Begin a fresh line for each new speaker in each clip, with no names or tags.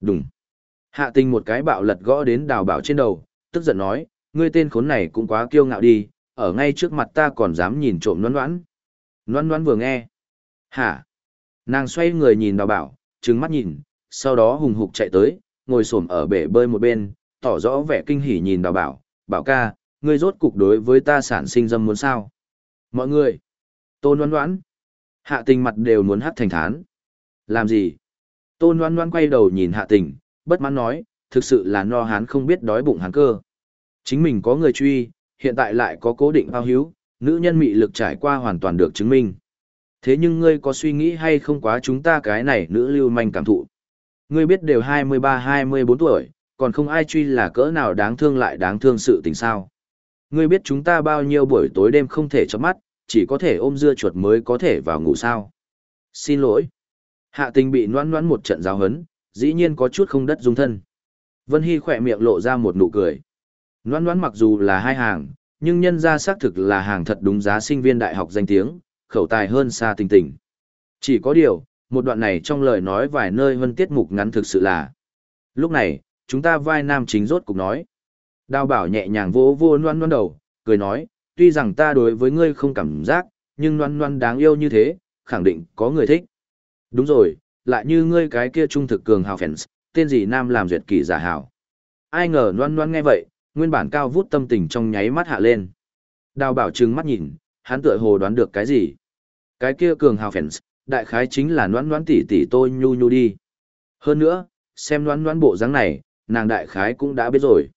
Đúng. Hạ tình một cái bạo lật gõ đến đào bảo trên đầu, tức giận nói, ngươi tên khốn này cũng quá kiêu ngạo đi, ở ngay trước mặt ta còn dám nhìn trộm noan noãn. Noan noan vừa nghe. Hả? Nàng xoay người nhìn đào bảo, trừng mắt nhìn, sau đó hùng hục chạy tới, ngồi xổm ở bể bơi một bên, tỏ rõ vẻ kinh hỉ nhìn đào bảo, bảo ca, ngươi rốt cục đối với ta sản sinh dâm muốn sao? Mọi người, tôn noan đoán, hạ tình mặt đều muốn hát thành thán. Làm gì? Tôn Loan Loan quay đầu nhìn hạ tình, bất mãn nói, thực sự là no hán không biết đói bụng hắn cơ. Chính mình có người truy, hiện tại lại có cố định bao hiếu, nữ nhân mị lực trải qua hoàn toàn được chứng minh. Thế nhưng ngươi có suy nghĩ hay không quá chúng ta cái này nữ lưu manh cảm thụ? Ngươi biết đều 23-24 tuổi, còn không ai truy là cỡ nào đáng thương lại đáng thương sự tình sao. Ngươi biết chúng ta bao nhiêu buổi tối đêm không thể chớp mắt, chỉ có thể ôm dưa chuột mới có thể vào ngủ sao. Xin lỗi. Hạ tình bị noan noan một trận giáo hấn, dĩ nhiên có chút không đất dung thân. Vân Hy khỏe miệng lộ ra một nụ cười. Noan noan mặc dù là hai hàng, nhưng nhân ra xác thực là hàng thật đúng giá sinh viên đại học danh tiếng, khẩu tài hơn xa tình tình. Chỉ có điều, một đoạn này trong lời nói vài nơi vân tiết mục ngắn thực sự là. Lúc này, chúng ta vai nam chính rốt cục nói. Đào bảo nhẹ nhàng vỗ vô noan noan đầu, cười nói, tuy rằng ta đối với ngươi không cảm giác, nhưng noan noan đáng yêu như thế, khẳng định có người thích. Đúng rồi, lại như ngươi cái kia trung thực cường hào fans, tên gì nam làm duyệt kỳ giả hào. Ai ngờ loan loan nghe vậy, nguyên bản cao vút tâm tình trong nháy mắt hạ lên. Đào bảo trừng mắt nhìn, hắn tựa hồ đoán được cái gì. Cái kia cường hào fans, đại khái chính là loan loan tỷ tỷ tôi nhu nhu đi. Hơn nữa, xem loan loan bộ dáng này, nàng đại khái cũng đã biết rồi.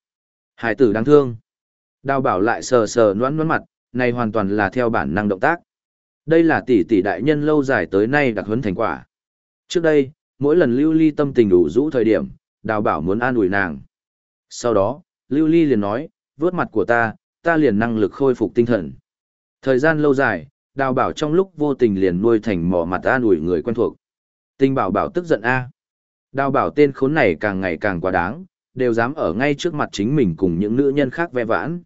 Hải tử đáng thương. Đào bảo lại sờ sờ loan loan mặt, này hoàn toàn là theo bản năng động tác. Đây là tỷ tỷ đại nhân lâu dài tới nay đặc huấn thành quả. Trước đây, mỗi lần lưu ly tâm tình đủ rũ thời điểm, đào bảo muốn an ủi nàng. Sau đó, lưu ly liền nói, vớt mặt của ta, ta liền năng lực khôi phục tinh thần. Thời gian lâu dài, đào bảo trong lúc vô tình liền nuôi thành mỏ mặt an ủi người quen thuộc. Tinh bảo bảo tức giận a. Đào bảo tên khốn này càng ngày càng quá đáng, đều dám ở ngay trước mặt chính mình cùng những nữ nhân khác ve vãn.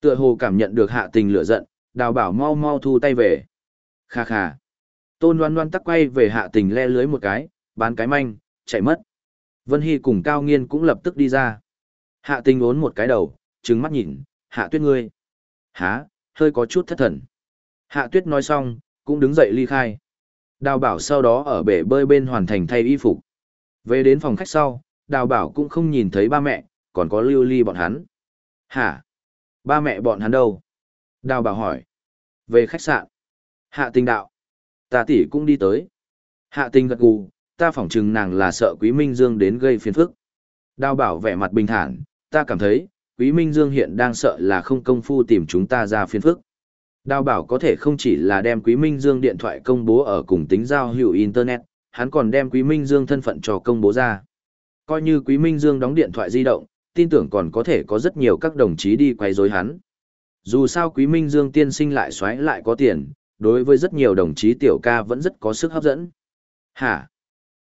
Tựa hồ cảm nhận được hạ tình lửa giận, đào bảo mau mau thu tay về. Kha kha. Tôn loan loan tắc quay về hạ tình le lưới một cái, bán cái manh, chạy mất. Vân Hy cùng Cao Nghiên cũng lập tức đi ra. Hạ tình ốn một cái đầu, trừng mắt nhìn, hạ tuyết ngươi. Há, hơi có chút thất thần. Hạ tuyết nói xong, cũng đứng dậy ly khai. Đào bảo sau đó ở bể bơi bên hoàn thành thay y phục. Về đến phòng khách sau, đào bảo cũng không nhìn thấy ba mẹ, còn có lưu ly bọn hắn. Hả? Ba mẹ bọn hắn đâu? Đào bảo hỏi. Về khách sạn. Hạ tình đạo. Ta tỷ cũng đi tới. Hạ tình gật gù, ta phỏng chừng nàng là sợ Quý Minh Dương đến gây phiền phức. Đào bảo vẻ mặt bình thản, ta cảm thấy, Quý Minh Dương hiện đang sợ là không công phu tìm chúng ta ra phiền phức. Đào bảo có thể không chỉ là đem Quý Minh Dương điện thoại công bố ở cùng tính giao hữu Internet, hắn còn đem Quý Minh Dương thân phận cho công bố ra. Coi như Quý Minh Dương đóng điện thoại di động, tin tưởng còn có thể có rất nhiều các đồng chí đi quay rối hắn. Dù sao Quý Minh Dương tiên sinh lại xoáy lại có tiền, đối với rất nhiều đồng chí tiểu ca vẫn rất có sức hấp dẫn. Hả?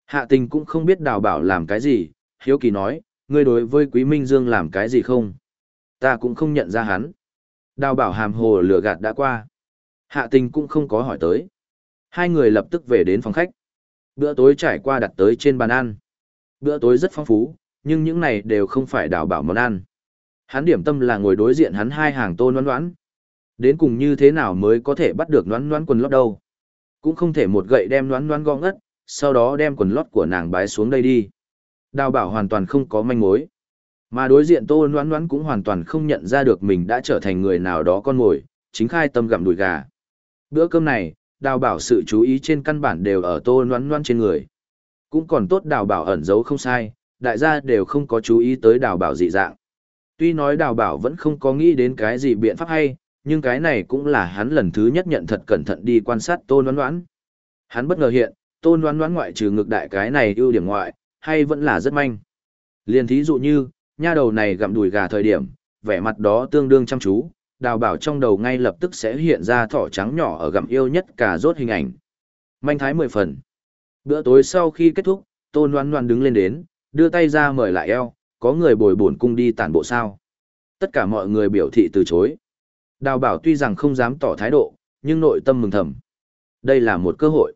Hạ tình cũng không biết đào bảo làm cái gì, hiếu kỳ nói, ngươi đối với Quý Minh Dương làm cái gì không? Ta cũng không nhận ra hắn. Đào bảo hàm hồ lửa gạt đã qua. Hạ tình cũng không có hỏi tới. Hai người lập tức về đến phòng khách. Bữa tối trải qua đặt tới trên bàn ăn. Bữa tối rất phong phú, nhưng những này đều không phải đào bảo món ăn. Hắn điểm tâm là ngồi đối diện hắn hai hàng tô noan noãn. Đến cùng như thế nào mới có thể bắt được đoán đoán quần lót đâu. Cũng không thể một gậy đem đoán đoán gõ ngất, sau đó đem quần lót của nàng bái xuống đây đi. Đào bảo hoàn toàn không có manh mối. Mà đối diện tô đoán đoán cũng hoàn toàn không nhận ra được mình đã trở thành người nào đó con mồi, chính khai tâm gặm đùi gà. Bữa cơm này, đào bảo sự chú ý trên căn bản đều ở tô đoán đoán trên người. Cũng còn tốt đào bảo ẩn giấu không sai, đại gia đều không có chú ý tới đào bảo dị dạng. Tuy nói đào bảo vẫn không có nghĩ đến cái gì biện pháp hay, nhưng cái này cũng là hắn lần thứ nhất nhận thật cẩn thận đi quan sát tôn đoán đoán. Hắn bất ngờ hiện, tôn đoán đoán ngoại trừ ngược đại cái này ưu điểm ngoại, hay vẫn là rất manh. Liên thí dụ như, nha đầu này gặm đùi gà thời điểm, vẻ mặt đó tương đương chăm chú, đào bảo trong đầu ngay lập tức sẽ hiện ra thỏ trắng nhỏ ở gặm yêu nhất cả rốt hình ảnh. Manh thái mười phần. Bữa tối sau khi kết thúc, tôn đoán đoán đứng lên đến, đưa tay ra mời lại eo, có người bồi bổn cung đi tản bộ sao. Tất cả mọi người biểu thị từ chối. Đào bảo tuy rằng không dám tỏ thái độ, nhưng nội tâm mừng thầm. Đây là một cơ hội.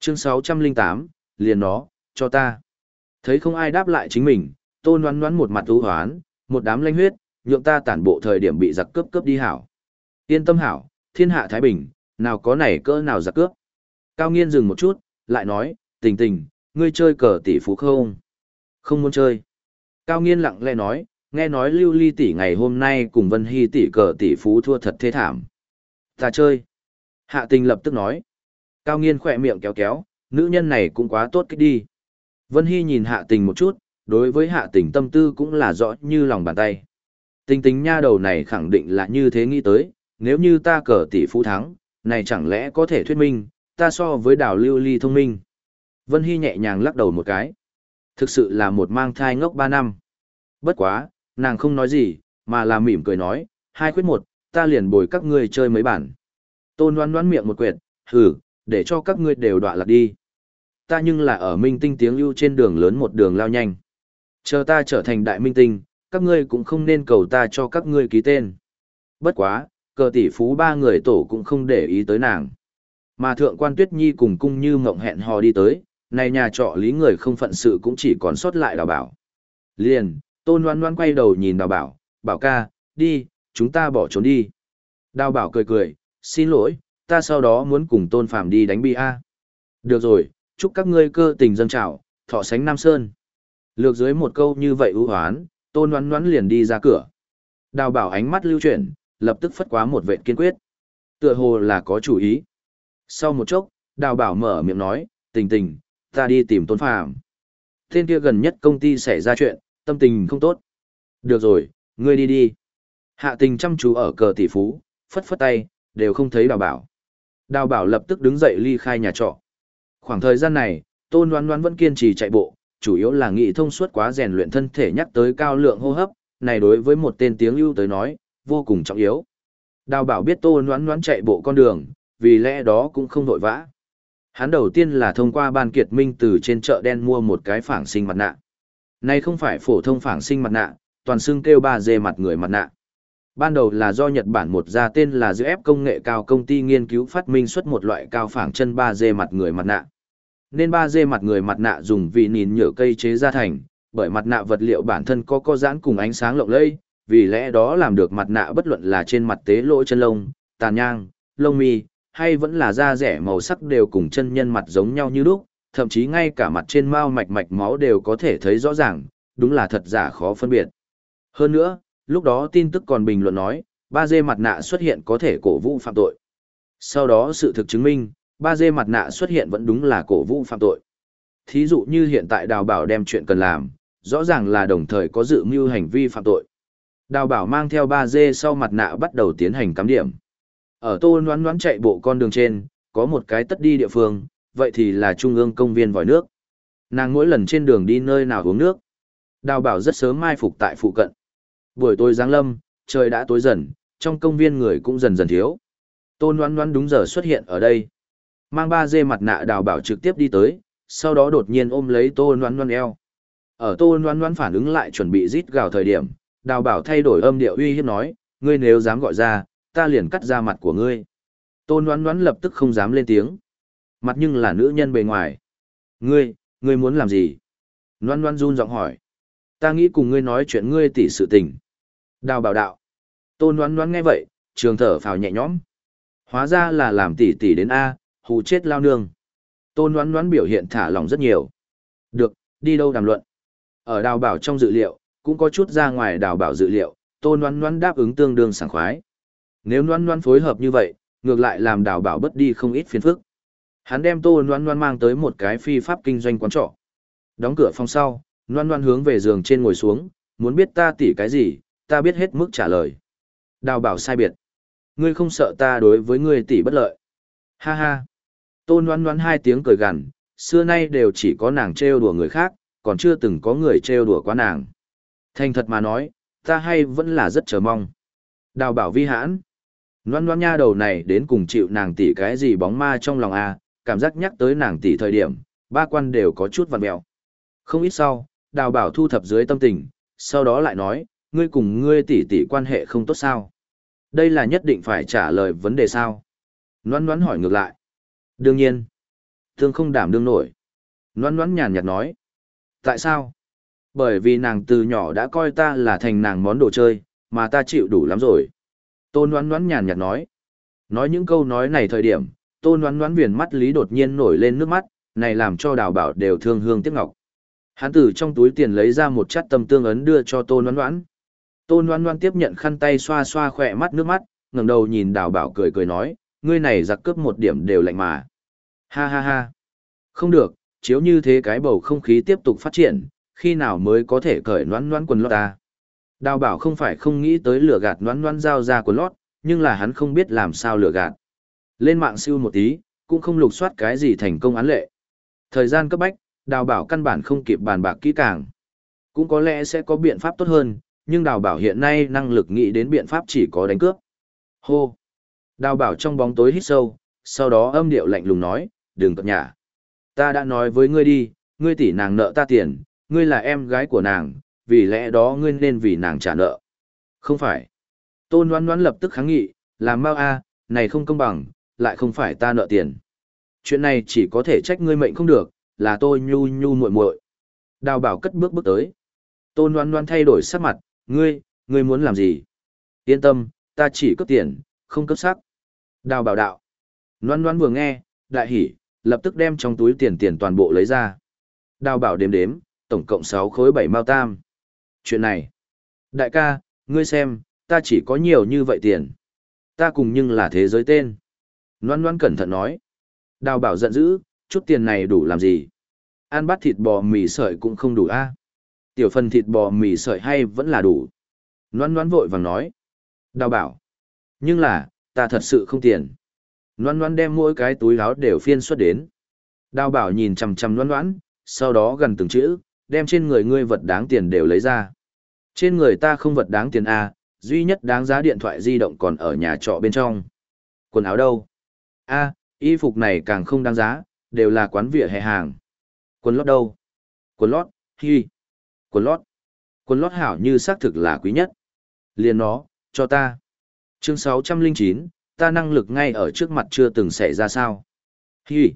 Chương 608, liền nó, cho ta. Thấy không ai đáp lại chính mình, tôn đoán đoán một mặt ưu hoán, một đám lanh huyết, nhượng ta tản bộ thời điểm bị giặc cướp cướp đi hảo. Yên tâm hảo, thiên hạ Thái Bình, nào có này cỡ nào giặc cướp. Cao nghiên dừng một chút, lại nói, tình tình, ngươi chơi cờ tỷ phú không? Không muốn chơi. Cao nghiên lặng lẽ nói, nghe nói lưu ly tỷ ngày hôm nay cùng vân hy tỷ cờ tỷ phú thua thật thế thảm. Ta chơi. Hạ tình lập tức nói. Cao nghiên khỏe miệng kéo kéo, nữ nhân này cũng quá tốt cách đi. Vân Hy nhìn hạ tình một chút, đối với hạ tình tâm tư cũng là rõ như lòng bàn tay. Tình tính nha đầu này khẳng định là như thế nghĩ tới, nếu như ta cờ tỷ phú thắng, này chẳng lẽ có thể thuyết minh, ta so với đào lưu ly thông minh. Vân Hy nhẹ nhàng lắc đầu một cái. Thực sự là một mang thai ngốc ba năm. Bất quá, nàng không nói gì, mà là mỉm cười nói, hai khuyết một, ta liền bồi các ngươi chơi mấy bản. Tôn đoán đoán miệng một quyệt, hử, để cho các ngươi đều đọa lạc đi. Ta nhưng là ở minh tinh tiếng lưu trên đường lớn một đường lao nhanh. Chờ ta trở thành đại minh tinh, các ngươi cũng không nên cầu ta cho các ngươi ký tên. Bất quá, cờ tỷ phú ba người tổ cũng không để ý tới nàng. Mà thượng quan tuyết nhi cùng cung như mộng hẹn hò đi tới, này nhà trọ lý người không phận sự cũng chỉ còn sót lại đào bảo. Liền, tôn loan loan quay đầu nhìn đào bảo, bảo ca, đi, chúng ta bỏ trốn đi. Đào bảo cười cười, xin lỗi, ta sau đó muốn cùng tôn phàm đi đánh bi a. Được rồi, chúc các ngươi cơ tình dân trào, thọ sánh Nam Sơn. Lược dưới một câu như vậy ưu hoán, tôn loan loan liền đi ra cửa. Đào bảo ánh mắt lưu chuyển, lập tức phất quá một vệ kiên quyết. Tựa hồ là có chủ ý. Sau một chốc, đào bảo mở miệng nói, tình tình, ta đi tìm tôn phàm. Tên kia gần nhất công ty xảy ra chuyện, tâm tình không tốt. Được rồi, ngươi đi đi. Hạ tình chăm chú ở cờ tỷ phú, phất phất tay, đều không thấy đào bảo. Đào bảo lập tức đứng dậy ly khai nhà trọ. Khoảng thời gian này, tôn đoán đoán vẫn kiên trì chạy bộ, chủ yếu là nghị thông suốt quá rèn luyện thân thể nhắc tới cao lượng hô hấp, này đối với một tên tiếng ưu tới nói, vô cùng trọng yếu. Đào bảo biết tôn đoán đoán chạy bộ con đường, vì lẽ đó cũng không vội vã. Hắn đầu tiên là thông qua ban kiệt minh từ trên chợ đen mua một cái phảng sinh mặt nạ. Này không phải phổ thông phảng sinh mặt nạ, toàn xương kêu ba dê mặt người mặt nạ. Ban đầu là do Nhật Bản một gia tên là ép công nghệ cao công ty nghiên cứu phát minh xuất một loại cao phẳng chân 3D mặt người mặt nạ. Nên 3D mặt người mặt nạ dùng vì nín nhựa cây chế ra thành, bởi mặt nạ vật liệu bản thân có co giãn cùng ánh sáng lộng lẫy, vì lẽ đó làm được mặt nạ bất luận là trên mặt tế lỗ chân lông, tàn nhang, lông mi, hay vẫn là da rẻ màu sắc đều cùng chân nhân mặt giống nhau như lúc, thậm chí ngay cả mặt trên mao mạch mạch máu đều có thể thấy rõ ràng, đúng là thật giả khó phân biệt. Hơn nữa, lúc đó tin tức còn bình luận nói, ba dê mặt nạ xuất hiện có thể cổ vũ phạm tội. Sau đó sự thực chứng minh, ba dê mặt nạ xuất hiện vẫn đúng là cổ vũ phạm tội. Thí dụ như hiện tại đào bảo đem chuyện cần làm, rõ ràng là đồng thời có dự mưu hành vi phạm tội. Đào bảo mang theo ba dê sau mặt nạ bắt đầu tiến hành cắm điểm. Ở tô noán noán chạy bộ con đường trên, có một cái tất đi địa phương, vậy thì là trung ương công viên vòi nước. Nàng mỗi lần trên đường đi nơi nào uống nước. Đào bảo rất sớm mai phục tại phụ cận. Buổi tối giáng lâm, trời đã tối dần, trong công viên người cũng dần dần thiếu. Tôn Loan Loan đúng giờ xuất hiện ở đây. Mang ba dê mặt nạ đào bảo trực tiếp đi tới, sau đó đột nhiên ôm lấy Tôn Loan Loan eo. Ở Tôn Loan Loan phản ứng lại chuẩn bị rít gào thời điểm, đào bảo thay đổi âm điệu uy hiếp nói, ngươi nếu dám gọi ra, ta liền cắt ra mặt của ngươi. Tôn Loan Loan lập tức không dám lên tiếng. Mặt nhưng là nữ nhân bề ngoài. Ngươi, ngươi muốn làm gì? Loan Loan run giọng hỏi. Ta nghĩ cùng ngươi nói chuyện ngươi tỷ sự tình. Đào bảo đạo. Tôn Loan Loan nghe vậy, trường thở phào nhẹ nhõm. Hóa ra là làm tỷ tỷ đến A, hù chết lao nương. Tôn Loan Loan biểu hiện thả lòng rất nhiều. Được, đi đâu đàm luận. Ở đào bảo trong dự liệu, cũng có chút ra ngoài đào bảo dự liệu, tôn Loan Loan đáp ứng tương đương sảng khoái. Nếu Loan Loan phối hợp như vậy, ngược lại làm đào bảo bất đi không ít phiền phức. Hắn đem Tô Loan Loan mang tới một cái phi pháp kinh doanh quán trọ. Đóng cửa phòng sau, loan loan hướng về giường trên ngồi xuống, muốn biết ta tỉ cái gì, ta biết hết mức trả lời. Đào bảo sai biệt. Ngươi không sợ ta đối với ngươi tỉ bất lợi. Ha ha. Tô Loan Loan hai tiếng cười gằn, xưa nay đều chỉ có nàng trêu đùa người khác, còn chưa từng có người trêu đùa quá nàng. Thành thật mà nói, ta hay vẫn là rất chờ mong. Đào bảo vi hãn. Loan loan nha đầu này đến cùng chịu nàng tỉ cái gì bóng ma trong lòng a cảm giác nhắc tới nàng tỷ thời điểm, ba quan đều có chút vặn mẹo. Không ít sau, đào bảo thu thập dưới tâm tình, sau đó lại nói, ngươi cùng ngươi tỷ tỷ quan hệ không tốt sao? Đây là nhất định phải trả lời vấn đề sao? Noãn noãn hỏi ngược lại. Đương nhiên. Thương không đảm đương nổi. Noãn noãn nhàn nhạt nói. Tại sao? Bởi vì nàng từ nhỏ đã coi ta là thành nàng món đồ chơi, mà ta chịu đủ lắm rồi. Tôn đoán đoán nhàn nhạt nói. Nói những câu nói này thời điểm, tôn đoán đoán viền mắt lý đột nhiên nổi lên nước mắt, này làm cho đào bảo đều thương hương tiếc ngọc. Hắn từ trong túi tiền lấy ra một chất tâm tương ấn đưa cho tôn đoán đoán. Tôn đoán đoán tiếp nhận khăn tay xoa xoa khỏe mắt nước mắt, ngẩng đầu nhìn đào bảo cười cười nói, ngươi này giặc cướp một điểm đều lạnh mà. Ha ha ha. Không được, chiếu như thế cái bầu không khí tiếp tục phát triển, khi nào mới có thể cởi đoán đoán quần lót ta. Đào bảo không phải không nghĩ tới lửa gạt đoán đoán giao ra quần lót, nhưng là hắn không biết làm sao lửa gạt. Lên mạng siêu một tí, cũng không lục soát cái gì thành công án lệ. Thời gian cấp bách, đào bảo căn bản không kịp bàn bạc kỹ càng. Cũng có lẽ sẽ có biện pháp tốt hơn, nhưng đào bảo hiện nay năng lực nghĩ đến biện pháp chỉ có đánh cướp. Hô! Đào bảo trong bóng tối hít sâu, sau đó âm điệu lạnh lùng nói, đừng cập nhả. Ta đã nói với ngươi đi, ngươi tỷ nàng nợ ta tiền, ngươi là em gái của nàng, vì lẽ đó ngươi nên vì nàng trả nợ. Không phải. Tôn đoán đoán lập tức kháng nghị, làm mau a, này không công bằng, lại không phải ta nợ tiền. Chuyện này chỉ có thể trách ngươi mệnh không được, là tôi nhu nhu muội muội. Đào bảo cất bước bước tới. Tôn Loan Loan thay đổi sắc mặt, ngươi, ngươi muốn làm gì? Yên tâm, ta chỉ cấp tiền, không cấp sắc. Đào bảo đạo. Loan loan vừa nghe, đại hỉ, lập tức đem trong túi tiền tiền toàn bộ lấy ra. Đào bảo đếm đếm, tổng cộng 6 khối 7 mao tam. Chuyện này. Đại ca, ngươi xem, ta chỉ có nhiều như vậy tiền. Ta cùng nhưng là thế giới tên. Loan loan cẩn thận nói. Đào bảo giận dữ, chút tiền này đủ làm gì? Ăn bát thịt bò mì sợi cũng không đủ a. Tiểu phần thịt bò mì sợi hay vẫn là đủ. Loan loan vội vàng nói. Đào bảo. Nhưng là, ta thật sự không tiền. Loan loan đem mỗi cái túi áo đều phiên xuất đến. Đào bảo nhìn chằm chằm loan loan, sau đó gần từng chữ, đem trên người ngươi vật đáng tiền đều lấy ra. Trên người ta không vật đáng tiền A, duy nhất đáng giá điện thoại di động còn ở nhà trọ bên trong. Quần áo đâu? A, y phục này càng không đáng giá, đều là quán vỉa hè hàng. Quần lót đâu? Quần lót, hi. Quần lót. Quần lót hảo như xác thực là quý nhất. Liền nó, cho ta. Chương 609, ta năng lực ngay ở trước mặt chưa từng xảy ra sao. Hi.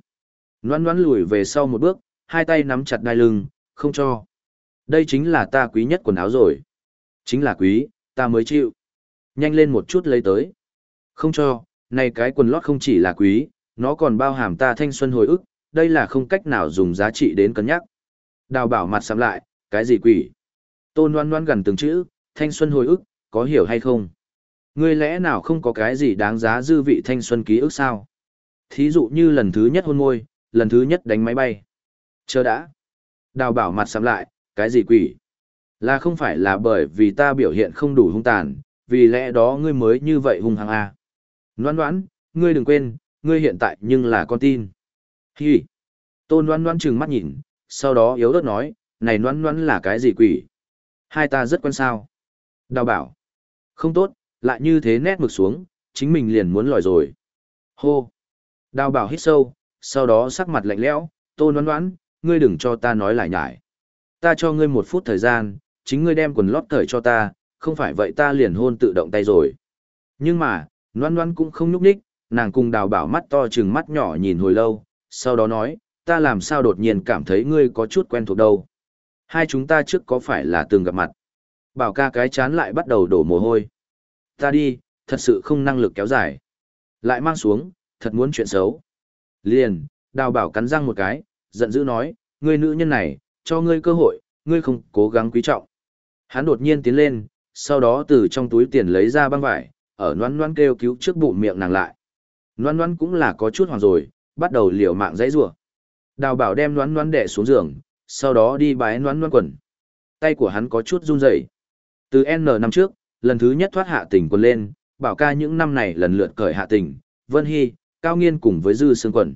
loãn loãn lùi về sau một bước, hai tay nắm chặt đai lưng, không cho. Đây chính là ta quý nhất quần áo rồi. Chính là quý, ta mới chịu. Nhanh lên một chút lấy tới. Không cho, này cái quần lót không chỉ là quý, nó còn bao hàm ta thanh xuân hồi ức, đây là không cách nào dùng giá trị đến cân nhắc. Đào bảo mặt sắm lại, cái gì quỷ? Tôn loan loan gần từng chữ, thanh xuân hồi ức, có hiểu hay không? Ngươi lẽ nào không có cái gì đáng giá dư vị thanh xuân ký ức sao? Thí dụ như lần thứ nhất hôn môi, lần thứ nhất đánh máy bay. Chờ đã. Đào bảo mặt sắm lại, cái gì quỷ? Là không phải là bởi vì ta biểu hiện không đủ hung tàn, vì lẽ đó ngươi mới như vậy hung hăng à. Noan noãn, ngươi đừng quên, ngươi hiện tại nhưng là con tin. Hi. Tôn noan noan trừng mắt nhìn, sau đó yếu ớt nói, này noan noan là cái gì quỷ? Hai ta rất quan sao. Đào bảo. Không tốt, lại như thế nét mực xuống, chính mình liền muốn lòi rồi. Hô. Đào bảo hít sâu, sau đó sắc mặt lạnh lẽo, tôn noãn noãn, ngươi đừng cho ta nói lại nhải. Ta cho ngươi một phút thời gian, chính ngươi đem quần lót thời cho ta, không phải vậy ta liền hôn tự động tay rồi. Nhưng mà, noan noan cũng không nhúc nhích, nàng cùng đào bảo mắt to chừng mắt nhỏ nhìn hồi lâu, sau đó nói, ta làm sao đột nhiên cảm thấy ngươi có chút quen thuộc đâu. Hai chúng ta trước có phải là từng gặp mặt. Bảo ca cái chán lại bắt đầu đổ mồ hôi. Ta đi, thật sự không năng lực kéo dài. Lại mang xuống, thật muốn chuyện xấu. Liền, đào bảo cắn răng một cái, giận dữ nói, ngươi nữ nhân này, cho ngươi cơ hội, ngươi không cố gắng quý trọng. Hắn đột nhiên tiến lên, sau đó từ trong túi tiền lấy ra băng vải, ở noan noan kêu cứu trước bụng miệng nàng lại. Noan noan cũng là có chút hoàng rồi, bắt đầu liều mạng dãy rủa. Đào bảo đem noan noan đẻ xuống giường, sau đó đi bái noan noan quần. Tay của hắn có chút run rẩy. Từ N năm trước, lần thứ nhất thoát hạ tình quần lên, bảo ca những năm này lần lượt cởi hạ tình, Vân Hy, Cao Nghiên cùng với Dư Sương quần.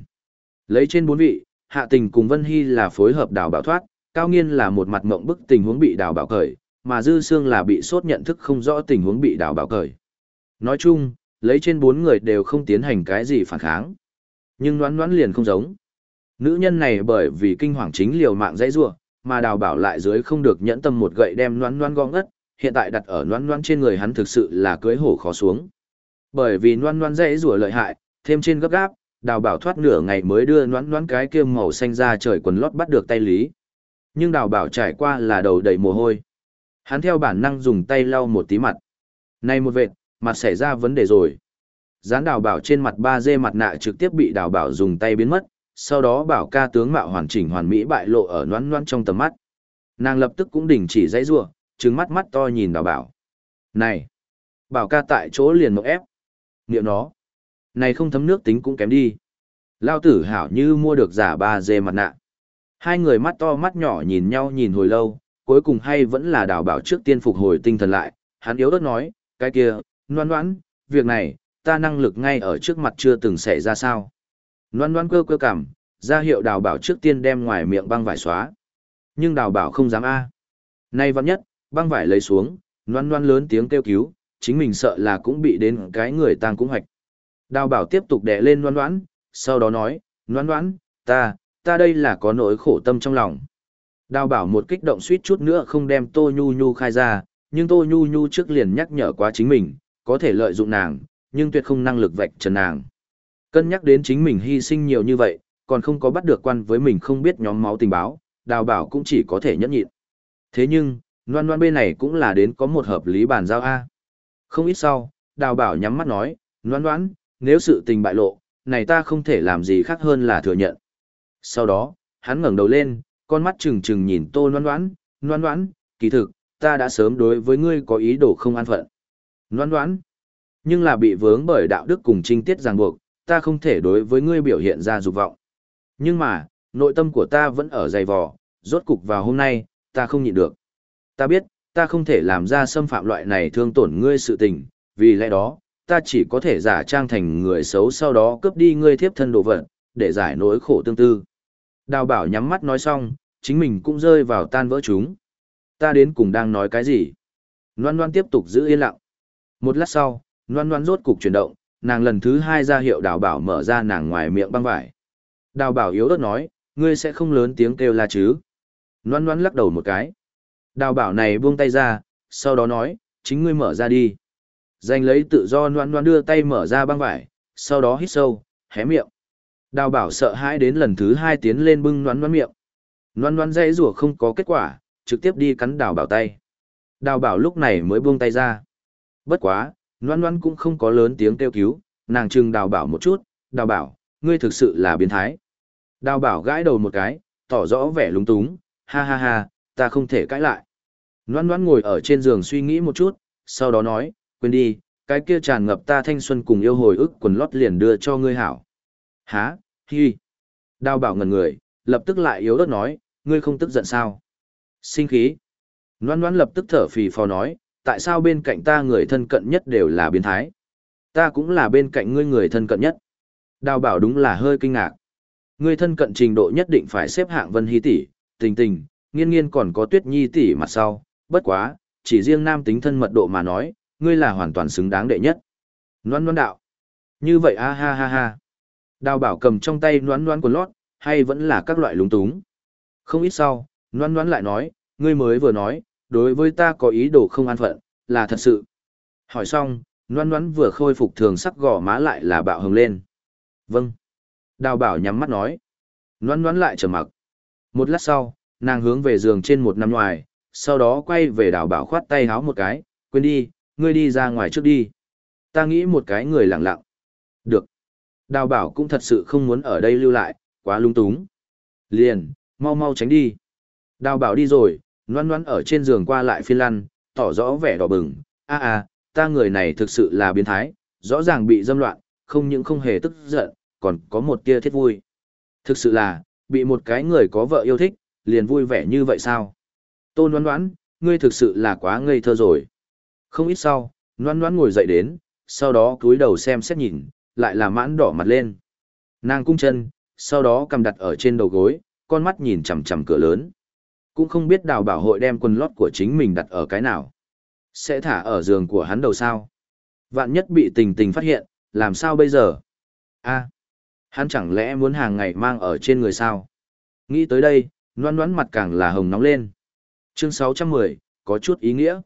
Lấy trên bốn vị, hạ tình cùng Vân Hy là phối hợp đào bảo thoát, Cao Nghiên là một mặt mộng bức tình huống bị đào bảo cởi, mà Dư Sương là bị sốt nhận thức không rõ tình huống bị đào bảo cởi. Nói chung, lấy trên bốn người đều không tiến hành cái gì phản kháng. Nhưng đoán đoán liền không giống. Nữ nhân này bởi vì kinh hoàng chính liều mạng dãy rua, mà đào bảo lại dưới không được nhẫn tâm một gậy đem đoán đoán gong ngất, hiện tại đặt ở đoán đoán trên người hắn thực sự là cưới hổ khó xuống. Bởi vì đoán đoán dãy rủa lợi hại, thêm trên gấp gáp, đào bảo thoát nửa ngày mới đưa đoán đoán cái kia màu xanh ra trời quần lót bắt được tay lý. Nhưng đào bảo trải qua là đầu đầy mồ hôi. Hắn theo bản năng dùng tay lau một tí mặt. Này một vệt, mặt xảy ra vấn đề rồi. Dán đào bảo trên mặt ba dê mặt nạ trực tiếp bị đào bảo dùng tay biến mất, sau đó bảo ca tướng mạo hoàn chỉnh hoàn mỹ bại lộ ở noan noan trong tầm mắt. Nàng lập tức cũng đình chỉ dãy rua, trừng mắt mắt to nhìn đào bảo. Này! Bảo ca tại chỗ liền mộng ép. Niệm nó! Này không thấm nước tính cũng kém đi. Lao tử hảo như mua được giả ba dê mặt nạ. Hai người mắt to mắt nhỏ nhìn nhau nhìn hồi lâu, cuối cùng hay vẫn là đào bảo trước tiên phục hồi tinh thần lại. Hắn yếu đất nói, cái kia, noan noan, việc này, ta năng lực ngay ở trước mặt chưa từng xảy ra sao. Loan loan cơ cơ cảm, ra hiệu đào bảo trước tiên đem ngoài miệng băng vải xóa. Nhưng đào bảo không dám a. Nay vẫn nhất, băng vải lấy xuống, loan loan lớn tiếng kêu cứu, chính mình sợ là cũng bị đến cái người tang cũng hoạch. Đào bảo tiếp tục đè lên loan loan, sau đó nói, loan loan, ta, ta đây là có nỗi khổ tâm trong lòng. Đào bảo một kích động suýt chút nữa không đem Tô Nhu Nhu khai ra, nhưng Tô Nhu Nhu trước liền nhắc nhở quá chính mình, có thể lợi dụng nàng, nhưng tuyệt không năng lực vạch trần nàng. Cân nhắc đến chính mình hy sinh nhiều như vậy, còn không có bắt được quan với mình không biết nhóm máu tình báo, đào bảo cũng chỉ có thể nhẫn nhịn. Thế nhưng, loan loan bên này cũng là đến có một hợp lý bàn giao A. Không ít sau, đào bảo nhắm mắt nói, loan loan, nếu sự tình bại lộ, này ta không thể làm gì khác hơn là thừa nhận. Sau đó, hắn ngẩng đầu lên, con mắt trừng trừng nhìn tô loan loan, loan loan, kỳ thực, ta đã sớm đối với ngươi có ý đồ không an phận. Loan loan, nhưng là bị vướng bởi đạo đức cùng trinh tiết ràng buộc, ta không thể đối với ngươi biểu hiện ra dục vọng. Nhưng mà, nội tâm của ta vẫn ở dày vò, rốt cục vào hôm nay, ta không nhịn được. Ta biết, ta không thể làm ra xâm phạm loại này thương tổn ngươi sự tình, vì lẽ đó, ta chỉ có thể giả trang thành người xấu sau đó cướp đi ngươi thiếp thân đồ vật, để giải nỗi khổ tương tư. Đào bảo nhắm mắt nói xong, chính mình cũng rơi vào tan vỡ chúng. Ta đến cùng đang nói cái gì? Loan Loan tiếp tục giữ yên lặng. Một lát sau, Loan Loan rốt cục chuyển động, nàng lần thứ hai ra hiệu đào bảo mở ra nàng ngoài miệng băng vải. Đào bảo yếu ớt nói, ngươi sẽ không lớn tiếng kêu la chứ. Loan loan lắc đầu một cái. Đào bảo này buông tay ra, sau đó nói, chính ngươi mở ra đi. Giành lấy tự do loan loan đưa tay mở ra băng vải, sau đó hít sâu, hé miệng. Đào bảo sợ hãi đến lần thứ hai tiến lên bưng loan loan miệng. Loan loan dãy rủa không có kết quả, trực tiếp đi cắn đào bảo tay. Đào bảo lúc này mới buông tay ra. Bất quá, Loan Loan cũng không có lớn tiếng kêu cứu, nàng trừng đào bảo một chút, đào bảo, ngươi thực sự là biến thái. Đào bảo gãi đầu một cái, tỏ rõ vẻ lúng túng, ha ha ha, ta không thể cãi lại. Loan Loan ngồi ở trên giường suy nghĩ một chút, sau đó nói, quên đi, cái kia tràn ngập ta thanh xuân cùng yêu hồi ức quần lót liền đưa cho ngươi hảo. Hả, hi. Đào bảo ngần người, lập tức lại yếu ớt nói, ngươi không tức giận sao? Sinh khí. Loan Loan lập tức thở phì phò nói, tại sao bên cạnh ta người thân cận nhất đều là biến thái? Ta cũng là bên cạnh ngươi người thân cận nhất. Đào bảo đúng là hơi kinh ngạc. Ngươi thân cận trình độ nhất định phải xếp hạng vân hy tỷ, tình tình, nghiên nghiên còn có tuyết nhi tỷ mặt sau, bất quá, chỉ riêng nam tính thân mật độ mà nói, ngươi là hoàn toàn xứng đáng đệ nhất. Loan loan đạo. Như vậy a ha ha ha. Đào bảo cầm trong tay noán noán quần lót, hay vẫn là các loại lúng túng. Không ít sau, noán noán lại nói, ngươi mới vừa nói, đối với ta có ý đồ không an phận, là thật sự. Hỏi xong, noan noan vừa khôi phục thường sắc gò má lại là bạo hồng lên. Vâng. Đào bảo nhắm mắt nói. Noan noan lại trở mặc. Một lát sau, nàng hướng về giường trên một năm ngoài, sau đó quay về đào bảo khoát tay háo một cái, quên đi, ngươi đi ra ngoài trước đi. Ta nghĩ một cái người lặng lặng. Được. Đào bảo cũng thật sự không muốn ở đây lưu lại, quá lung túng. Liền, mau mau tránh đi. Đào bảo đi rồi, Loan loan ở trên giường qua lại phiên lăn, tỏ rõ vẻ đỏ bừng, a a, ta người này thực sự là biến thái, rõ ràng bị dâm loạn, không những không hề tức giận, còn có một tia thiết vui. Thực sự là, bị một cái người có vợ yêu thích, liền vui vẻ như vậy sao? Tôn Loan Loan, ngươi thực sự là quá ngây thơ rồi. Không ít sau, Loan Loan ngồi dậy đến, sau đó cúi đầu xem xét nhìn, lại là mãn đỏ mặt lên. Nàng cung chân, sau đó cầm đặt ở trên đầu gối, con mắt nhìn chằm chằm cửa lớn. Cũng không biết đào bảo hội đem quần lót của chính mình đặt ở cái nào. Sẽ thả ở giường của hắn đầu sao. Vạn nhất bị tình tình phát hiện, làm sao bây giờ? a hắn chẳng lẽ muốn hàng ngày mang ở trên người sao? Nghĩ tới đây, noan noan mặt càng là hồng nóng lên. Chương 610, có chút ý nghĩa.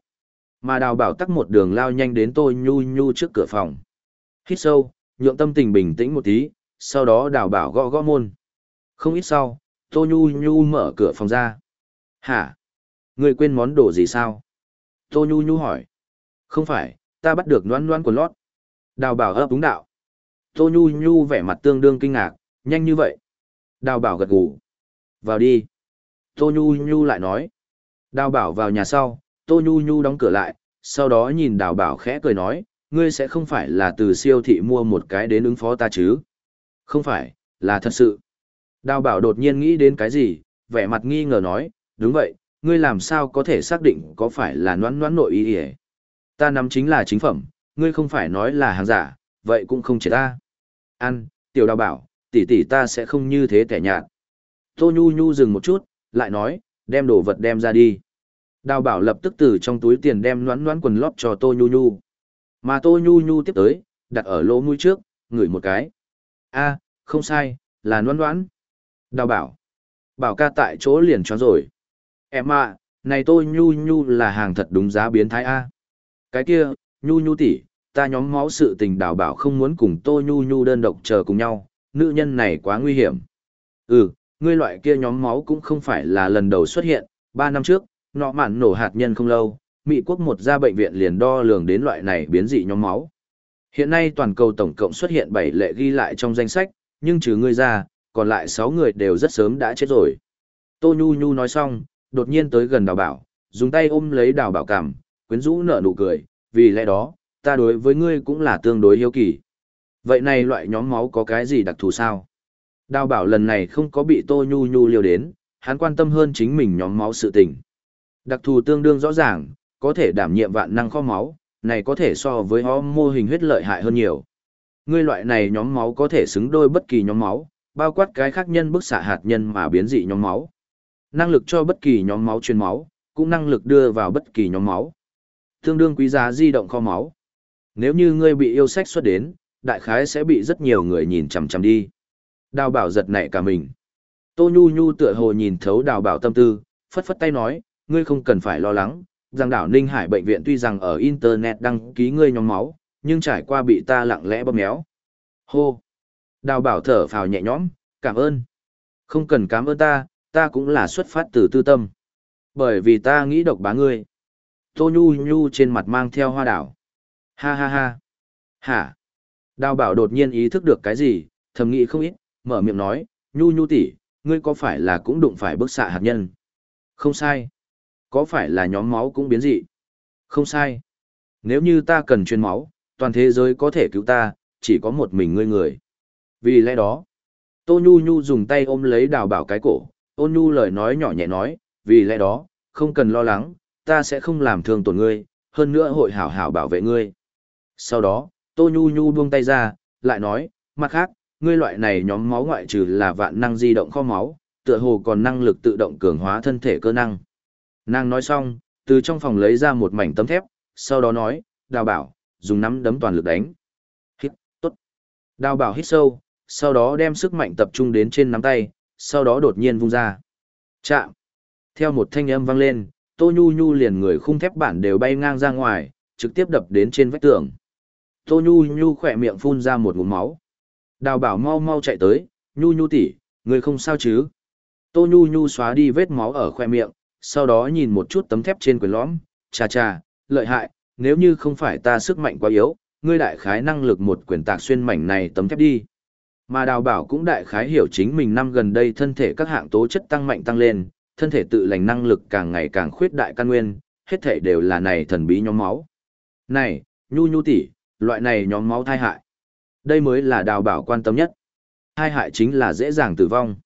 Mà đào bảo tắt một đường lao nhanh đến tôi nhu nhu trước cửa phòng. Hít sâu, nhượng tâm tình bình tĩnh một tí, sau đó đào bảo gõ gõ môn. Không ít sau, tôi nhu nhu mở cửa phòng ra. Hả? Ngươi quên món đồ gì sao? Tô Nhu Nhu hỏi. Không phải, ta bắt được noan noan của lót. Đào bảo ấp đúng đạo. Tô Nhu Nhu vẻ mặt tương đương kinh ngạc, nhanh như vậy. Đào bảo gật gù. Vào đi. Tô Nhu Nhu lại nói. Đào bảo vào nhà sau, Tô Nhu Nhu đóng cửa lại, sau đó nhìn đào bảo khẽ cười nói, ngươi sẽ không phải là từ siêu thị mua một cái đến ứng phó ta chứ? Không phải, là thật sự. Đào bảo đột nhiên nghĩ đến cái gì, vẻ mặt nghi ngờ nói, đúng vậy, ngươi làm sao có thể xác định có phải là noãn noãn nội ý ỉa ta nắm chính là chính phẩm ngươi không phải nói là hàng giả vậy cũng không chỉ ta. Ăn tiểu đào bảo tỷ tỷ ta sẽ không như thế tẻ nhạt. Tô nhu nhu dừng một chút lại nói đem đồ vật đem ra đi. Đào bảo lập tức từ trong túi tiền đem noãn noãn quần lót cho tô nhu nhu. Mà tô nhu nhu tiếp tới đặt ở lỗ mũi trước ngửi một cái. A không sai là noãn noãn. Đào bảo. Bảo ca tại chỗ liền cho rồi. Em ạ, này tôi nhu nhu là hàng thật đúng giá biến thái A. Cái kia, nhu nhu tỷ, ta nhóm máu sự tình đảo bảo không muốn cùng tôi nhu nhu đơn độc chờ cùng nhau, nữ nhân này quá nguy hiểm. Ừ, ngươi loại kia nhóm máu cũng không phải là lần đầu xuất hiện, ba năm trước, nọ mạn nổ hạt nhân không lâu, Mỹ quốc một gia bệnh viện liền đo lường đến loại này biến dị nhóm máu. Hiện nay toàn cầu tổng cộng xuất hiện 7 lệ ghi lại trong danh sách, nhưng trừ ngươi ra, còn lại 6 người đều rất sớm đã chết rồi. Tô Nhu Nhu nói xong, đột nhiên tới gần đào bảo, dùng tay ôm lấy đào bảo cằm, quyến rũ nở nụ cười, vì lẽ đó, ta đối với ngươi cũng là tương đối hiếu kỳ. Vậy này loại nhóm máu có cái gì đặc thù sao? Đào bảo lần này không có bị tô nhu nhu liều đến, hắn quan tâm hơn chính mình nhóm máu sự tình. Đặc thù tương đương rõ ràng, có thể đảm nhiệm vạn năng kho máu, này có thể so với ho mô hình huyết lợi hại hơn nhiều. Ngươi loại này nhóm máu có thể xứng đôi bất kỳ nhóm máu, bao quát cái khác nhân bức xạ hạt nhân mà biến dị nhóm máu. Năng lực cho bất kỳ nhóm máu truyền máu, cũng năng lực đưa vào bất kỳ nhóm máu. Tương đương quý giá di động kho máu. Nếu như ngươi bị yêu sách xuất đến, đại khái sẽ bị rất nhiều người nhìn chằm chằm đi. Đào bảo giật nảy cả mình. Tô Nhu Nhu tựa hồ nhìn thấu đào bảo tâm tư, phất phất tay nói, ngươi không cần phải lo lắng, rằng đảo Ninh Hải bệnh viện tuy rằng ở Internet đăng ký ngươi nhóm máu, nhưng trải qua bị ta lặng lẽ bóp méo. Hô! Đào bảo thở phào nhẹ nhõm, cảm ơn. Không cần cảm ơn ta, ta cũng là xuất phát từ tư tâm. Bởi vì ta nghĩ độc bá ngươi. Tô Nhu Nhu trên mặt mang theo hoa đảo. Ha ha ha. Hả? Đào bảo đột nhiên ý thức được cái gì, thầm nghĩ không ít, mở miệng nói, Nhu Nhu tỷ, ngươi có phải là cũng đụng phải bức xạ hạt nhân? Không sai. Có phải là nhóm máu cũng biến dị? Không sai. Nếu như ta cần truyền máu, toàn thế giới có thể cứu ta, chỉ có một mình ngươi người. Vì lẽ đó, Tô Nhu Nhu dùng tay ôm lấy đào bảo cái cổ, ôn nhu lời nói nhỏ nhẹ nói, vì lẽ đó, không cần lo lắng, ta sẽ không làm thương tổn ngươi, hơn nữa hội hảo hảo bảo vệ ngươi. Sau đó, Tô Nhu Nhu buông tay ra, lại nói, mặt khác, ngươi loại này nhóm máu ngoại trừ là vạn năng di động kho máu, tựa hồ còn năng lực tự động cường hóa thân thể cơ năng. Nàng nói xong, từ trong phòng lấy ra một mảnh tấm thép, sau đó nói, đào bảo, dùng nắm đấm toàn lực đánh. Hít, tốt. Đào bảo hít sâu, sau đó đem sức mạnh tập trung đến trên nắm tay, sau đó đột nhiên vung ra. Chạm. Theo một thanh âm vang lên, Tô Nhu Nhu liền người khung thép bản đều bay ngang ra ngoài, trực tiếp đập đến trên vách tường. Tô Nhu Nhu khỏe miệng phun ra một ngụm máu. Đào bảo mau mau chạy tới, Nhu Nhu tỷ, người không sao chứ? Tô Nhu Nhu xóa đi vết máu ở khoe miệng, sau đó nhìn một chút tấm thép trên quyền lõm, chà chà, lợi hại, nếu như không phải ta sức mạnh quá yếu, ngươi đại khái năng lực một quyền tạc xuyên mảnh này tấm thép đi. Mà đào bảo cũng đại khái hiểu chính mình năm gần đây thân thể các hạng tố chất tăng mạnh tăng lên, thân thể tự lành năng lực càng ngày càng khuyết đại căn nguyên, hết thể đều là này thần bí nhóm máu. Này, nhu nhu tỷ, loại này nhóm máu thai hại. Đây mới là đào bảo quan tâm nhất. Thai hại chính là dễ dàng tử vong.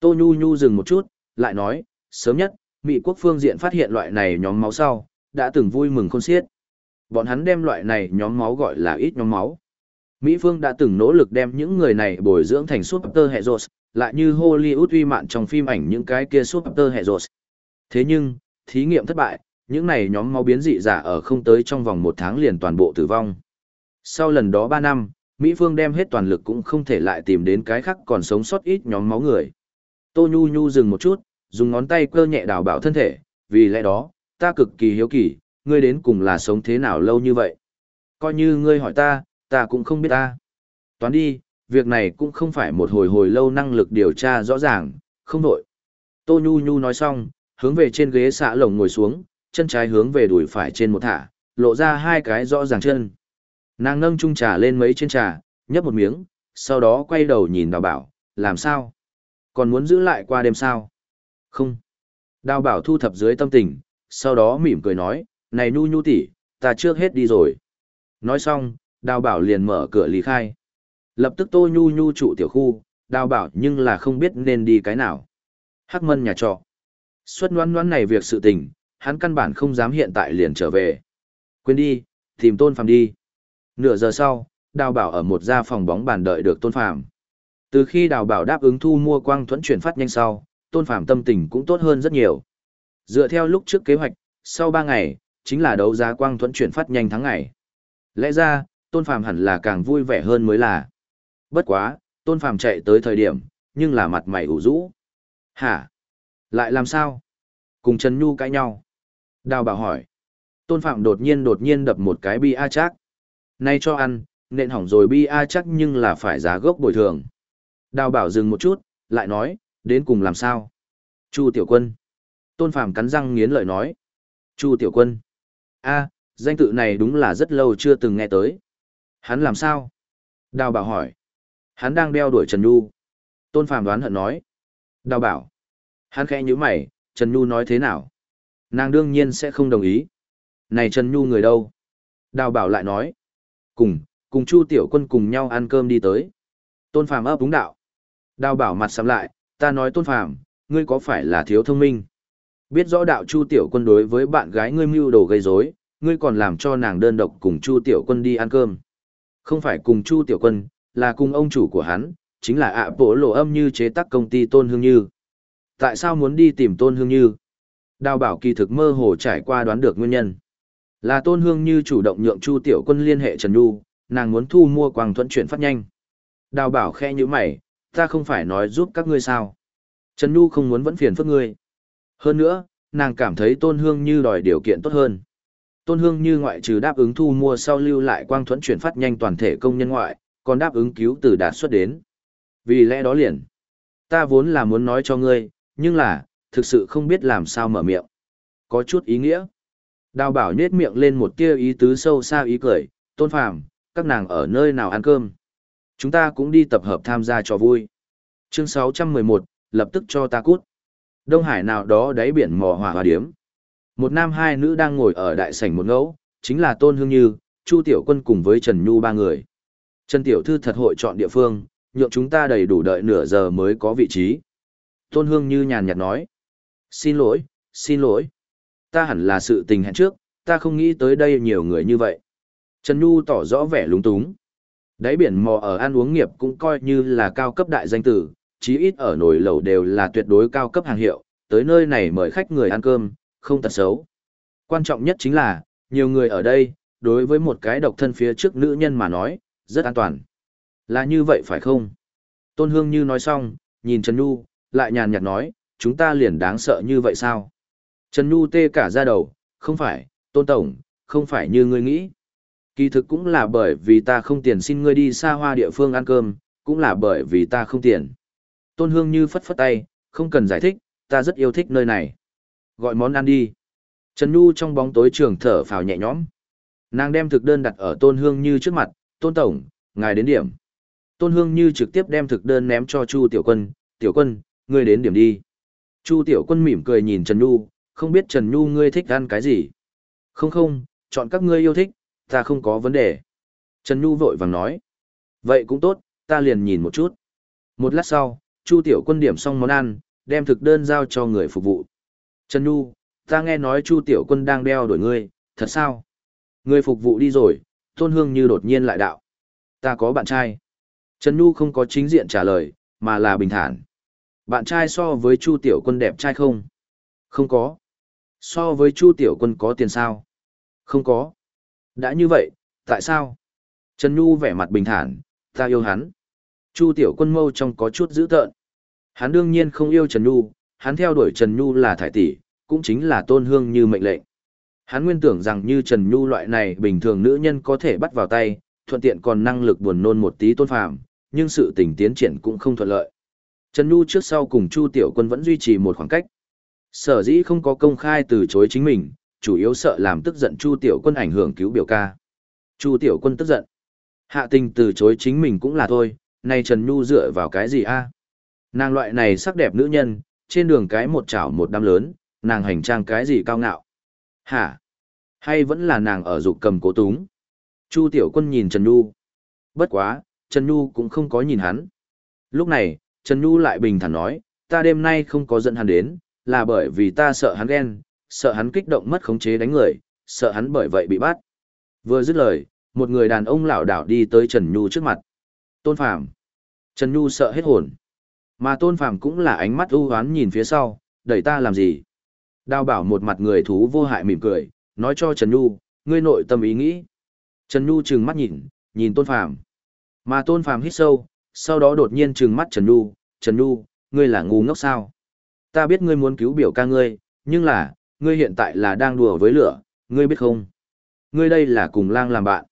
Tô nhu nhu dừng một chút, lại nói, sớm nhất, Mỹ quốc phương diện phát hiện loại này nhóm máu sau, đã từng vui mừng khôn xiết. Bọn hắn đem loại này nhóm máu gọi là ít nhóm máu. Mỹ Phương đã từng nỗ lực đem những người này bồi dưỡng thành super heroes, lại như Hollywood uy mạn trong phim ảnh những cái kia super heroes. Thế nhưng, thí nghiệm thất bại, những này nhóm máu biến dị giả ở không tới trong vòng một tháng liền toàn bộ tử vong. Sau lần đó 3 năm, Mỹ Phương đem hết toàn lực cũng không thể lại tìm đến cái khác còn sống sót ít nhóm máu người. Tô Nhu Nhu dừng một chút, dùng ngón tay cơ nhẹ đào bảo thân thể, vì lẽ đó, ta cực kỳ hiếu kỳ, ngươi đến cùng là sống thế nào lâu như vậy. Coi như ngươi hỏi ta, ta cũng không biết ta. Toán đi, việc này cũng không phải một hồi hồi lâu năng lực điều tra rõ ràng, không đổi. Tô Nhu Nhu nói xong, hướng về trên ghế xạ lồng ngồi xuống, chân trái hướng về đùi phải trên một thả, lộ ra hai cái rõ ràng chân. Nàng nâng chung trà lên mấy trên trà, nhấp một miếng, sau đó quay đầu nhìn đào bảo, làm sao? Còn muốn giữ lại qua đêm sao? Không. Đào bảo thu thập dưới tâm tình, sau đó mỉm cười nói, này nhu nhu tỷ, ta trước hết đi rồi. Nói xong, đào bảo liền mở cửa lý khai. Lập tức tô nhu nhu trụ tiểu khu, đào bảo nhưng là không biết nên đi cái nào. Hắc mân nhà trọ. Xuất noan noan này việc sự tình, hắn căn bản không dám hiện tại liền trở về. Quên đi, tìm tôn phàm đi. Nửa giờ sau, đào bảo ở một gia phòng bóng bàn đợi được tôn phàm. Từ khi đào bảo đáp ứng thu mua quang thuẫn chuyển phát nhanh sau, tôn phàm tâm tình cũng tốt hơn rất nhiều. Dựa theo lúc trước kế hoạch, sau ba ngày, chính là đấu giá quang thuẫn chuyển phát nhanh tháng ngày. Lẽ ra, tôn phàm hẳn là càng vui vẻ hơn mới là. Bất quá, tôn phàm chạy tới thời điểm, nhưng là mặt mày ủ rũ. Hả? Lại làm sao? Cùng Trần Nhu cãi nhau. Đào bảo hỏi. Tôn phạm đột nhiên đột nhiên đập một cái bi a chắc. Nay cho ăn, nện hỏng rồi bi a chắc nhưng là phải giá gốc bồi thường. Đào bảo dừng một chút, lại nói, đến cùng làm sao? Chu tiểu quân. Tôn phạm cắn răng nghiến lợi nói. Chu tiểu quân. a danh tự này đúng là rất lâu chưa từng nghe tới. Hắn làm sao? Đào bảo hỏi. Hắn đang đeo đuổi Trần Nhu. Tôn Phàm đoán hận nói. Đào bảo. Hắn khẽ như mày, Trần Nhu nói thế nào? Nàng đương nhiên sẽ không đồng ý. Này Trần Nhu người đâu? Đào bảo lại nói. Cùng, cùng Chu Tiểu Quân cùng nhau ăn cơm đi tới. Tôn Phàm ấp đúng đạo. Đào bảo mặt sắm lại, ta nói Tôn Phàm, ngươi có phải là thiếu thông minh? Biết rõ đạo Chu Tiểu Quân đối với bạn gái ngươi mưu đồ gây rối, ngươi còn làm cho nàng đơn độc cùng Chu Tiểu Quân đi ăn cơm. Không phải cùng Chu Tiểu Quân, là cùng ông chủ của hắn, chính là ạ bộ lộ âm như chế tác công ty Tôn Hương Như. Tại sao muốn đi tìm Tôn Hương Như? Đào bảo kỳ thực mơ hồ trải qua đoán được nguyên nhân. Là Tôn Hương Như chủ động nhượng Chu Tiểu Quân liên hệ Trần Nhu, nàng muốn thu mua quang thuận chuyển phát nhanh. Đào bảo khe như mày, ta không phải nói giúp các ngươi sao. Trần Nhu không muốn vẫn phiền phức ngươi. Hơn nữa, nàng cảm thấy Tôn Hương Như đòi điều kiện tốt hơn. Tôn Hương Như ngoại trừ đáp ứng thu mua sau lưu lại quang thuẫn chuyển phát nhanh toàn thể công nhân ngoại, còn đáp ứng cứu từ đạt xuất đến. Vì lẽ đó liền, ta vốn là muốn nói cho ngươi, nhưng là, thực sự không biết làm sao mở miệng. Có chút ý nghĩa. Đào bảo nhết miệng lên một tia ý tứ sâu xa ý cười, tôn phàm, các nàng ở nơi nào ăn cơm. Chúng ta cũng đi tập hợp tham gia cho vui. Chương 611, lập tức cho ta cút. Đông Hải nào đó đáy biển mò hỏa hòa điếm. Một nam hai nữ đang ngồi ở đại sảnh một ngẫu, chính là Tôn Hương Như, Chu Tiểu Quân cùng với Trần Nhu ba người. Trần Tiểu Thư thật hội chọn địa phương, nhượng chúng ta đầy đủ đợi nửa giờ mới có vị trí. Tôn Hương Như nhàn nhạt nói. Xin lỗi, xin lỗi. Ta hẳn là sự tình hẹn trước, ta không nghĩ tới đây nhiều người như vậy. Trần Nhu tỏ rõ vẻ lúng túng. Đáy biển mò ở ăn uống nghiệp cũng coi như là cao cấp đại danh tử, chí ít ở nồi lẩu đều là tuyệt đối cao cấp hàng hiệu, tới nơi này mời khách người ăn cơm, không tật xấu. Quan trọng nhất chính là, nhiều người ở đây, đối với một cái độc thân phía trước nữ nhân mà nói, rất an toàn. Là như vậy phải không? Tôn Hương Như nói xong, nhìn Trần Nhu, lại nhàn nhạt nói, chúng ta liền đáng sợ như vậy sao? Trần Nhu tê cả ra đầu, không phải, Tôn Tổng, không phải như ngươi nghĩ. Kỳ thực cũng là bởi vì ta không tiền xin ngươi đi xa hoa địa phương ăn cơm, cũng là bởi vì ta không tiền. Tôn Hương Như phất phất tay, không cần giải thích, ta rất yêu thích nơi này. Gọi món ăn đi. Trần Nhu trong bóng tối trường thở phào nhẹ nhõm. Nàng đem thực đơn đặt ở Tôn Hương Như trước mặt, Tôn Tổng, ngài đến điểm. Tôn Hương Như trực tiếp đem thực đơn ném cho Chu Tiểu Quân, Tiểu Quân, ngươi đến điểm đi. Chu Tiểu Quân mỉm cười nhìn Trần Nhu, không biết Trần Nhu ngươi thích ăn cái gì. Không không, chọn các ngươi yêu thích, ta không có vấn đề. Trần Nhu vội vàng nói. Vậy cũng tốt, ta liền nhìn một chút. Một lát sau, Chu Tiểu Quân điểm xong món ăn, đem thực đơn giao cho người phục vụ. Trần Nhu, ta nghe nói Chu Tiểu Quân đang đeo đuổi ngươi, thật sao? Ngươi phục vụ đi rồi, Tôn Hương như đột nhiên lại đạo. Ta có bạn trai. Trần Nhu không có chính diện trả lời, mà là bình thản. Bạn trai so với Chu Tiểu Quân đẹp trai không? Không có. So với Chu Tiểu Quân có tiền sao? Không có. Đã như vậy, tại sao? Trần Nhu vẻ mặt bình thản, ta yêu hắn. Chu Tiểu Quân mâu trong có chút dữ tợn. Hắn đương nhiên không yêu Trần Nhu, hắn theo đuổi Trần Nhu là thải tỷ, cũng chính là tôn hương như mệnh lệnh. Hắn nguyên tưởng rằng như Trần Nhu loại này bình thường nữ nhân có thể bắt vào tay, thuận tiện còn năng lực buồn nôn một tí tôn phàm, nhưng sự tình tiến triển cũng không thuận lợi. Trần Nhu trước sau cùng Chu Tiểu Quân vẫn duy trì một khoảng cách. Sở dĩ không có công khai từ chối chính mình, chủ yếu sợ làm tức giận Chu Tiểu Quân ảnh hưởng cứu biểu ca. Chu Tiểu Quân tức giận. Hạ tình từ chối chính mình cũng là thôi, nay Trần Nhu dựa vào cái gì a? Nàng loại này sắc đẹp nữ nhân, trên đường cái một chảo một đám lớn, nàng hành trang cái gì cao ngạo. Hả? Hay vẫn là nàng ở dục cầm cố túng? Chu Tiểu Quân nhìn Trần Nhu. Bất quá, Trần Nhu cũng không có nhìn hắn. Lúc này, Trần Nhu lại bình thản nói, ta đêm nay không có dẫn hắn đến, là bởi vì ta sợ hắn ghen, sợ hắn kích động mất khống chế đánh người, sợ hắn bởi vậy bị bắt. Vừa dứt lời, một người đàn ông lảo đảo đi tới Trần Nhu trước mặt. Tôn Phàm. Trần Nhu sợ hết hồn. Mà Tôn Phàm cũng là ánh mắt ưu hoán nhìn phía sau, đẩy ta làm gì? Đào bảo một mặt người thú vô hại mỉm cười, nói cho Trần Nhu, ngươi nội tâm ý nghĩ. Trần Nhu trừng mắt nhìn, nhìn Tôn Phàm. Mà Tôn Phàm hít sâu, sau đó đột nhiên trừng mắt Trần Nhu, Trần Nhu, ngươi là ngu ngốc sao? Ta biết ngươi muốn cứu biểu ca ngươi, nhưng là, ngươi hiện tại là đang đùa với lửa, ngươi biết không? Ngươi đây là cùng lang làm bạn.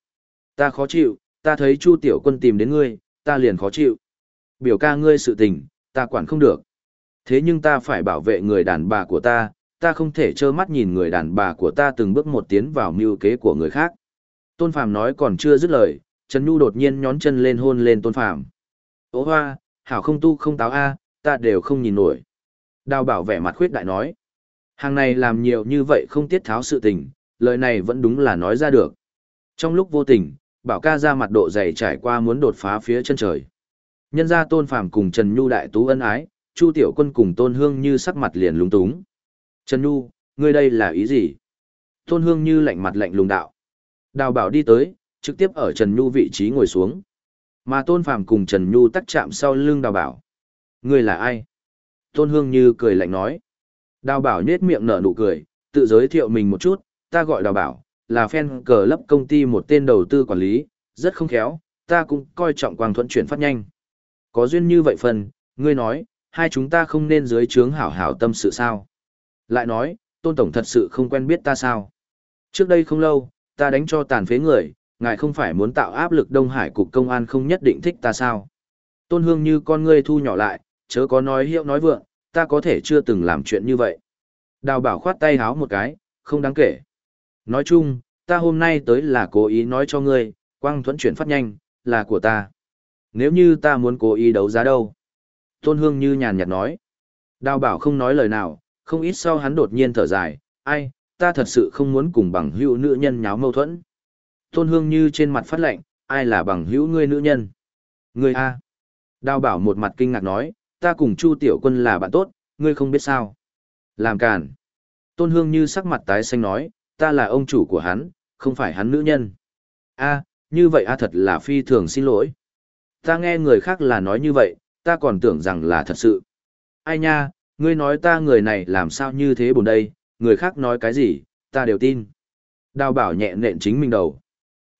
Ta khó chịu, ta thấy Chu Tiểu Quân tìm đến ngươi, ta liền khó chịu. Biểu ca ngươi sự tình, ta quản không được. Thế nhưng ta phải bảo vệ người đàn bà của ta, ta không thể trơ mắt nhìn người đàn bà của ta từng bước một tiến vào mưu kế của người khác. Tôn Phàm nói còn chưa dứt lời, Trần Nhu đột nhiên nhón chân lên hôn lên Tôn Phàm. Ô hoa, hảo không tu không táo a, ta đều không nhìn nổi. Đào bảo vẻ mặt khuyết đại nói. Hàng này làm nhiều như vậy không tiết tháo sự tình, lời này vẫn đúng là nói ra được. Trong lúc vô tình, bảo ca ra mặt độ dày trải qua muốn đột phá phía chân trời. Nhân gia tôn phàm cùng Trần Nhu đại tú ân ái, Chu Tiểu Quân cùng tôn hương như sắc mặt liền lúng túng. Trần Nhu, ngươi đây là ý gì? Tôn hương như lạnh mặt lạnh lùng đạo. Đào bảo đi tới, trực tiếp ở Trần Nhu vị trí ngồi xuống. Mà tôn phàm cùng Trần Nhu tắt chạm sau lưng đào bảo. Ngươi là ai? Tôn hương như cười lạnh nói. Đào bảo nhết miệng nở nụ cười, tự giới thiệu mình một chút, ta gọi đào bảo, là fan cờ lấp công ty một tên đầu tư quản lý, rất không khéo, ta cũng coi trọng quang thuận chuyển phát nhanh. Có duyên như vậy phần, ngươi nói, hai chúng ta không nên dưới trướng hảo hảo tâm sự sao. Lại nói, tôn tổng thật sự không quen biết ta sao. Trước đây không lâu, ta đánh cho tàn phế người, ngài không phải muốn tạo áp lực Đông Hải cục công an không nhất định thích ta sao. Tôn hương như con ngươi thu nhỏ lại, chớ có nói hiệu nói vượng, ta có thể chưa từng làm chuyện như vậy. Đào bảo khoát tay háo một cái, không đáng kể. Nói chung, ta hôm nay tới là cố ý nói cho ngươi, quang thuẫn chuyển phát nhanh, là của ta. Nếu như ta muốn cố ý đấu giá đâu? Tôn Hương như nhàn nhạt nói. Đào bảo không nói lời nào, không ít sau hắn đột nhiên thở dài, ai, ta thật sự không muốn cùng bằng hữu nữ nhân nháo mâu thuẫn. Tôn Hương như trên mặt phát lệnh, ai là bằng hữu ngươi nữ nhân? Ngươi A. Đào bảo một mặt kinh ngạc nói, ta cùng Chu Tiểu Quân là bạn tốt, ngươi không biết sao. Làm càn. Tôn Hương như sắc mặt tái xanh nói, ta là ông chủ của hắn, không phải hắn nữ nhân. A, như vậy a thật là phi thường xin lỗi. Ta nghe người khác là nói như vậy, ta còn tưởng rằng là thật sự. Ai nha, ngươi nói ta người này làm sao như thế buồn đây, người khác nói cái gì, ta đều tin. Đào bảo nhẹ nện chính mình đầu.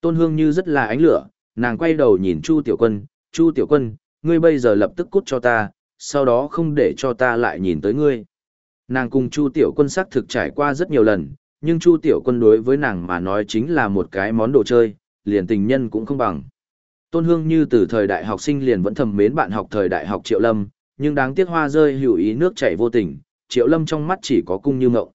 Tôn Hương như rất là ánh lửa, nàng quay đầu nhìn Chu Tiểu Quân, Chu Tiểu Quân, ngươi bây giờ lập tức cút cho ta, sau đó không để cho ta lại nhìn tới ngươi. Nàng cùng Chu Tiểu Quân xác thực trải qua rất nhiều lần, nhưng Chu Tiểu Quân đối với nàng mà nói chính là một cái món đồ chơi, liền tình nhân cũng không bằng. Tôn Hương như từ thời đại học sinh liền vẫn thầm mến bạn học thời đại học Triệu Lâm, nhưng đáng tiếc hoa rơi hữu ý nước chảy vô tình, Triệu Lâm trong mắt chỉ có cung như ngậu.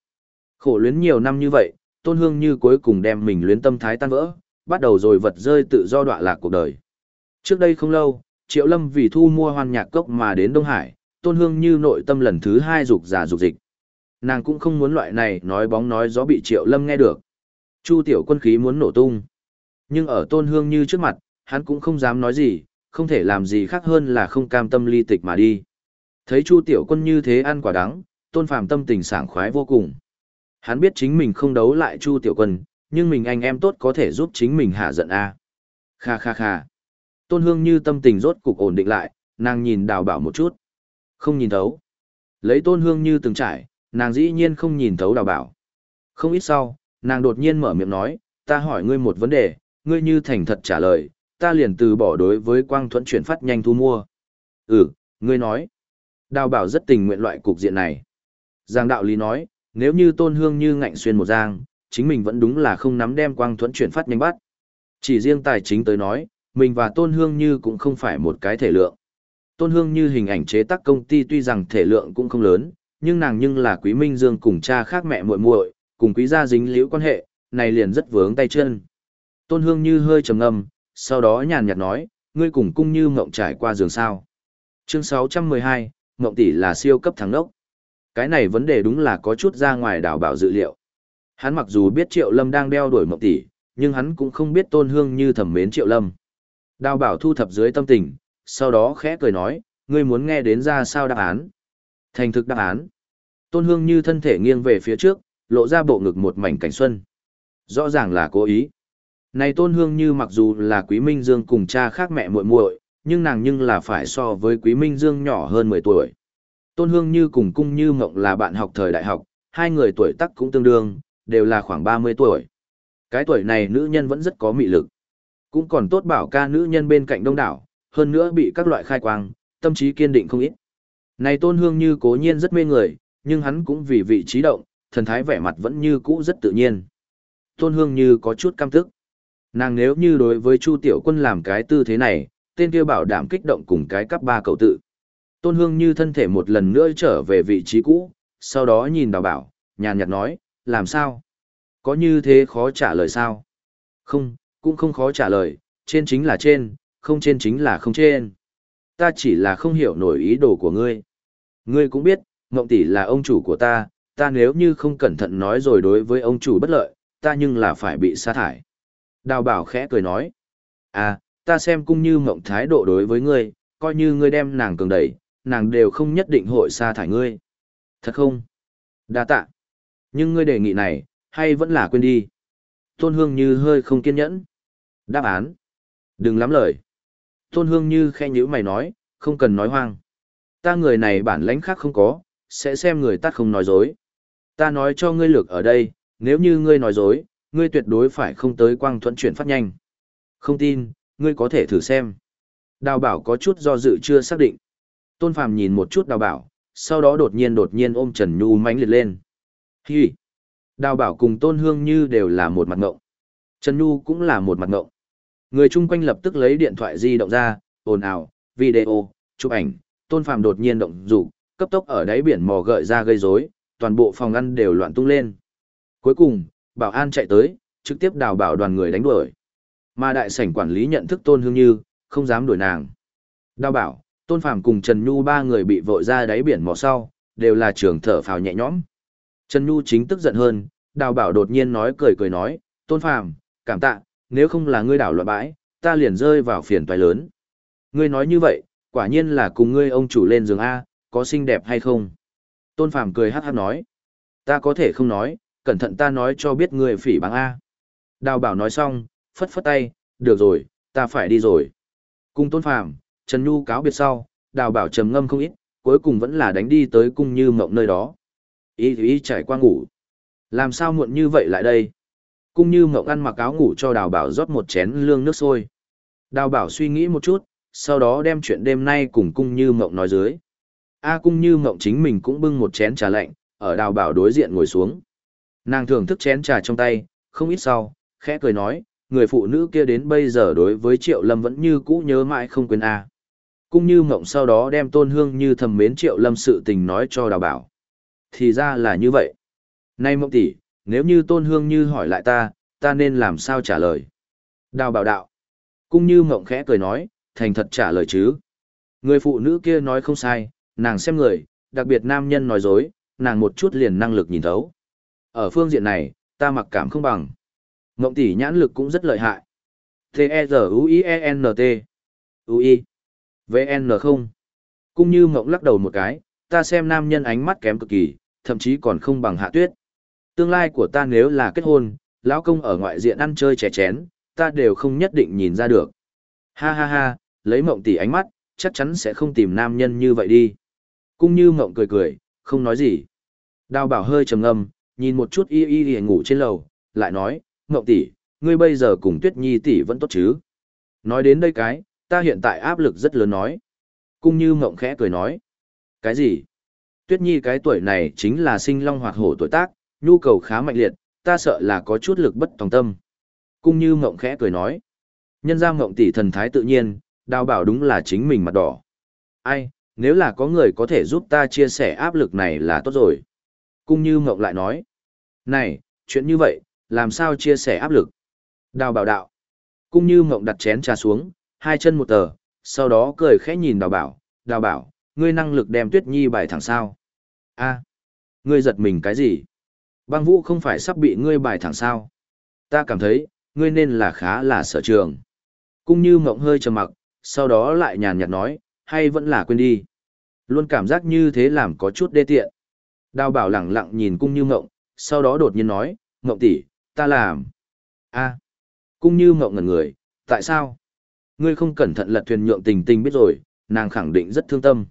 Khổ luyến nhiều năm như vậy, Tôn Hương như cuối cùng đem mình luyến tâm thái tan vỡ, bắt đầu rồi vật rơi tự do đọa lạc cuộc đời. Trước đây không lâu, Triệu Lâm vì thu mua hoan nhạc cốc mà đến Đông Hải, Tôn Hương như nội tâm lần thứ hai dục giả dục dịch. Nàng cũng không muốn loại này nói bóng nói gió bị Triệu Lâm nghe được. Chu tiểu quân khí muốn nổ tung. Nhưng ở Tôn Hương như trước mặt, hắn cũng không dám nói gì, không thể làm gì khác hơn là không cam tâm ly tịch mà đi. Thấy Chu tiểu quân như thế ăn quả đắng, Tôn Phàm tâm tình sảng khoái vô cùng. Hắn biết chính mình không đấu lại Chu tiểu quân, nhưng mình anh em tốt có thể giúp chính mình hạ giận a. Kha kha kha. Tôn Hương như tâm tình rốt cục ổn định lại, nàng nhìn đào bảo một chút. Không nhìn thấu. Lấy Tôn Hương như từng trải, nàng dĩ nhiên không nhìn thấu đào bảo. Không ít sau, nàng đột nhiên mở miệng nói, ta hỏi ngươi một vấn đề, ngươi như thành thật trả lời, ta liền từ bỏ đối với quang thuẫn chuyển phát nhanh thu mua. Ừ, ngươi nói. Đào bảo rất tình nguyện loại cục diện này. Giang đạo lý nói, nếu như tôn hương như ngạnh xuyên một giang, chính mình vẫn đúng là không nắm đem quang thuẫn chuyển phát nhanh bắt. Chỉ riêng tài chính tới nói, mình và tôn hương như cũng không phải một cái thể lượng. Tôn hương như hình ảnh chế tác công ty tuy rằng thể lượng cũng không lớn, nhưng nàng nhưng là quý minh dương cùng cha khác mẹ muội muội, cùng quý gia dính liễu quan hệ, này liền rất vướng tay chân. Tôn Hương Như hơi trầm ngâm, sau đó nhàn nhạt nói, ngươi cùng cung như mộng trải qua giường sao. Chương 612, mộng tỷ là siêu cấp thắng đốc. Cái này vấn đề đúng là có chút ra ngoài đảo bảo dự liệu. Hắn mặc dù biết Triệu Lâm đang đeo đuổi mộng tỷ, nhưng hắn cũng không biết Tôn Hương Như thẩm mến Triệu Lâm. Đào bảo thu thập dưới tâm tình, sau đó khẽ cười nói, ngươi muốn nghe đến ra sao đáp án. Thành thực đáp án. Tôn Hương Như thân thể nghiêng về phía trước, lộ ra bộ ngực một mảnh cảnh xuân. Rõ ràng là cố ý. Này Tôn Hương Như mặc dù là Quý Minh Dương cùng cha khác mẹ muội muội, nhưng nàng nhưng là phải so với Quý Minh Dương nhỏ hơn 10 tuổi. Tôn Hương Như cùng Cung Như Mộng là bạn học thời đại học, hai người tuổi tác cũng tương đương, đều là khoảng 30 tuổi. Cái tuổi này nữ nhân vẫn rất có mị lực. Cũng còn tốt bảo ca nữ nhân bên cạnh đông đảo, hơn nữa bị các loại khai quang, tâm trí kiên định không ít. Này Tôn Hương Như cố nhiên rất mê người, nhưng hắn cũng vì vị trí động, thần thái vẻ mặt vẫn như cũ rất tự nhiên. Tôn Hương Như có chút căm tức. Nàng nếu như đối với Chu Tiểu Quân làm cái tư thế này, tên kia bảo đảm kích động cùng cái cấp ba cậu tự. Tôn Hương Như thân thể một lần nữa trở về vị trí cũ, sau đó nhìn đào bảo, nhàn nhạt nói, làm sao? Có như thế khó trả lời sao? Không, cũng không khó trả lời, trên chính là trên, không trên chính là không trên. Ta chỉ là không hiểu nổi ý đồ của ngươi. Ngươi cũng biết, Ngộng Tỷ là ông chủ của ta, ta nếu như không cẩn thận nói rồi đối với ông chủ bất lợi, ta nhưng là phải bị sa thải. Đào bảo khẽ cười nói. À, ta xem cung như mộng thái độ đối với ngươi, coi như ngươi đem nàng cường đẩy, nàng đều không nhất định hội sa thải ngươi. Thật không? Đa tạ. Nhưng ngươi đề nghị này, hay vẫn là quên đi. Tôn Hương Như hơi không kiên nhẫn. Đáp án. Đừng lắm lời. Tôn Hương Như khe nhữ mày nói, không cần nói hoang. Ta người này bản lãnh khác không có, sẽ xem người ta không nói dối. Ta nói cho ngươi lược ở đây, nếu như ngươi nói dối, ngươi tuyệt đối phải không tới quang thuận chuyển phát nhanh. Không tin, ngươi có thể thử xem. Đào bảo có chút do dự chưa xác định. Tôn Phàm nhìn một chút đào bảo, sau đó đột nhiên đột nhiên ôm Trần Nhu mánh liệt lên. Hi! Đào bảo cùng Tôn Hương Như đều là một mặt ngộng. Trần Nhu cũng là một mặt ngộng. Người chung quanh lập tức lấy điện thoại di động ra, ồn ào, video, chụp ảnh, Tôn Phàm đột nhiên động dục, cấp tốc ở đáy biển mò gợi ra gây rối, toàn bộ phòng ăn đều loạn tung lên. Cuối cùng, bảo an chạy tới, trực tiếp đào bảo đoàn người đánh đuổi. Mà đại sảnh quản lý nhận thức Tôn Hương Như, không dám đuổi nàng. Đào bảo, Tôn Phàm cùng Trần Nhu ba người bị vội ra đáy biển mò sau, đều là trường thở phào nhẹ nhõm. Trần Nhu chính tức giận hơn, đào bảo đột nhiên nói cười cười nói, Tôn Phàm, cảm tạ, nếu không là ngươi đảo loạn bãi, ta liền rơi vào phiền toái lớn. Ngươi nói như vậy, quả nhiên là cùng ngươi ông chủ lên giường A, có xinh đẹp hay không? Tôn Phàm cười hát hát nói, ta có thể không nói, cẩn thận ta nói cho biết ngươi phỉ báng A. Đào bảo nói xong, phất phất tay, được rồi, ta phải đi rồi. cung Tôn Phàm, Trần Nhu cáo biệt sau, đào bảo trầm ngâm không ít, cuối cùng vẫn là đánh đi tới cung như mộng nơi đó. Ý thì ý trải qua ngủ. Làm sao muộn như vậy lại đây? Cung như mộng ăn mặc áo ngủ cho đào bảo rót một chén lương nước sôi. Đào bảo suy nghĩ một chút, sau đó đem chuyện đêm nay cùng cung như mộng nói dưới. A cung như mộng chính mình cũng bưng một chén trà lạnh, ở đào bảo đối diện ngồi xuống. Nàng thưởng thức chén trà trong tay, không ít sau, khẽ cười nói, người phụ nữ kia đến bây giờ đối với triệu lâm vẫn như cũ nhớ mãi không quên A. cũng như mộng sau đó đem tôn hương như thầm mến triệu lâm sự tình nói cho đào bảo. Thì ra là như vậy. Nay mộng tỷ, nếu như tôn hương như hỏi lại ta, ta nên làm sao trả lời? Đào bảo đạo. cũng như mộng khẽ cười nói, thành thật trả lời chứ. Người phụ nữ kia nói không sai, nàng xem người, đặc biệt nam nhân nói dối, nàng một chút liền năng lực nhìn thấu. Ở phương diện này, ta mặc cảm không bằng. Ngộng tỷ nhãn lực cũng rất lợi hại. T-E-Z-U-I-E-N-T U-I V-N không. cũng như Ngộng lắc đầu một cái, ta xem nam nhân ánh mắt kém cực kỳ, thậm chí còn không bằng hạ tuyết. Tương lai của ta nếu là kết hôn, lão công ở ngoại diện ăn chơi chè chén, ta đều không nhất định nhìn ra được. Ha ha ha, lấy mộng tỷ ánh mắt, chắc chắn sẽ không tìm nam nhân như vậy đi. cũng như mộng cười cười, không nói gì. Đào bảo hơi trầm ngâm, nhìn một chút y y y ngủ trên lầu, lại nói, Ngọc tỷ, ngươi bây giờ cùng tuyết nhi tỷ vẫn tốt chứ. Nói đến đây cái, ta hiện tại áp lực rất lớn nói. Cung như mộng khẽ cười nói. Cái gì? Tuyết nhi cái tuổi này chính là sinh long hoạt hổ tuổi tác, nhu cầu khá mạnh liệt, ta sợ là có chút lực bất tòng tâm. Cung như mộng khẽ cười nói. Nhân ra mộng tỷ thần thái tự nhiên, đào bảo đúng là chính mình mặt đỏ. Ai, Nếu là có người có thể giúp ta chia sẻ áp lực này là tốt rồi. Cung như mộng lại nói. Này, chuyện như vậy, làm sao chia sẻ áp lực? Đào bảo đạo. Cung như mộng đặt chén trà xuống, hai chân một tờ, sau đó cười khẽ nhìn đào bảo. Đào bảo, ngươi năng lực đem tuyết nhi bài thẳng sao? a ngươi giật mình cái gì? Băng vũ không phải sắp bị ngươi bài thẳng sao? Ta cảm thấy, ngươi nên là khá là sở trường. Cung như mộng hơi trầm mặc, sau đó lại nhàn nhạt nói, hay vẫn là quên đi. Luôn cảm giác như thế làm có chút đê tiện. Đào bảo lẳng lặng nhìn cung như mộng, sau đó đột nhiên nói, Ngộng tỷ, ta làm. a cũng như Ngộng ngẩn người, tại sao? Ngươi không cẩn thận lật thuyền nhượng tình tình biết rồi, nàng khẳng định rất thương tâm.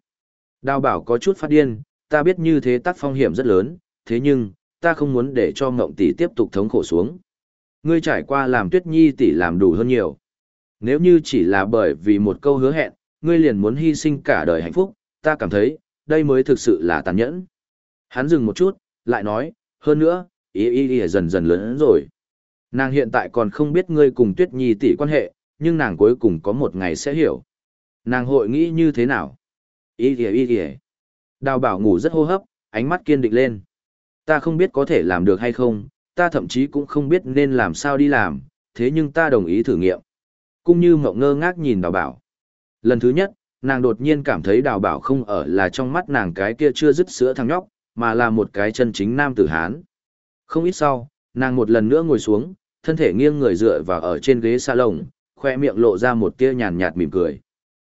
Đào bảo có chút phát điên, ta biết như thế tác phong hiểm rất lớn, thế nhưng, ta không muốn để cho Ngộng tỷ tiếp tục thống khổ xuống. Ngươi trải qua làm tuyết nhi tỷ làm đủ hơn nhiều. Nếu như chỉ là bởi vì một câu hứa hẹn, ngươi liền muốn hy sinh cả đời hạnh phúc, ta cảm thấy, đây mới thực sự là tàn nhẫn. Hắn dừng một chút, lại nói, hơn nữa, ý ý ý dần dần lớn rồi. Nàng hiện tại còn không biết ngươi cùng tuyết nhi tỷ quan hệ, nhưng nàng cuối cùng có một ngày sẽ hiểu. Nàng hội nghĩ như thế nào? Ý ý ý ý. Đào bảo ngủ rất hô hấp, ánh mắt kiên định lên. Ta không biết có thể làm được hay không, ta thậm chí cũng không biết nên làm sao đi làm, thế nhưng ta đồng ý thử nghiệm. Cũng như mộng ngơ ngác nhìn đào bảo. Lần thứ nhất, nàng đột nhiên cảm thấy đào bảo không ở là trong mắt nàng cái kia chưa dứt sữa thằng nhóc, mà là một cái chân chính nam tử Hán. Không ít sau, nàng một lần nữa ngồi xuống, thân thể nghiêng người dựa vào ở trên ghế salon, khoe miệng lộ ra một tia nhàn nhạt mỉm cười.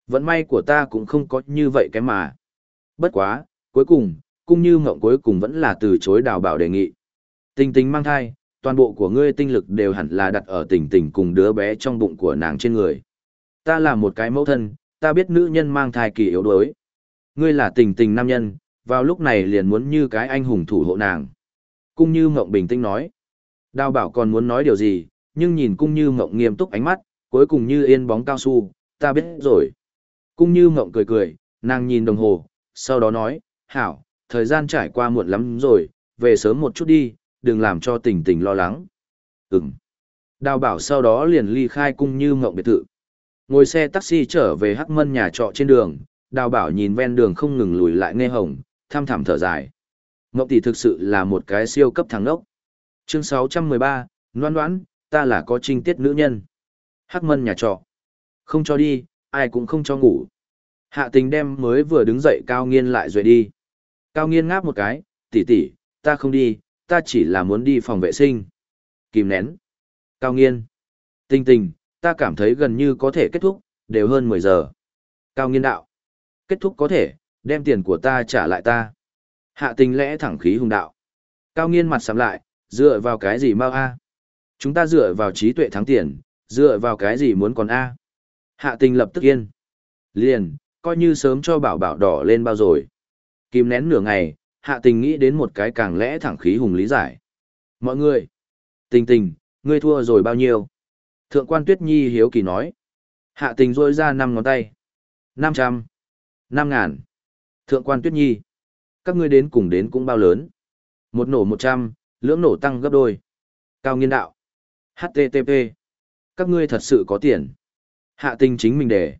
Vận may của ta cũng không có như vậy cái mà. Bất quá, cuối cùng, cũng như mộng cuối cùng vẫn là từ chối đào bảo đề nghị. Tình tình mang thai, toàn bộ của ngươi tinh lực đều hẳn là đặt ở tình tình cùng đứa bé trong bụng của nàng trên người. Ta là một cái mẫu thân, ta biết nữ nhân mang thai kỳ yếu đuối. Ngươi là tình tình nam nhân, vào lúc này liền muốn như cái anh hùng thủ hộ nàng. Cung như mộng bình tĩnh nói. Đào bảo còn muốn nói điều gì, nhưng nhìn cung như mộng nghiêm túc ánh mắt, cuối cùng như yên bóng cao su, ta biết rồi. Cung như mộng cười cười, nàng nhìn đồng hồ, sau đó nói, hảo, thời gian trải qua muộn lắm rồi, về sớm một chút đi, đừng làm cho tình tình lo lắng. Ừm. Đào bảo sau đó liền ly khai cung như mộng biệt thự. Ngồi xe taxi trở về Hắc Mân nhà trọ trên đường, đào bảo nhìn ven đường không ngừng lùi lại nghe hồng, tham thảm thở dài. Ngộng tỷ thực sự là một cái siêu cấp thằng đốc. Chương 613, noan đoán, ta là có trinh tiết nữ nhân. Hắc Mân nhà trọ. Không cho đi, ai cũng không cho ngủ. Hạ tình đem mới vừa đứng dậy cao nghiên lại rồi đi. Cao nghiên ngáp một cái, tỷ tỷ, ta không đi, ta chỉ là muốn đi phòng vệ sinh. Kìm nén. Cao nghiên. Tình tình, ta cảm thấy gần như có thể kết thúc, đều hơn 10 giờ. Cao nghiên đạo. Kết thúc có thể, đem tiền của ta trả lại ta. Hạ tình lẽ thẳng khí hùng đạo. Cao nghiên mặt sắm lại, dựa vào cái gì mau a? Chúng ta dựa vào trí tuệ thắng tiền, dựa vào cái gì muốn còn a? Hạ tình lập tức yên. Liền, coi như sớm cho bảo bảo đỏ lên bao rồi. Kìm nén nửa ngày, hạ tình nghĩ đến một cái càng lẽ thẳng khí hùng lý giải. Mọi người, tình tình, ngươi thua rồi bao nhiêu? Thượng quan Tuyết Nhi hiếu kỳ nói. Hạ tình rôi ra năm ngón tay. năm trăm năm ngàn. Thượng quan Tuyết Nhi. Các ngươi đến cùng đến cũng bao lớn. Một nổ một trăm lưỡng nổ tăng gấp đôi. Cao nghiên đạo. HTTP. Các ngươi thật sự có tiền. Hạ tình chính mình để.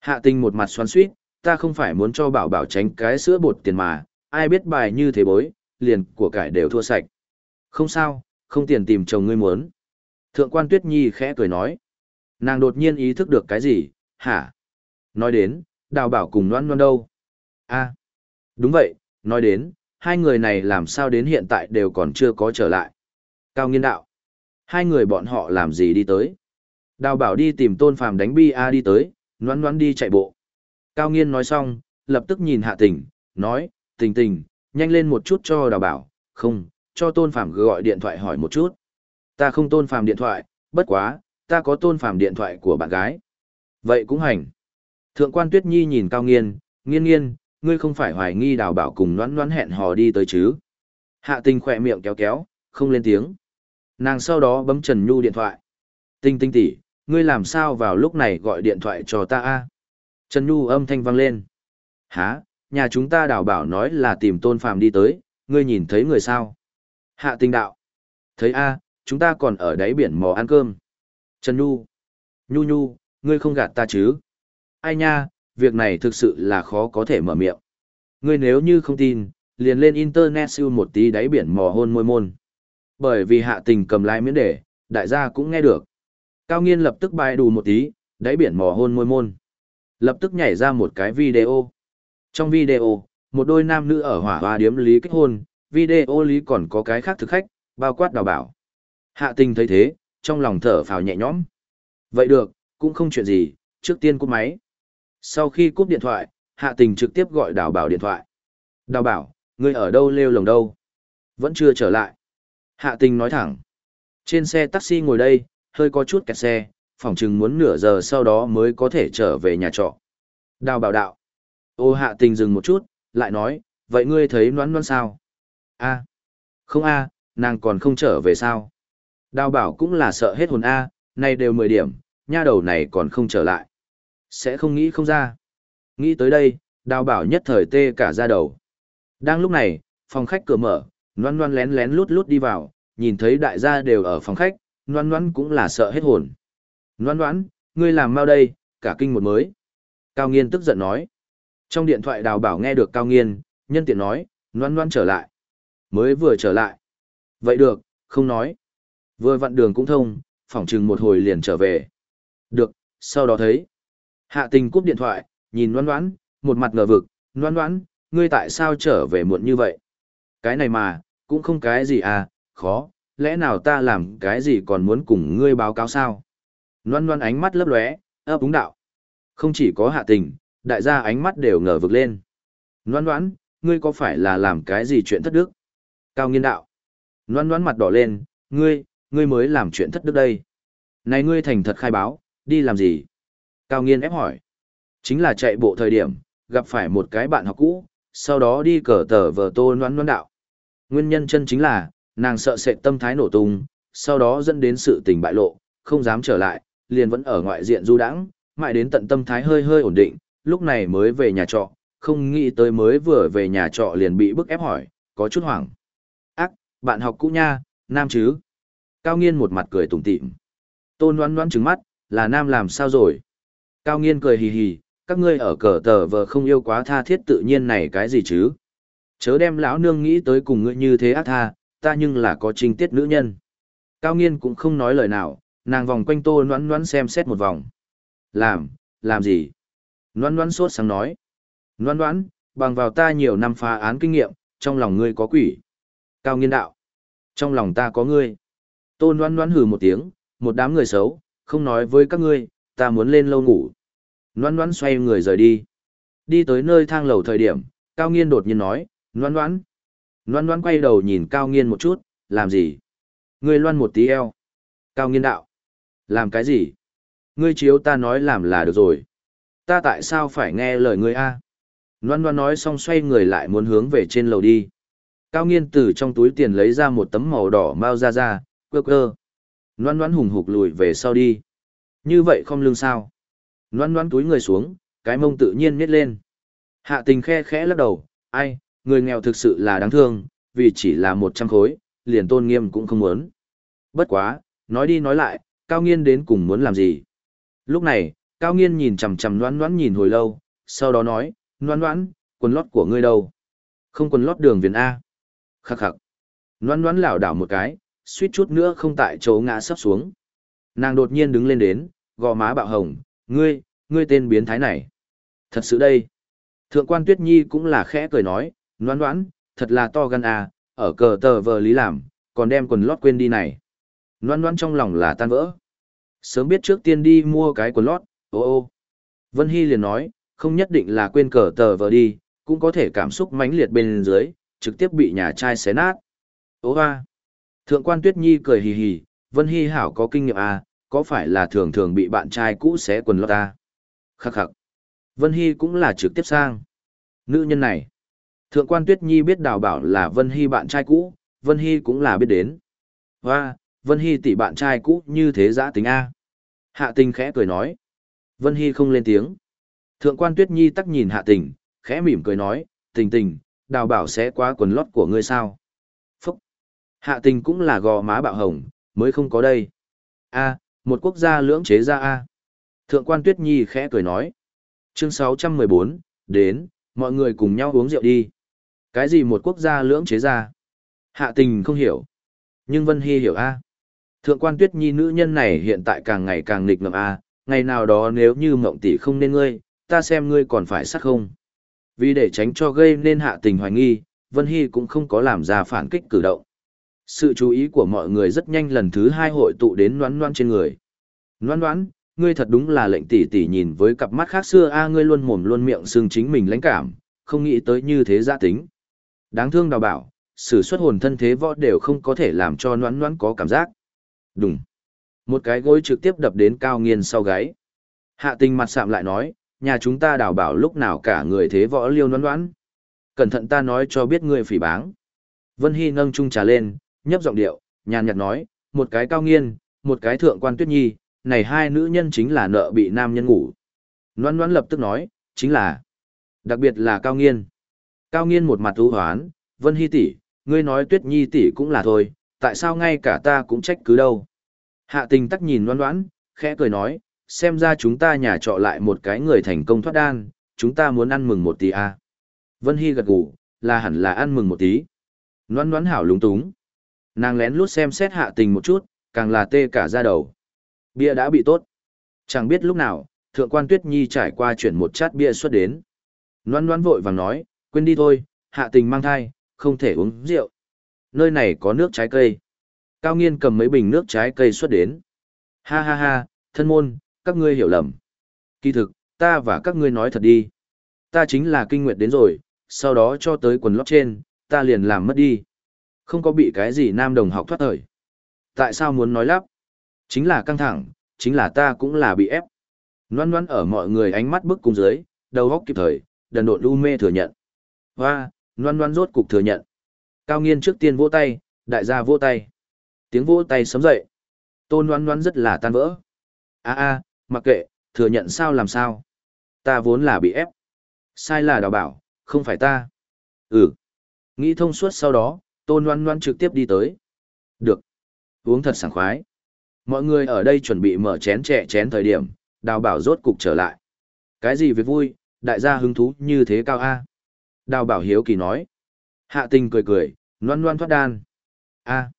Hạ tình một mặt xoắn suýt, ta không phải muốn cho bảo bảo tránh cái sữa bột tiền mà, ai biết bài như thế bối, liền của cải đều thua sạch. Không sao, không tiền tìm chồng ngươi muốn. Thượng quan Tuyết Nhi khẽ cười nói. Nàng đột nhiên ý thức được cái gì, hả? Nói đến, đào bảo cùng noan noan đâu? A đúng vậy, nói đến, hai người này làm sao đến hiện tại đều còn chưa có trở lại. Cao nghiên đạo. Hai người bọn họ làm gì đi tới? Đào bảo đi tìm tôn phàm đánh bi a đi tới, noan noan đi chạy bộ. Cao nghiên nói xong, lập tức nhìn hạ tình, nói, tình tình, nhanh lên một chút cho đào bảo, không, cho tôn phàm gọi điện thoại hỏi một chút. Ta không tôn phàm điện thoại, bất quá, ta có tôn phàm điện thoại của bạn gái. Vậy cũng hành. Thượng quan Tuyết Nhi nhìn Cao Nghiên, nghiên nghiên, ngươi không phải hoài nghi đào bảo cùng noãn noãn hẹn hò đi tới chứ. Hạ tình khỏe miệng kéo kéo, không lên tiếng. Nàng sau đó bấm Trần Nhu điện thoại. Tinh tinh tỷ, ngươi làm sao vào lúc này gọi điện thoại cho ta a? Trần Nhu âm thanh vang lên. Hả, nhà chúng ta đào bảo nói là tìm tôn phàm đi tới, ngươi nhìn thấy người sao? Hạ tình đạo. Thấy a, chúng ta còn ở đáy biển mò ăn cơm. Trần Nhu. Nhu Nhu, ngươi không gạt ta chứ? Ai nha, việc này thực sự là khó có thể mở miệng. Ngươi nếu như không tin, liền lên internet siêu một tí đáy biển mò hôn môi môn. Bởi vì hạ tình cầm lái miễn đề, đại gia cũng nghe được. Cao nghiên lập tức bài đủ một tí, đáy biển mò hôn môi môn. Lập tức nhảy ra một cái video. Trong video, một đôi nam nữ ở hỏa hoa điếm lý kết hôn, video lý còn có cái khác thực khách, bao quát đào bảo. Hạ tình thấy thế, trong lòng thở phào nhẹ nhõm. Vậy được, cũng không chuyện gì, trước tiên cúp máy. Sau khi cúp điện thoại, hạ tình trực tiếp gọi đào bảo điện thoại. Đào bảo, ngươi ở đâu lêu lồng đâu? Vẫn chưa trở lại. Hạ tình nói thẳng. Trên xe taxi ngồi đây, hơi có chút kẹt xe, phỏng chừng muốn nửa giờ sau đó mới có thể trở về nhà trọ. Đào bảo đạo. Ô hạ tình dừng một chút, lại nói, vậy ngươi thấy noán noán sao? a không a nàng còn không trở về sao? Đào bảo cũng là sợ hết hồn a nay đều 10 điểm, nha đầu này còn không trở lại. Sẽ không nghĩ không ra. Nghĩ tới đây, đào bảo nhất thời tê cả ra đầu. Đang lúc này, phòng khách cửa mở, noan noan lén lén lút lút đi vào, nhìn thấy đại gia đều ở phòng khách, noan noan cũng là sợ hết hồn. Noan noan, ngươi làm mau đây, cả kinh một mới. Cao nghiên tức giận nói. Trong điện thoại đào bảo nghe được Cao nghiên, nhân tiện nói, noan noan trở lại. Mới vừa trở lại. Vậy được, không nói. Vừa vặn đường cũng thông, phỏng chừng một hồi liền trở về. Được, sau đó thấy. Hạ tình cúp điện thoại, nhìn noan noan, một mặt ngờ vực, noan noan, ngươi tại sao trở về muộn như vậy? Cái này mà, cũng không cái gì à, khó, lẽ nào ta làm cái gì còn muốn cùng ngươi báo cáo sao? Loan loan ánh mắt lấp lóe, ấp úng đạo. Không chỉ có hạ tình, đại gia ánh mắt đều ngờ vực lên. Loan loan, ngươi có phải là làm cái gì chuyện thất đức? Cao nghiên đạo. Loan loan mặt đỏ lên, ngươi, ngươi mới làm chuyện thất đức đây. Này ngươi thành thật khai báo, đi làm gì? Cao nghiên ép hỏi. Chính là chạy bộ thời điểm, gặp phải một cái bạn học cũ, sau đó đi cờ tờ vờ tô noan noan đạo. Nguyên nhân chân chính là, nàng sợ sệt tâm thái nổ tung, sau đó dẫn đến sự tình bại lộ, không dám trở lại, liền vẫn ở ngoại diện du đãng, mãi đến tận tâm thái hơi hơi ổn định, lúc này mới về nhà trọ, không nghĩ tới mới vừa về nhà trọ liền bị bức ép hỏi, có chút hoảng. Ác, bạn học cũ nha, nam chứ? Cao nghiên một mặt cười tủm tỉm. Tôn đoán đoán trứng mắt, là nam làm sao rồi? Cao nghiên cười hì hì, các ngươi ở cờ tờ vờ không yêu quá tha thiết tự nhiên này cái gì chứ? Chớ đem lão nương nghĩ tới cùng ngươi như thế ác tha, ta nhưng là có trinh tiết nữ nhân. Cao nghiên cũng không nói lời nào, nàng vòng quanh tô noãn noãn xem xét một vòng. Làm, làm gì? Noãn noãn sốt sáng nói. Noãn noãn, bằng vào ta nhiều năm phá án kinh nghiệm, trong lòng ngươi có quỷ. Cao nghiên đạo. Trong lòng ta có ngươi. Tô noãn noãn hừ một tiếng, một đám người xấu, không nói với các ngươi, ta muốn lên lâu ngủ. Noan noan xoay người rời đi. Đi tới nơi thang lầu thời điểm, Cao nghiên đột nhiên nói, noan noan. Noan noan quay đầu nhìn Cao nghiên một chút, làm gì? Ngươi loan một tí eo. Cao nghiên đạo. Làm cái gì? Ngươi chiếu ta nói làm là được rồi. Ta tại sao phải nghe lời ngươi a? Loan Loan nói xong xoay người lại muốn hướng về trên lầu đi. Cao nghiên từ trong túi tiền lấy ra một tấm màu đỏ mau ra ra, quơ quơ. Loan Loan hùng hục lùi về sau đi. Như vậy không lương sao? Loan Loan túi người xuống, cái mông tự nhiên nhét lên. Hạ tình khe khẽ lắc đầu, ai, người nghèo thực sự là đáng thương, vì chỉ là một trăm khối, liền tôn nghiêm cũng không muốn. Bất quá, nói đi nói lại, Cao Nghiên đến cùng muốn làm gì? Lúc này, Cao Nghiên nhìn chằm chằm Loan Loan nhìn hồi lâu, sau đó nói, Loan Loan, quần lót của ngươi đâu? Không quần lót đường viền A. Khắc khắc. Loan Loan lảo đảo một cái, suýt chút nữa không tại chỗ ngã sắp xuống. Nàng đột nhiên đứng lên đến, gò má bạo hồng, ngươi, ngươi tên biến thái này. Thật sự đây. Thượng quan Tuyết Nhi cũng là khẽ cười nói, Loan Loan, thật là to gan à, ở cờ tờ vờ lý làm, còn đem quần lót quên đi này. Loan Loan trong lòng là tan vỡ. Sớm biết trước tiên đi mua cái quần lót, ô ô. Vân Hy liền nói, không nhất định là quên cờ tờ vờ đi, cũng có thể cảm xúc mãnh liệt bên dưới, trực tiếp bị nhà trai xé nát. Ô hoa. Thượng quan Tuyết Nhi cười hì hì, Vân Hy hảo có kinh nghiệm à, có phải là thường thường bị bạn trai cũ xé quần lót ta? Khắc khắc. Vân Hy cũng là trực tiếp sang. Nữ nhân này. Thượng quan Tuyết Nhi biết đào bảo là Vân Hy bạn trai cũ, Vân Hy cũng là biết đến. Và Vân Hy tỷ bạn trai cũ như thế giã tính A. Hạ tình khẽ cười nói. Vân Hy không lên tiếng. Thượng quan Tuyết Nhi tắc nhìn hạ tình, khẽ mỉm cười nói, tình tình, đào bảo sẽ quá quần lót của ngươi sao. Phúc. Hạ tình cũng là gò má bạo hồng, mới không có đây. A, một quốc gia lưỡng chế ra A. Thượng quan Tuyết Nhi khẽ cười nói. Chương 614, đến, mọi người cùng nhau uống rượu đi. Cái gì một quốc gia lưỡng chế ra? Hạ tình không hiểu. Nhưng Vân Hy hiểu a. Thượng quan tuyết nhi nữ nhân này hiện tại càng ngày càng nghịch ngợm a, ngày nào đó nếu như mộng tỷ không nên ngươi, ta xem ngươi còn phải sắc không. Vì để tránh cho gây nên hạ tình hoài nghi, Vân Hy cũng không có làm ra phản kích cử động. Sự chú ý của mọi người rất nhanh lần thứ hai hội tụ đến noan noan trên người. Noan noan, ngươi thật đúng là lệnh tỷ tỷ nhìn với cặp mắt khác xưa a ngươi luôn mồm luôn miệng xương chính mình lãnh cảm, không nghĩ tới như thế gia tính. Đáng thương đào bảo, sử xuất hồn thân thế võ đều không có thể làm cho noan noan có cảm giác. Đúng. Một cái gối trực tiếp đập đến cao nghiên sau gáy. Hạ tình mặt sạm lại nói, nhà chúng ta đào bảo lúc nào cả người thế võ liêu noan noan. Cẩn thận ta nói cho biết ngươi phỉ báng. Vân Hy nâng trung trà lên, nhấp giọng điệu, nhàn nhạt nói, một cái cao nghiên, một cái thượng quan tuyết nhi, này hai nữ nhân chính là nợ bị nam nhân ngủ. Loan Loan lập tức nói, chính là, đặc biệt là cao nghiên. Cao nghiên một mặt ưu hoán, Vân Hy tỷ, ngươi nói tuyết nhi tỷ cũng là thôi, tại sao ngay cả ta cũng trách cứ đâu. Hạ tình tắc nhìn Loan Loan, khẽ cười nói, xem ra chúng ta nhà trọ lại một cái người thành công thoát đan, chúng ta muốn ăn mừng một tí à. Vân Hy gật gù, là hẳn là ăn mừng một tí. Loan Loan hảo lúng túng. Nàng lén lút xem xét hạ tình một chút, càng là tê cả ra đầu. Bia đã bị tốt. Chẳng biết lúc nào, thượng quan tuyết nhi trải qua chuyển một chát bia xuất đến. Loan loan vội vàng nói, quên đi thôi, hạ tình mang thai, không thể uống rượu. Nơi này có nước trái cây. Cao nghiên cầm mấy bình nước trái cây xuất đến. Ha ha ha, thân môn, các ngươi hiểu lầm. Kỳ thực, ta và các ngươi nói thật đi. Ta chính là kinh nguyệt đến rồi, sau đó cho tới quần lót trên, ta liền làm mất đi. Không có bị cái gì nam đồng học thoát thời. Tại sao muốn nói lắp? Chính là căng thẳng, chính là ta cũng là bị ép. Loan loan ở mọi người ánh mắt bức cung dưới, đầu góc kịp thời, đần độn u mê thừa nhận. Hoa, loan loan rốt cục thừa nhận. Cao nghiên trước tiên vỗ tay, đại gia vỗ tay. Tiếng vỗ tay sấm dậy. Tôn loan loan rất là tan vỡ. a a mặc kệ, thừa nhận sao làm sao. Ta vốn là bị ép. Sai là đào bảo, không phải ta. Ừ. Nghĩ thông suốt sau đó, tôn loan loan trực tiếp đi tới. Được. Uống thật sảng khoái. Mọi người ở đây chuẩn bị mở chén trẻ chén thời điểm, đào bảo rốt cục trở lại. Cái gì việc vui, đại gia hứng thú như thế cao a Đào bảo hiếu kỳ nói. Hạ tình cười cười, loan loan thoát đan. a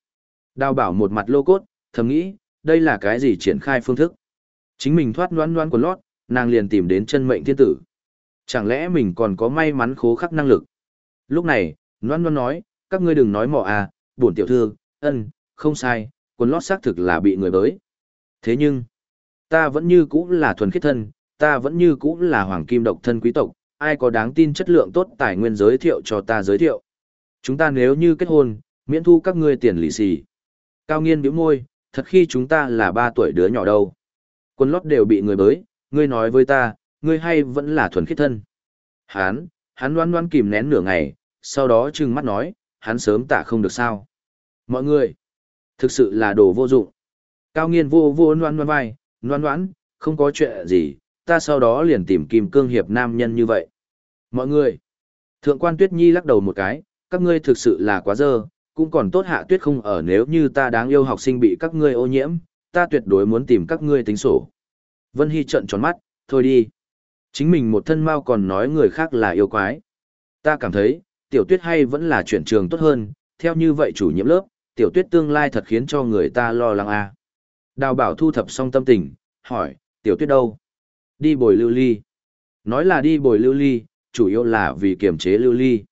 Đào bảo một mặt lô cốt, thầm nghĩ, đây là cái gì triển khai phương thức. Chính mình thoát loan loan của lót, nàng liền tìm đến chân mệnh thiên tử. Chẳng lẽ mình còn có may mắn khố khắc năng lực? Lúc này, loan loan nói, các ngươi đừng nói mò à, bổn tiểu thư, ân, không sai, quần lót xác thực là bị người bới. Thế nhưng, ta vẫn như cũ là thuần khiết thân, ta vẫn như cũ là hoàng kim độc thân quý tộc, ai có đáng tin chất lượng tốt tài nguyên giới thiệu cho ta giới thiệu. Chúng ta nếu như kết hôn, miễn thu các ngươi tiền lì xì. Cao nghiên biểu môi, thật khi chúng ta là ba tuổi đứa nhỏ đâu. Quần lót đều bị người bới, ngươi nói với ta, ngươi hay vẫn là thuần khiết thân. Hán, hắn loan loan kìm nén nửa ngày, sau đó trừng mắt nói, hắn sớm tả không được sao. Mọi người, thực sự là đồ vô dụng. Cao nghiên vô vô noan noan vai, noan noan, không có chuyện gì, ta sau đó liền tìm kim cương hiệp nam nhân như vậy. Mọi người, thượng quan tuyết nhi lắc đầu một cái, các ngươi thực sự là quá dơ, cũng còn tốt hạ tuyết không ở nếu như ta đáng yêu học sinh bị các ngươi ô nhiễm, ta tuyệt đối muốn tìm các ngươi tính sổ. Vân Hy trận tròn mắt, thôi đi. Chính mình một thân mau còn nói người khác là yêu quái. Ta cảm thấy, tiểu tuyết hay vẫn là chuyển trường tốt hơn, theo như vậy chủ nhiệm lớp, tiểu tuyết tương lai thật khiến cho người ta lo lắng à. Đào bảo thu thập xong tâm tình, hỏi, tiểu tuyết đâu? Đi bồi lưu ly. Nói là đi bồi lưu ly, chủ yếu là vì kiềm chế lưu ly.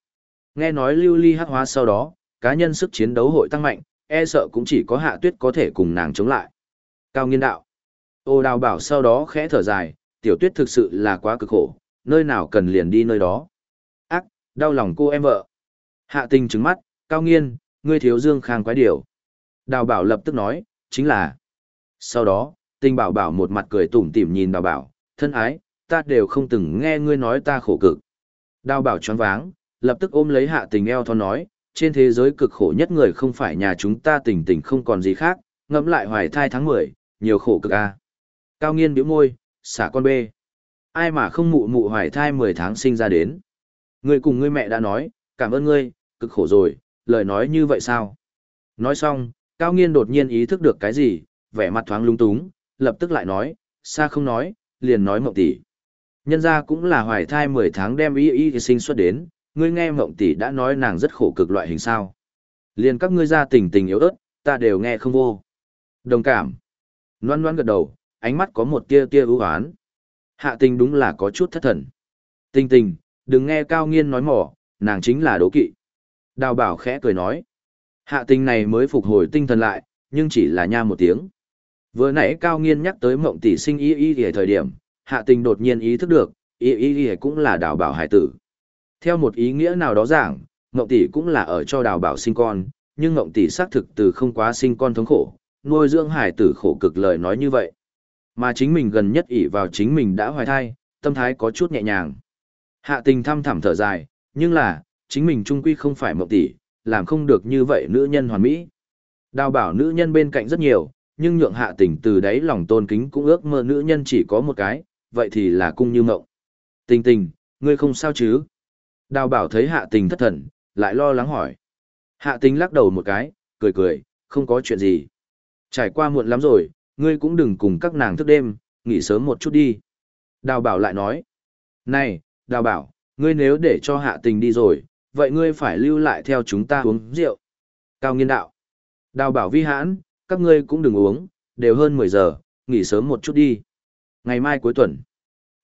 Nghe nói lưu ly hắc hóa sau đó, cá nhân sức chiến đấu hội tăng mạnh, e sợ cũng chỉ có hạ tuyết có thể cùng nàng chống lại. Cao nghiên đạo. Ô đào bảo sau đó khẽ thở dài, tiểu tuyết thực sự là quá cực khổ, nơi nào cần liền đi nơi đó. Đau lòng cô em vợ. Hạ tình trứng mắt, cao nghiên, ngươi thiếu dương khang quái điều. Đào bảo lập tức nói, chính là. Sau đó, tình bảo bảo một mặt cười tủm tỉm nhìn đào bảo, thân ái, ta đều không từng nghe ngươi nói ta khổ cực. Đào bảo choáng váng, lập tức ôm lấy hạ tình eo thon nói, trên thế giới cực khổ nhất người không phải nhà chúng ta tình tình không còn gì khác, ngẫm lại hoài thai tháng 10, nhiều khổ cực a. Cao nghiên biểu môi, xả con bê. Ai mà không mụ mụ hoài thai 10 tháng sinh ra đến. Ngươi cùng ngươi mẹ đã nói, cảm ơn ngươi, cực khổ rồi, lời nói như vậy sao? Nói xong, Cao Nghiên đột nhiên ý thức được cái gì, vẻ mặt thoáng lung túng, lập tức lại nói, xa không nói, liền nói mộng tỷ. Nhân ra cũng là hoài thai 10 tháng đem y y sinh xuất đến, ngươi nghe mộng tỷ đã nói nàng rất khổ cực loại hình sao. Liền các ngươi ra tình tình yếu ớt, ta đều nghe không vô. Đồng cảm. Loan loan gật đầu, ánh mắt có một tia tia ưu hoán. Hạ tình đúng là có chút thất thần. Tình tình, đừng nghe cao nghiên nói mỏ, nàng chính là đố kỵ. Đào bảo khẽ cười nói. Hạ tình này mới phục hồi tinh thần lại, nhưng chỉ là nha một tiếng. Vừa nãy cao nghiên nhắc tới mộng tỷ sinh y y y thời điểm, hạ tình đột nhiên ý thức được, y y y cũng là đào bảo hải tử. Theo một ý nghĩa nào đó giảng, mộng tỷ cũng là ở cho đào bảo sinh con, nhưng mộng tỷ xác thực từ không quá sinh con thống khổ, nuôi dưỡng hải tử khổ cực lời nói như vậy. Mà chính mình gần nhất ỷ vào chính mình đã hoài thai, tâm thái có chút nhẹ nhàng. Hạ tình thăm thẳm thở dài, nhưng là, chính mình trung quy không phải mộng tỷ, làm không được như vậy nữ nhân hoàn mỹ. Đào bảo nữ nhân bên cạnh rất nhiều, nhưng nhượng hạ tình từ đấy lòng tôn kính cũng ước mơ nữ nhân chỉ có một cái, vậy thì là cung như mộng. Tình tình, ngươi không sao chứ? Đào bảo thấy hạ tình thất thần, lại lo lắng hỏi. Hạ tình lắc đầu một cái, cười cười, không có chuyện gì. Trải qua muộn lắm rồi, ngươi cũng đừng cùng các nàng thức đêm, nghỉ sớm một chút đi. Đào bảo lại nói. Này, đào bảo, ngươi nếu để cho hạ tình đi rồi, vậy ngươi phải lưu lại theo chúng ta uống rượu. Cao nghiên đạo. Đào bảo vi hãn, các ngươi cũng đừng uống, đều hơn 10 giờ, nghỉ sớm một chút đi. Ngày mai cuối tuần.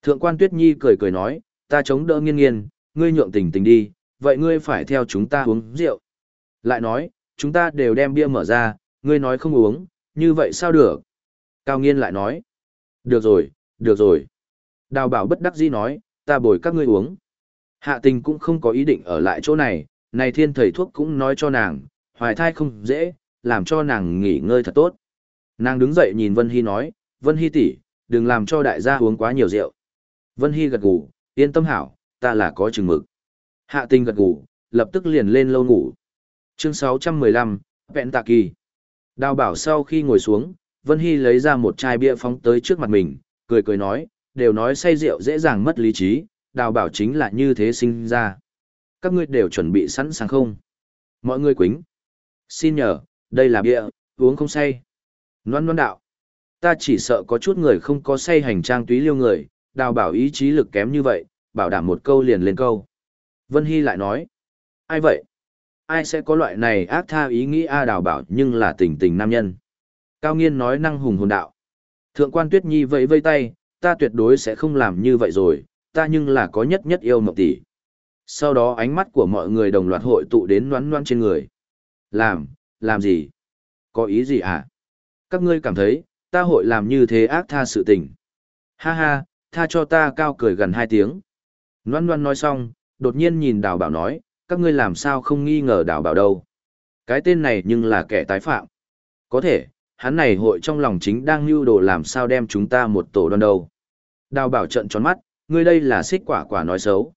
Thượng quan Tuyết Nhi cười cười nói, ta chống đỡ nghiên nghiên, ngươi nhượng tình tình đi, vậy ngươi phải theo chúng ta uống rượu. Lại nói, chúng ta đều đem bia mở ra, ngươi nói không uống, như vậy sao được? Cao nghiên lại nói, được rồi, được rồi. Đào bảo bất đắc dĩ nói, ta bồi các ngươi uống. Hạ tình cũng không có ý định ở lại chỗ này, này thiên thầy thuốc cũng nói cho nàng, hoài thai không dễ, làm cho nàng nghỉ ngơi thật tốt. Nàng đứng dậy nhìn Vân Hy nói, Vân Hy tỷ, đừng làm cho đại gia uống quá nhiều rượu. Vân Hy gật gù, yên tâm hảo, ta là có chừng mực. Hạ tình gật gù, lập tức liền lên lâu ngủ. Chương 615, Vẹn Tạ Kỳ. Đào bảo sau khi ngồi xuống, Vân Hy lấy ra một chai bia phóng tới trước mặt mình, cười cười nói, đều nói say rượu dễ dàng mất lý trí, đào bảo chính là như thế sinh ra. Các ngươi đều chuẩn bị sẵn sàng không? Mọi người quính. Xin nhờ, đây là bia, uống không say. Loan loan đạo. Ta chỉ sợ có chút người không có say hành trang túy liêu người, đào bảo ý chí lực kém như vậy, bảo đảm một câu liền lên câu. Vân Hy lại nói. Ai vậy? Ai sẽ có loại này ác tha ý nghĩ A à, đào bảo nhưng là tình tình nam nhân. Cao nghiên nói năng hùng hồn đạo. Thượng quan Tuyết Nhi vẫy vây tay, ta tuyệt đối sẽ không làm như vậy rồi, ta nhưng là có nhất nhất yêu mộng tỷ. Sau đó ánh mắt của mọi người đồng loạt hội tụ đến noán noan trên người. Làm, làm gì? Có ý gì à? Các ngươi cảm thấy, ta hội làm như thế ác tha sự tình. Ha ha, tha cho ta cao cười gần hai tiếng. Loan Loan nói xong, đột nhiên nhìn đào bảo nói, các ngươi làm sao không nghi ngờ đào bảo đâu. Cái tên này nhưng là kẻ tái phạm. Có thể, hắn này hội trong lòng chính đang lưu đồ làm sao đem chúng ta một tổ đoan đầu Đào bảo trận tròn mắt, ngươi đây là xích quả quả nói xấu.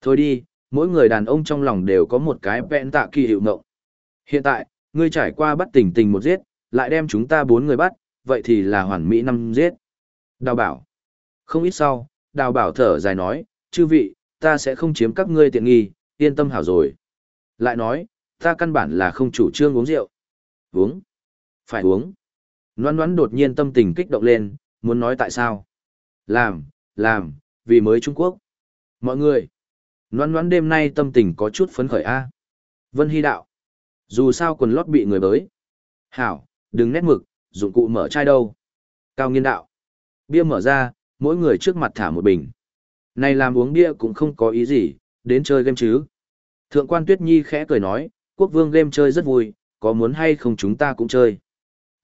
Thôi đi, mỗi người đàn ông trong lòng đều có một cái vẹn tạ kỳ hiệu ngộng. Hiện tại, ngươi trải qua bắt tình tình một giết, lại đem chúng ta bốn người bắt, vậy thì là hoàn mỹ năm giết. Đào bảo. Không ít sau, đào bảo thở dài nói, chư vị, ta sẽ không chiếm các ngươi tiện nghi, yên tâm hảo rồi. Lại nói, ta căn bản là không chủ trương uống rượu. Uống. Phải uống. Loan noan đột nhiên tâm tình kích động lên, muốn nói tại sao. Làm, làm, vì mới Trung Quốc. Mọi người. Loan noan đêm nay tâm tình có chút phấn khởi a. Vân Hy đạo. Dù sao quần lót bị người bới. Hảo, đừng nét mực, dụng cụ mở chai đâu. Cao nghiên đạo. Bia mở ra, mỗi người trước mặt thả một bình. Này làm uống bia cũng không có ý gì, đến chơi game chứ. Thượng quan Tuyết Nhi khẽ cười nói, quốc vương game chơi rất vui, có muốn hay không chúng ta cũng chơi.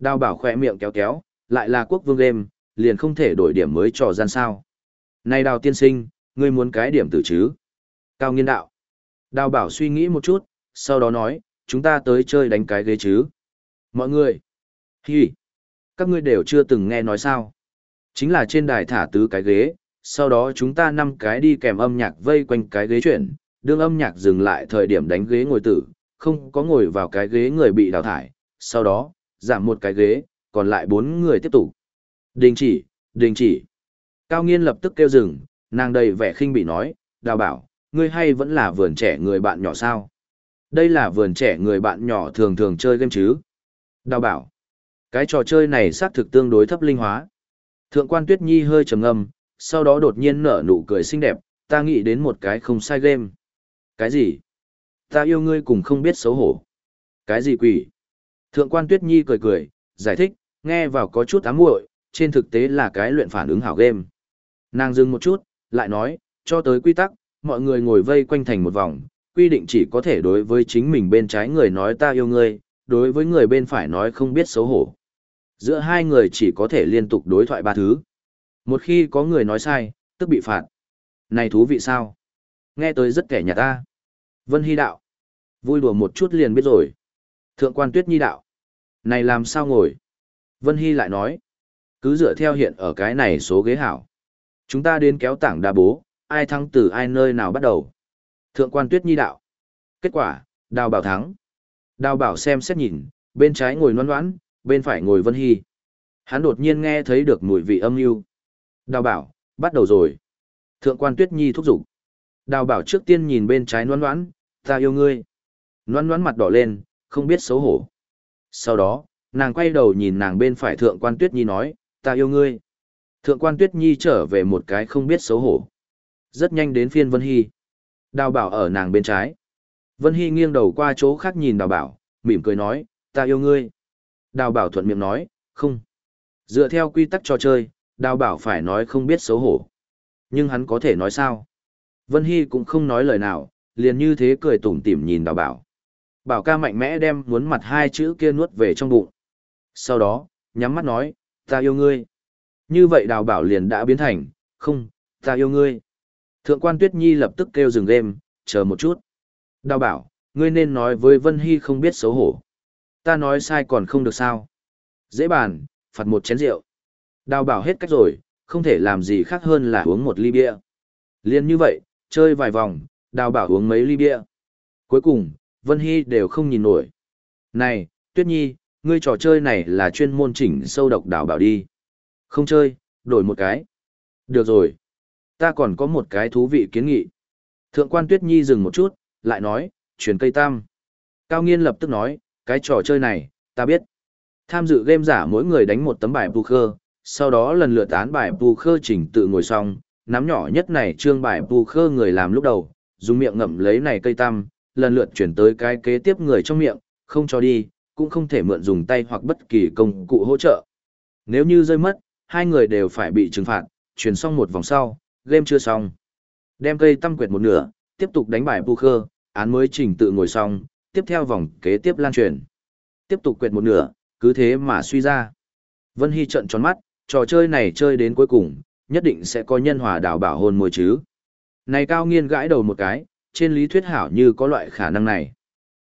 Đào bảo khỏe miệng kéo kéo, lại là quốc vương game, liền không thể đổi điểm mới trò gian sao. Này đào tiên sinh, ngươi muốn cái điểm tử chứ? Cao nghiên đạo. Đào bảo suy nghĩ một chút, sau đó nói, chúng ta tới chơi đánh cái ghế chứ. Mọi người. Hi. Các ngươi đều chưa từng nghe nói sao. Chính là trên đài thả tứ cái ghế, sau đó chúng ta năm cái đi kèm âm nhạc vây quanh cái ghế chuyển, đương âm nhạc dừng lại thời điểm đánh ghế ngồi tử, không có ngồi vào cái ghế người bị đào thải, sau đó, giảm một cái ghế, còn lại bốn người tiếp tục. Đình chỉ, đình chỉ. Cao nghiên lập tức kêu dừng, nàng đầy vẻ khinh bị nói, đào bảo, ngươi hay vẫn là vườn trẻ người bạn nhỏ sao? Đây là vườn trẻ người bạn nhỏ thường thường chơi game chứ? Đào bảo, cái trò chơi này xác thực tương đối thấp linh hóa. Thượng quan Tuyết Nhi hơi trầm ngâm, sau đó đột nhiên nở nụ cười xinh đẹp, ta nghĩ đến một cái không sai game. Cái gì? Ta yêu ngươi cùng không biết xấu hổ. Cái gì quỷ? Thượng quan Tuyết Nhi cười cười, giải thích, nghe vào có chút ám muội, trên thực tế là cái luyện phản ứng hảo game. Nàng dừng một chút, lại nói, cho tới quy tắc, mọi người ngồi vây quanh thành một vòng, quy định chỉ có thể đối với chính mình bên trái người nói ta yêu ngươi, đối với người bên phải nói không biết xấu hổ. Giữa hai người chỉ có thể liên tục đối thoại ba thứ. Một khi có người nói sai, tức bị phạt. Này thú vị sao? Nghe tới rất kẻ nhà ta. Vân Hy đạo. Vui đùa một chút liền biết rồi. Thượng quan Tuyết Nhi đạo. Này làm sao ngồi? Vân Hy lại nói. Cứ dựa theo hiện ở cái này số ghế hảo. Chúng ta đến kéo tảng đa bố, ai thắng từ ai nơi nào bắt đầu. Thượng quan Tuyết Nhi đạo. Kết quả, đào bảo thắng. Đào bảo xem xét nhìn, bên trái ngồi noan noãn, bên phải ngồi Vân Hy. Hắn đột nhiên nghe thấy được mùi vị âm mưu. Đào bảo, bắt đầu rồi. Thượng quan Tuyết Nhi thúc giục. Đào bảo trước tiên nhìn bên trái noan noãn, ta yêu ngươi. Noan noãn mặt đỏ lên, không biết xấu hổ. Sau đó, nàng quay đầu nhìn nàng bên phải thượng quan Tuyết Nhi nói, ta yêu ngươi. Thượng quan Tuyết Nhi trở về một cái không biết xấu hổ. Rất nhanh đến phiên Vân Hy. Đào bảo ở nàng bên trái. Vân Hy nghiêng đầu qua chỗ khác nhìn đào bảo, mỉm cười nói, ta yêu ngươi. Đào bảo thuận miệng nói, không. Dựa theo quy tắc trò chơi, đào bảo phải nói không biết xấu hổ. Nhưng hắn có thể nói sao? Vân Hy cũng không nói lời nào, liền như thế cười tủm tỉm nhìn đào bảo. Bảo ca mạnh mẽ đem muốn mặt hai chữ kia nuốt về trong bụng. Sau đó, nhắm mắt nói, ta yêu ngươi. Như vậy đào bảo liền đã biến thành, không, ta yêu ngươi. Thượng quan Tuyết Nhi lập tức kêu dừng game, chờ một chút. Đào bảo, ngươi nên nói với Vân Hy không biết xấu hổ. Ta nói sai còn không được sao. Dễ bàn, phạt một chén rượu. Đào bảo hết cách rồi, không thể làm gì khác hơn là uống một ly bia. Liên như vậy, chơi vài vòng, đào bảo uống mấy ly bia. Cuối cùng, Vân Hy đều không nhìn nổi. Này, Tuyết Nhi, ngươi trò chơi này là chuyên môn chỉnh sâu độc đảo bảo đi. Không chơi, đổi một cái. Được rồi. Ta còn có một cái thú vị kiến nghị. Thượng quan Tuyết Nhi dừng một chút, lại nói, chuyển cây tam. Cao Nghiên lập tức nói, cái trò chơi này, ta biết. Tham dự game giả mỗi người đánh một tấm bài poker, sau đó lần lượt án bài poker chỉnh tự ngồi xong, nắm nhỏ nhất này trương bài poker người làm lúc đầu, dùng miệng ngậm lấy này cây tam, lần lượt chuyển tới cái kế tiếp người trong miệng, không cho đi, cũng không thể mượn dùng tay hoặc bất kỳ công cụ hỗ trợ. Nếu như rơi mất, hai người đều phải bị trừng phạt, chuyển xong một vòng sau, game chưa xong. Đem cây tăm quyệt một nửa, tiếp tục đánh bài poker, án mới chỉnh tự ngồi xong, tiếp theo vòng kế tiếp lan truyền. Tiếp tục quyệt một nửa, cứ thế mà suy ra. Vân Hy trận tròn mắt, trò chơi này chơi đến cuối cùng, nhất định sẽ có nhân hòa đảo bảo hôn môi chứ. Này cao nghiên gãi đầu một cái, trên lý thuyết hảo như có loại khả năng này.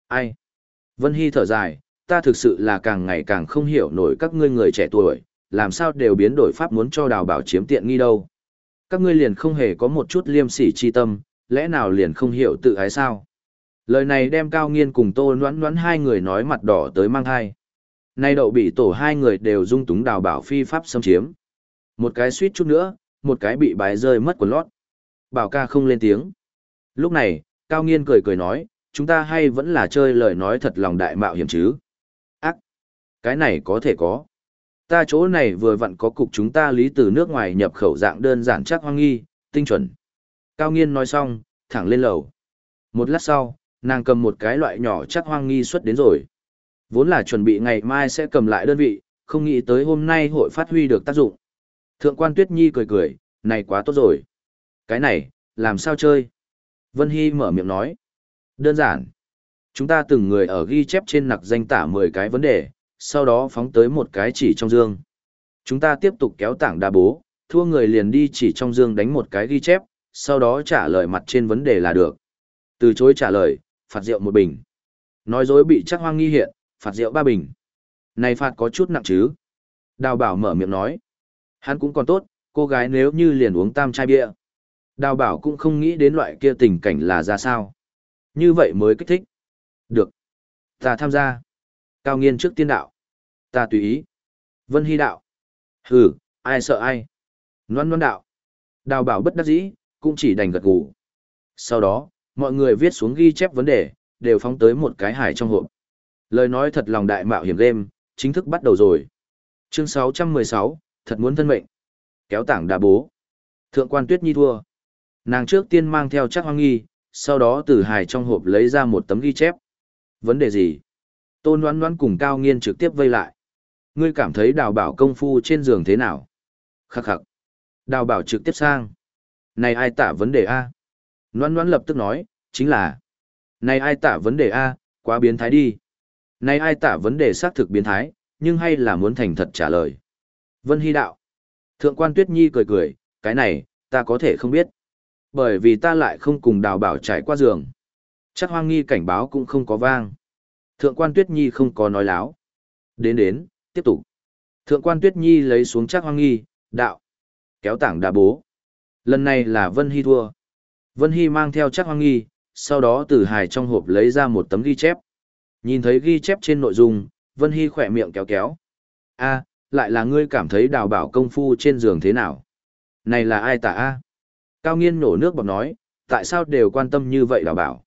Ai? Vân Hy thở dài, ta thực sự là càng ngày càng không hiểu nổi các ngươi người trẻ tuổi, làm sao đều biến đổi pháp muốn cho đào bảo chiếm tiện nghi đâu. Các ngươi liền không hề có một chút liêm sỉ chi tâm, lẽ nào liền không hiểu tự ái sao? Lời này đem cao nghiên cùng tô noãn noãn hai người nói mặt đỏ tới mang thai. Nay đậu bị tổ hai người đều dung túng đào bảo phi pháp xâm chiếm. Một cái suýt chút nữa, một cái bị bái rơi mất quần lót. Bảo ca không lên tiếng. Lúc này, Cao Nghiên cười cười nói, chúng ta hay vẫn là chơi lời nói thật lòng đại mạo hiểm chứ. Ác! Cái này có thể có. Ta chỗ này vừa vặn có cục chúng ta lý từ nước ngoài nhập khẩu dạng đơn giản chắc hoang nghi, tinh chuẩn. Cao Nghiên nói xong, thẳng lên lầu. Một lát sau, nàng cầm một cái loại nhỏ chắc hoang nghi xuất đến rồi. Vốn là chuẩn bị ngày mai sẽ cầm lại đơn vị, không nghĩ tới hôm nay hội phát huy được tác dụng. Thượng quan Tuyết Nhi cười cười, này quá tốt rồi. Cái này, làm sao chơi? Vân Hy mở miệng nói. Đơn giản. Chúng ta từng người ở ghi chép trên nặc danh tả 10 cái vấn đề, sau đó phóng tới một cái chỉ trong dương. Chúng ta tiếp tục kéo tảng đa bố, thua người liền đi chỉ trong dương đánh một cái ghi chép, sau đó trả lời mặt trên vấn đề là được. Từ chối trả lời, phạt rượu một bình. Nói dối bị chắc hoang nghi hiện, phạt rượu ba bình. Này phạt có chút nặng chứ? Đào bảo mở miệng nói. Hắn cũng còn tốt, cô gái nếu như liền uống tam chai bia. Đào bảo cũng không nghĩ đến loại kia tình cảnh là ra sao. Như vậy mới kích thích. Được. Ta tham gia. Cao nghiên trước tiên đạo. Ta tùy ý. Vân Hy đạo. Hừ, ai sợ ai. Loan loan đạo. Đào bảo bất đắc dĩ, cũng chỉ đành gật gù. Sau đó, mọi người viết xuống ghi chép vấn đề, đều phóng tới một cái hải trong hộp. Lời nói thật lòng đại mạo hiểm game, chính thức bắt đầu rồi. Chương 616, thật muốn thân mệnh. Kéo tảng đá bố. Thượng quan Tuyết Nhi thua. Nàng trước tiên mang theo chắc hoang nghi, sau đó từ hài trong hộp lấy ra một tấm ghi chép. Vấn đề gì? Tôn đoán đoán cùng Cao Nghiên trực tiếp vây lại. Ngươi cảm thấy đào bảo công phu trên giường thế nào? Khắc khắc. Đào bảo trực tiếp sang. Này ai tả vấn đề A? Đoán đoán lập tức nói, chính là. Này ai tả vấn đề A, quá biến thái đi. Này ai tả vấn đề xác thực biến thái, nhưng hay là muốn thành thật trả lời. Vân Hy đạo. Thượng quan Tuyết Nhi cười cười, cái này, ta có thể không biết. Bởi vì ta lại không cùng đào bảo trải qua giường. Chắc hoang nghi cảnh báo cũng không có vang. Thượng quan Tuyết Nhi không có nói láo. Đến đến, tiếp tục. Thượng quan Tuyết Nhi lấy xuống chắc hoang nghi, đạo. Kéo tảng đà bố. Lần này là Vân Hy thua. Vân Hy mang theo chắc hoang nghi, sau đó từ hài trong hộp lấy ra một tấm ghi chép. Nhìn thấy ghi chép trên nội dung, Vân Hy khỏe miệng kéo kéo. a lại là ngươi cảm thấy đào bảo công phu trên giường thế nào? Này là ai tả a Cao nghiên nổ nước bọc nói, tại sao đều quan tâm như vậy đào bảo?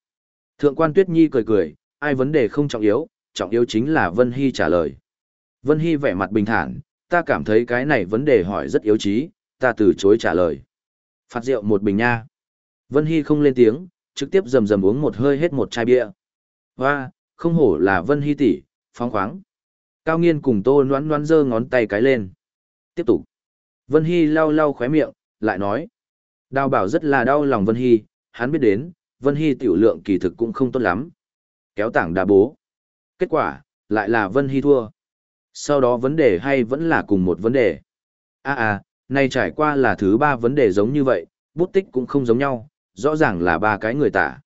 Thượng quan Tuyết Nhi cười cười, ai vấn đề không trọng yếu, trọng yếu chính là Vân Hy trả lời. Vân Hy vẻ mặt bình thản, ta cảm thấy cái này vấn đề hỏi rất yếu trí, ta từ chối trả lời. Phạt rượu một bình nha. Vân Hy không lên tiếng, trực tiếp rầm rầm uống một hơi hết một chai bia. Hoa, không hổ là Vân Hy tỷ, phóng khoáng. Cao nghiên cùng tô noán noán giơ ngón tay cái lên. Tiếp tục. Vân Hy lau lau khóe miệng, lại nói. Đào bảo rất là đau lòng Vân Hy, hắn biết đến, Vân Hy tiểu lượng kỳ thực cũng không tốt lắm. Kéo tảng đà bố. Kết quả, lại là Vân Hy thua. Sau đó vấn đề hay vẫn là cùng một vấn đề. À à, nay trải qua là thứ ba vấn đề giống như vậy, bút tích cũng không giống nhau, rõ ràng là ba cái người tả.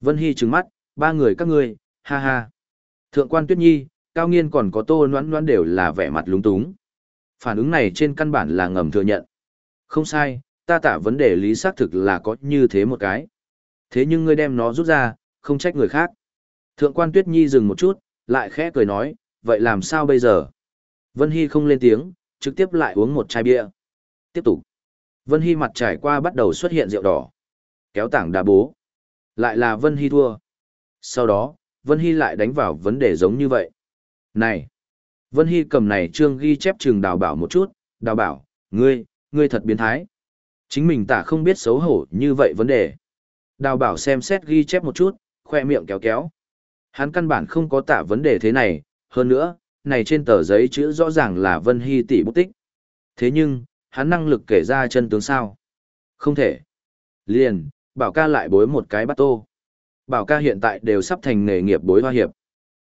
Vân Hy trừng mắt, ba người các ngươi, ha ha. Thượng quan Tuyết Nhi, Cao Nghiên còn có Tô Noãn Noãn đều là vẻ mặt lúng túng. Phản ứng này trên căn bản là ngầm thừa nhận. Không sai, ta tả vấn đề lý xác thực là có như thế một cái. Thế nhưng ngươi đem nó rút ra, không trách người khác. Thượng quan Tuyết Nhi dừng một chút, lại khẽ cười nói, vậy làm sao bây giờ? Vân Hy không lên tiếng, trực tiếp lại uống một chai bia. Tiếp tục. Vân Hy mặt trải qua bắt đầu xuất hiện rượu đỏ. Kéo tảng đá bố. Lại là Vân Hy thua. Sau đó, Vân Hy lại đánh vào vấn đề giống như vậy. Này! Vân Hy cầm này trương ghi chép trường đào bảo một chút, đào bảo, ngươi, ngươi thật biến thái. Chính mình tả không biết xấu hổ như vậy vấn đề. Đào bảo xem xét ghi chép một chút, khoe miệng kéo kéo. Hắn căn bản không có tả vấn đề thế này, hơn nữa, này trên tờ giấy chữ rõ ràng là Vân Hy tỷ bút tích. Thế nhưng, hắn năng lực kể ra chân tướng sao? Không thể. Liền, bảo ca lại bối một cái bắt tô. Bảo ca hiện tại đều sắp thành nghề nghiệp bối hoa hiệp.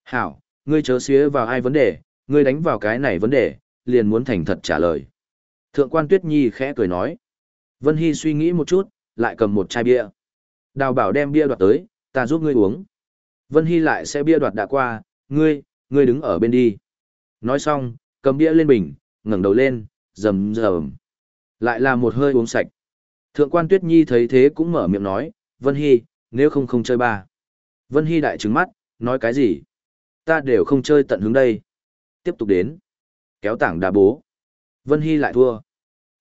Hảo, ngươi chớ xía vào ai vấn đề, ngươi đánh vào cái này vấn đề, liền muốn thành thật trả lời. Thượng quan Tuyết Nhi khẽ cười nói. Vân Hy suy nghĩ một chút, lại cầm một chai bia. Đào bảo đem bia đoạt tới, ta giúp ngươi uống. Vân Hy lại sẽ bia đoạt đã qua, ngươi, ngươi đứng ở bên đi. Nói xong, cầm bia lên bình, ngẩng đầu lên, rầm rầm. Lại là một hơi uống sạch. Thượng quan Tuyết Nhi thấy thế cũng mở miệng nói, Vân Hy, nếu không không chơi ba. Vân Hy đại trứng mắt, nói cái gì? Ta đều không chơi tận hướng đây. Tiếp tục đến. Kéo tảng đá bố. Vân Hy lại thua.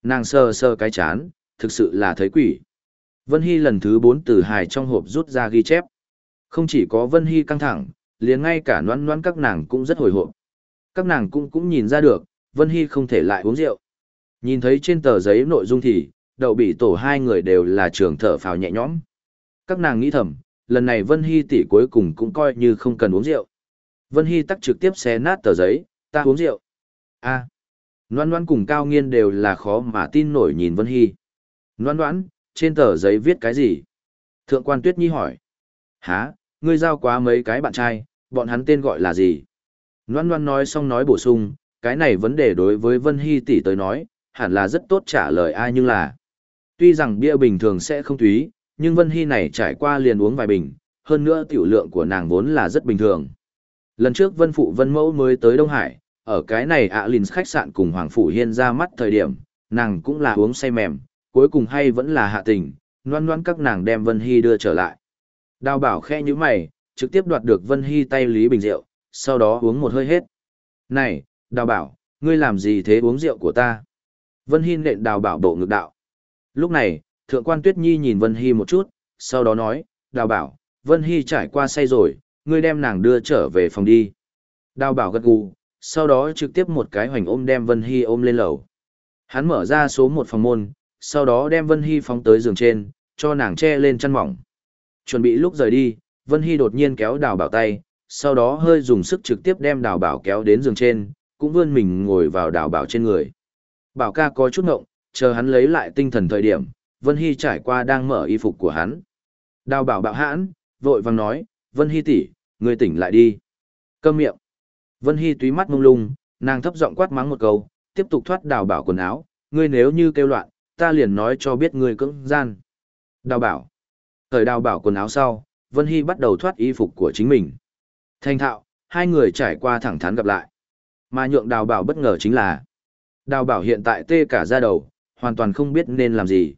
Nàng sờ sờ cái chán, thực sự là thấy quỷ. Vân Hy lần thứ bốn từ hài trong hộp rút ra ghi chép. Không chỉ có Vân Hy căng thẳng, liền ngay cả noan noan các nàng cũng rất hồi hộp. Các nàng cũng cũng nhìn ra được, Vân Hy không thể lại uống rượu. Nhìn thấy trên tờ giấy nội dung thì, đậu bị tổ hai người đều là trường thở phào nhẹ nhõm. Các nàng nghĩ thầm, lần này Vân Hy tỷ cuối cùng cũng coi như không cần uống rượu. Vân Hy tắc trực tiếp xé nát tờ giấy, ta uống rượu. a à, Loan Loan cùng Cao Nghiên đều là khó mà tin nổi nhìn Vân Hy. Loan noãn, trên tờ giấy viết cái gì? Thượng quan Tuyết Nhi hỏi. Hả, ngươi giao quá mấy cái bạn trai, bọn hắn tên gọi là gì? Loan Loan nói xong nói bổ sung, cái này vấn đề đối với Vân Hy tỷ tới nói, hẳn là rất tốt trả lời ai nhưng là. Tuy rằng bia bình thường sẽ không thúy, nhưng Vân Hy này trải qua liền uống vài bình, hơn nữa tiểu lượng của nàng vốn là rất bình thường. Lần trước Vân Phụ Vân Mẫu mới tới Đông Hải, ở cái này ạ à khách sạn cùng Hoàng Phủ Hiên ra mắt thời điểm, nàng cũng là uống say mềm, cuối cùng hay vẫn là hạ tình, noan noan các nàng đem Vân Hy đưa trở lại. Đào bảo khe như mày, trực tiếp đoạt được Vân Hy tay Lý Bình rượu, sau đó uống một hơi hết. Này, đào bảo, ngươi làm gì thế uống rượu của ta? Vân Hy nện đào bảo bộ ngực đạo. Lúc này, Thượng quan Tuyết Nhi nhìn Vân Hy một chút, sau đó nói, đào bảo, Vân Hy trải qua say rồi, ngươi đem nàng đưa trở về phòng đi. Đào bảo gật gù, sau đó trực tiếp một cái hoành ôm đem Vân Hy ôm lên lầu. Hắn mở ra số một phòng môn, sau đó đem Vân Hy phóng tới giường trên, cho nàng che lên chăn mỏng. Chuẩn bị lúc rời đi, Vân Hy đột nhiên kéo đào bảo tay, sau đó hơi dùng sức trực tiếp đem đào bảo kéo đến giường trên, cũng vươn mình ngồi vào đào bảo trên người. Bảo ca có chút ngộng, chờ hắn lấy lại tinh thần thời điểm, Vân Hy trải qua đang mở y phục của hắn. Đào bảo bạo hãn, vội vàng nói, Vân Hy tỷ, người tỉnh lại đi. Câm miệng. Vân Hy túy mắt mông lung, nàng thấp giọng quát mắng một câu, tiếp tục thoát đào bảo quần áo, ngươi nếu như kêu loạn, ta liền nói cho biết ngươi cưỡng gian. Đào bảo. Thời đào bảo quần áo sau, Vân Hy bắt đầu thoát y phục của chính mình. Thanh thạo, hai người trải qua thẳng thắn gặp lại. Mà nhượng đào bảo bất ngờ chính là, đào bảo hiện tại tê cả ra đầu, hoàn toàn không biết nên làm gì.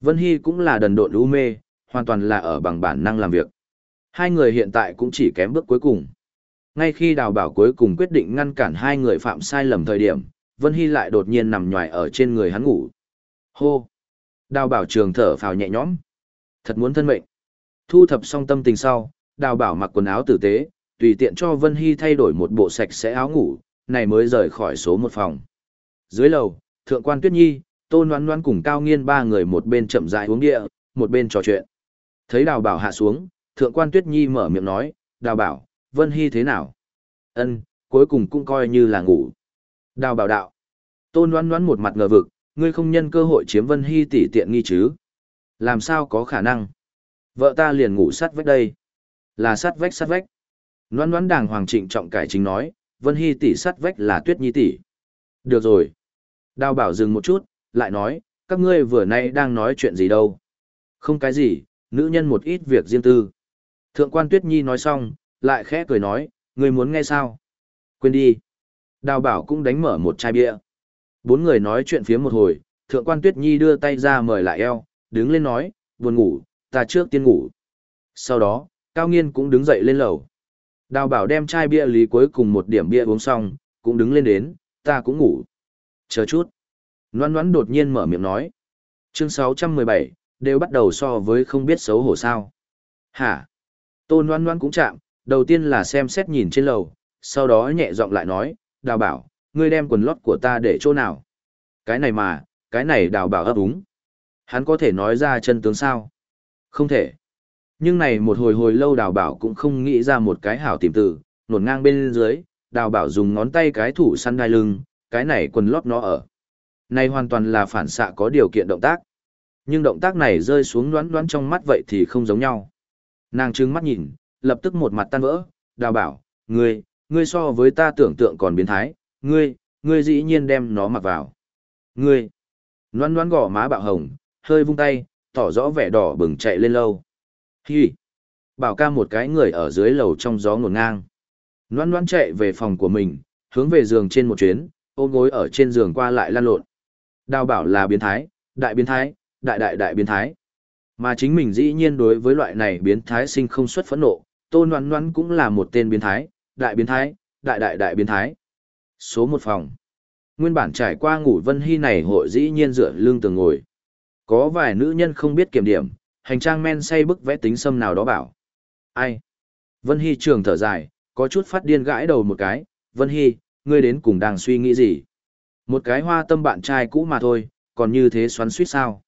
Vân Hy cũng là đần độn u mê, hoàn toàn là ở bằng bản năng làm việc. Hai người hiện tại cũng chỉ kém bước cuối cùng. Ngay khi đào bảo cuối cùng quyết định ngăn cản hai người phạm sai lầm thời điểm, Vân Hy lại đột nhiên nằm nhòi ở trên người hắn ngủ. Hô! Đào bảo trường thở phào nhẹ nhõm. Thật muốn thân mệnh. Thu thập xong tâm tình sau, đào bảo mặc quần áo tử tế, tùy tiện cho Vân Hy thay đổi một bộ sạch sẽ áo ngủ, này mới rời khỏi số một phòng. Dưới lầu, thượng quan Tuyết Nhi, Tôn Loan Loan cùng Cao Nghiên ba người một bên chậm rãi uống địa, một bên trò chuyện. Thấy đào bảo hạ xuống, thượng quan Tuyết Nhi mở miệng nói, đào bảo, Vân Hy thế nào? Ân, cuối cùng cũng coi như là ngủ. Đào bảo đạo. Tôn Loan Loan một mặt ngờ vực, ngươi không nhân cơ hội chiếm Vân Hy tỷ tiện nghi chứ? Làm sao có khả năng? Vợ ta liền ngủ sát vách đây. Là sát vách sát vách. Loan Loan đàng hoàng trịnh trọng cải chính nói, Vân Hy tỷ sát vách là Tuyết Nhi tỷ. Được rồi. Đào bảo dừng một chút, lại nói, các ngươi vừa nay đang nói chuyện gì đâu. Không cái gì, nữ nhân một ít việc riêng tư. Thượng quan Tuyết Nhi nói xong, lại khẽ cười nói, ngươi muốn nghe sao? Quên đi. Đào bảo cũng đánh mở một chai bia. Bốn người nói chuyện phía một hồi, thượng quan Tuyết Nhi đưa tay ra mời lại eo, đứng lên nói, buồn ngủ, ta trước tiên ngủ. Sau đó, Cao Nghiên cũng đứng dậy lên lầu. Đào bảo đem chai bia lý cuối cùng một điểm bia uống xong, cũng đứng lên đến, ta cũng ngủ. Chờ chút. Loan Loan đột nhiên mở miệng nói. Chương 617, đều bắt đầu so với không biết xấu hổ sao. Hả? Tôn Loan Loan cũng chạm, đầu tiên là xem xét nhìn trên lầu, sau đó nhẹ giọng lại nói, đào bảo, ngươi đem quần lót của ta để chỗ nào? Cái này mà, cái này đào bảo ấp úng. Hắn có thể nói ra chân tướng sao? Không thể. Nhưng này một hồi hồi lâu đào bảo cũng không nghĩ ra một cái hảo tìm từ, nổn ngang bên dưới, đào bảo dùng ngón tay cái thủ săn đai lưng, cái này quần lót nó ở. Này hoàn toàn là phản xạ có điều kiện động tác. Nhưng động tác này rơi xuống đoán đoán trong mắt vậy thì không giống nhau. Nàng trừng mắt nhìn, lập tức một mặt tan vỡ, đào bảo, ngươi, ngươi so với ta tưởng tượng còn biến thái, ngươi, ngươi dĩ nhiên đem nó mặc vào. Ngươi, noan noan gò má bạo hồng, hơi vung tay, tỏ rõ vẻ đỏ bừng chạy lên lâu. Hi! Bảo ca một cái người ở dưới lầu trong gió ngổn ngang. Noan noan chạy về phòng của mình, hướng về giường trên một chuyến, ôm gối ở trên giường qua lại lan lộn. Đào bảo là biến thái, đại biến thái, đại đại đại biến thái. Mà chính mình dĩ nhiên đối với loại này biến thái sinh không xuất phẫn nộ, Tô noan noan cũng là một tên biến thái, đại biến thái, đại đại đại biến thái. Số một phòng. Nguyên bản trải qua ngủ Vân Hy này hội dĩ nhiên dựa lưng tường ngồi. Có vài nữ nhân không biết kiểm điểm, hành trang men say bức vẽ tính xâm nào đó bảo. Ai? Vân Hy trường thở dài, có chút phát điên gãi đầu một cái. Vân Hy, ngươi đến cùng đang suy nghĩ gì? Một cái hoa tâm bạn trai cũ mà thôi, còn như thế xoắn suýt sao?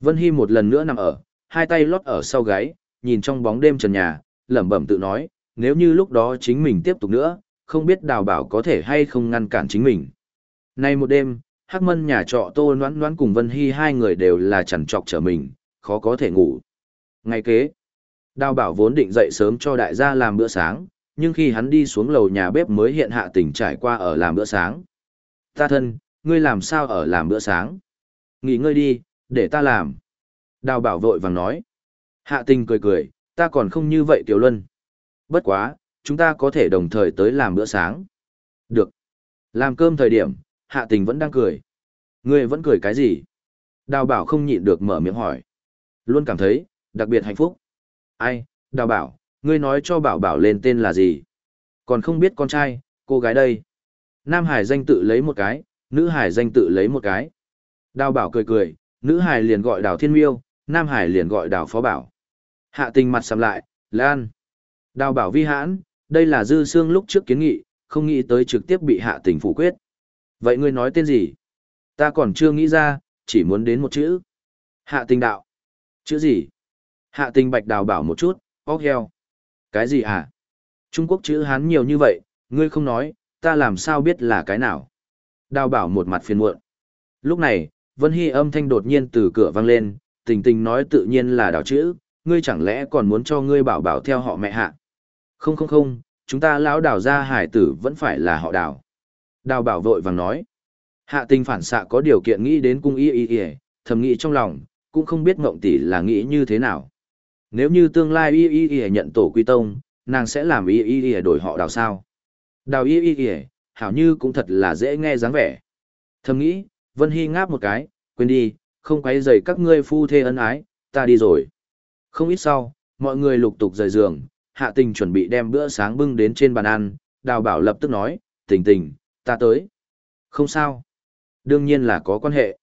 Vân Hy một lần nữa nằm ở, hai tay lót ở sau gáy, nhìn trong bóng đêm trần nhà, lẩm bẩm tự nói, nếu như lúc đó chính mình tiếp tục nữa, không biết đào bảo có thể hay không ngăn cản chính mình. Nay một đêm, Hắc Mân nhà trọ Tô Noãn Noãn cùng Vân Hy hai người đều là chằn trọc trở mình, khó có thể ngủ. Ngày kế, Đào Bảo vốn định dậy sớm cho đại gia làm bữa sáng, nhưng khi hắn đi xuống lầu nhà bếp mới hiện hạ tình trải qua ở làm bữa sáng. Ta thân, ngươi làm sao ở làm bữa sáng? Nghỉ ngơi đi, để ta làm. Đào Bảo vội vàng nói. Hạ tình cười cười, ta còn không như vậy Tiểu Luân. Bất quá, chúng ta có thể đồng thời tới làm bữa sáng. Được. Làm cơm thời điểm, hạ tình vẫn đang cười. Ngươi vẫn cười cái gì? Đào bảo không nhịn được mở miệng hỏi. Luôn cảm thấy, đặc biệt hạnh phúc. Ai, đào bảo, ngươi nói cho bảo bảo lên tên là gì? Còn không biết con trai, cô gái đây. Nam hải danh tự lấy một cái, nữ hải danh tự lấy một cái. Đào bảo cười cười, nữ hải liền gọi đào thiên miêu, nam hải liền gọi đào phó bảo. Hạ tình mặt sầm lại, lan. Đào bảo vi hãn, đây là dư xương lúc trước kiến nghị, không nghĩ tới trực tiếp bị hạ tình phủ quyết. Vậy ngươi nói tên gì? Ta còn chưa nghĩ ra, chỉ muốn đến một chữ. Hạ tình đạo. Chữ gì? Hạ tình bạch đào bảo một chút, óc heo. Cái gì hả? Trung Quốc chữ Hán nhiều như vậy, ngươi không nói, ta làm sao biết là cái nào? Đào bảo một mặt phiền muộn. Lúc này, Vân Hy âm thanh đột nhiên từ cửa vang lên, tình tình nói tự nhiên là đào chữ, ngươi chẳng lẽ còn muốn cho ngươi bảo bảo theo họ mẹ hạ? Không không không, chúng ta lão đào ra hải tử vẫn phải là họ đào. Đào bảo vội vàng nói. Hạ tình phản xạ có điều kiện nghĩ đến cung y y y, thầm nghĩ trong lòng, cũng không biết ngộng tỷ là nghĩ như thế nào. Nếu như tương lai y y y nhận tổ quy tông, nàng sẽ làm y y y đổi họ đào sao? Đào y y y, hảo như cũng thật là dễ nghe dáng vẻ. Thầm nghĩ, Vân Hy ngáp một cái, quên đi, không quấy rầy các ngươi phu thê ân ái, ta đi rồi. Không ít sau, mọi người lục tục rời giường, hạ tình chuẩn bị đem bữa sáng bưng đến trên bàn ăn, đào bảo lập tức nói, tình tình, ta tới. Không sao. Đương nhiên là có quan hệ.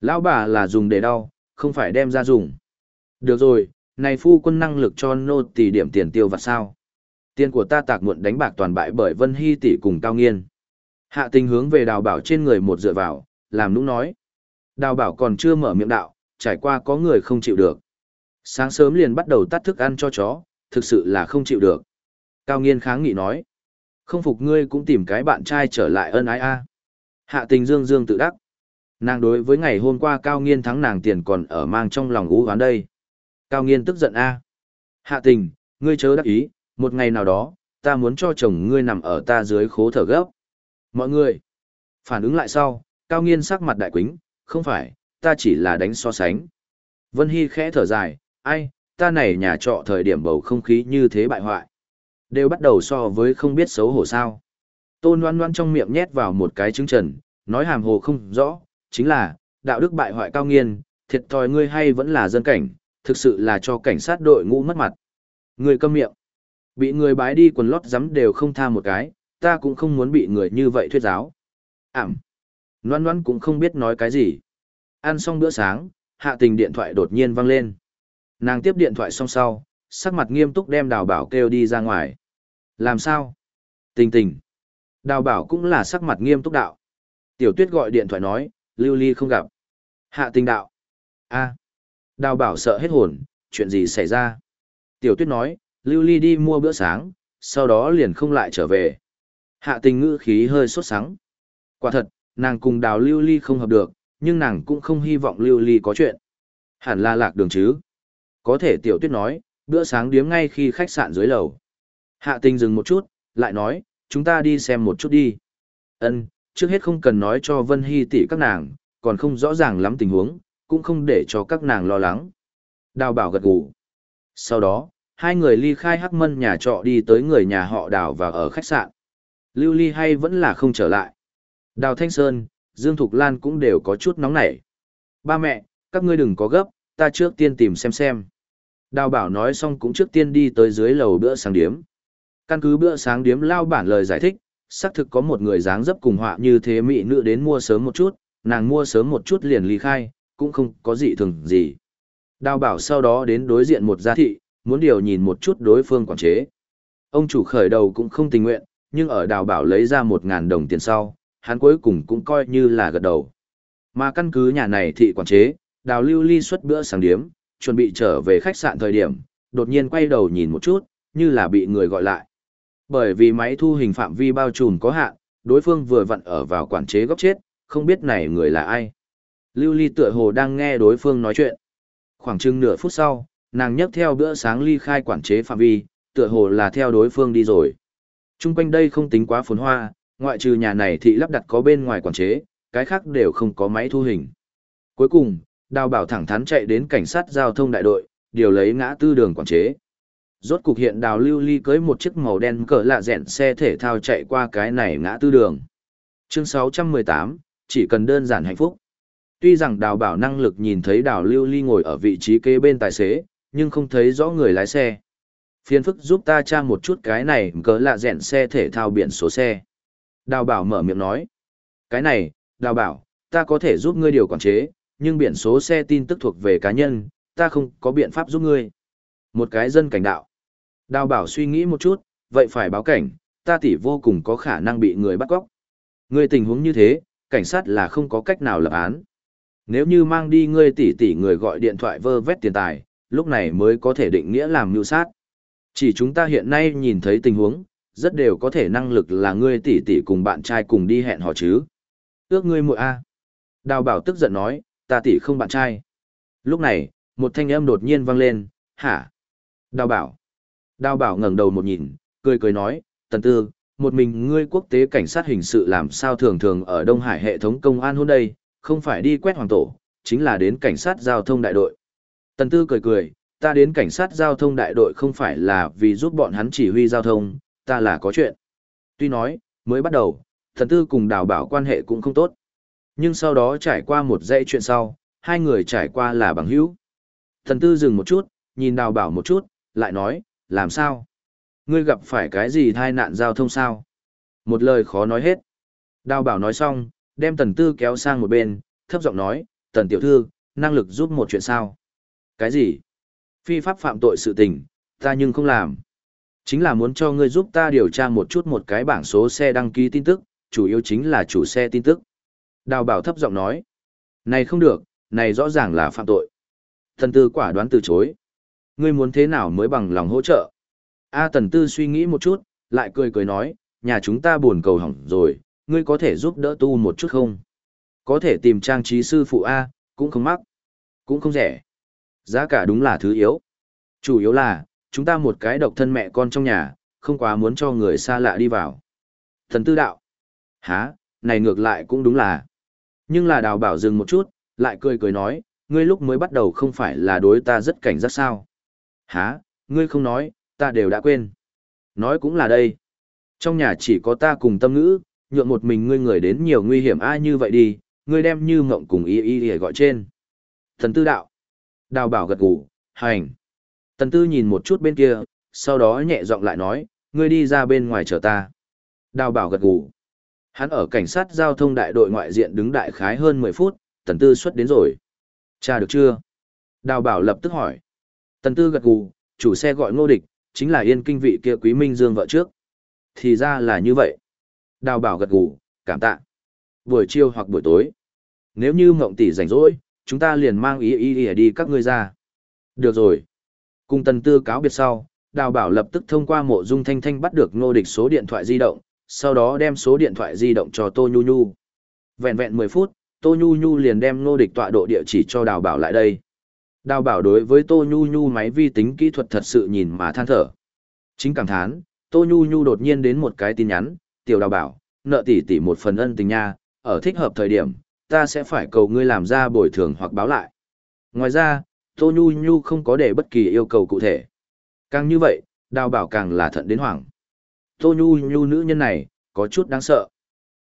Lão bà là dùng để đau, không phải đem ra dùng. Được rồi, này phu quân năng lực cho nô tỷ điểm tiền tiêu vặt sao. Tiền của ta tạc muộn đánh bạc toàn bại bởi Vân Hy tỷ cùng Cao Nghiên. Hạ tình hướng về đào bảo trên người một dựa vào, làm nũng nói. Đào bảo còn chưa mở miệng đạo, trải qua có người không chịu được. Sáng sớm liền bắt đầu tắt thức ăn cho chó, thực sự là không chịu được. Cao nghiên kháng nghị nói. Không phục ngươi cũng tìm cái bạn trai trở lại ân ái a. Hạ tình dương dương tự đắc. Nàng đối với ngày hôm qua cao nghiên thắng nàng tiền còn ở mang trong lòng ú hoán đây. Cao nghiên tức giận a. Hạ tình, ngươi chớ đắc ý, một ngày nào đó, ta muốn cho chồng ngươi nằm ở ta dưới khố thở gấp. Mọi người, phản ứng lại sau, cao nghiên sắc mặt đại quính, không phải, ta chỉ là đánh so sánh. Vân Hy khẽ thở dài, ai, ta này nhà trọ thời điểm bầu không khí như thế bại hoại. Đều bắt đầu so với không biết xấu hổ sao. Tôn loan loan trong miệng nhét vào một cái trứng trần, nói hàm hồ không rõ, chính là, đạo đức bại hoại cao nghiên, thiệt thòi ngươi hay vẫn là dân cảnh, thực sự là cho cảnh sát đội ngũ mất mặt. Ngươi câm miệng. Bị người bái đi quần lót dám đều không tha một cái, ta cũng không muốn bị người như vậy thuyết giáo. Ảm. Loan loan cũng không biết nói cái gì. Ăn xong bữa sáng, hạ tình điện thoại đột nhiên vang lên. Nàng tiếp điện thoại xong sau, sắc mặt nghiêm túc đem đào bảo kêu đi ra ngoài. Làm sao? Tình tình. Đào bảo cũng là sắc mặt nghiêm túc đạo. Tiểu tuyết gọi điện thoại nói, lưu ly không gặp. Hạ tình đạo. a Đào bảo sợ hết hồn, chuyện gì xảy ra? Tiểu tuyết nói, lưu ly đi mua bữa sáng, sau đó liền không lại trở về. Hạ tình ngữ khí hơi sốt sắng. Quả thật, nàng cùng đào lưu ly không hợp được, nhưng nàng cũng không hy vọng lưu ly có chuyện. Hẳn là lạc đường chứ. Có thể tiểu tuyết nói, bữa sáng điếm ngay khi khách sạn dưới lầu. Hạ tình dừng một chút, lại nói, chúng ta đi xem một chút đi. Ân, trước hết không cần nói cho Vân Hy tỷ các nàng, còn không rõ ràng lắm tình huống, cũng không để cho các nàng lo lắng. Đào bảo gật gù. Sau đó, hai người ly khai hắc mân nhà trọ đi tới người nhà họ đào và ở khách sạn. Lưu ly hay vẫn là không trở lại. Đào Thanh Sơn, Dương Thục Lan cũng đều có chút nóng nảy. Ba mẹ, các ngươi đừng có gấp, ta trước tiên tìm xem xem. Đào bảo nói xong cũng trước tiên đi tới dưới lầu bữa sáng điếm. Căn cứ bữa sáng điếm lao bản lời giải thích, xác thực có một người dáng dấp cùng họa như thế mỹ nữ đến mua sớm một chút, nàng mua sớm một chút liền ly khai, cũng không có gì thường gì. Đào bảo sau đó đến đối diện một gia thị, muốn điều nhìn một chút đối phương quản chế. Ông chủ khởi đầu cũng không tình nguyện, nhưng ở đào bảo lấy ra một ngàn đồng tiền sau, hắn cuối cùng cũng coi như là gật đầu. Mà căn cứ nhà này thị quản chế, đào lưu ly xuất bữa sáng điếm, chuẩn bị trở về khách sạn thời điểm, đột nhiên quay đầu nhìn một chút, như là bị người gọi lại. Bởi vì máy thu hình phạm vi bao trùm có hạn, đối phương vừa vặn ở vào quản chế góc chết, không biết này người là ai. Lưu ly tựa hồ đang nghe đối phương nói chuyện. Khoảng chừng nửa phút sau, nàng nhấc theo bữa sáng ly khai quản chế phạm vi, tựa hồ là theo đối phương đi rồi. Trung quanh đây không tính quá phồn hoa, ngoại trừ nhà này thì lắp đặt có bên ngoài quản chế, cái khác đều không có máy thu hình. Cuối cùng, đào bảo thẳng thắn chạy đến cảnh sát giao thông đại đội, điều lấy ngã tư đường quản chế. Rốt cục hiện đào lưu ly cưới một chiếc màu đen cỡ lạ rẽn xe thể thao chạy qua cái này ngã tư đường. Chương 618, chỉ cần đơn giản hạnh phúc. Tuy rằng đào bảo năng lực nhìn thấy đào lưu ly ngồi ở vị trí kế bên tài xế, nhưng không thấy rõ người lái xe. Phiên phức giúp ta tra một chút cái này cỡ lạ rẽn xe thể thao biển số xe. Đào bảo mở miệng nói. Cái này, đào bảo, ta có thể giúp ngươi điều quản chế, nhưng biển số xe tin tức thuộc về cá nhân, ta không có biện pháp giúp ngươi. Một cái dân cảnh đạo. Đào bảo suy nghĩ một chút, vậy phải báo cảnh, ta tỷ vô cùng có khả năng bị người bắt cóc. Ngươi tình huống như thế, cảnh sát là không có cách nào lập án. Nếu như mang đi ngươi tỷ tỷ người gọi điện thoại vơ vét tiền tài, lúc này mới có thể định nghĩa làm mưu sát. Chỉ chúng ta hiện nay nhìn thấy tình huống, rất đều có thể năng lực là ngươi tỷ tỷ cùng bạn trai cùng đi hẹn hò chứ. Ước ngươi muội a. Đào bảo tức giận nói, ta tỷ không bạn trai. Lúc này, một thanh âm đột nhiên vang lên, hả? Đào bảo. Đào bảo ngẩng đầu một nhìn, cười cười nói, tần tư, một mình ngươi quốc tế cảnh sát hình sự làm sao thường thường ở Đông Hải hệ thống công an hôn đây, không phải đi quét hoàng tổ, chính là đến cảnh sát giao thông đại đội. Tần tư cười cười, ta đến cảnh sát giao thông đại đội không phải là vì giúp bọn hắn chỉ huy giao thông, ta là có chuyện. Tuy nói, mới bắt đầu, thần tư cùng đào bảo quan hệ cũng không tốt. Nhưng sau đó trải qua một dãy chuyện sau, hai người trải qua là bằng hữu. Thần tư dừng một chút, nhìn đào bảo một chút, lại nói, làm sao? Ngươi gặp phải cái gì thai nạn giao thông sao? Một lời khó nói hết. Đào bảo nói xong, đem tần tư kéo sang một bên, thấp giọng nói, tần tiểu thư, năng lực giúp một chuyện sao? Cái gì? Phi pháp phạm tội sự tình, ta nhưng không làm. Chính là muốn cho ngươi giúp ta điều tra một chút một cái bảng số xe đăng ký tin tức, chủ yếu chính là chủ xe tin tức. Đào bảo thấp giọng nói. Này không được, này rõ ràng là phạm tội. Thần tư quả đoán từ chối. Ngươi muốn thế nào mới bằng lòng hỗ trợ? A tần tư suy nghĩ một chút, lại cười cười nói, nhà chúng ta buồn cầu hỏng rồi, ngươi có thể giúp đỡ tu một chút không? Có thể tìm trang trí sư phụ A, cũng không mắc, cũng không rẻ. Giá cả đúng là thứ yếu. Chủ yếu là, chúng ta một cái độc thân mẹ con trong nhà, không quá muốn cho người xa lạ đi vào. Thần tư đạo. Hả, này ngược lại cũng đúng là. Nhưng là đào bảo dừng một chút, lại cười cười nói, ngươi lúc mới bắt đầu không phải là đối ta rất cảnh giác sao. Hả, ngươi không nói, ta đều đã quên. Nói cũng là đây. Trong nhà chỉ có ta cùng tâm ngữ, nhượng một mình ngươi người đến nhiều nguy hiểm ai như vậy đi, ngươi đem như mộng cùng y y để gọi trên. Thần tư đạo. Đào bảo gật gù, hành. Tần tư nhìn một chút bên kia, sau đó nhẹ giọng lại nói, ngươi đi ra bên ngoài chờ ta. Đào bảo gật gù. Hắn ở cảnh sát giao thông đại đội ngoại diện đứng đại khái hơn 10 phút, tần tư xuất đến rồi. Cha được chưa? Đào bảo lập tức hỏi. Tần tư gật gù, chủ xe gọi ngô địch, chính là yên kinh vị kia quý minh dương vợ trước. Thì ra là như vậy. Đào bảo gật gù, cảm tạ. Buổi chiều hoặc buổi tối. Nếu như mộng tỷ rảnh rỗi, chúng ta liền mang ý ý ý đi các ngươi ra. Được rồi. Cùng tần tư cáo biệt sau, đào bảo lập tức thông qua mộ dung thanh thanh bắt được ngô địch số điện thoại di động, sau đó đem số điện thoại di động cho Tô Nhu Nhu. Vẹn vẹn 10 phút, Tô Nhu Nhu liền đem ngô địch tọa độ địa chỉ cho đào bảo lại đây. Đào bảo đối với Tô Nhu Nhu máy vi tính kỹ thuật thật sự nhìn mà than thở. Chính cảm thán, Tô Nhu Nhu đột nhiên đến một cái tin nhắn, tiểu đào bảo, nợ tỷ tỷ một phần ân tình nha, ở thích hợp thời điểm, ta sẽ phải cầu ngươi làm ra bồi thường hoặc báo lại. Ngoài ra, Tô Nhu Nhu không có để bất kỳ yêu cầu cụ thể. Càng như vậy, đào bảo càng là thận đến hoảng. Tô Nhu Nhu nữ nhân này, có chút đáng sợ.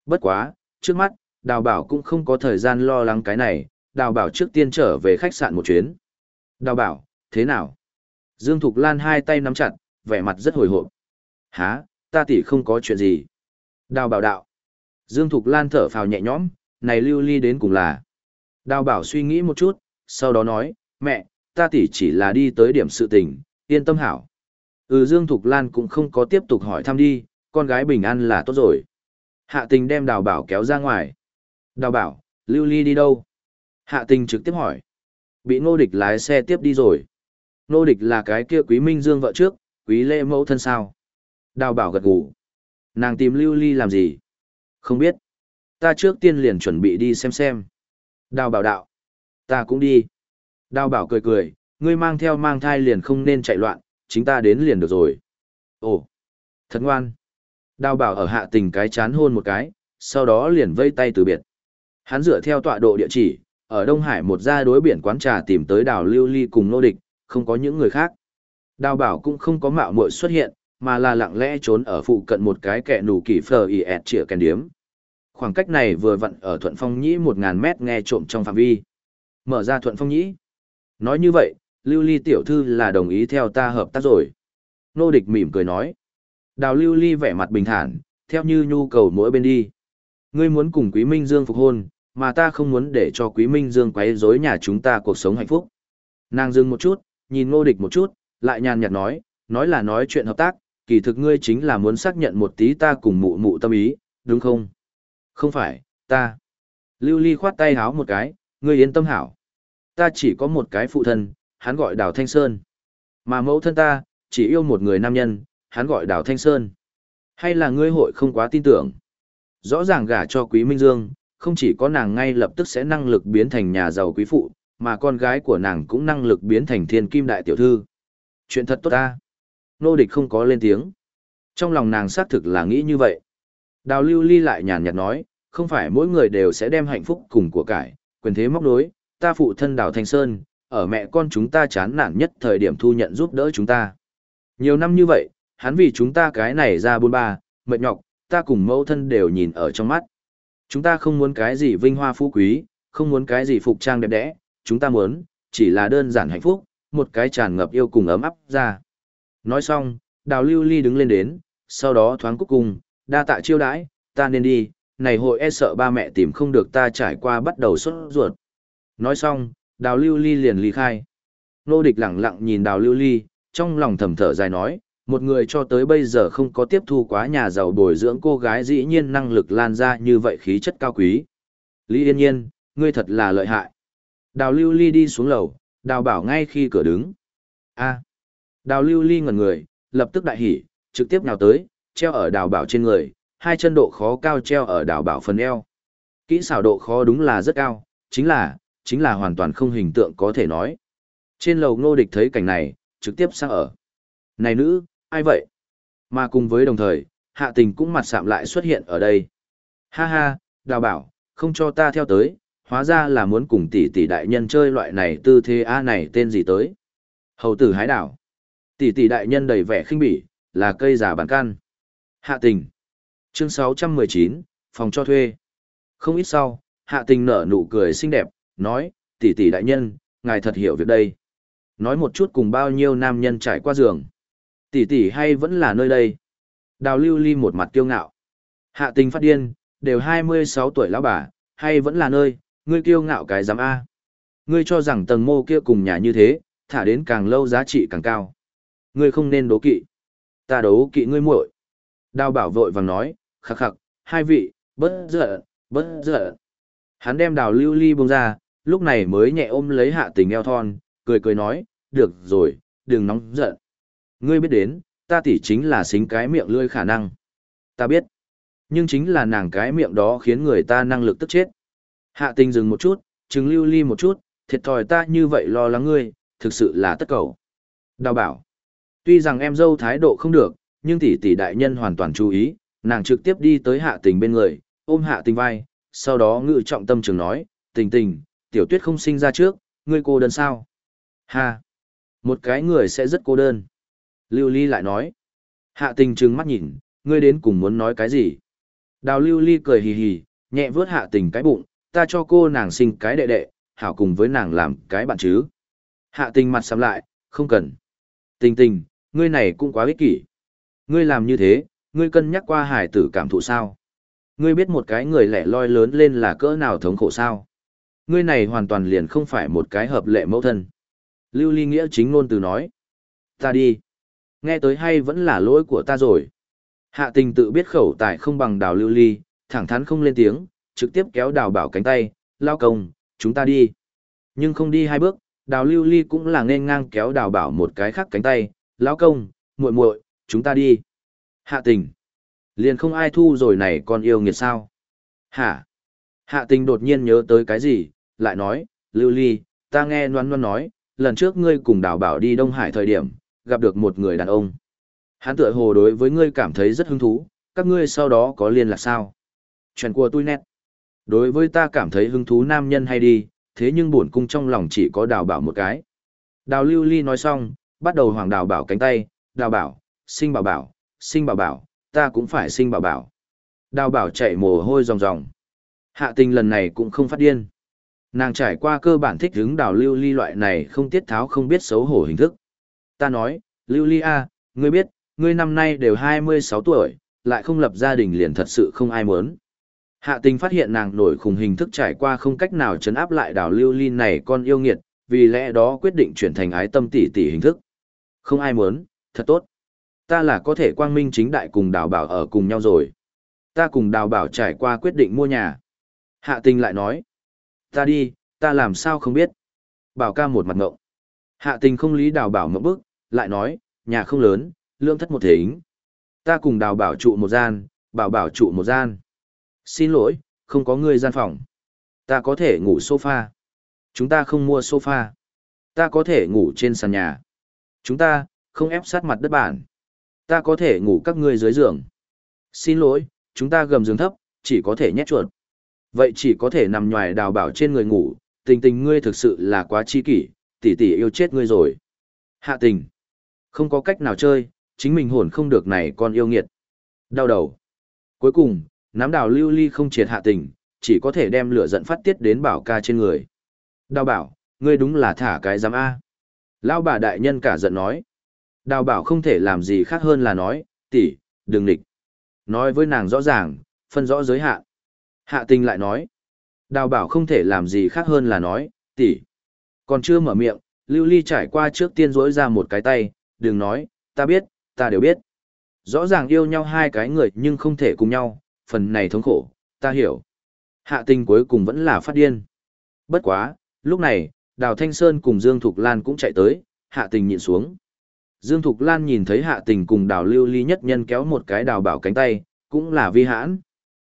Bất quá, trước mắt, đào bảo cũng không có thời gian lo lắng cái này, đào bảo trước tiên trở về khách sạn một chuyến. Đào bảo, thế nào? Dương Thục Lan hai tay nắm chặt, vẻ mặt rất hồi hộp. há, ta tỷ không có chuyện gì. Đào bảo đạo. Dương Thục Lan thở phào nhẹ nhõm, này lưu ly đến cùng là. Đào bảo suy nghĩ một chút, sau đó nói, mẹ, ta tỷ chỉ là đi tới điểm sự tình, yên tâm hảo. Ừ Dương Thục Lan cũng không có tiếp tục hỏi thăm đi, con gái bình an là tốt rồi. Hạ tình đem đào bảo kéo ra ngoài. Đào bảo, lưu ly đi đâu? Hạ tình trực tiếp hỏi. Bị ngô địch lái xe tiếp đi rồi. Ngô địch là cái kia quý minh dương vợ trước, quý Lệ mẫu thân sao? Đào bảo gật gù. Nàng tìm lưu ly làm gì? Không biết. Ta trước tiên liền chuẩn bị đi xem xem. Đào bảo đạo. Ta cũng đi. Đào bảo cười cười, ngươi mang theo mang thai liền không nên chạy loạn, chính ta đến liền được rồi. Ồ, thật ngoan. Đào bảo ở hạ tình cái chán hôn một cái, sau đó liền vây tay từ biệt. Hắn dựa theo tọa độ địa chỉ, ở Đông Hải một gia đối biển quán trà tìm tới đào lưu ly cùng nô địch, không có những người khác. Đào bảo cũng không có mạo muội xuất hiện, mà là lặng lẽ trốn ở phụ cận một cái kẻ nủ kỳ phờ y ẹt chĩa kèn điếm. Khoảng cách này vừa vặn ở thuận phong nhĩ 1.000 mét nghe trộm trong phạm vi. Mở ra thuận phong nhĩ. Nói như vậy, lưu ly tiểu thư là đồng ý theo ta hợp tác rồi. Nô địch mỉm cười nói. Đào lưu ly vẻ mặt bình thản, theo như nhu cầu mỗi bên đi. Ngươi muốn cùng Quý Minh Dương phục hôn, mà ta không muốn để cho Quý Minh Dương quấy rối nhà chúng ta cuộc sống hạnh phúc. Nàng dừng một chút, nhìn Ngô Địch một chút, lại nhàn nhạt nói, nói là nói chuyện hợp tác, kỳ thực ngươi chính là muốn xác nhận một tí ta cùng mụ mụ tâm ý, đúng không? Không phải, ta. Lưu Ly khoát tay háo một cái, ngươi yên tâm hảo. Ta chỉ có một cái phụ thân, hắn gọi Đào Thanh Sơn. Mà mẫu thân ta, chỉ yêu một người nam nhân, hắn gọi Đào Thanh Sơn. Hay là ngươi hội không quá tin tưởng? Rõ ràng gả cho Quý Minh Dương, không chỉ có nàng ngay lập tức sẽ năng lực biến thành nhà giàu quý phụ, mà con gái của nàng cũng năng lực biến thành thiên kim đại tiểu thư. Chuyện thật tốt ta. Nô địch không có lên tiếng. Trong lòng nàng xác thực là nghĩ như vậy. Đào lưu ly lại nhàn nhạt nói, không phải mỗi người đều sẽ đem hạnh phúc cùng của cải, quyền thế móc đối, ta phụ thân đào thanh sơn, ở mẹ con chúng ta chán nản nhất thời điểm thu nhận giúp đỡ chúng ta. Nhiều năm như vậy, hắn vì chúng ta cái này ra buôn ba, mệt nhọc, ta cùng mẫu thân đều nhìn ở trong mắt. Chúng ta không muốn cái gì vinh hoa phú quý, không muốn cái gì phục trang đẹp đẽ, chúng ta muốn, chỉ là đơn giản hạnh phúc, một cái tràn ngập yêu cùng ấm áp ra. Nói xong, đào lưu ly đứng lên đến, sau đó thoáng cúc cùng đa tạ chiêu đãi, ta nên đi, này hội e sợ ba mẹ tìm không được ta trải qua bắt đầu xuất ruột. Nói xong, đào lưu ly liền ly khai. Nô địch lẳng lặng nhìn đào lưu ly, trong lòng thầm thở dài nói, một người cho tới bây giờ không có tiếp thu quá nhà giàu bồi dưỡng cô gái dĩ nhiên năng lực lan ra như vậy khí chất cao quý. Lý yên nhiên, ngươi thật là lợi hại. Đào lưu ly đi xuống lầu, đào bảo ngay khi cửa đứng. a đào lưu ly ngẩn người, lập tức đại hỉ, trực tiếp nào tới, treo ở đào bảo trên người, hai chân độ khó cao treo ở đào bảo phần eo. Kỹ xảo độ khó đúng là rất cao, chính là, chính là hoàn toàn không hình tượng có thể nói. Trên lầu ngô địch thấy cảnh này, trực tiếp sang ở. Này nữ, ai vậy? Mà cùng với đồng thời, hạ tình cũng mặt sạm lại xuất hiện ở đây. Ha ha, đào bảo, không cho ta theo tới, hóa ra là muốn cùng tỷ tỷ đại nhân chơi loại này tư thế A này tên gì tới. Hầu tử hái đảo. Tỷ tỷ đại nhân đầy vẻ khinh bỉ, là cây giả bản can Hạ tình. Chương 619, phòng cho thuê. Không ít sau, hạ tình nở nụ cười xinh đẹp, nói, tỷ tỷ đại nhân, ngài thật hiểu việc đây. Nói một chút cùng bao nhiêu nam nhân trải qua giường. Tỷ tỷ hay vẫn là nơi đây. Đào lưu ly một mặt kiêu ngạo. Hạ tình phát điên, đều 26 tuổi lão bà, hay vẫn là nơi, ngươi kiêu ngạo cái giám A. Ngươi cho rằng tầng mô kia cùng nhà như thế, thả đến càng lâu giá trị càng cao. Ngươi không nên đố kỵ. Ta đấu kỵ ngươi muội. Đào bảo vội vàng nói, khắc khắc, hai vị, bớt giận, bớt giận. Hắn đem đào lưu ly bông ra, lúc này mới nhẹ ôm lấy hạ tình eo thon, cười cười nói, được rồi, đừng nóng giận. Ngươi biết đến, ta tỷ chính là xính cái miệng lươi khả năng. Ta biết. Nhưng chính là nàng cái miệng đó khiến người ta năng lực tức chết. Hạ tình dừng một chút, chứng lưu ly một chút, thiệt thòi ta như vậy lo lắng ngươi, thực sự là tất cầu. Đào bảo. Tuy rằng em dâu thái độ không được, nhưng tỷ tỷ đại nhân hoàn toàn chú ý, nàng trực tiếp đi tới hạ tình bên người, ôm hạ tình vai, sau đó ngự trọng tâm trường nói, tình tình, tiểu tuyết không sinh ra trước, ngươi cô đơn sao? Ha! Một cái người sẽ rất cô đơn. Lưu Ly lại nói. Hạ tình trừng mắt nhìn, ngươi đến cùng muốn nói cái gì? Đào Lưu Ly cười hì hì, nhẹ vớt hạ tình cái bụng, ta cho cô nàng sinh cái đệ đệ, hảo cùng với nàng làm cái bạn chứ. Hạ tình mặt sắm lại, không cần. Tình tình, ngươi này cũng quá ích kỷ. Ngươi làm như thế, ngươi cân nhắc qua hải tử cảm thụ sao? Ngươi biết một cái người lẻ loi lớn lên là cỡ nào thống khổ sao? Ngươi này hoàn toàn liền không phải một cái hợp lệ mẫu thân. Lưu Ly Nghĩa chính ngôn từ nói. Ta đi. Nghe tới hay vẫn là lỗi của ta rồi. Hạ tình tự biết khẩu tài không bằng đào Lưu Ly, thẳng thắn không lên tiếng, trực tiếp kéo đào bảo cánh tay, lao công, chúng ta đi. Nhưng không đi hai bước, đào Lưu Ly cũng là nên ngang kéo đào bảo một cái khác cánh tay, lao công, muội muội, chúng ta đi. Hạ tình. Liền không ai thu rồi này còn yêu nghiệt sao? Hả? Hạ tình đột nhiên nhớ tới cái gì, lại nói, Lưu Ly, ta nghe noan noan nói, lần trước ngươi cùng đào bảo đi Đông Hải thời điểm, gặp được một người đàn ông. Hắn tựa hồ đối với ngươi cảm thấy rất hứng thú, các ngươi sau đó có liên lạc sao? Chuyện của tôi nét. Đối với ta cảm thấy hứng thú nam nhân hay đi, thế nhưng buồn cung trong lòng chỉ có đào bảo một cái. Đào lưu ly nói xong, bắt đầu hoàng đào bảo cánh tay, đào bảo, sinh bảo bảo, sinh bảo bảo, ta cũng phải sinh bảo bảo. Đào bảo chạy mồ hôi ròng ròng. Hạ tình lần này cũng không phát điên. Nàng trải qua cơ bản thích hứng đào lưu ly loại này không tiết tháo không biết xấu hổ hình thức. Ta nói, lưu ly a, ngươi biết, ngươi năm nay đều 26 tuổi, lại không lập gia đình liền thật sự không ai muốn. Hạ tình phát hiện nàng nổi khùng hình thức trải qua không cách nào chấn áp lại đào lưu ly này con yêu nghiệt, vì lẽ đó quyết định chuyển thành ái tâm tỷ tỷ hình thức. Không ai muốn, thật tốt. Ta là có thể quang minh chính đại cùng đào bảo ở cùng nhau rồi. Ta cùng đào bảo trải qua quyết định mua nhà. Hạ tình lại nói. Ta đi, Ta làm sao không biết. Bảo ca một mặt ngộng. Hạ tình không lý đào bảo ngộng bức, lại nói, nhà không lớn, lương thất một thể ính. Ta cùng đào bảo trụ một gian, bảo bảo trụ một gian. Xin lỗi, không có người gian phòng. Ta có thể ngủ sofa. Chúng ta không mua sofa. Ta có thể ngủ trên sàn nhà. Chúng ta, không ép sát mặt đất bản. Ta có thể ngủ các ngươi dưới giường. Xin lỗi, chúng ta gầm giường thấp, chỉ có thể nhét chuột. Vậy chỉ có thể nằm ngoài đào bảo trên người ngủ, tình tình ngươi thực sự là quá chi kỷ, tỷ tỷ yêu chết ngươi rồi. Hạ tình. Không có cách nào chơi, chính mình hồn không được này con yêu nghiệt. Đau đầu. Cuối cùng, nắm đào lưu ly không triệt hạ tình, chỉ có thể đem lửa giận phát tiết đến bảo ca trên người. Đào bảo, ngươi đúng là thả cái giám A. Lão bà đại nhân cả giận nói. Đào bảo không thể làm gì khác hơn là nói, tỷ, đừng nịch. Nói với nàng rõ ràng, phân rõ giới hạn. Hạ tình lại nói. Đào bảo không thể làm gì khác hơn là nói, tỷ. Còn chưa mở miệng, lưu ly trải qua trước tiên rỗi ra một cái tay, đừng nói, ta biết, ta đều biết. Rõ ràng yêu nhau hai cái người nhưng không thể cùng nhau, phần này thống khổ, ta hiểu. Hạ tình cuối cùng vẫn là phát điên. Bất quá, lúc này, Đào Thanh Sơn cùng Dương Thục Lan cũng chạy tới, hạ tình nhịn xuống. Dương Thục Lan nhìn thấy hạ tình cùng đào lưu ly nhất nhân kéo một cái đào bảo cánh tay, cũng là vi hãn.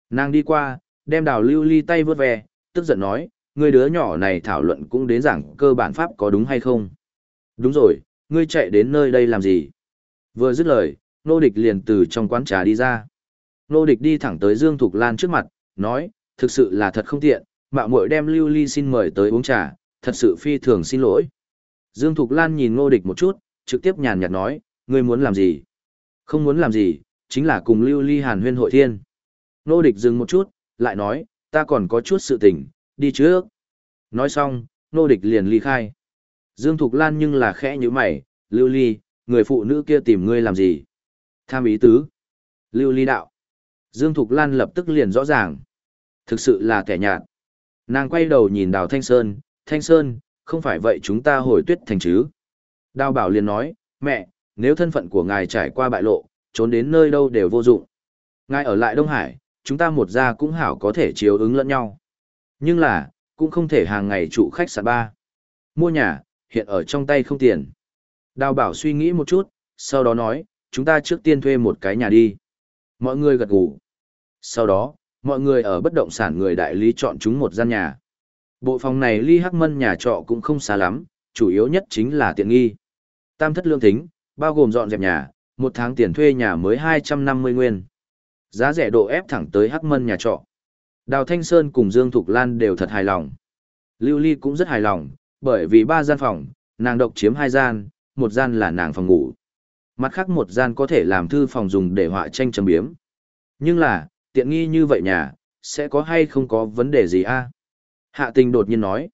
Nàng đi qua, đem đào lưu ly tay vớt về, tức giận nói, người đứa nhỏ này thảo luận cũng đến giảng cơ bản pháp có đúng hay không. Đúng rồi, ngươi chạy đến nơi đây làm gì? Vừa dứt lời, nô địch liền từ trong quán trà đi ra. Nô địch đi thẳng tới Dương Thục Lan trước mặt, nói, thực sự là thật không tiện, mạo muội đem lưu ly xin mời tới uống trà, thật sự phi thường xin lỗi. Dương Thục Lan nhìn nô địch một chút, trực tiếp nhàn nhạt nói, ngươi muốn làm gì? Không muốn làm gì, chính là cùng lưu ly hàn huyên hội thiên. Nô địch dừng một chút, lại nói, ta còn có chút sự tình, đi trước. Nói xong, nô địch liền ly khai. Dương Thục Lan nhưng là khẽ như mày, lưu ly, người phụ nữ kia tìm ngươi làm gì? Tham ý tứ. Lưu ly đạo. Dương Thục Lan lập tức liền rõ ràng. Thực sự là kẻ nhạt. Nàng quay đầu nhìn Đào Thanh Sơn, Thanh Sơn, không phải vậy chúng ta hồi tuyết thành chứ. Đào Bảo liền nói, mẹ, nếu thân phận của ngài trải qua bại lộ, trốn đến nơi đâu đều vô dụng. Ngài ở lại Đông Hải, chúng ta một gia cũng hảo có thể chiếu ứng lẫn nhau. Nhưng là, cũng không thể hàng ngày trụ khách sạn ba. Mua nhà, hiện ở trong tay không tiền. Đào Bảo suy nghĩ một chút, sau đó nói, chúng ta trước tiên thuê một cái nhà đi. Mọi người gật gù. Sau đó, mọi người ở bất động sản người đại lý chọn chúng một gian nhà. Bộ phòng này ly hắc mân nhà trọ cũng không xa lắm, chủ yếu nhất chính là tiện nghi. Tam thất lương tính, bao gồm dọn dẹp nhà, một tháng tiền thuê nhà mới 250 nguyên. Giá rẻ độ ép thẳng tới hắc mân nhà trọ. Đào Thanh Sơn cùng Dương Thục Lan đều thật hài lòng. Lưu Ly cũng rất hài lòng, bởi vì ba gian phòng, nàng độc chiếm hai gian, một gian là nàng phòng ngủ. Mặt khác một gian có thể làm thư phòng dùng để họa tranh chấm biếm. Nhưng là, tiện nghi như vậy nhà, sẽ có hay không có vấn đề gì a? Hạ tình đột nhiên nói.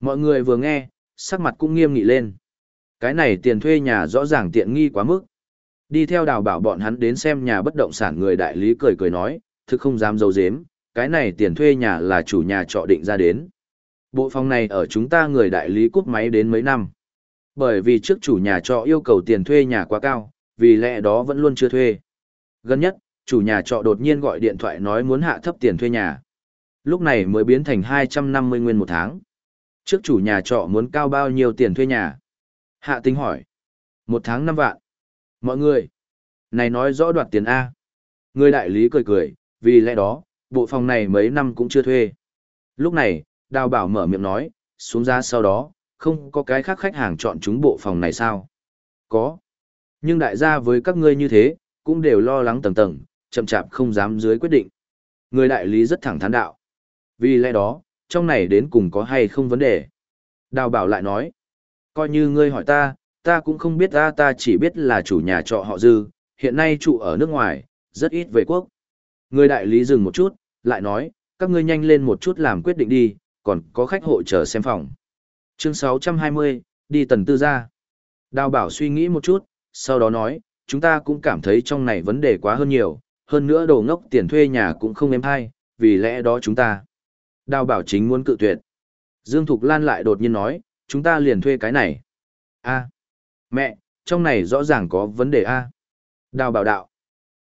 Mọi người vừa nghe, sắc mặt cũng nghiêm nghị lên. Cái này tiền thuê nhà rõ ràng tiện nghi quá mức. Đi theo đào bảo bọn hắn đến xem nhà bất động sản người đại lý cười cười nói, thực không dám dấu dếm, cái này tiền thuê nhà là chủ nhà trọ định ra đến. Bộ phòng này ở chúng ta người đại lý cút máy đến mấy năm. Bởi vì trước chủ nhà trọ yêu cầu tiền thuê nhà quá cao, vì lẽ đó vẫn luôn chưa thuê. Gần nhất, chủ nhà trọ đột nhiên gọi điện thoại nói muốn hạ thấp tiền thuê nhà. Lúc này mới biến thành 250 nguyên một tháng. Trước chủ nhà trọ muốn cao bao nhiêu tiền thuê nhà? Hạ tính hỏi. Một tháng 5 vạn. Mọi người. Này nói rõ đoạt tiền A. Người đại lý cười cười, vì lẽ đó, bộ phòng này mấy năm cũng chưa thuê. Lúc này, đào bảo mở miệng nói, xuống giá sau đó, không có cái khác khách hàng chọn chúng bộ phòng này sao? Có. Nhưng đại gia với các ngươi như thế, cũng đều lo lắng tầng tầng, chậm chạp không dám dưới quyết định. Người đại lý rất thẳng thắn đạo. Vì lẽ đó, trong này đến cùng có hay không vấn đề. Đào bảo lại nói, coi như ngươi hỏi ta, ta cũng không biết ta ta chỉ biết là chủ nhà trọ họ dư, hiện nay trụ ở nước ngoài, rất ít về quốc. Người đại lý dừng một chút, lại nói, các ngươi nhanh lên một chút làm quyết định đi, còn có khách hộ chờ xem phòng. Chương 620, đi tần tư ra. Đào bảo suy nghĩ một chút, sau đó nói, chúng ta cũng cảm thấy trong này vấn đề quá hơn nhiều, hơn nữa đồ ngốc tiền thuê nhà cũng không êm hay, vì lẽ đó chúng ta. Đào bảo chính muốn cự tuyệt. Dương Thục Lan lại đột nhiên nói, chúng ta liền thuê cái này. a mẹ, trong này rõ ràng có vấn đề a Đào bảo đạo.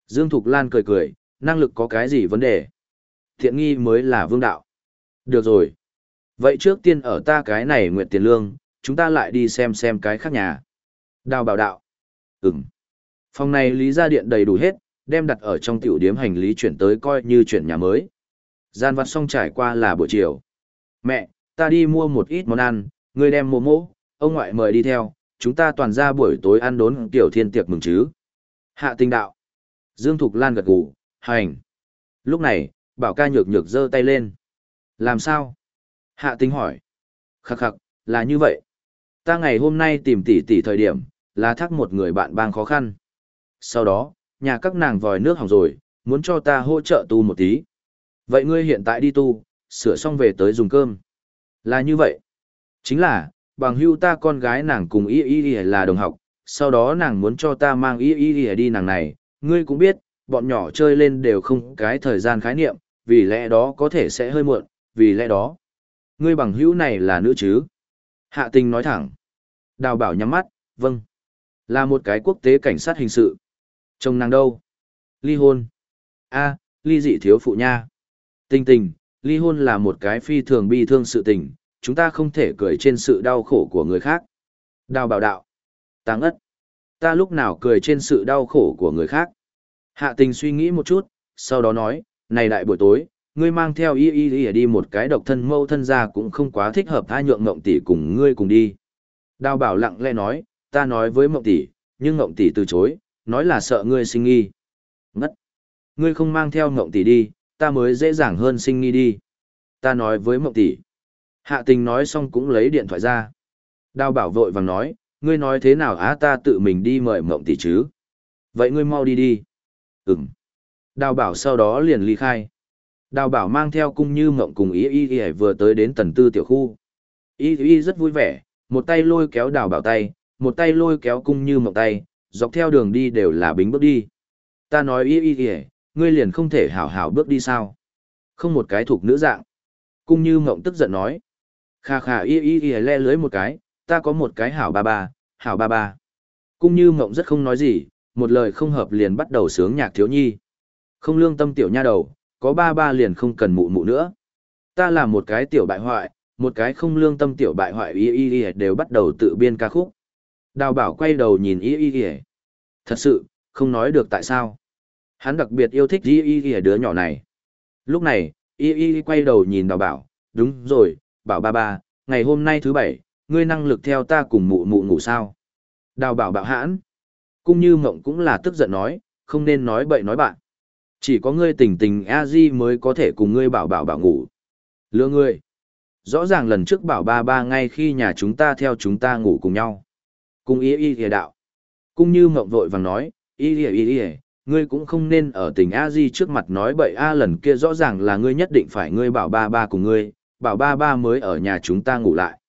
Dương Thục Lan cười cười, năng lực có cái gì vấn đề? Thiện nghi mới là vương đạo. Được rồi. Vậy trước tiên ở ta cái này nguyện tiền lương, chúng ta lại đi xem xem cái khác nhà. Đào bảo đạo. Ừm. Phòng này lý gia điện đầy đủ hết, đem đặt ở trong tiểu điếm hành lý chuyển tới coi như chuyển nhà mới. Gian vặt xong trải qua là buổi chiều. Mẹ, ta đi mua một ít món ăn, ngươi đem mô mỗ, ông ngoại mời đi theo, chúng ta toàn ra buổi tối ăn đốn tiểu thiên tiệc mừng chứ. Hạ tình đạo. Dương Thục Lan gật gù, hành. Lúc này, bảo ca nhược nhược giơ tay lên. Làm sao? Hạ tình hỏi. Khắc khắc, là như vậy. Ta ngày hôm nay tìm tỷ tỷ thời điểm, là thắc một người bạn bang khó khăn. Sau đó, nhà các nàng vòi nước hỏng rồi, muốn cho ta hỗ trợ tu một tí. Vậy ngươi hiện tại đi tu, sửa xong về tới dùng cơm. Là như vậy. Chính là, bằng hưu ta con gái nàng cùng y y y là đồng học, sau đó nàng muốn cho ta mang y y y đi nàng này, ngươi cũng biết, bọn nhỏ chơi lên đều không cái thời gian khái niệm, vì lẽ đó có thể sẽ hơi muộn, vì lẽ đó. Ngươi bằng hữu này là nữ chứ? Hạ tình nói thẳng. Đào bảo nhắm mắt, vâng. Là một cái quốc tế cảnh sát hình sự. Chồng nàng đâu? Ly hôn. a ly dị thiếu phụ nha. Tình tình, ly hôn là một cái phi thường bi thương sự tình, chúng ta không thể cười trên sự đau khổ của người khác. Đào bảo đạo. tăng ất. Ta lúc nào cười trên sự đau khổ của người khác. Hạ tình suy nghĩ một chút, sau đó nói, này đại buổi tối, ngươi mang theo y y y đi một cái độc thân mâu thân ra cũng không quá thích hợp tha nhượng ngộng tỷ cùng ngươi cùng đi. Đào bảo lặng lẽ nói, ta nói với mộng tỷ, nhưng ngộng tỷ từ chối, nói là sợ ngươi sinh nghi. Ngất! Ngươi không mang theo ngộng tỷ đi, ta mới dễ dàng hơn sinh nghi đi. Ta nói với mộng tỷ. Hạ tình nói xong cũng lấy điện thoại ra. Đào bảo vội vàng nói, ngươi nói thế nào á ta tự mình đi mời mộng tỷ chứ. Vậy ngươi mau đi đi. Ừm. Đào bảo sau đó liền ly khai. Đào bảo mang theo cung như mộng cùng ý y y vừa tới đến tần tư tiểu khu. Y y rất vui vẻ, một tay lôi kéo đào bảo tay, một tay lôi kéo cung như mộng tay, dọc theo đường đi đều là bính bước đi. Ta nói y y y, ngươi liền không thể hảo hảo bước đi sao? Không một cái thuộc nữ dạng. Cung như mộng tức giận nói. Khà khà y y y le lưới một cái, ta có một cái hảo ba ba, hảo ba ba. Cung như mộng rất không nói gì, một lời không hợp liền bắt đầu sướng nhạc thiếu nhi. Không lương tâm tiểu nha đầu, có ba ba liền không cần mụ mụ nữa. Ta là một cái tiểu bại hoại, một cái không lương tâm tiểu bại hoại y y y đều bắt đầu tự biên ca khúc. Đào bảo quay đầu nhìn y y y. Thật sự, không nói được tại sao. Hắn đặc biệt yêu thích y y y đứa nhỏ này. Lúc này, y y quay đầu nhìn đào bảo, đúng rồi, bảo ba ba, ngày hôm nay thứ bảy, ngươi năng lực theo ta cùng mụ mụ ngủ sao. Đào bảo bạo hãn. Cũng như mộng cũng là tức giận nói, không nên nói bậy nói bạn. Chỉ có ngươi tình tình a di mới có thể cùng ngươi bảo bảo bảo ngủ. Lừa ngươi. Rõ ràng lần trước bảo ba ba ngay khi nhà chúng ta theo chúng ta ngủ cùng nhau. Cung ý y thìa đạo. Cung như mộng vội vàng nói, y y y y, ngươi cũng không nên ở tình a di trước mặt nói bậy a lần kia rõ ràng là ngươi nhất định phải ngươi bảo ba ba cùng ngươi, bảo ba ba mới ở nhà chúng ta ngủ lại.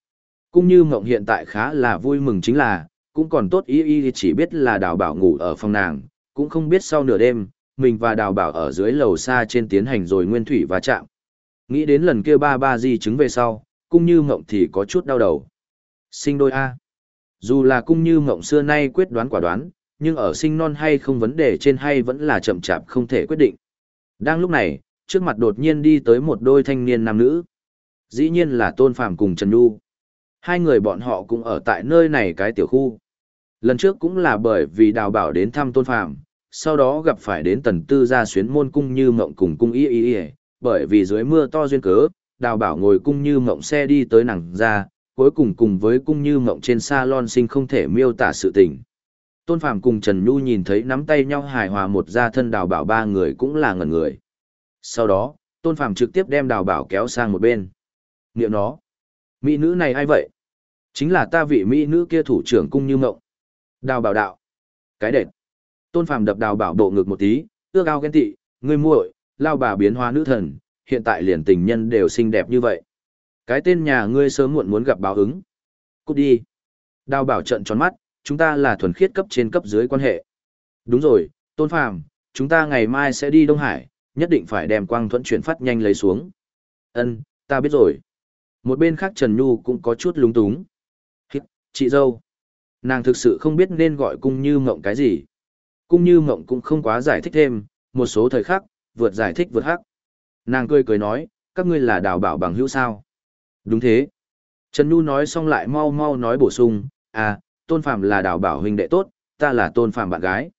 cũng như mộng hiện tại khá là vui mừng chính là, cũng còn tốt y y chỉ biết là đào bảo ngủ ở phòng nàng, cũng không biết sau nửa đêm, mình và đào bảo ở dưới lầu xa trên tiến hành rồi nguyên thủy va chạm. Nghĩ đến lần kia ba ba di chứng về sau, cũng như mộng thì có chút đau đầu. Sinh đôi A. Dù là cung như mộng xưa nay quyết đoán quả đoán, nhưng ở sinh non hay không vấn đề trên hay vẫn là chậm chạp không thể quyết định. Đang lúc này, trước mặt đột nhiên đi tới một đôi thanh niên nam nữ. Dĩ nhiên là Tôn Phàm cùng Trần Nhu. Hai người bọn họ cũng ở tại nơi này cái tiểu khu. Lần trước cũng là bởi vì đào bảo đến thăm Tôn Phàm, sau đó gặp phải đến tần tư gia xuyến môn cung như mộng cùng cung y y y, bởi vì dưới mưa to duyên cớ, đào bảo ngồi cung như mộng xe đi tới nàng ra, cuối cùng cùng với cung như mộng trên salon sinh không thể miêu tả sự tình. Tôn Phàm cùng Trần Nhu nhìn thấy nắm tay nhau hài hòa một gia thân đào bảo ba người cũng là ngẩn người. Sau đó, Tôn Phàm trực tiếp đem đào bảo kéo sang một bên. Niệm nó. Mỹ nữ này ai vậy? Chính là ta vị Mỹ nữ kia thủ trưởng cung như mộng. Đào bảo đạo. Cái đệt. Tôn Phàm đập đào bảo bộ ngực một tí, ước ao ghen tị, ngươi muội, lao bà biến hóa nữ thần, hiện tại liền tình nhân đều xinh đẹp như vậy. Cái tên nhà ngươi sớm muộn muốn gặp báo ứng. Cút đi. Đào bảo trận tròn mắt, chúng ta là thuần khiết cấp trên cấp dưới quan hệ. Đúng rồi, Tôn Phàm, chúng ta ngày mai sẽ đi Đông Hải, nhất định phải đem quang thuẫn chuyển phát nhanh lấy xuống. Ân, ta biết rồi. Một bên khác Trần Nhu cũng có chút lúng túng. Hít, chị dâu. Nàng thực sự không biết nên gọi cung như mộng cái gì. Cung như mộng cũng không quá giải thích thêm, một số thời khắc, vượt giải thích vượt hắc. Nàng cười cười nói, các ngươi là đào bảo bằng hữu sao. Đúng thế. Trần Nhu nói xong lại mau mau nói bổ sung, à, tôn phạm là đào bảo huynh đệ tốt, ta là tôn phạm bạn gái.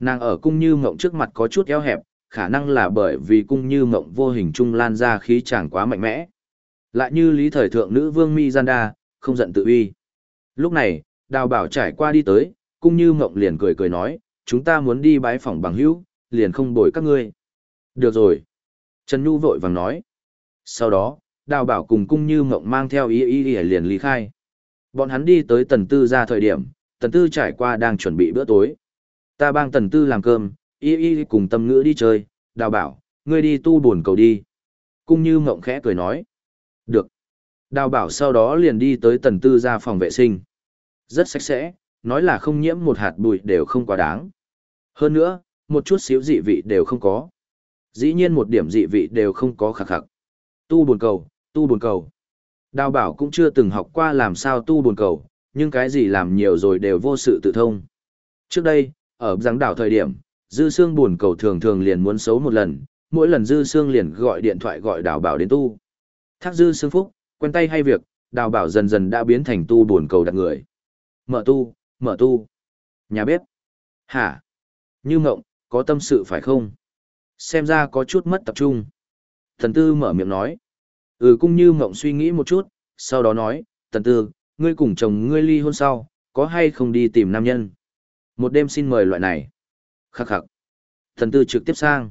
Nàng ở cung như mộng trước mặt có chút eo hẹp, khả năng là bởi vì cung như mộng vô hình trung lan ra khí chàng quá mạnh mẽ. Lại như lý thời thượng nữ vương Mi Gianda, không giận tự uy. Lúc này, đào bảo trải qua đi tới, cung như mộng liền cười cười nói, chúng ta muốn đi bái phỏng bằng hữu, liền không bồi các ngươi. Được rồi. Trần Nhu vội vàng nói. Sau đó, đào bảo cùng cung như mộng mang theo ý ý ý liền lý khai. Bọn hắn đi tới tần tư ra thời điểm, tần tư trải qua đang chuẩn bị bữa tối. Ta bang tần tư làm cơm, y y cùng tâm ngữ đi chơi, đào bảo, ngươi đi tu buồn cầu đi. Cung như mộng khẽ cười nói. Được. Đào bảo sau đó liền đi tới tần tư ra phòng vệ sinh. Rất sạch sẽ, nói là không nhiễm một hạt bụi đều không quá đáng. Hơn nữa, một chút xíu dị vị đều không có. Dĩ nhiên một điểm dị vị đều không có khắc khắc. Tu buồn cầu, tu buồn cầu. Đào bảo cũng chưa từng học qua làm sao tu buồn cầu, nhưng cái gì làm nhiều rồi đều vô sự tự thông. Trước đây, ở giáng đảo thời điểm, dư xương buồn cầu thường thường liền muốn xấu một lần, mỗi lần dư xương liền gọi điện thoại gọi đào bảo đến tu. Thác dư xương phúc, quen tay hay việc, đào bảo dần dần đã biến thành tu buồn cầu đặt người. Mở tu, mở tu. Nhà bếp. Hả? Như mộng, có tâm sự phải không? Xem ra có chút mất tập trung. Thần tư mở miệng nói. Ừ cũng như mộng suy nghĩ một chút, sau đó nói, thần tư, ngươi cùng chồng ngươi ly hôn sau, có hay không đi tìm nam nhân? Một đêm xin mời loại này. Khắc khắc. Thần tư trực tiếp sang.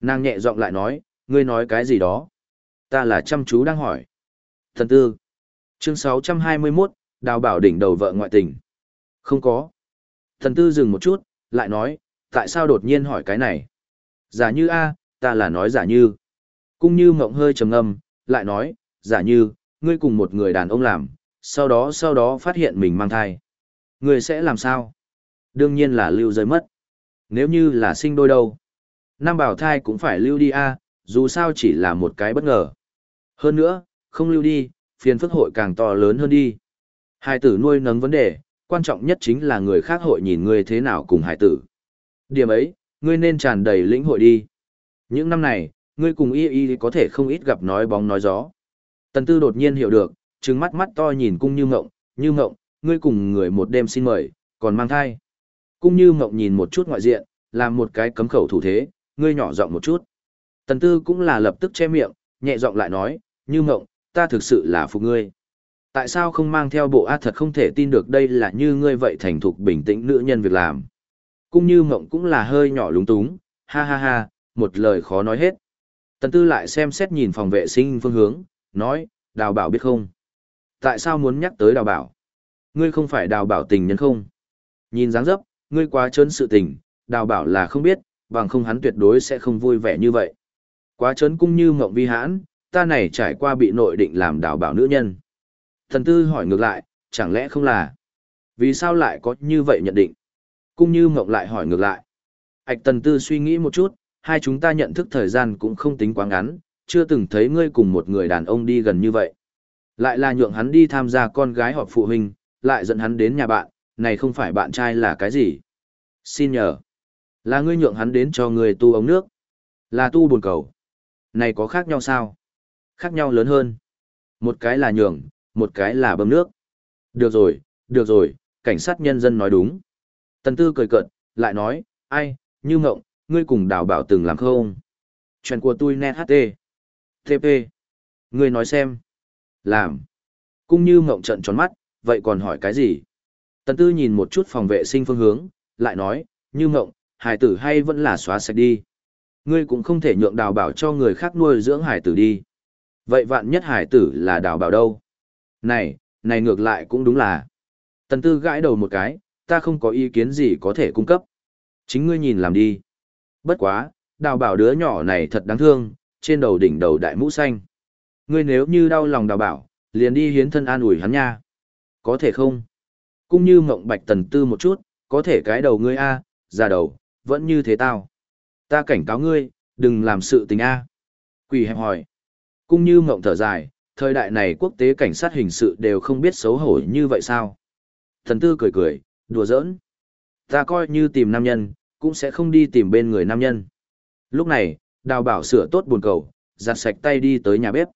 Nàng nhẹ giọng lại nói, ngươi nói cái gì đó? Ta là chăm chú đang hỏi. Thần tư. Chương 621, đào bảo đỉnh đầu vợ ngoại tình. Không có. Thần tư dừng một chút, lại nói, tại sao đột nhiên hỏi cái này? Giả như A, ta là nói giả như. Cung như mộng hơi trầm ngâm, lại nói, giả như, ngươi cùng một người đàn ông làm, sau đó sau đó phát hiện mình mang thai. Ngươi sẽ làm sao? Đương nhiên là lưu rơi mất. Nếu như là sinh đôi đâu? Nam bảo thai cũng phải lưu đi A, dù sao chỉ là một cái bất ngờ. Hơn nữa, không lưu đi, phiền phức hội càng to lớn hơn đi. hải tử nuôi nấng vấn đề, quan trọng nhất chính là người khác hội nhìn ngươi thế nào cùng hải tử. Điểm ấy, ngươi nên tràn đầy lĩnh hội đi. Những năm này, ngươi cùng y y có thể không ít gặp nói bóng nói gió. Tần tư đột nhiên hiểu được, trừng mắt mắt to nhìn cung như ngộng, như ngộng, ngươi cùng người một đêm xin mời, còn mang thai. Cung như ngộng nhìn một chút ngoại diện, làm một cái cấm khẩu thủ thế, ngươi nhỏ giọng một chút. Tần tư cũng là lập tức che miệng, nhẹ giọng lại nói, như mộng, ta thực sự là phục ngươi. Tại sao không mang theo bộ A thật không thể tin được đây là như ngươi vậy thành thục bình tĩnh nữ nhân việc làm. cũng như mộng cũng là hơi nhỏ lúng túng, ha ha ha, một lời khó nói hết. Tần tư lại xem xét nhìn phòng vệ sinh phương hướng, nói, đào bảo biết không? Tại sao muốn nhắc tới đào bảo? Ngươi không phải đào bảo tình nhân không? Nhìn dáng dấp, ngươi quá trớn sự tình, đào bảo là không biết, bằng không hắn tuyệt đối sẽ không vui vẻ như vậy. Quá trớn cung như mộng vi hãn, ta này trải qua bị nội định làm đào bảo nữ nhân. Thần tư hỏi ngược lại, chẳng lẽ không là? Vì sao lại có như vậy nhận định? Cung như mộng lại hỏi ngược lại. Ảch tần tư suy nghĩ một chút, hai chúng ta nhận thức thời gian cũng không tính quá ngắn, chưa từng thấy ngươi cùng một người đàn ông đi gần như vậy. Lại là nhượng hắn đi tham gia con gái họp phụ huynh, lại dẫn hắn đến nhà bạn, này không phải bạn trai là cái gì? Xin nhờ. Là ngươi nhượng hắn đến cho người tu ống nước. Là tu buồn cầu. Này có khác nhau sao? Khác nhau lớn hơn. Một cái là nhường, một cái là bơm nước. Được rồi, được rồi, cảnh sát nhân dân nói đúng. Tần tư cười cợt, lại nói, ai, như ngộng, ngươi cùng đào bảo từng làm không? Chuyện của tôi net HT. TP. Ngươi nói xem. Làm. Cũng như ngộng trận tròn mắt, vậy còn hỏi cái gì? Tần tư nhìn một chút phòng vệ sinh phương hướng, lại nói, như ngộng, hải tử hay vẫn là xóa sạch đi. Ngươi cũng không thể nhượng đào bảo cho người khác nuôi dưỡng hải tử đi. Vậy vạn nhất hải tử là đào bảo đâu? Này, này ngược lại cũng đúng là. Tần tư gãi đầu một cái, ta không có ý kiến gì có thể cung cấp. Chính ngươi nhìn làm đi. Bất quá, đào bảo đứa nhỏ này thật đáng thương, trên đầu đỉnh đầu đại mũ xanh. Ngươi nếu như đau lòng đào bảo, liền đi hiến thân an ủi hắn nha. Có thể không? Cũng như mộng bạch tần tư một chút, có thể cái đầu ngươi a, già đầu, vẫn như thế tao. Ta cảnh cáo ngươi, đừng làm sự tình a. Quỷ hẹp hỏi. Cũng như mộng thở dài, thời đại này quốc tế cảnh sát hình sự đều không biết xấu hổ như vậy sao? Thần tư cười cười, đùa giỡn. Ta coi như tìm nam nhân, cũng sẽ không đi tìm bên người nam nhân. Lúc này, đào bảo sửa tốt buồn cầu, giặt sạch tay đi tới nhà bếp.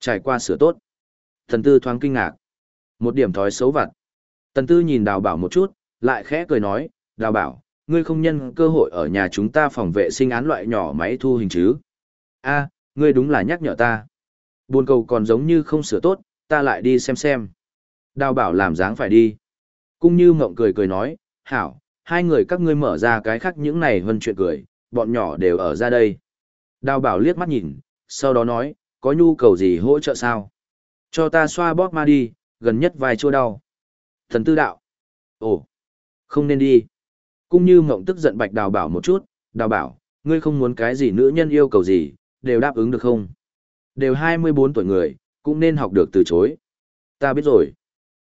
Trải qua sửa tốt. Thần tư thoáng kinh ngạc. Một điểm thói xấu vặt. Tần tư nhìn đào bảo một chút, lại khẽ cười nói, đào bảo, ngươi không nhân cơ hội ở nhà chúng ta phòng vệ sinh án loại nhỏ máy thu hình chứ. a ngươi đúng là nhắc nhở ta. Buồn cầu còn giống như không sửa tốt, ta lại đi xem xem. Đào bảo làm dáng phải đi. Cung như mộng cười cười nói, hảo, hai người các ngươi mở ra cái khác những này hơn chuyện cười, bọn nhỏ đều ở ra đây. Đào bảo liếc mắt nhìn, sau đó nói, có nhu cầu gì hỗ trợ sao? Cho ta xoa bóp ma đi, gần nhất vài chỗ đau. Thần tư đạo. Ồ, không nên đi. Cung như mộng tức giận bạch đào bảo một chút, đào bảo, ngươi không muốn cái gì nữ nhân yêu cầu gì, đều đáp ứng được không? Đều 24 tuổi người, cũng nên học được từ chối. Ta biết rồi.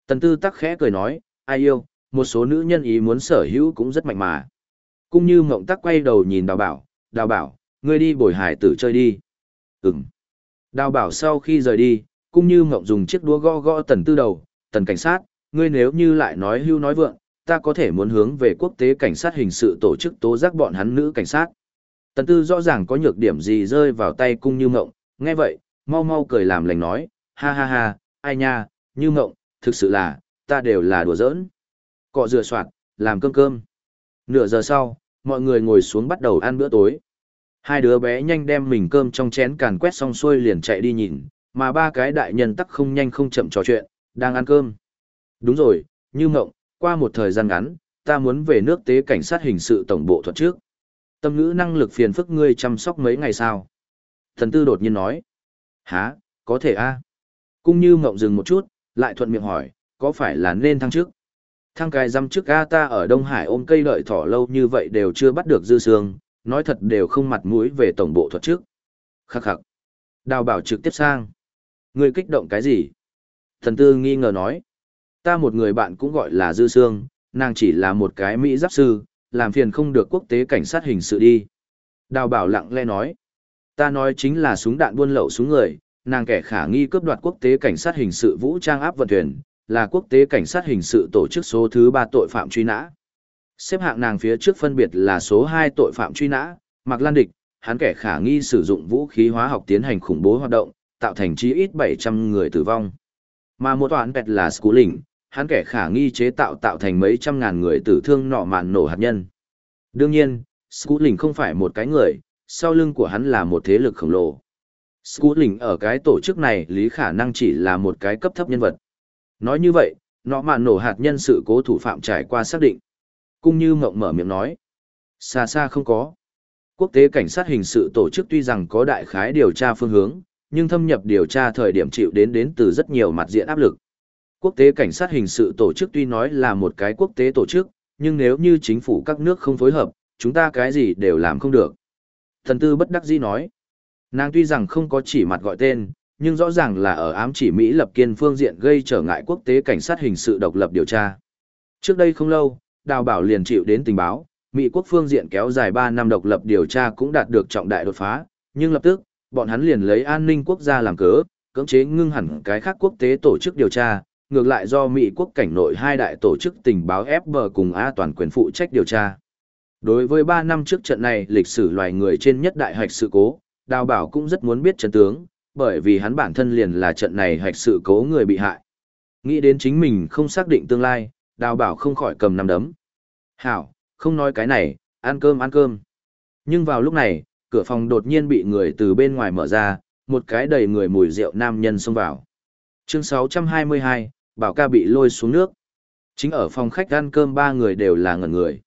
Tần tư tắc khẽ cười nói, ai yêu, một số nữ nhân ý muốn sở hữu cũng rất mạnh mà. Cũng như mộng tắc quay đầu nhìn đào bảo, đào bảo, ngươi đi bồi hải tử chơi đi. Ừm. Đào bảo sau khi rời đi, cũng như mộng dùng chiếc đũa gõ gõ tần tư đầu, tần cảnh sát, ngươi nếu như lại nói hưu nói vượng, ta có thể muốn hướng về quốc tế cảnh sát hình sự tổ chức tố giác bọn hắn nữ cảnh sát. Tần tư rõ ràng có nhược điểm gì rơi vào tay cung như mộng, nghe vậy, mau mau cười làm lành nói, ha ha ha, ai nha, như mộng, thực sự là, ta đều là đùa giỡn. Cọ rửa soạt, làm cơm cơm. Nửa giờ sau, mọi người ngồi xuống bắt đầu ăn bữa tối. Hai đứa bé nhanh đem mình cơm trong chén càn quét xong xuôi liền chạy đi nhìn, mà ba cái đại nhân tắc không nhanh không chậm trò chuyện, đang ăn cơm. Đúng rồi, như mộng, qua một thời gian ngắn, ta muốn về nước tế cảnh sát hình sự tổng bộ thuật trước. Tâm ngữ năng lực phiền phức ngươi chăm sóc mấy ngày sao Thần tư đột nhiên nói. Hả, có thể a à? Cung như mộng dừng một chút, lại thuận miệng hỏi, có phải là nên thăng chức Thăng cái dăm chức a ta ở Đông Hải ôm cây đợi thỏ lâu như vậy đều chưa bắt được dư sương, nói thật đều không mặt mũi về tổng bộ thuật trước. Khắc khắc. Đào bảo trực tiếp sang. Ngươi kích động cái gì? Thần tư nghi ngờ nói. Ta một người bạn cũng gọi là Dư Sương, nàng chỉ là một cái Mỹ giáp sư, làm phiền không được quốc tế cảnh sát hình sự đi. Đào bảo lặng lẽ nói. Ta nói chính là súng đạn buôn lậu súng người, nàng kẻ khả nghi cướp đoạt quốc tế cảnh sát hình sự vũ trang áp vận thuyền, là quốc tế cảnh sát hình sự tổ chức số thứ ba tội phạm truy nã. Xếp hạng nàng phía trước phân biệt là số hai tội phạm truy nã, Mạc Lan Địch, hắn kẻ khả nghi sử dụng vũ khí hóa học tiến hành khủng bố hoạt động, tạo thành chí ít 700 người tử vong. Mà một toán bẹt là Schooling, hắn kẻ khả nghi chế tạo tạo thành mấy trăm ngàn người tử thương nọ mạn nổ hạt nhân. Đương nhiên, Schooling không phải một cái người, sau lưng của hắn là một thế lực khổng lồ. Schooling ở cái tổ chức này lý khả năng chỉ là một cái cấp thấp nhân vật. Nói như vậy, nọ mạn nổ hạt nhân sự cố thủ phạm trải qua xác định. Cung như mộng mở miệng nói. Xa xa không có. Quốc tế cảnh sát hình sự tổ chức tuy rằng có đại khái điều tra phương hướng, nhưng thâm nhập điều tra thời điểm chịu đến đến từ rất nhiều mặt diện áp lực. Quốc tế cảnh sát hình sự tổ chức tuy nói là một cái quốc tế tổ chức, nhưng nếu như chính phủ các nước không phối hợp, chúng ta cái gì đều làm không được. Thần tư bất đắc dĩ nói, nàng tuy rằng không có chỉ mặt gọi tên, nhưng rõ ràng là ở ám chỉ Mỹ lập kiên phương diện gây trở ngại quốc tế cảnh sát hình sự độc lập điều tra. Trước đây không lâu, Đào Bảo liền chịu đến tình báo, Mỹ quốc phương diện kéo dài 3 năm độc lập điều tra cũng đạt được trọng đại đột phá, nhưng lập tức, bọn hắn liền lấy an ninh quốc gia làm cớ, cưỡng chế ngưng hẳn cái khác quốc tế tổ chức điều tra, ngược lại do Mỹ quốc cảnh nội hai đại tổ chức tình báo FB cùng A toàn quyền phụ trách điều tra. Đối với 3 năm trước trận này lịch sử loài người trên nhất đại hạch sự cố, Đào Bảo cũng rất muốn biết trận tướng, bởi vì hắn bản thân liền là trận này hạch sự cố người bị hại. Nghĩ đến chính mình không xác định tương lai, Đào Bảo không khỏi cầm nắm đấm. Hảo, không nói cái này, ăn cơm ăn cơm. Nhưng vào lúc này, cửa phòng đột nhiên bị người từ bên ngoài mở ra, một cái đầy người mùi rượu nam nhân xông vào. Chương 622, Bảo ca bị lôi xuống nước. Chính ở phòng khách ăn cơm ba người đều là ngẩn người.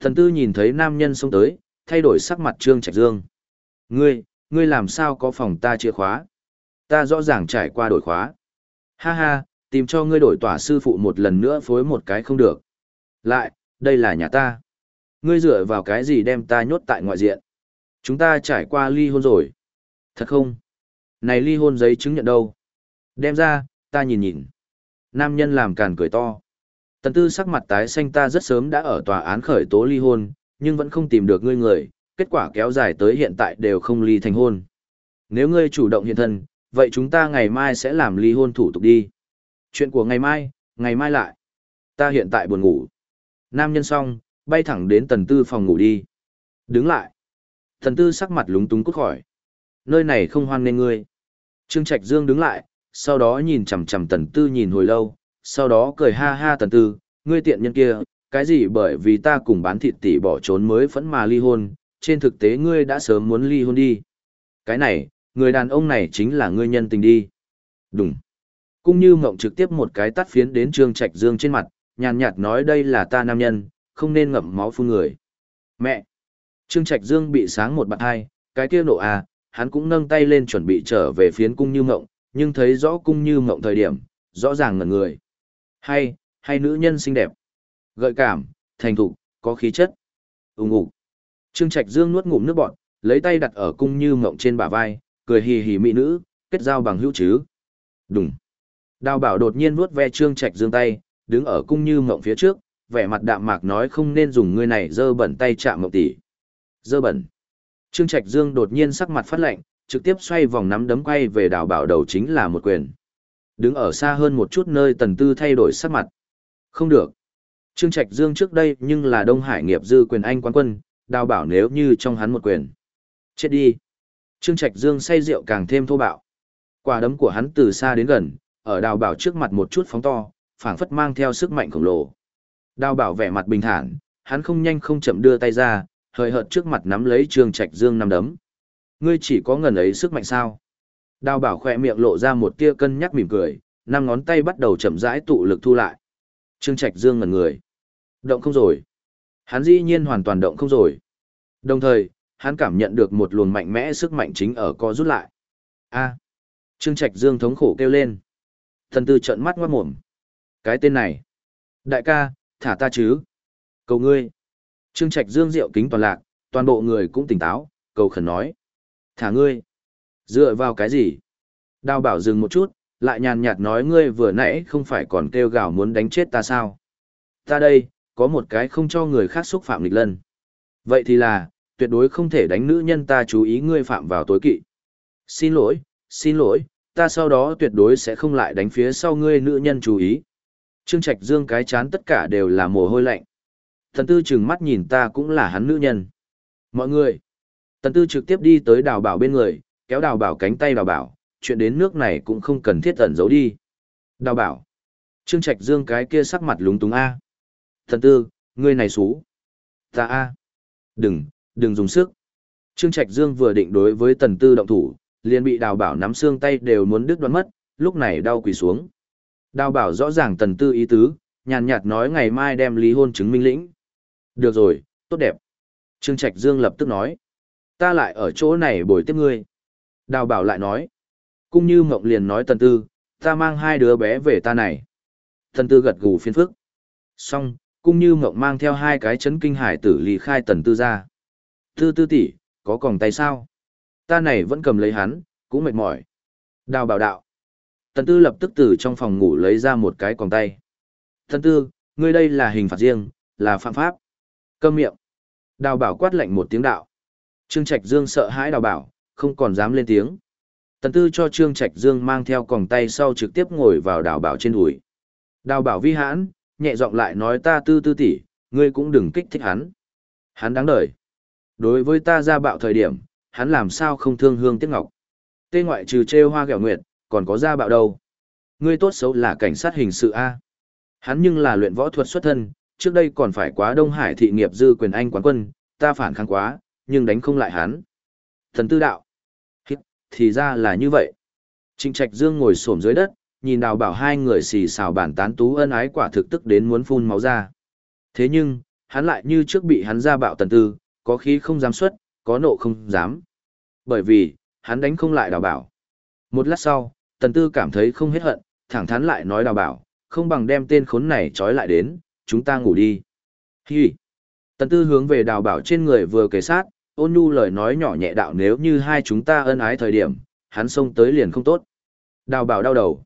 Thần tư nhìn thấy nam nhân xông tới, thay đổi sắc mặt Trương Trạch Dương. Ngươi, ngươi làm sao có phòng ta chìa khóa? Ta rõ ràng trải qua đổi khóa. Ha ha, tìm cho ngươi đổi tỏa sư phụ một lần nữa phối một cái không được. Lại, đây là nhà ta. Ngươi dựa vào cái gì đem ta nhốt tại ngoại diện? Chúng ta trải qua ly hôn rồi. Thật không? Này ly hôn giấy chứng nhận đâu? Đem ra, ta nhìn nhìn. Nam nhân làm càn cười to. Tần tư sắc mặt tái xanh ta rất sớm đã ở tòa án khởi tố ly hôn, nhưng vẫn không tìm được ngươi người, kết quả kéo dài tới hiện tại đều không ly thành hôn. Nếu ngươi chủ động hiện thân, vậy chúng ta ngày mai sẽ làm ly hôn thủ tục đi. Chuyện của ngày mai, ngày mai lại. Ta hiện tại buồn ngủ. Nam nhân xong, bay thẳng đến tần tư phòng ngủ đi. Đứng lại. Tần tư sắc mặt lúng túng cút khỏi. Nơi này không hoan nên ngươi. Trương Trạch Dương đứng lại, sau đó nhìn chằm chằm tần tư nhìn hồi lâu, sau đó cười ha ha tần tư, ngươi tiện nhân kia, cái gì bởi vì ta cùng bán thịt tỷ bỏ trốn mới phẫn mà ly hôn, trên thực tế ngươi đã sớm muốn ly hôn đi. Cái này, người đàn ông này chính là ngươi nhân tình đi. Đúng. Cũng như mộng trực tiếp một cái tắt phiến đến Trương Trạch Dương trên mặt, nhàn nhạt nói đây là ta nam nhân, không nên ngậm máu phun người. Mẹ! Trương Trạch Dương bị sáng một bạn hai, cái kia nộ à, hắn cũng nâng tay lên chuẩn bị trở về phiến cung như mộng, nhưng thấy rõ cung như mộng thời điểm, rõ ràng ngẩn người. Hay, hay nữ nhân xinh đẹp. Gợi cảm, thành thục, có khí chất. Úng ủ. Trương Trạch Dương nuốt ngụm nước bọt, lấy tay đặt ở cung như mộng trên bả vai, cười hì hì mỹ nữ, kết giao bằng hữu chứ. Đúng. Đào bảo đột nhiên vuốt ve Trương Trạch Dương tay, đứng ở cung như mộng phía trước, vẻ mặt đạm mạc nói không nên dùng ngươi này dơ bẩn tay chạm mộng tỷ. Dơ bẩn. Trương Trạch Dương đột nhiên sắc mặt phát lạnh, trực tiếp xoay vòng nắm đấm quay về đào bảo đầu chính là một quyền. Đứng ở xa hơn một chút nơi tần tư thay đổi sắc mặt. Không được. Trương Trạch Dương trước đây nhưng là Đông Hải nghiệp dư quyền anh quán quân, đào bảo nếu như trong hắn một quyền. Chết đi. Trương Trạch Dương say rượu càng thêm thô bạo. Quả đấm của hắn từ xa đến gần, ở đào bảo trước mặt một chút phóng to, phảng phất mang theo sức mạnh khổng lồ. Đào bảo vẻ mặt bình thản, hắn không nhanh không chậm đưa tay ra, hời hợt trước mặt nắm lấy Trương Trạch Dương nắm đấm. Ngươi chỉ có ngần ấy sức mạnh sao? Đào bảo khỏe miệng lộ ra một tia cân nhắc mỉm cười, năm ngón tay bắt đầu chậm rãi tụ lực thu lại. Trương Trạch Dương ngẩn người. Động không rồi. Hắn dĩ nhiên hoàn toàn động không rồi. Đồng thời, hắn cảm nhận được một luồng mạnh mẽ sức mạnh chính ở co rút lại. A. Trương Trạch Dương thống khổ kêu lên. Thần tư trợn mắt ngoát mồm. Cái tên này. Đại ca, thả ta chứ. Cầu ngươi. Trương Trạch Dương rượu kính toàn lạc, toàn bộ người cũng tỉnh táo, cầu khẩn nói. Thả ngươi. Dựa vào cái gì? Đào bảo dừng một chút, lại nhàn nhạt nói ngươi vừa nãy không phải còn kêu gào muốn đánh chết ta sao? Ta đây, có một cái không cho người khác xúc phạm lịch lân. Vậy thì là, tuyệt đối không thể đánh nữ nhân ta chú ý ngươi phạm vào tối kỵ. Xin lỗi, xin lỗi, ta sau đó tuyệt đối sẽ không lại đánh phía sau ngươi nữ nhân chú ý. Trương Trạch Dương cái chán tất cả đều là mồ hôi lạnh. Thần tư chừng mắt nhìn ta cũng là hắn nữ nhân. Mọi người. Tần tư trực tiếp đi tới đào bảo bên người, kéo đào bảo cánh tay đào bảo, chuyện đến nước này cũng không cần thiết ẩn giấu đi. Đào bảo. Trương Trạch Dương cái kia sắc mặt lúng túng A. Tần tư, ngươi này xú. Ta A. Đừng, đừng dùng sức. Trương Trạch Dương vừa định đối với tần tư động thủ, liền bị đào bảo nắm xương tay đều muốn đứt đoán mất, lúc này đau quỳ xuống. Đào bảo rõ ràng tần tư ý tứ, nhàn nhạt nói ngày mai đem lý hôn chứng minh lĩnh. Được rồi, tốt đẹp. Trương Trạch Dương lập tức nói. Ta lại ở chỗ này bồi tiếp ngươi. Đào bảo lại nói. cũng như mộng liền nói tần tư, ta mang hai đứa bé về ta này. Tần tư gật gù phiền phức. Xong, cũng như mộng mang theo hai cái chấn kinh hải tử lì khai tần tư ra. Tư tư tỷ, có còng tay sao? Ta này vẫn cầm lấy hắn, cũng mệt mỏi. Đào bảo đạo. Tần tư lập tức từ trong phòng ngủ lấy ra một cái còng tay. Tần tư, ngươi đây là hình phạt riêng, là phạm pháp. Câm miệng. Đào bảo quát lệnh một tiếng đạo. Trương Trạch Dương sợ hãi đào bảo, không còn dám lên tiếng. Tần tư cho Trương Trạch Dương mang theo còng tay sau trực tiếp ngồi vào đào bảo trên đùi. Đào bảo vi hãn, nhẹ giọng lại nói ta tư tư tỷ, ngươi cũng đừng kích thích hắn. Hắn đáng đời. Đối với ta ra bạo thời điểm, hắn làm sao không thương hương tiếc ngọc. Tê ngoại trừ trêu hoa gẹo nguyệt, còn có ra bạo đâu. Ngươi tốt xấu là cảnh sát hình sự A. Hắn nhưng là luyện võ thuật xuất thân, trước đây còn phải quá Đông Hải thị nghiệp dư quyền anh quán quân, ta phản kháng quá, nhưng đánh không lại hắn. Thần tư đạo. Hít, thì ra là như vậy. Trịnh Trạch Dương ngồi xổm dưới đất, nhìn đào bảo hai người xì xào bản tán tú ân ái quả thực tức đến muốn phun máu ra. Thế nhưng, hắn lại như trước bị hắn ra bạo tần tư, có khí không dám xuất, có nộ không dám. Bởi vì, hắn đánh không lại đào bảo. Một lát sau, tần tư cảm thấy không hết hận, thẳng thắn lại nói đào bảo, không bằng đem tên khốn này trói lại đến, chúng ta ngủ đi. Hi! Tần tư hướng về đào bảo trên người vừa kề sát, ôn nhu lời nói nhỏ nhẹ đạo nếu như hai chúng ta ân ái thời điểm, hắn xông tới liền không tốt. Đào bảo đau đầu.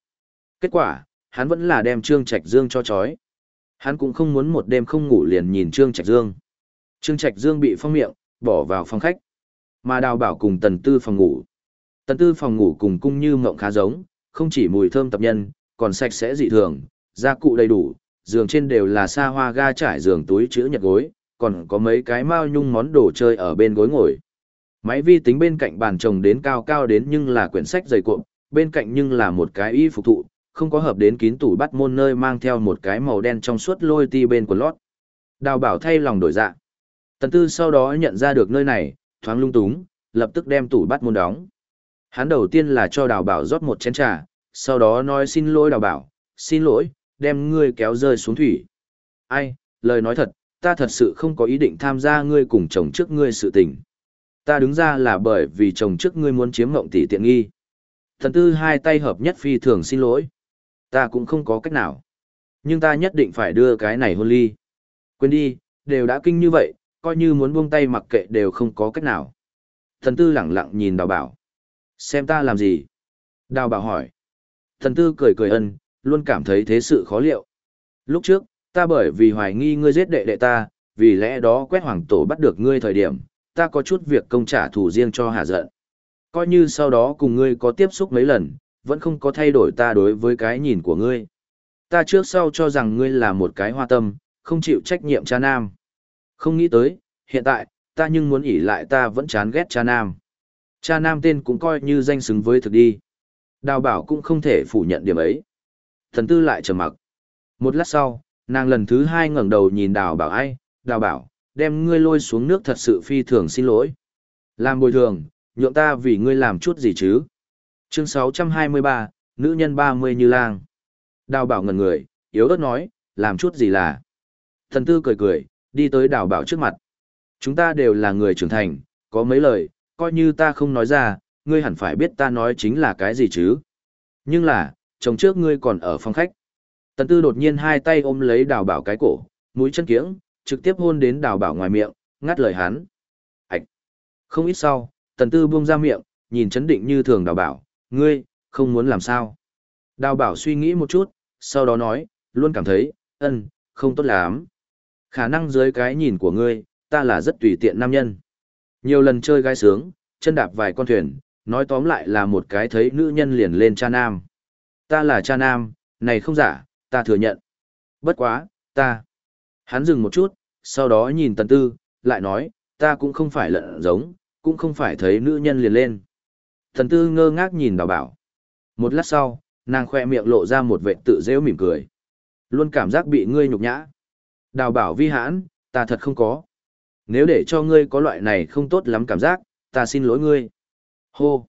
Kết quả, hắn vẫn là đem Trương Trạch Dương cho chói. Hắn cũng không muốn một đêm không ngủ liền nhìn Trương Trạch Dương. Trương Trạch Dương bị phong miệng, bỏ vào phòng khách. Mà đào bảo cùng tần tư phòng ngủ. Tần tư phòng ngủ cùng cung như mộng khá giống, không chỉ mùi thơm tập nhân, còn sạch sẽ dị thường, gia cụ đầy đủ, giường trên đều là xa hoa ga trải giường túi chữ nhật gối, còn có mấy cái mao nhung món đồ chơi ở bên gối ngồi. Máy vi tính bên cạnh bàn chồng đến cao cao đến nhưng là quyển sách dày cuộn, bên cạnh nhưng là một cái y phục thụ, không có hợp đến kín tủ bắt môn nơi mang theo một cái màu đen trong suốt lôi ti bên của lót. Đào bảo thay lòng đổi dạ. Tần tư sau đó nhận ra được nơi này, thoáng lung túng, lập tức đem tủ bắt môn đóng. Hắn đầu tiên là cho đào bảo rót một chén trà, sau đó nói xin lỗi đào bảo, xin lỗi, đem ngươi kéo rơi xuống thủy. Ai, lời nói thật, ta thật sự không có ý định tham gia ngươi cùng chồng trước ngươi sự tình. Ta đứng ra là bởi vì chồng trước ngươi muốn chiếm mộng tỷ tiện nghi. Thần tư hai tay hợp nhất phi thường xin lỗi. Ta cũng không có cách nào. Nhưng ta nhất định phải đưa cái này hôn ly. Quên đi, đều đã kinh như vậy, coi như muốn buông tay mặc kệ đều không có cách nào. Thần tư lẳng lặng nhìn đào bảo. Xem ta làm gì? Đào bảo hỏi. Thần tư cười cười ân, luôn cảm thấy thế sự khó liệu. Lúc trước, ta bởi vì hoài nghi ngươi giết đệ đệ ta, vì lẽ đó quét hoàng tổ bắt được ngươi thời điểm, ta có chút việc công trả thù riêng cho hà giận. Coi như sau đó cùng ngươi có tiếp xúc mấy lần, vẫn không có thay đổi ta đối với cái nhìn của ngươi. Ta trước sau cho rằng ngươi là một cái hoa tâm, không chịu trách nhiệm cha nam. Không nghĩ tới, hiện tại, ta nhưng muốn ỉ lại ta vẫn chán ghét cha nam. Cha nam tên cũng coi như danh xứng với thực đi. Đào bảo cũng không thể phủ nhận điểm ấy. Thần tư lại trầm mặc. Một lát sau, nàng lần thứ hai ngẩng đầu nhìn đào bảo ai, đào bảo, đem ngươi lôi xuống nước thật sự phi thường xin lỗi. Làm bồi thường, nhượng ta vì ngươi làm chút gì chứ. Chương 623, nữ nhân 30 như lang. Đào bảo ngẩn người, yếu ớt nói, làm chút gì là. Thần tư cười cười, đi tới đào bảo trước mặt. Chúng ta đều là người trưởng thành, có mấy lời, coi như ta không nói ra, ngươi hẳn phải biết ta nói chính là cái gì chứ. Nhưng là, chồng trước ngươi còn ở phòng khách. Tần tư đột nhiên hai tay ôm lấy đào bảo cái cổ, mũi chân kiếng, trực tiếp hôn đến đào bảo ngoài miệng, ngắt lời hắn. Ảch! Không ít sau, tần tư buông ra miệng, nhìn chấn định như thường đào bảo, ngươi, không muốn làm sao. Đào bảo suy nghĩ một chút, sau đó nói, luôn cảm thấy, ân, không tốt lắm. Khả năng dưới cái nhìn của ngươi, ta là rất tùy tiện nam nhân. Nhiều lần chơi gai sướng, chân đạp vài con thuyền, nói tóm lại là một cái thấy nữ nhân liền lên cha nam. Ta là cha nam, này không giả, ta thừa nhận. Bất quá, ta. Hắn dừng một chút, sau đó nhìn tần tư, lại nói, ta cũng không phải lợn giống, cũng không phải thấy nữ nhân liền lên. Tần tư ngơ ngác nhìn đào bảo. Một lát sau, nàng khoe miệng lộ ra một vệ tự rêu mỉm cười. Luôn cảm giác bị ngươi nhục nhã. Đào bảo vi hãn, ta thật không có. Nếu để cho ngươi có loại này không tốt lắm cảm giác, ta xin lỗi ngươi. Hô.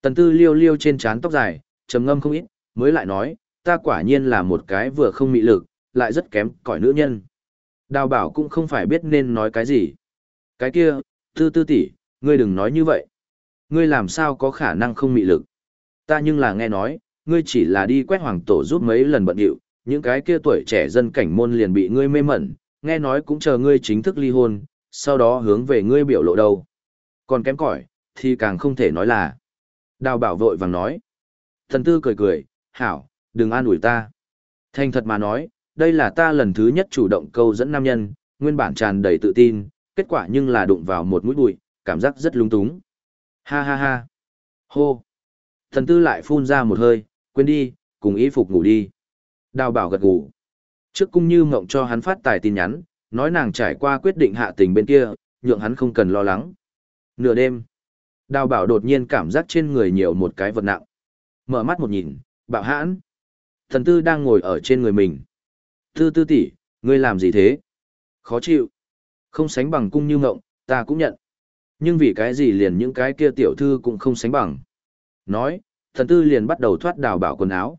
Tần tư liêu liêu trên trán tóc dài, trầm ngâm không ít, mới lại nói, ta quả nhiên là một cái vừa không mị lực, lại rất kém cỏi nữ nhân. Đào bảo cũng không phải biết nên nói cái gì. Cái kia, tư tư tỷ, ngươi đừng nói như vậy. Ngươi làm sao có khả năng không mị lực. Ta nhưng là nghe nói, ngươi chỉ là đi quét hoàng tổ giúp mấy lần bận điệu, những cái kia tuổi trẻ dân cảnh môn liền bị ngươi mê mẩn, nghe nói cũng chờ ngươi chính thức ly hôn, sau đó hướng về ngươi biểu lộ đâu. Còn kém cỏi, thì càng không thể nói là. Đào bảo vội vàng nói. Thần tư cười cười, hảo, đừng an ủi ta. Thành thật mà nói, đây là ta lần thứ nhất chủ động câu dẫn nam nhân, nguyên bản tràn đầy tự tin, kết quả nhưng là đụng vào một mũi bụi, cảm giác rất lung túng. Ha ha ha. Hô. Thần tư lại phun ra một hơi, quên đi, cùng y phục ngủ đi. Đào bảo gật ngủ. Trước cung như mộng cho hắn phát tài tin nhắn, nói nàng trải qua quyết định hạ tình bên kia, nhượng hắn không cần lo lắng. Nửa đêm, đào bảo đột nhiên cảm giác trên người nhiều một cái vật nặng. Mở mắt một nhìn, bạo hãn. Thần tư đang ngồi ở trên người mình. Tư tư tỷ, ngươi làm gì thế? Khó chịu. Không sánh bằng cung như mộng, ta cũng nhận. Nhưng vì cái gì liền những cái kia tiểu thư cũng không sánh bằng. Nói, thần tư liền bắt đầu thoát đào bảo quần áo.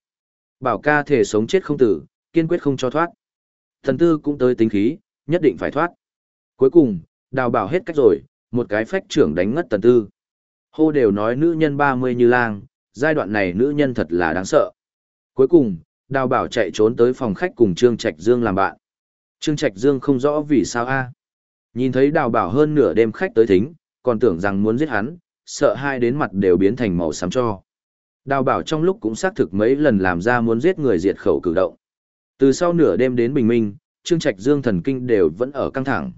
Bảo ca thể sống chết không tử, kiên quyết không cho thoát. Thần tư cũng tới tính khí, nhất định phải thoát. Cuối cùng, đào bảo hết cách rồi, một cái phách trưởng đánh ngất Thần tư. Hô đều nói nữ nhân 30 như lang, giai đoạn này nữ nhân thật là đáng sợ. Cuối cùng, đào bảo chạy trốn tới phòng khách cùng Trương Trạch Dương làm bạn. Trương Trạch Dương không rõ vì sao a Nhìn thấy đào bảo hơn nửa đêm khách tới thính, còn tưởng rằng muốn giết hắn, sợ hai đến mặt đều biến thành màu xám cho. Đào bảo trong lúc cũng xác thực mấy lần làm ra muốn giết người diệt khẩu cử động. Từ sau nửa đêm đến bình minh, Trương Trạch Dương thần kinh đều vẫn ở căng thẳng.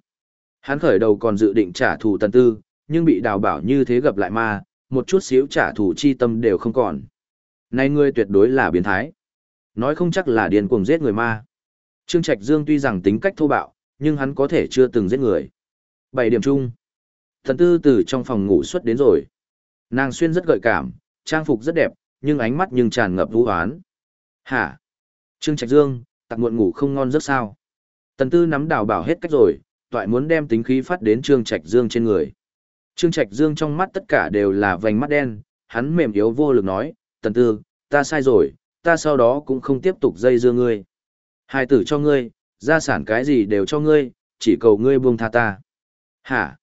Hắn khởi đầu còn dự định trả thù tần tư, nhưng bị đào bảo như thế gặp lại ma, một chút xíu trả thù chi tâm đều không còn. Này ngươi tuyệt đối là biến thái. Nói không chắc là điên cuồng giết người ma. Trương Trạch Dương tuy rằng tính cách thô bạo, nhưng hắn có thể chưa từng giết người. Bảy điểm chung. Thần tư từ trong phòng ngủ xuất đến rồi. Nàng xuyên rất gợi cảm, trang phục rất đẹp, nhưng ánh mắt nhưng tràn ngập vũ hoán. Hả? Trương Trạch Dương, tặc muộn ngủ không ngon rất sao? Tần Tư nắm đào bảo hết cách rồi, toại muốn đem tính khí phát đến Trương Trạch Dương trên người. Trương Trạch Dương trong mắt tất cả đều là vành mắt đen, hắn mềm yếu vô lực nói, Tần Tư, ta sai rồi, ta sau đó cũng không tiếp tục dây dưa ngươi. Hai tử cho ngươi, gia sản cái gì đều cho ngươi, chỉ cầu ngươi buông tha ta. Hả?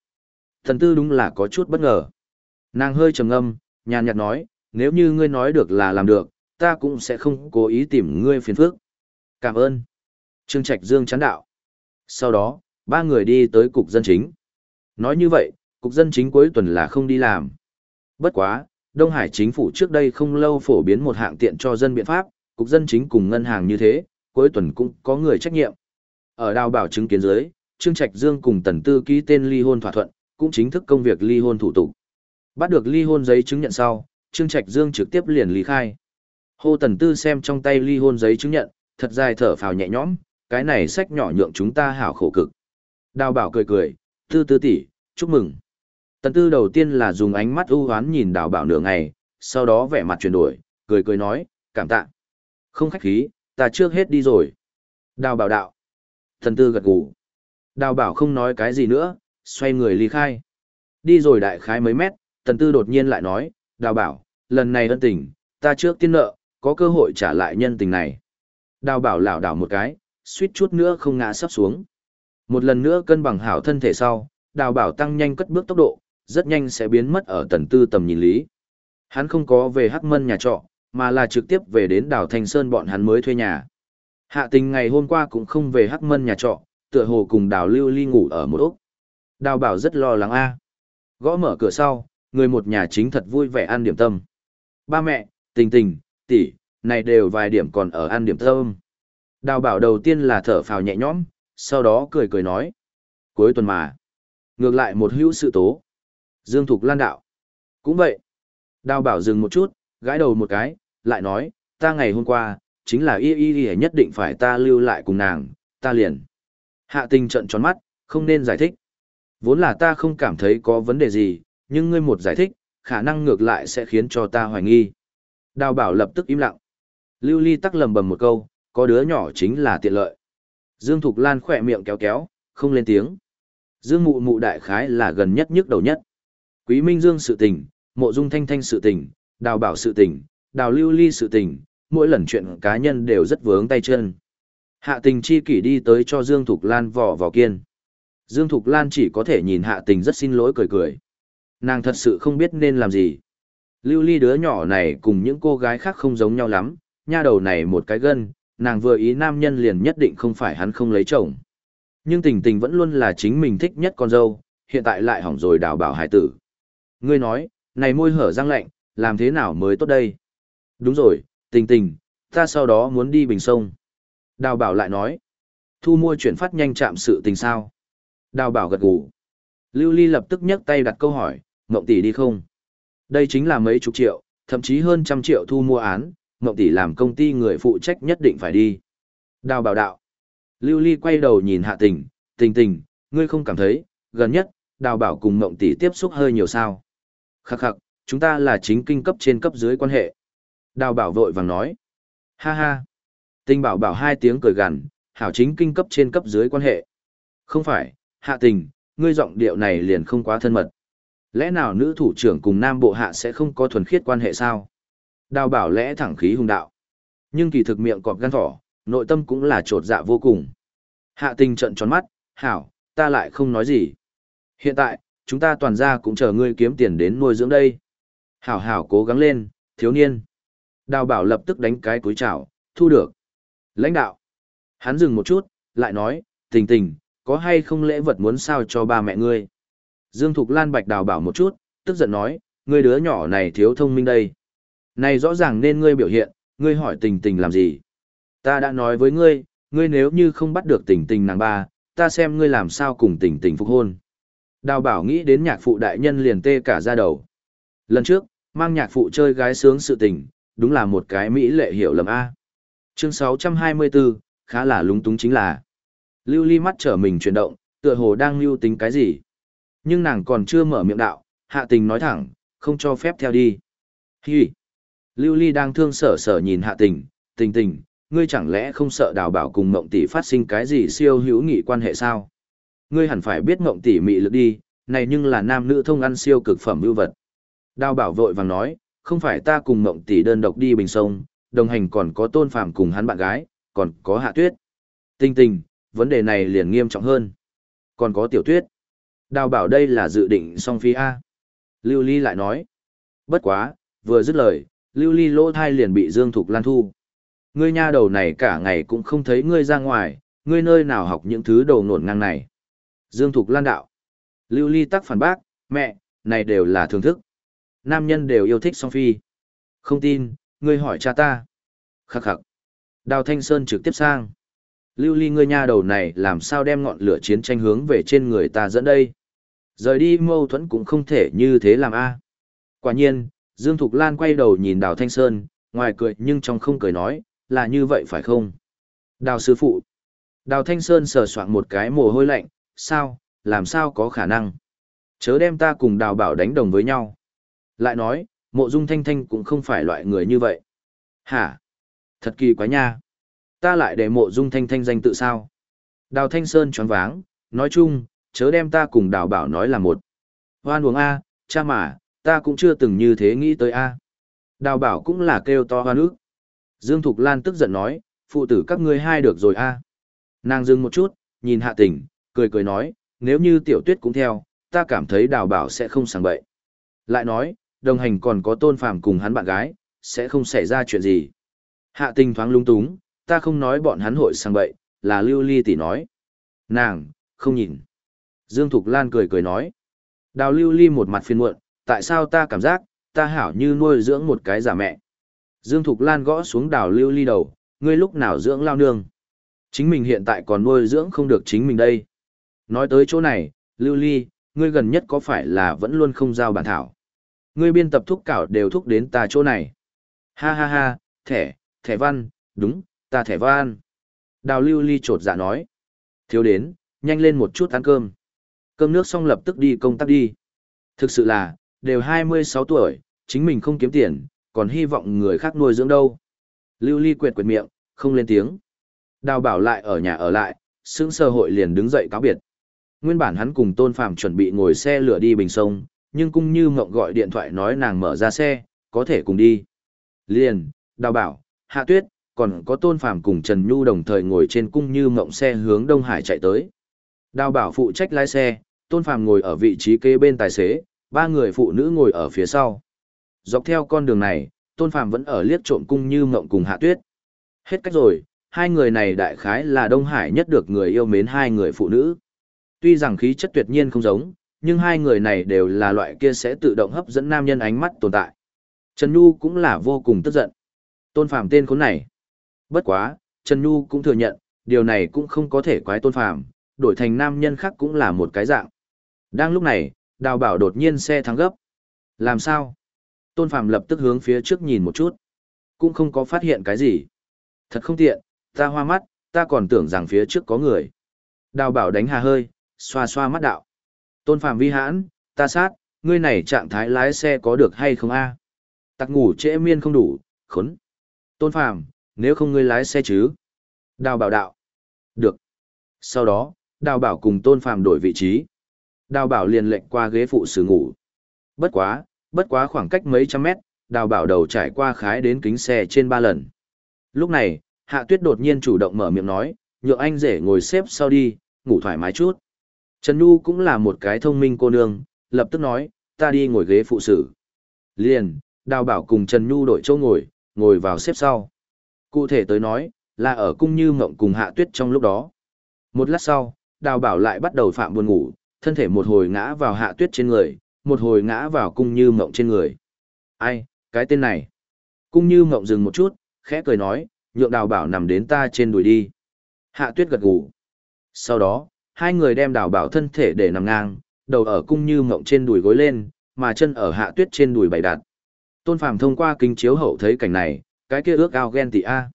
thần Tư đúng là có chút bất ngờ. Nàng hơi trầm ngâm, nhàn nhạt nói, nếu như ngươi nói được là làm được, ta cũng sẽ không cố ý tìm ngươi phiền phức. Cảm ơn. Trương Trạch Dương chán đạo. Sau đó, ba người đi tới cục dân chính. Nói như vậy, cục dân chính cuối tuần là không đi làm. Bất quá, Đông Hải chính phủ trước đây không lâu phổ biến một hạng tiện cho dân biện pháp, cục dân chính cùng ngân hàng như thế, cuối tuần cũng có người trách nhiệm. Ở đào bảo chứng kiến dưới, Trương Trạch Dương cùng Tần Tư ký tên ly hôn thỏa thuận, cũng chính thức công việc ly hôn thủ tục. Bắt được ly hôn giấy chứng nhận sau, Trương Trạch Dương trực tiếp liền ly khai. Hồ Tần Tư xem trong tay ly hôn giấy chứng nhận, thật dài thở phào nhẹ nhõm, cái này sách nhỏ nhượng chúng ta hảo khổ cực. Đào bảo cười cười, tư tư tỷ, chúc mừng. Tần tư đầu tiên là dùng ánh mắt ưu hoán nhìn đào bảo nửa ngày, sau đó vẻ mặt chuyển đổi, cười cười nói, cảm tạ. Không khách khí, ta trước hết đi rồi. Đào bảo đạo. Tần tư gật gù. Đào bảo không nói cái gì nữa, xoay người ly khai. Đi rồi đại khái mấy mét, tần tư đột nhiên lại nói, đào bảo, lần này ân tình, ta trước tiên nợ, có cơ hội trả lại nhân tình này. Đào bảo lảo đảo một cái, suýt chút nữa không ngã sắp xuống. Một lần nữa cân bằng hảo thân thể sau, đào bảo tăng nhanh cất bước tốc độ, rất nhanh sẽ biến mất ở tần tư tầm nhìn lý. Hắn không có về Hắc Mân nhà trọ, mà là trực tiếp về đến đảo Thanh Sơn bọn hắn mới thuê nhà. Hạ tình ngày hôm qua cũng không về Hắc Mân nhà trọ, tựa hồ cùng đào lưu ly ngủ ở một ốc. Đào bảo rất lo lắng a. Gõ mở cửa sau, người một nhà chính thật vui vẻ ăn điểm tâm. Ba mẹ, tình tình, tỷ, này đều vài điểm còn ở ăn điểm tâm. Đào bảo đầu tiên là thở phào nhẹ nhõm, sau đó cười cười nói. Cuối tuần mà. Ngược lại một hữu sự tố. Dương Thục Lan đạo. Cũng vậy. Đào bảo dừng một chút, gãi đầu một cái, lại nói, ta ngày hôm qua, chính là y y y nhất định phải ta lưu lại cùng nàng, ta liền. Hạ tình trận tròn mắt, không nên giải thích. Vốn là ta không cảm thấy có vấn đề gì, nhưng ngươi một giải thích, khả năng ngược lại sẽ khiến cho ta hoài nghi. Đào bảo lập tức im lặng. Lưu ly tắc lầm bầm một câu, có đứa nhỏ chính là tiện lợi. Dương Thục Lan khỏe miệng kéo kéo, không lên tiếng. Dương mụ mụ đại khái là gần nhất nhức đầu nhất. Quý Minh Dương sự tình, mộ dung thanh thanh sự tình, đào bảo sự tình, đào lưu ly sự tình, mỗi lần chuyện cá nhân đều rất vướng tay chân. Hạ tình chi kỷ đi tới cho Dương Thục Lan vỏ vỏ kiên. Dương Thục Lan chỉ có thể nhìn hạ tình rất xin lỗi cười cười. Nàng thật sự không biết nên làm gì. Lưu ly đứa nhỏ này cùng những cô gái khác không giống nhau lắm, nha đầu này một cái gân, nàng vừa ý nam nhân liền nhất định không phải hắn không lấy chồng. Nhưng tình tình vẫn luôn là chính mình thích nhất con dâu, hiện tại lại hỏng rồi đào bảo hải tử. Ngươi nói, này môi hở răng lạnh, làm thế nào mới tốt đây? Đúng rồi, tình tình, ta sau đó muốn đi bình sông. Đào bảo lại nói, thu mua chuyển phát nhanh chạm sự tình sao? Đào bảo gật gù. Lưu Ly lập tức nhấc tay đặt câu hỏi, Ngộng tỷ đi không? Đây chính là mấy chục triệu, thậm chí hơn trăm triệu thu mua án, Ngộng tỷ làm công ty người phụ trách nhất định phải đi. Đào bảo đạo. Lưu Ly quay đầu nhìn hạ tình, tình tình, ngươi không cảm thấy, gần nhất, đào bảo cùng Ngộng tỷ tiếp xúc hơi nhiều sao. Khắc khắc, chúng ta là chính kinh cấp trên cấp dưới quan hệ. Đào bảo vội vàng nói. Ha ha. Tình bảo bảo hai tiếng cười gằn, hảo chính kinh cấp trên cấp dưới quan hệ. Không phải, hạ tình, ngươi giọng điệu này liền không quá thân mật. Lẽ nào nữ thủ trưởng cùng nam bộ hạ sẽ không có thuần khiết quan hệ sao? Đào bảo lẽ thẳng khí hùng đạo. Nhưng kỳ thực miệng cọp gan thỏ, nội tâm cũng là trột dạ vô cùng. Hạ tình trận tròn mắt, hảo, ta lại không nói gì. Hiện tại, chúng ta toàn ra cũng chờ ngươi kiếm tiền đến nuôi dưỡng đây. Hảo hảo cố gắng lên, thiếu niên. Đào bảo lập tức đánh cái cúi chào, thu được. Lãnh đạo. Hắn dừng một chút, lại nói, tình tình, có hay không lễ vật muốn sao cho ba mẹ ngươi. Dương Thục Lan bạch đào bảo một chút, tức giận nói, ngươi đứa nhỏ này thiếu thông minh đây. Này rõ ràng nên ngươi biểu hiện, ngươi hỏi tình tình làm gì. Ta đã nói với ngươi, ngươi nếu như không bắt được tình tình nàng ba, ta xem ngươi làm sao cùng tình tình phục hôn. Đào bảo nghĩ đến nhạc phụ đại nhân liền tê cả ra đầu. Lần trước, mang nhạc phụ chơi gái sướng sự tình, đúng là một cái mỹ lệ hiểu lầm A. Chương 624, khá là lúng túng chính là. Lưu ly mắt trở mình chuyển động, tựa hồ đang lưu tính cái gì. Nhưng nàng còn chưa mở miệng đạo, hạ tình nói thẳng, không cho phép theo đi. Hi! Lưu Ly đang thương sở sở nhìn hạ tình, tình tình, ngươi chẳng lẽ không sợ đào bảo cùng mộng tỷ phát sinh cái gì siêu hữu nghị quan hệ sao? Ngươi hẳn phải biết ngộng tỉ mị lực đi, này nhưng là nam nữ thông ăn siêu cực phẩm ưu vật. Đào bảo vội vàng nói, không phải ta cùng ngộng tỷ đơn độc đi bình sông, đồng hành còn có tôn phàm cùng hắn bạn gái, còn có hạ tuyết. Tinh tình, vấn đề này liền nghiêm trọng hơn. Còn có tiểu tuyết. Đào bảo đây là dự định song phi A. Lưu Ly lại nói. Bất quá, vừa dứt lời, Lưu Ly lỗ thai liền bị Dương Thục Lan thu. Ngươi nha đầu này cả ngày cũng không thấy ngươi ra ngoài, ngươi nơi nào học những thứ đầu nổn ngang này. Dương Thục Lan đạo. Lưu Ly tắc phản bác, mẹ, này đều là thưởng thức. Nam nhân đều yêu thích song phi. Không tin, ngươi hỏi cha ta. Khắc khắc. Đào Thanh Sơn trực tiếp sang. Lưu Ly ngươi nha đầu này làm sao đem ngọn lửa chiến tranh hướng về trên người ta dẫn đây. Rời đi mâu thuẫn cũng không thể như thế làm a. Quả nhiên, Dương Thục Lan quay đầu nhìn Đào Thanh Sơn, ngoài cười nhưng trong không cười nói, là như vậy phải không? Đào sư phụ. Đào Thanh Sơn sờ soạn một cái mồ hôi lạnh, sao, làm sao có khả năng? Chớ đem ta cùng đào bảo đánh đồng với nhau. Lại nói, mộ dung thanh thanh cũng không phải loại người như vậy. Hả? Thật kỳ quá nha. Ta lại để mộ dung thanh thanh danh tự sao? Đào Thanh Sơn choáng váng, nói chung, chớ đem ta cùng đào bảo nói là một. Hoan uống A, cha mà, ta cũng chưa từng như thế nghĩ tới A. Đào bảo cũng là kêu to hoan nước Dương Thục Lan tức giận nói, phụ tử các ngươi hai được rồi A. Nàng dừng một chút, nhìn hạ tình, cười cười nói, nếu như tiểu tuyết cũng theo, ta cảm thấy đào bảo sẽ không sàng bậy. Lại nói, đồng hành còn có tôn phàm cùng hắn bạn gái, sẽ không xảy ra chuyện gì. Hạ tình thoáng lung túng, ta không nói bọn hắn hội sang bậy, là lưu ly tỷ nói. Nàng, không nhìn. Dương Thục Lan cười cười nói. Đào lưu ly một mặt phiền muộn, tại sao ta cảm giác, ta hảo như nuôi dưỡng một cái giả mẹ. Dương Thục Lan gõ xuống đào lưu ly đầu, ngươi lúc nào dưỡng lao nương. Chính mình hiện tại còn nuôi dưỡng không được chính mình đây. Nói tới chỗ này, lưu ly, ngươi gần nhất có phải là vẫn luôn không giao bản thảo. Ngươi biên tập thúc cảo đều thúc đến ta chỗ này. Ha ha ha, thẻ, thẻ văn, đúng, ta thẻ văn. Đào lưu ly trột dạ nói. Thiếu đến, nhanh lên một chút ăn cơm. Cơm nước xong lập tức đi công tác đi. Thực sự là, đều 26 tuổi, chính mình không kiếm tiền, còn hy vọng người khác nuôi dưỡng đâu. Lưu ly quệt quệt miệng, không lên tiếng. Đào bảo lại ở nhà ở lại, sững sơ hội liền đứng dậy cáo biệt. Nguyên bản hắn cùng Tôn Phàm chuẩn bị ngồi xe lửa đi Bình Sông, nhưng cũng như mộng gọi điện thoại nói nàng mở ra xe, có thể cùng đi. Liền, đào bảo, hạ tuyết, còn có Tôn Phàm cùng Trần Nhu đồng thời ngồi trên cung như mộng xe hướng Đông Hải chạy tới. Đào bảo phụ trách lái xe, Tôn Phàm ngồi ở vị trí kế bên tài xế, ba người phụ nữ ngồi ở phía sau. Dọc theo con đường này, Tôn Phàm vẫn ở liếc trộm cung như mộng cùng Hạ Tuyết. Hết cách rồi, hai người này đại khái là Đông Hải nhất được người yêu mến hai người phụ nữ. Tuy rằng khí chất tuyệt nhiên không giống, nhưng hai người này đều là loại kia sẽ tự động hấp dẫn nam nhân ánh mắt tồn tại. Trần Nhu cũng là vô cùng tức giận. Tôn Phàm tên khốn này. Bất quá, Trần Nhu cũng thừa nhận, điều này cũng không có thể quái Tôn Phàm, đổi thành nam nhân khác cũng là một cái dạng. Đang lúc này, Đào Bảo đột nhiên xe thắng gấp. Làm sao? Tôn Phàm lập tức hướng phía trước nhìn một chút. Cũng không có phát hiện cái gì. Thật không tiện, ta hoa mắt, ta còn tưởng rằng phía trước có người. Đào Bảo đánh hà hơi, xoa xoa mắt đạo. Tôn Phàm vi hãn, ta sát, ngươi này trạng thái lái xe có được hay không a? Tặc ngủ trễ miên không đủ, khốn. Tôn Phàm, nếu không ngươi lái xe chứ? Đào Bảo đạo. Được. Sau đó, Đào Bảo cùng Tôn Phàm đổi vị trí. Đào Bảo liền lệnh qua ghế phụ xử ngủ. Bất quá, bất quá khoảng cách mấy trăm mét, Đào Bảo đầu trải qua khái đến kính xe trên ba lần. Lúc này, Hạ Tuyết đột nhiên chủ động mở miệng nói, nhượng anh rể ngồi xếp sau đi, ngủ thoải mái chút. Trần Nhu cũng là một cái thông minh cô nương, lập tức nói, ta đi ngồi ghế phụ sử. Liền, Đào Bảo cùng Trần Nhu đổi chỗ ngồi, ngồi vào xếp sau. Cụ thể tới nói, là ở cung như mộng cùng Hạ Tuyết trong lúc đó. Một lát sau, Đào Bảo lại bắt đầu phạm buồn ngủ, thân thể một hồi ngã vào Hạ Tuyết trên người, một hồi ngã vào cung như mộng trên người. Ai, cái tên này. Cung như mộng dừng một chút, khẽ cười nói, nhượng Đào Bảo nằm đến ta trên đùi đi. Hạ Tuyết gật gù. Sau đó, hai người đem đào bảo thân thể để nằm ngang, đầu ở cung như mộng trên đùi gối lên, mà chân ở hạ tuyết trên đùi bày đặt. Tôn Phàm thông qua kính chiếu hậu thấy cảnh này, cái kia ước ao ghen tị a.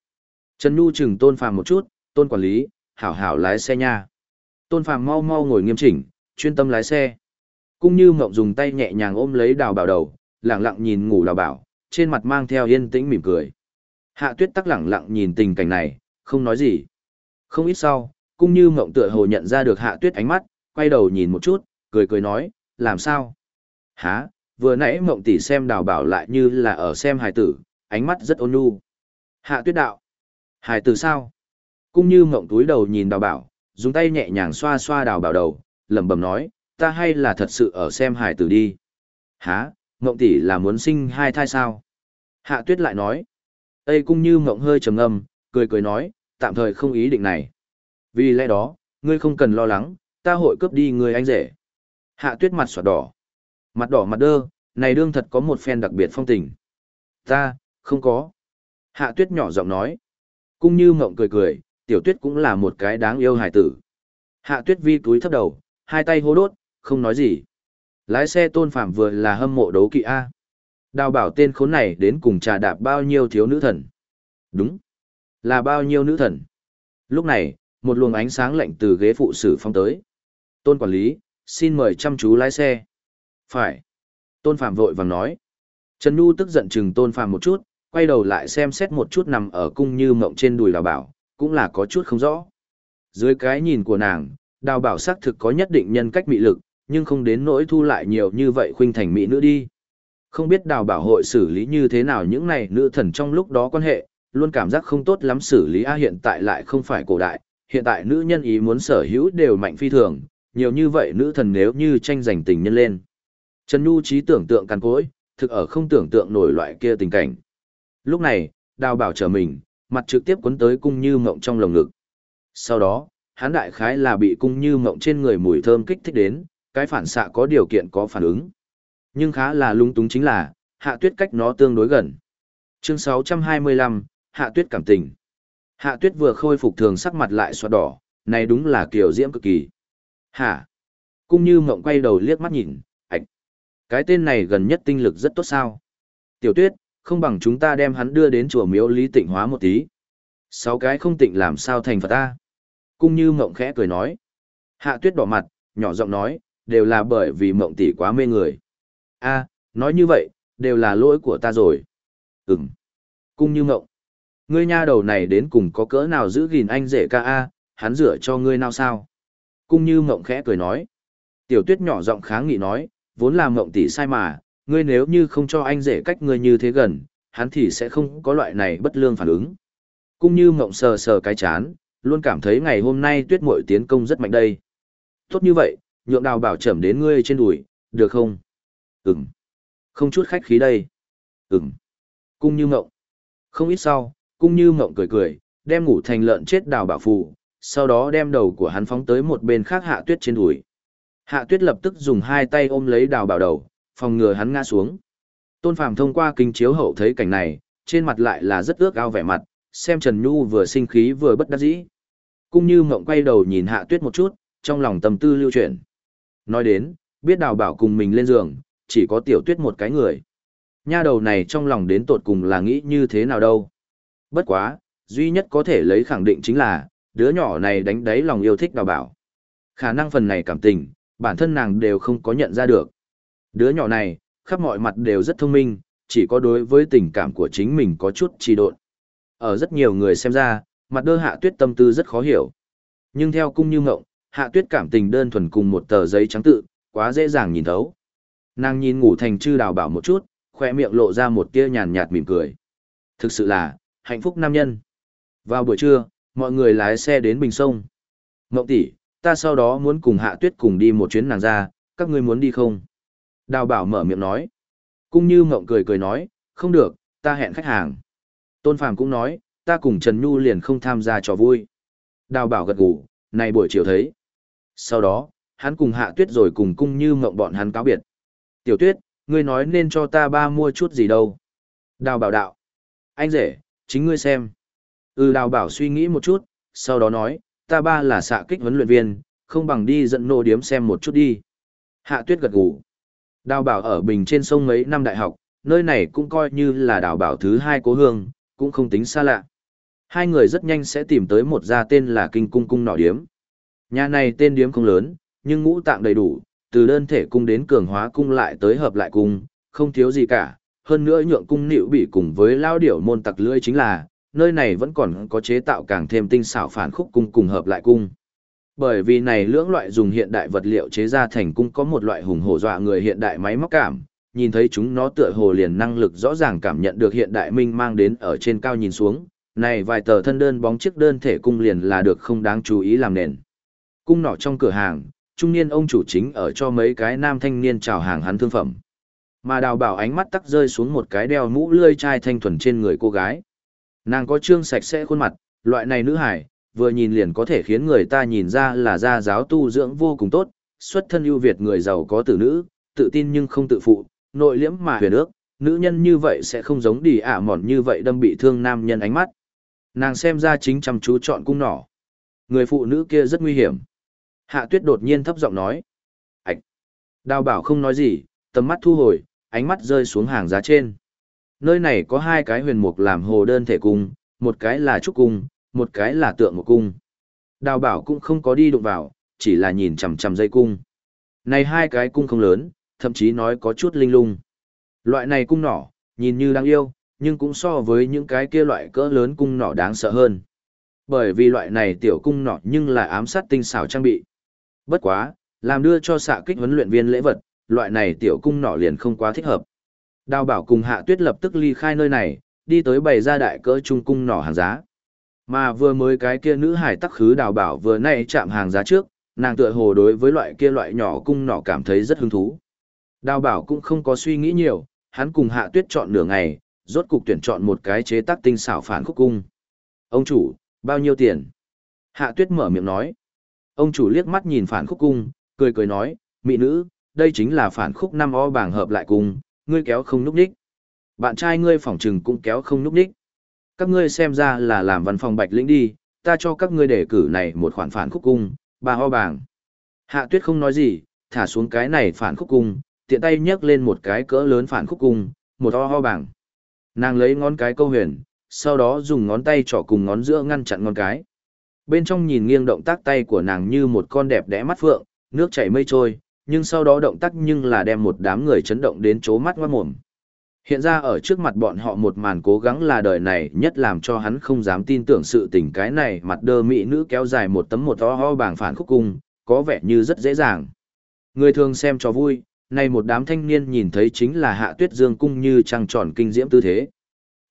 Trần Nhu chừng Tôn Phàm một chút, "Tôn quản lý, hảo hảo lái xe nha." Tôn Phàm mau mau ngồi nghiêm chỉnh, chuyên tâm lái xe. Cung Như Mộng dùng tay nhẹ nhàng ôm lấy Đào Bảo đầu, lặng lặng nhìn ngủ Đào Bảo, trên mặt mang theo yên tĩnh mỉm cười. Hạ tuyết tắc lặng lặng nhìn tình cảnh này, không nói gì. Không ít sau, cũng như mộng tựa hồ nhận ra được hạ tuyết ánh mắt, quay đầu nhìn một chút, cười cười nói, làm sao? Hả, vừa nãy mộng tỷ xem đào bảo lại như là ở xem hài tử, ánh mắt rất ôn nhu. Hạ tuyết đạo. Hài tử sao? Cũng như mộng túi đầu nhìn đào bảo, dùng tay nhẹ nhàng xoa xoa đào bảo đầu, lẩm bẩm nói, ta hay là thật sự ở xem hài tử đi. Hả, mộng tỷ là muốn sinh hai thai sao? Hạ tuyết lại nói. Tây cung như mộng hơi trầm ngâm, cười cười nói, tạm thời không ý định này. Vì lẽ đó, ngươi không cần lo lắng, ta hội cướp đi người anh rể. Hạ tuyết mặt sọt đỏ. Mặt đỏ mặt đơ, này đương thật có một phen đặc biệt phong tình. Ta, không có. Hạ tuyết nhỏ giọng nói. cũng như mộng cười cười, tiểu tuyết cũng là một cái đáng yêu hài tử. Hạ tuyết vi túi thấp đầu, hai tay hô đốt, không nói gì. Lái xe tôn phạm vừa là hâm mộ đấu kỵ A. Đào bảo tên khốn này đến cùng trà đạp bao nhiêu thiếu nữ thần. Đúng. Là bao nhiêu nữ thần. Lúc này, một luồng ánh sáng lạnh từ ghế phụ sử phong tới. Tôn quản lý, xin mời chăm chú lái xe. Phải. Tôn Phạm vội vàng nói. Trần Nhu tức giận chừng Tôn Phạm một chút, quay đầu lại xem xét một chút nằm ở cung như mộng trên đùi đào bảo, cũng là có chút không rõ. Dưới cái nhìn của nàng, đào bảo xác thực có nhất định nhân cách mị lực, nhưng không đến nỗi thu lại nhiều như vậy khuynh thành mỹ nữ đi. Không biết đào bảo hội xử lý như thế nào những này nữ thần trong lúc đó quan hệ, luôn cảm giác không tốt lắm xử lý A hiện tại lại không phải cổ đại, hiện tại nữ nhân ý muốn sở hữu đều mạnh phi thường, nhiều như vậy nữ thần nếu như tranh giành tình nhân lên. Trần Nhu trí tưởng tượng càn cối, thực ở không tưởng tượng nổi loại kia tình cảnh. Lúc này, đào bảo trở mình, mặt trực tiếp cuốn tới cung như mộng trong lồng ngực. Sau đó, hắn đại khái là bị cung như mộng trên người mùi thơm kích thích đến, cái phản xạ có điều kiện có phản ứng. Nhưng khá là lung túng chính là, hạ tuyết cách nó tương đối gần. Chương 625, Hạ tuyết cảm tình. Hạ tuyết vừa khôi phục thường sắc mặt lại xoa đỏ, này đúng là kiểu diễm cực kỳ. Hả? Cung như mộng quay đầu liếc mắt nhìn, ạch. Cái tên này gần nhất tinh lực rất tốt sao. Tiểu tuyết, không bằng chúng ta đem hắn đưa đến chùa miếu lý tịnh hóa một tí. Sáu cái không tịnh làm sao thành Phật ta. Cung như mộng khẽ cười nói. Hạ tuyết đỏ mặt, nhỏ giọng nói, đều là bởi vì mộng tỷ quá mê người. a nói như vậy, đều là lỗi của ta rồi. Ừm. Cung như mộng. Ngươi nha đầu này đến cùng có cỡ nào giữ gìn anh rể ca a, hắn rửa cho ngươi nào sao? Cung như mộng khẽ cười nói. Tiểu tuyết nhỏ giọng kháng nghị nói, vốn là mộng tỷ sai mà, ngươi nếu như không cho anh rể cách ngươi như thế gần, hắn thì sẽ không có loại này bất lương phản ứng. Cung như mộng sờ sờ cái chán, luôn cảm thấy ngày hôm nay tuyết muội tiến công rất mạnh đây. Tốt như vậy, nhượng đào bảo trầm đến ngươi trên đùi, được không? Ừm. Không chút khách khí đây. Ừm. Cung như mộng. Không ít sau, cũng như mộng cười cười, đem ngủ thành lợn chết đào bảo phù, sau đó đem đầu của hắn phóng tới một bên khác hạ tuyết trên đùi. Hạ tuyết lập tức dùng hai tay ôm lấy đào bảo đầu, phòng ngừa hắn ngã xuống. Tôn Phàm thông qua kinh chiếu hậu thấy cảnh này, trên mặt lại là rất ước ao vẻ mặt, xem Trần Nhu vừa sinh khí vừa bất đắc dĩ. Cung như mộng quay đầu nhìn hạ tuyết một chút, trong lòng tâm tư lưu chuyển. Nói đến, biết đào bảo cùng mình lên giường, chỉ có tiểu tuyết một cái người. Nha đầu này trong lòng đến tột cùng là nghĩ như thế nào đâu. Bất quá, duy nhất có thể lấy khẳng định chính là, đứa nhỏ này đánh đáy lòng yêu thích đào bảo. Khả năng phần này cảm tình, bản thân nàng đều không có nhận ra được. Đứa nhỏ này, khắp mọi mặt đều rất thông minh, chỉ có đối với tình cảm của chính mình có chút trì độn. Ở rất nhiều người xem ra, mặt đơ hạ tuyết tâm tư rất khó hiểu. Nhưng theo cung như ngộng, hạ tuyết cảm tình đơn thuần cùng một tờ giấy trắng tự, quá dễ dàng nhìn thấu. Nàng nhìn ngủ thành chư đào bảo một chút, khoe miệng lộ ra một tia nhàn nhạt mỉm cười. Thực sự là, hạnh phúc nam nhân. Vào buổi trưa, mọi người lái xe đến Bình Sông. Ngộng tỷ, ta sau đó muốn cùng Hạ Tuyết cùng đi một chuyến nàng ra, các ngươi muốn đi không? Đào bảo mở miệng nói. Cung như Ngộng cười cười nói, không được, ta hẹn khách hàng. Tôn Phàm cũng nói, ta cùng Trần Nhu liền không tham gia trò vui. Đào bảo gật gù, này buổi chiều thấy. Sau đó, hắn cùng Hạ Tuyết rồi cùng cung như Ngộng bọn hắn cáo biệt. Tiểu Tuyết, ngươi nói nên cho ta ba mua chút gì đâu? Đào bảo đạo. Anh rể, chính ngươi xem. Ừ đào bảo suy nghĩ một chút, sau đó nói, ta ba là xạ kích huấn luyện viên, không bằng đi dẫn nô điếm xem một chút đi. Hạ tuyết gật gù. Đào bảo ở bình trên sông mấy năm đại học, nơi này cũng coi như là đào bảo thứ hai cố hương, cũng không tính xa lạ. Hai người rất nhanh sẽ tìm tới một gia tên là Kinh Cung Cung Nỏ Điếm. Nhà này tên điếm không lớn, nhưng ngũ tạng đầy đủ, từ đơn thể cung đến cường hóa cung lại tới hợp lại cung, không thiếu gì cả, hơn nữa nhượng cung nịu bị cùng với lao điểu môn tặc lưỡi chính là, nơi này vẫn còn có chế tạo càng thêm tinh xảo phản khúc cung cùng hợp lại cung. Bởi vì này lưỡng loại dùng hiện đại vật liệu chế ra thành cung có một loại hùng hổ dọa người hiện đại máy móc cảm, nhìn thấy chúng nó tựa hồ liền năng lực rõ ràng cảm nhận được hiện đại minh mang đến ở trên cao nhìn xuống, này vài tờ thân đơn bóng chiếc đơn thể cung liền là được không đáng chú ý làm nền. Cung nọ trong cửa hàng, trung niên ông chủ chính ở cho mấy cái nam thanh niên chào hàng hắn thương phẩm. Mà đào bảo ánh mắt tắc rơi xuống một cái đeo mũ lươi chai thanh thuần trên người cô gái. Nàng có trương sạch sẽ khuôn mặt, loại này nữ hải, vừa nhìn liền có thể khiến người ta nhìn ra là gia giáo tu dưỡng vô cùng tốt, xuất thân ưu việt người giàu có tử nữ, tự tin nhưng không tự phụ, nội liễm mà huyền ước, nữ nhân như vậy sẽ không giống đi ả mòn như vậy đâm bị thương nam nhân ánh mắt. Nàng xem ra chính chăm chú chọn cung nỏ. Người phụ nữ kia rất nguy hiểm. Hạ tuyết đột nhiên thấp giọng nói. Ảch! Đào bảo không nói gì, tầm mắt thu hồi, ánh mắt rơi xuống hàng giá trên. Nơi này có hai cái huyền mục làm hồ đơn thể cung, một cái là trúc cung, một cái là tượng một cung. Đào bảo cũng không có đi đụng vào, chỉ là nhìn chằm chằm dây cung. Này hai cái cung không lớn, thậm chí nói có chút linh lung. Loại này cung nỏ, nhìn như đáng yêu, nhưng cũng so với những cái kia loại cỡ lớn cung nỏ đáng sợ hơn. Bởi vì loại này tiểu cung nỏ nhưng là ám sát tinh xảo trang bị. Bất quá, làm đưa cho xạ kích huấn luyện viên lễ vật, loại này tiểu cung nỏ liền không quá thích hợp. Đào bảo cùng hạ tuyết lập tức ly khai nơi này, đi tới bày ra đại cỡ trung cung nỏ hàng giá. Mà vừa mới cái kia nữ hải tắc khứ đào bảo vừa nay chạm hàng giá trước, nàng tựa hồ đối với loại kia loại nhỏ cung nỏ cảm thấy rất hứng thú. Đào bảo cũng không có suy nghĩ nhiều, hắn cùng hạ tuyết chọn nửa ngày, rốt cục tuyển chọn một cái chế tác tinh xảo phản khúc cung. Ông chủ, bao nhiêu tiền? Hạ tuyết mở miệng nói. Ông chủ liếc mắt nhìn phản khúc cung, cười cười nói, mỹ nữ, đây chính là phản khúc năm o bảng hợp lại cung, ngươi kéo không núp đích. Bạn trai ngươi phỏng trừng cũng kéo không núp đích. Các ngươi xem ra là làm văn phòng bạch lĩnh đi, ta cho các ngươi đề cử này một khoản phản khúc cung, ba o bảng. Hạ tuyết không nói gì, thả xuống cái này phản khúc cung, tiện tay nhấc lên một cái cỡ lớn phản khúc cung, một o ho bảng. Nàng lấy ngón cái câu huyền, sau đó dùng ngón tay trỏ cùng ngón giữa ngăn chặn ngón cái. Bên trong nhìn nghiêng động tác tay của nàng như một con đẹp đẽ mắt phượng, nước chảy mây trôi, nhưng sau đó động tác nhưng là đem một đám người chấn động đến chố mắt ngoát mồm. Hiện ra ở trước mặt bọn họ một màn cố gắng là đời này nhất làm cho hắn không dám tin tưởng sự tình cái này mặt đơ mỹ nữ kéo dài một tấm một to ho bảng phản khúc cung, có vẻ như rất dễ dàng. Người thường xem cho vui, nay một đám thanh niên nhìn thấy chính là hạ tuyết dương cung như trăng tròn kinh diễm tư thế.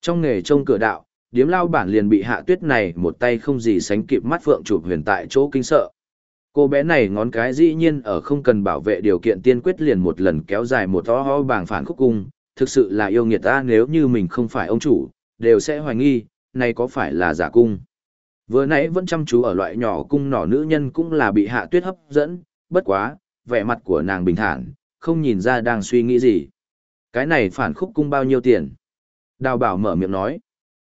Trong nghề trông cửa đạo, điếm lao bản liền bị hạ tuyết này một tay không gì sánh kịp mắt phượng chụp huyền tại chỗ kinh sợ. Cô bé này ngón cái dĩ nhiên ở không cần bảo vệ điều kiện tiên quyết liền một lần kéo dài một to ho bảng phản khúc cung, thực sự là yêu nghiệt ta nếu như mình không phải ông chủ, đều sẽ hoài nghi, này có phải là giả cung. Vừa nãy vẫn chăm chú ở loại nhỏ cung nỏ nữ nhân cũng là bị hạ tuyết hấp dẫn, bất quá, vẻ mặt của nàng bình thản, không nhìn ra đang suy nghĩ gì. Cái này phản khúc cung bao nhiêu tiền? Đào bảo mở miệng nói.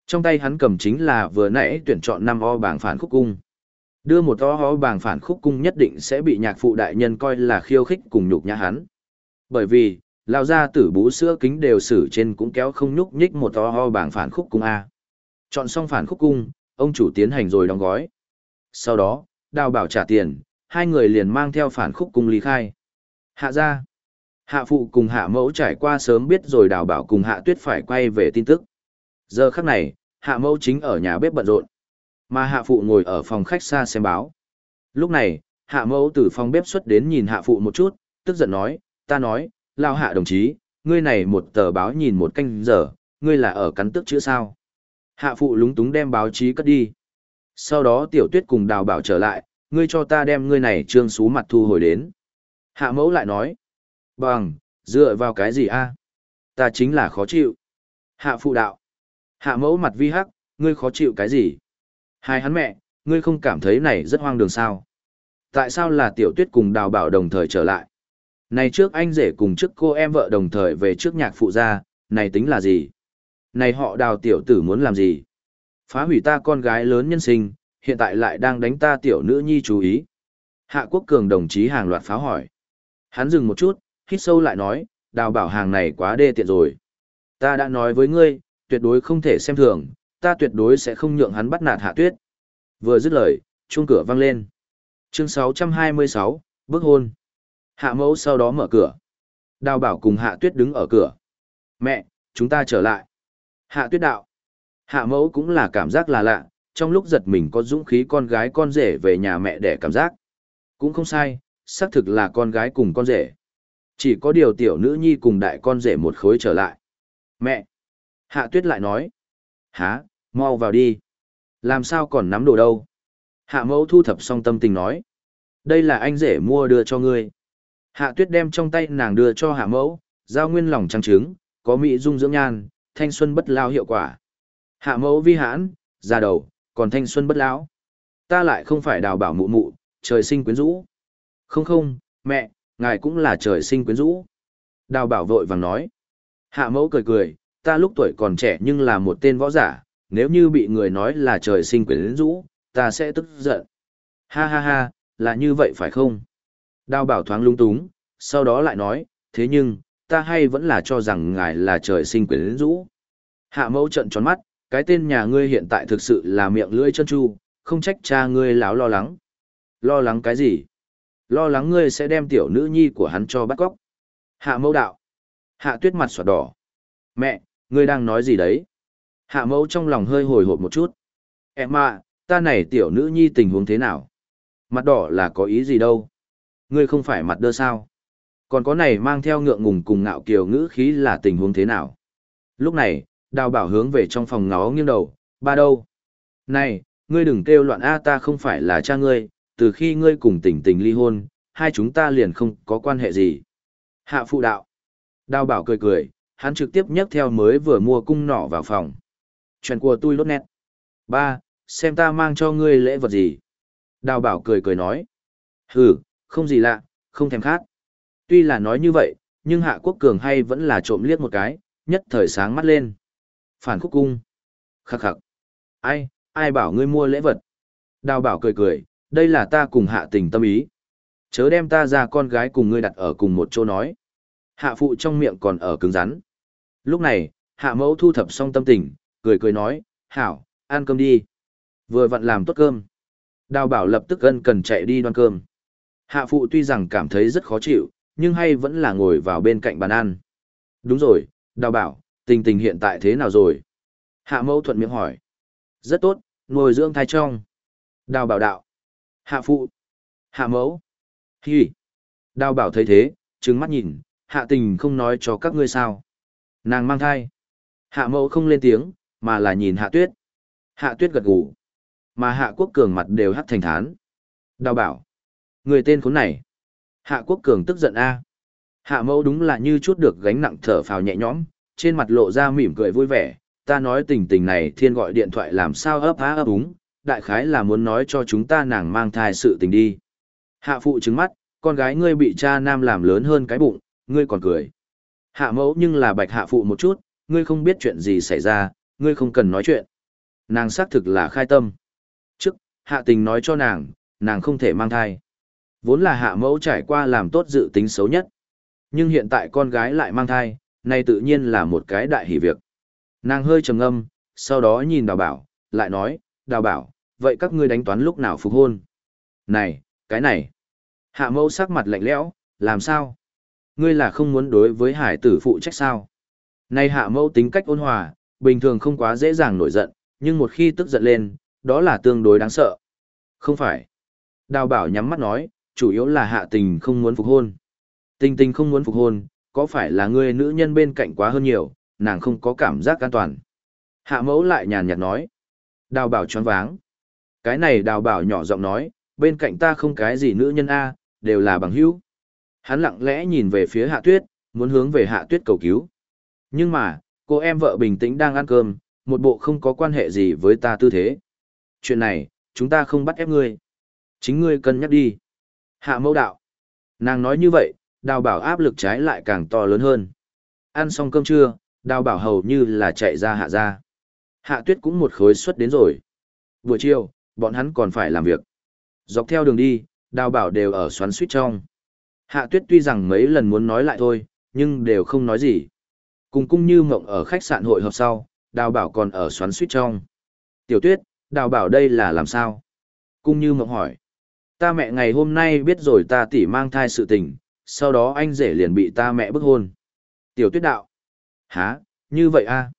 Trong tay hắn cầm chính là vừa nãy tuyển chọn năm o bảng phản khúc cung. Đưa một to hó bàng phản khúc cung nhất định sẽ bị nhạc phụ đại nhân coi là khiêu khích cùng nhục nhã hắn. Bởi vì, lao ra tử bú sữa kính đều xử trên cũng kéo không nhúc nhích một to o bảng phản khúc cung A. Chọn xong phản khúc cung, ông chủ tiến hành rồi đóng gói. Sau đó, đào bảo trả tiền, hai người liền mang theo phản khúc cung ly khai. Hạ ra. Hạ phụ cùng hạ mẫu trải qua sớm biết rồi đào bảo cùng hạ tuyết phải quay về tin tức. Giờ khắc này, hạ mẫu chính ở nhà bếp bận rộn. Mà hạ phụ ngồi ở phòng khách xa xem báo. Lúc này, hạ mẫu từ phòng bếp xuất đến nhìn hạ phụ một chút, tức giận nói, ta nói, lao hạ đồng chí, ngươi này một tờ báo nhìn một canh giờ, ngươi là ở cắn tức chữ sao. Hạ phụ lúng túng đem báo chí cất đi. Sau đó tiểu tuyết cùng đào bảo trở lại, ngươi cho ta đem ngươi này trương xú mặt thu hồi đến. Hạ mẫu lại nói, bằng, dựa vào cái gì a? Ta chính là khó chịu. Hạ phụ đạo. Hạ mẫu mặt vi hắc, ngươi khó chịu cái gì? Hai hắn mẹ, ngươi không cảm thấy này rất hoang đường sao? Tại sao là tiểu tuyết cùng đào bảo đồng thời trở lại? Này trước anh rể cùng trước cô em vợ đồng thời về trước nhạc phụ gia, này tính là gì? Này họ đào tiểu tử muốn làm gì? Phá hủy ta con gái lớn nhân sinh, hiện tại lại đang đánh ta tiểu nữ nhi chú ý. Hạ quốc cường đồng chí hàng loạt pháo hỏi. Hắn dừng một chút, hít sâu lại nói, đào bảo hàng này quá đê tiện rồi. Ta đã nói với ngươi, tuyệt đối không thể xem thường, ta tuyệt đối sẽ không nhượng hắn bắt nạt hạ tuyết. Vừa dứt lời, chuông cửa vang lên. Chương 626, bước hôn. Hạ mẫu sau đó mở cửa. Đào bảo cùng hạ tuyết đứng ở cửa. Mẹ, chúng ta trở lại. Hạ tuyết đạo. Hạ mẫu cũng là cảm giác là lạ, trong lúc giật mình có dũng khí con gái con rể về nhà mẹ để cảm giác. Cũng không sai, xác thực là con gái cùng con rể. Chỉ có điều tiểu nữ nhi cùng đại con rể một khối trở lại. Mẹ! Hạ tuyết lại nói. Há, mau vào đi. Làm sao còn nắm đồ đâu? Hạ mẫu thu thập xong tâm tình nói. Đây là anh rể mua đưa cho ngươi. Hạ tuyết đem trong tay nàng đưa cho hạ mẫu, giao nguyên lòng trăng trứng, có mỹ dung dưỡng nhan, thanh xuân bất lao hiệu quả. Hạ mẫu vi hãn, già đầu, còn thanh xuân bất lão. Ta lại không phải đào bảo mụ mụ, trời sinh quyến rũ. Không không, mẹ, ngài cũng là trời sinh quyến rũ. Đào bảo vội vàng nói. Hạ mẫu cười cười, ta lúc tuổi còn trẻ nhưng là một tên võ giả, nếu như bị người nói là trời sinh quyến rũ, ta sẽ tức giận. Ha ha ha, là như vậy phải không? Đào bảo thoáng lung túng, sau đó lại nói, thế nhưng, ta hay vẫn là cho rằng ngài là trời sinh quyến rũ. Hạ mẫu trận tròn mắt, cái tên nhà ngươi hiện tại thực sự là miệng lưỡi chân chu, không trách cha ngươi láo lo lắng. Lo lắng cái gì? Lo lắng ngươi sẽ đem tiểu nữ nhi của hắn cho bắt cóc. Hạ mẫu đạo. Hạ tuyết mặt sọt đỏ. Mẹ, ngươi đang nói gì đấy? Hạ mẫu trong lòng hơi hồi hộp một chút. Em à, ta này tiểu nữ nhi tình huống thế nào? Mặt đỏ là có ý gì đâu? Ngươi không phải mặt đơ sao? Còn có này mang theo ngượng ngùng cùng ngạo kiều ngữ khí là tình huống thế nào? Lúc này, đào bảo hướng về trong phòng ngó nghiêng đầu, ba đâu? Này, ngươi đừng kêu loạn A ta không phải là cha ngươi, từ khi ngươi cùng tỉnh tình ly hôn, hai chúng ta liền không có quan hệ gì. Hạ phụ đạo. Đào bảo cười cười, hắn trực tiếp nhấc theo mới vừa mua cung nỏ vào phòng. Chuyện của tôi lốt nét. Ba, xem ta mang cho ngươi lễ vật gì. Đào bảo cười cười nói. Hừ, không gì lạ, không thèm khát. Tuy là nói như vậy, nhưng Hạ Quốc Cường hay vẫn là trộm liếc một cái, nhất thời sáng mắt lên. Phản khúc cung. Khắc khắc. Ai, ai bảo ngươi mua lễ vật? Đào bảo cười cười, đây là ta cùng hạ tình tâm ý. Chớ đem ta ra con gái cùng ngươi đặt ở cùng một chỗ nói. Hạ phụ trong miệng còn ở cứng rắn. Lúc này, hạ mẫu thu thập xong tâm tình, cười cười nói, hảo, ăn cơm đi. Vừa vặn làm tốt cơm. Đào bảo lập tức ân cần chạy đi đoan cơm. Hạ phụ tuy rằng cảm thấy rất khó chịu, nhưng hay vẫn là ngồi vào bên cạnh bàn ăn. Đúng rồi, đào bảo, tình tình hiện tại thế nào rồi? Hạ mẫu thuận miệng hỏi. Rất tốt, nuôi dưỡng thai trong. Đào bảo đạo. Hạ phụ. Hạ mẫu. Hi. Đào bảo thấy thế, trừng mắt nhìn, hạ tình không nói cho các ngươi sao. Nàng mang thai. Hạ mẫu không lên tiếng, mà là nhìn hạ tuyết. Hạ tuyết gật gù. Mà hạ quốc cường mặt đều hắt thành thán. Đào bảo. Người tên khốn này. Hạ quốc cường tức giận a. Hạ mẫu đúng là như chút được gánh nặng thở phào nhẹ nhõm, trên mặt lộ ra mỉm cười vui vẻ. Ta nói tình tình này thiên gọi điện thoại làm sao ấp á ấp úng, đại khái là muốn nói cho chúng ta nàng mang thai sự tình đi. Hạ phụ trứng mắt, con gái ngươi bị cha nam làm lớn hơn cái bụng, ngươi còn cười. Hạ mẫu nhưng là bạch hạ phụ một chút, ngươi không biết chuyện gì xảy ra, ngươi không cần nói chuyện. Nàng xác thực là khai tâm. Trước, hạ tình nói cho nàng, nàng không thể mang thai. Vốn là hạ mẫu trải qua làm tốt dự tính xấu nhất. Nhưng hiện tại con gái lại mang thai, này tự nhiên là một cái đại hỷ việc. Nàng hơi trầm ngâm, sau đó nhìn đào bảo, lại nói, đào bảo, vậy các ngươi đánh toán lúc nào phục hôn? Này, cái này. Hạ mẫu sắc mặt lạnh lẽo, làm sao? Ngươi là không muốn đối với hải tử phụ trách sao? Này hạ mẫu tính cách ôn hòa, bình thường không quá dễ dàng nổi giận, nhưng một khi tức giận lên, đó là tương đối đáng sợ. Không phải. Đào bảo nhắm mắt nói, chủ yếu là hạ tình không muốn phục hôn. Tình tình không muốn phục hôn, có phải là người nữ nhân bên cạnh quá hơn nhiều, nàng không có cảm giác an toàn. Hạ mẫu lại nhàn nhạt nói. Đào bảo choáng váng. Cái này đào bảo nhỏ giọng nói, bên cạnh ta không cái gì nữ nhân A, đều là bằng hữu. Hắn lặng lẽ nhìn về phía hạ tuyết, muốn hướng về hạ tuyết cầu cứu. Nhưng mà, cô em vợ bình tĩnh đang ăn cơm, một bộ không có quan hệ gì với ta tư thế. Chuyện này, chúng ta không bắt ép ngươi. Chính ngươi cân nhắc đi. Hạ mẫu đạo. Nàng nói như vậy, đào bảo áp lực trái lại càng to lớn hơn. Ăn xong cơm trưa, đào bảo hầu như là chạy ra hạ ra. Hạ tuyết cũng một khối xuất đến rồi. Buổi chiều, bọn hắn còn phải làm việc. Dọc theo đường đi, đào bảo đều ở xoắn suýt trong. Hạ tuyết tuy rằng mấy lần muốn nói lại thôi, nhưng đều không nói gì. Cùng cung như mộng ở khách sạn hội họp sau, đào bảo còn ở xoắn suýt trong. Tiểu tuyết, đào bảo đây là làm sao? Cung như mộng hỏi. Ta mẹ ngày hôm nay biết rồi ta tỉ mang thai sự tình, sau đó anh rể liền bị ta mẹ bức hôn. Tiểu tuyết đạo. Hả, Như vậy a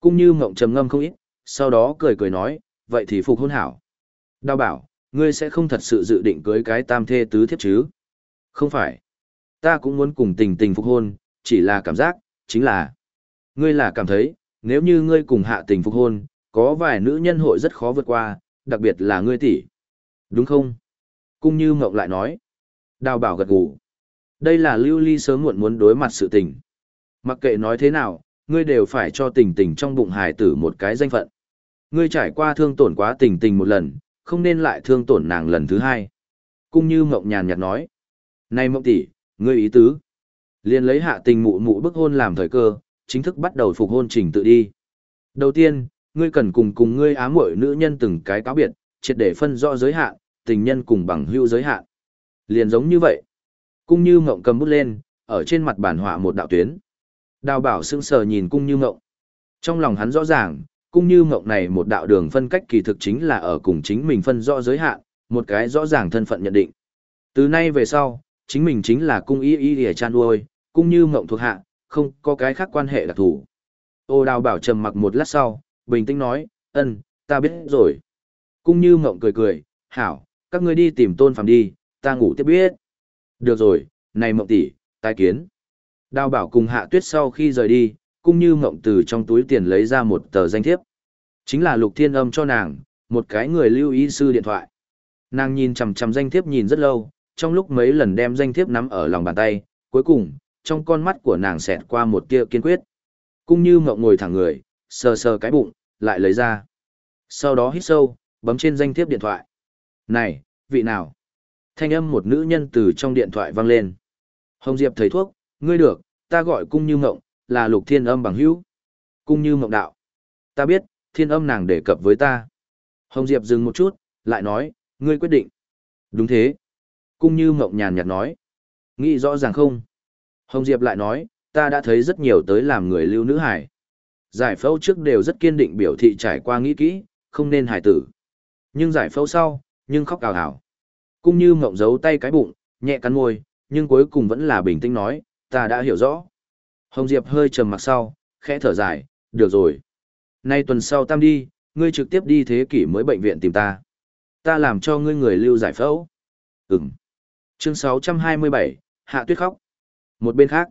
Cung như mộng trầm ngâm không ít, sau đó cười cười nói, vậy thì phục hôn hảo. Đào bảo, ngươi sẽ không thật sự dự định cưới cái tam thê tứ thiếp chứ? Không phải. Ta cũng muốn cùng tình tình phục hôn, chỉ là cảm giác, chính là. Ngươi là cảm thấy, nếu như ngươi cùng hạ tình phục hôn, có vài nữ nhân hội rất khó vượt qua, đặc biệt là ngươi tỷ. Đúng không? Cung như mộng lại nói. Đào bảo gật gù. Đây là lưu ly sớm muộn muốn đối mặt sự tình. Mặc kệ nói thế nào, ngươi đều phải cho tình tình trong bụng hải tử một cái danh phận. Ngươi trải qua thương tổn quá tình tình một lần, không nên lại thương tổn nàng lần thứ hai. Cung như mộng nhàn nhạt nói. Này mộng tỷ, ngươi ý tứ liền lấy hạ tình mụ mụ bức hôn làm thời cơ, chính thức bắt đầu phục hôn trình tự đi. Đầu tiên, ngươi cần cùng cùng ngươi ám muội nữ nhân từng cái cáo biệt, triệt để phân rõ giới hạn, tình nhân cùng bằng hữu giới hạn. Liền giống như vậy. Cung như mộng cầm bút lên, ở trên mặt bản họa một đạo tuyến. Đào bảo sững sờ nhìn cung như mộng. Trong lòng hắn rõ ràng, cung như mộng này một đạo đường phân cách kỳ thực chính là ở cùng chính mình phân rõ giới hạn, một cái rõ ràng thân phận nhận định. Từ nay về sau, chính mình chính là cung y y để chan nuôi, cũng như mộng thuộc hạ, không có cái khác quan hệ đặc thù. Ô đào bảo trầm mặc một lát sau, bình tĩnh nói, ân, ta biết rồi. cũng như mộng cười cười, hảo, các ngươi đi tìm tôn phàm đi, ta ngủ tiếp biết. Được rồi, này mộng tỷ, tai kiến. Đào bảo cùng hạ tuyết sau khi rời đi, cũng như mộng từ trong túi tiền lấy ra một tờ danh thiếp. Chính là lục thiên âm cho nàng, một cái người lưu ý sư điện thoại. Nàng nhìn chằm chằm danh thiếp nhìn rất lâu, trong lúc mấy lần đem danh thiếp nắm ở lòng bàn tay, cuối cùng, trong con mắt của nàng xẹt qua một tia kiên quyết. Cung như mộng ngồi thẳng người, sờ sờ cái bụng, lại lấy ra. Sau đó hít sâu, bấm trên danh thiếp điện thoại. Này, vị nào? Thanh âm một nữ nhân từ trong điện thoại vang lên. Hồng Diệp thầy thuốc, ngươi được, ta gọi cung như mộng, là lục thiên âm bằng hữu. Cung như mộng đạo. Ta biết, thiên âm nàng đề cập với ta. Hồng Diệp dừng một chút, lại nói, ngươi quyết định. Đúng thế. Cung như mộng nhàn nhạt nói. Nghĩ rõ ràng không? Hồng Diệp lại nói, ta đã thấy rất nhiều tới làm người lưu nữ hải. Giải phẫu trước đều rất kiên định biểu thị trải qua nghĩ kỹ, không nên hải tử. Nhưng giải phẫu sau, nhưng khóc cào hào. Cung như mộng giấu tay cái bụng, nhẹ cắn môi, nhưng cuối cùng vẫn là bình tĩnh nói, ta đã hiểu rõ. Hồng Diệp hơi trầm mặc sau, khẽ thở dài, được rồi. Nay tuần sau tam đi, ngươi trực tiếp đi thế kỷ mới bệnh viện tìm ta. Ta làm cho ngươi người lưu giải phẫu. Ừm. Chương 627, Hạ Tuyết khóc. Một bên khác,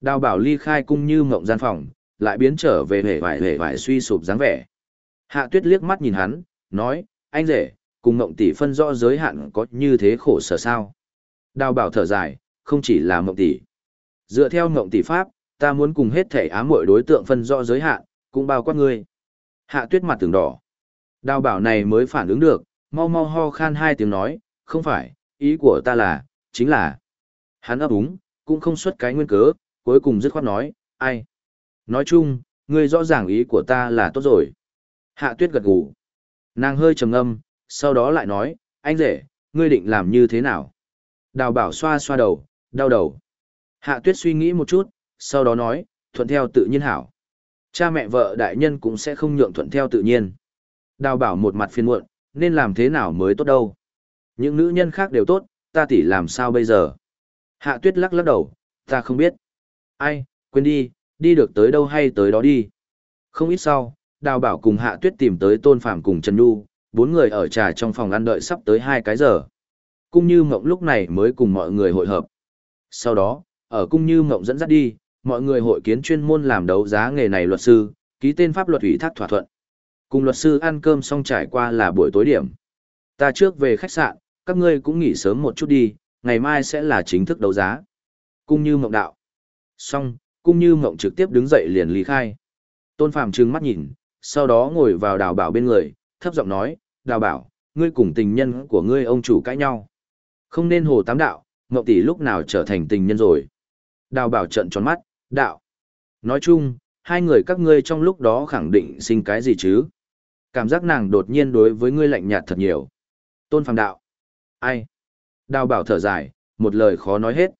đào bảo ly khai cung như mộng gian phòng, lại biến trở về hề vải hề vải suy sụp dáng vẻ. Hạ Tuyết liếc mắt nhìn hắn, nói, anh rể, cùng mộng tỷ phân rõ giới hạn có như thế khổ sở sao. Đào bảo thở dài, không chỉ là mộng tỷ. Dựa theo mộng tỷ pháp, ta muốn cùng hết thể ám muội đối tượng phân rõ giới hạn, cũng bao quát ngươi. Hạ tuyết mặt tường đỏ. Đào bảo này mới phản ứng được, mau mau ho khan hai tiếng nói, không phải, ý của ta là, chính là. Hắn ấp úng, cũng không xuất cái nguyên cớ, cuối cùng dứt khoát nói, ai. Nói chung, ngươi rõ ràng ý của ta là tốt rồi. Hạ tuyết gật gù. Nàng hơi trầm ngâm, sau đó lại nói, anh rể, ngươi định làm như thế nào? Đào bảo xoa xoa đầu, đau đầu. Hạ tuyết suy nghĩ một chút, sau đó nói, thuận theo tự nhiên hảo. Cha mẹ vợ đại nhân cũng sẽ không nhượng thuận theo tự nhiên. Đào bảo một mặt phiền muộn, nên làm thế nào mới tốt đâu. Những nữ nhân khác đều tốt, ta tỉ làm sao bây giờ? Hạ tuyết lắc lắc đầu, ta không biết. Ai, quên đi, đi được tới đâu hay tới đó đi. Không ít sau, đào bảo cùng hạ tuyết tìm tới tôn phạm cùng Trần Nhu, bốn người ở trà trong phòng ăn đợi sắp tới hai cái giờ. Cung như mộng lúc này mới cùng mọi người hội hợp. Sau đó, ở cung như mộng dẫn dắt đi, mọi người hội kiến chuyên môn làm đấu giá nghề này luật sư, ký tên pháp luật ủy thác thỏa thuận. Cùng luật sư ăn cơm xong trải qua là buổi tối điểm. Ta trước về khách sạn, các ngươi cũng nghỉ sớm một chút đi, ngày mai sẽ là chính thức đấu giá. Cung như mộng đạo. Xong, cung như mộng trực tiếp đứng dậy liền lý khai. Tôn Phạm trừng mắt nhìn, sau đó ngồi vào đào bảo bên người, thấp giọng nói, đào bảo, ngươi cùng tình nhân của ngươi ông chủ cãi nhau. Không nên hồ tám đạo, mộng tỷ lúc nào trở thành tình nhân rồi. Đào bảo trận tròn mắt, đạo. Nói chung, hai người các ngươi trong lúc đó khẳng định sinh cái gì chứ? Cảm giác nàng đột nhiên đối với ngươi lạnh nhạt thật nhiều. Tôn Phàm đạo. Ai? Đào bảo thở dài, một lời khó nói hết.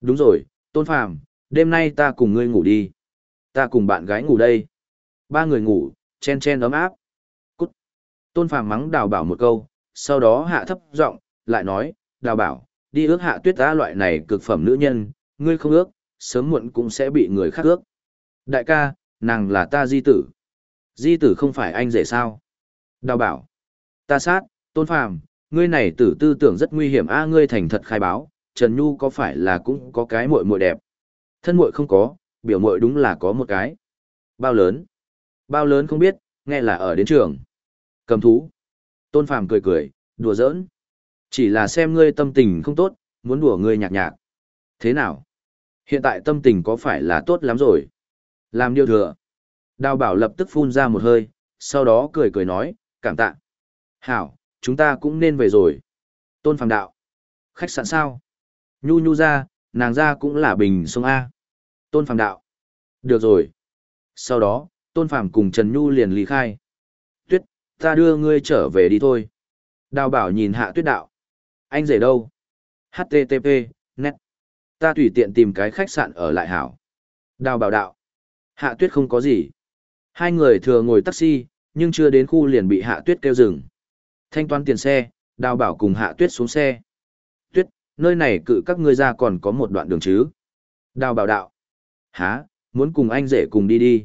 Đúng rồi, Tôn Phàm, đêm nay ta cùng ngươi ngủ đi. Ta cùng bạn gái ngủ đây. Ba người ngủ, chen chen ấm áp. Cút. Tôn Phàm mắng đào bảo một câu, sau đó hạ thấp giọng, lại nói, đào bảo, đi ước hạ tuyết ta loại này cực phẩm nữ nhân, ngươi không ước, sớm muộn cũng sẽ bị người khác ước. Đại ca, nàng là ta di tử. Di tử không phải anh rể sao? Đào bảo. Ta sát, tôn phàm, ngươi này tử tư tưởng rất nguy hiểm a ngươi thành thật khai báo, Trần Nhu có phải là cũng có cái muội muội đẹp? Thân muội không có, biểu muội đúng là có một cái. Bao lớn? Bao lớn không biết, nghe là ở đến trường. Cầm thú. Tôn Phàm cười cười, đùa giỡn. Chỉ là xem ngươi tâm tình không tốt, muốn đùa ngươi nhạc nhạc. Thế nào? Hiện tại tâm tình có phải là tốt lắm rồi? Làm điều thừa. Đào bảo lập tức phun ra một hơi, sau đó cười cười nói, cảm tạ. Hảo, chúng ta cũng nên về rồi. Tôn Phàm đạo. Khách sạn sao? Nhu nhu ra, nàng ra cũng là bình sông A. Tôn Phàm đạo. Được rồi. Sau đó, Tôn Phàm cùng Trần Nhu liền lý khai. Tuyết, ta đưa ngươi trở về đi thôi. Đào bảo nhìn hạ tuyết đạo. Anh rể đâu? HTTP, net. Ta tùy tiện tìm cái khách sạn ở lại hảo. Đào bảo đạo. Hạ tuyết không có gì. Hai người thừa ngồi taxi, nhưng chưa đến khu liền bị hạ tuyết kêu dừng. Thanh toán tiền xe, đào bảo cùng hạ tuyết xuống xe. Tuyết, nơi này cự các ngươi ra còn có một đoạn đường chứ. Đào bảo đạo. Hả, muốn cùng anh rể cùng đi đi.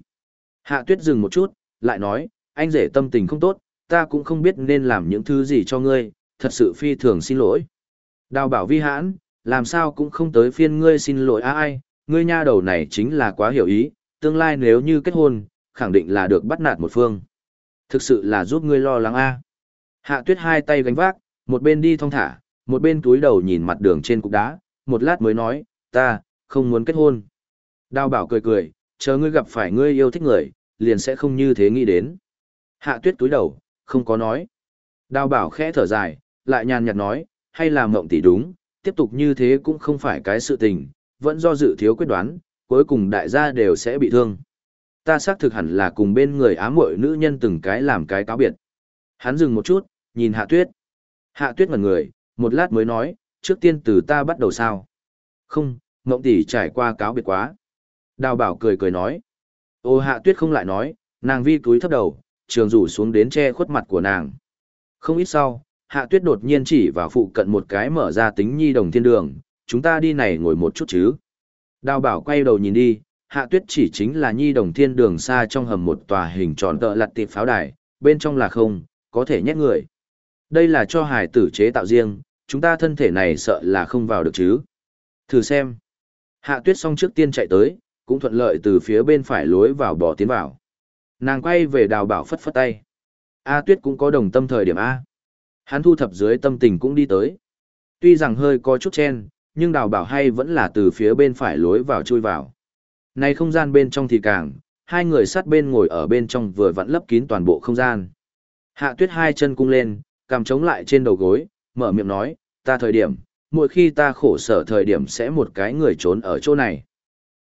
Hạ tuyết dừng một chút, lại nói, anh rể tâm tình không tốt, ta cũng không biết nên làm những thứ gì cho ngươi, thật sự phi thường xin lỗi. Đào bảo vi hãn, làm sao cũng không tới phiên ngươi xin lỗi ai, ngươi nha đầu này chính là quá hiểu ý, tương lai nếu như kết hôn, khẳng định là được bắt nạt một phương. Thực sự là giúp ngươi lo lắng a. Hạ tuyết hai tay gánh vác, một bên đi thong thả, một bên túi đầu nhìn mặt đường trên cục đá, một lát mới nói, ta, không muốn kết hôn. Đào bảo cười cười, chờ ngươi gặp phải ngươi yêu thích người, liền sẽ không như thế nghĩ đến. Hạ tuyết túi đầu, không có nói. Đào bảo khẽ thở dài, lại nhàn nhạt nói, hay là mộng tỷ đúng, tiếp tục như thế cũng không phải cái sự tình, vẫn do dự thiếu quyết đoán, cuối cùng đại gia đều sẽ bị thương. Ta xác thực hẳn là cùng bên người ám muội nữ nhân từng cái làm cái cáo biệt. Hắn dừng một chút, nhìn hạ tuyết. Hạ tuyết ngần người, một lát mới nói, trước tiên từ ta bắt đầu sao. Không, mộng tỷ trải qua cáo biệt quá. Đào bảo cười cười nói. Ô hạ tuyết không lại nói, nàng vi cúi thấp đầu, trường rủ xuống đến che khuất mặt của nàng. Không ít sau, hạ tuyết đột nhiên chỉ vào phụ cận một cái mở ra tính nhi đồng thiên đường, chúng ta đi này ngồi một chút chứ. Đào bảo quay đầu nhìn đi, hạ tuyết chỉ chính là nhi đồng thiên đường xa trong hầm một tòa hình tròn tợ lặt tiệp pháo đài, bên trong là không, có thể nhét người. Đây là cho hải tử chế tạo riêng, chúng ta thân thể này sợ là không vào được chứ. Thử xem. Hạ tuyết xong trước tiên chạy tới, cũng thuận lợi từ phía bên phải lối vào bỏ tiến vào. Nàng quay về đào bảo phất phất tay. A tuyết cũng có đồng tâm thời điểm A. Hắn thu thập dưới tâm tình cũng đi tới. Tuy rằng hơi có chút chen, nhưng đào bảo hay vẫn là từ phía bên phải lối vào chui vào. Này không gian bên trong thì càng, hai người sát bên ngồi ở bên trong vừa vặn lấp kín toàn bộ không gian. Hạ tuyết hai chân cung lên, cằm chống lại trên đầu gối, mở miệng nói, ta thời điểm, mỗi khi ta khổ sở thời điểm sẽ một cái người trốn ở chỗ này.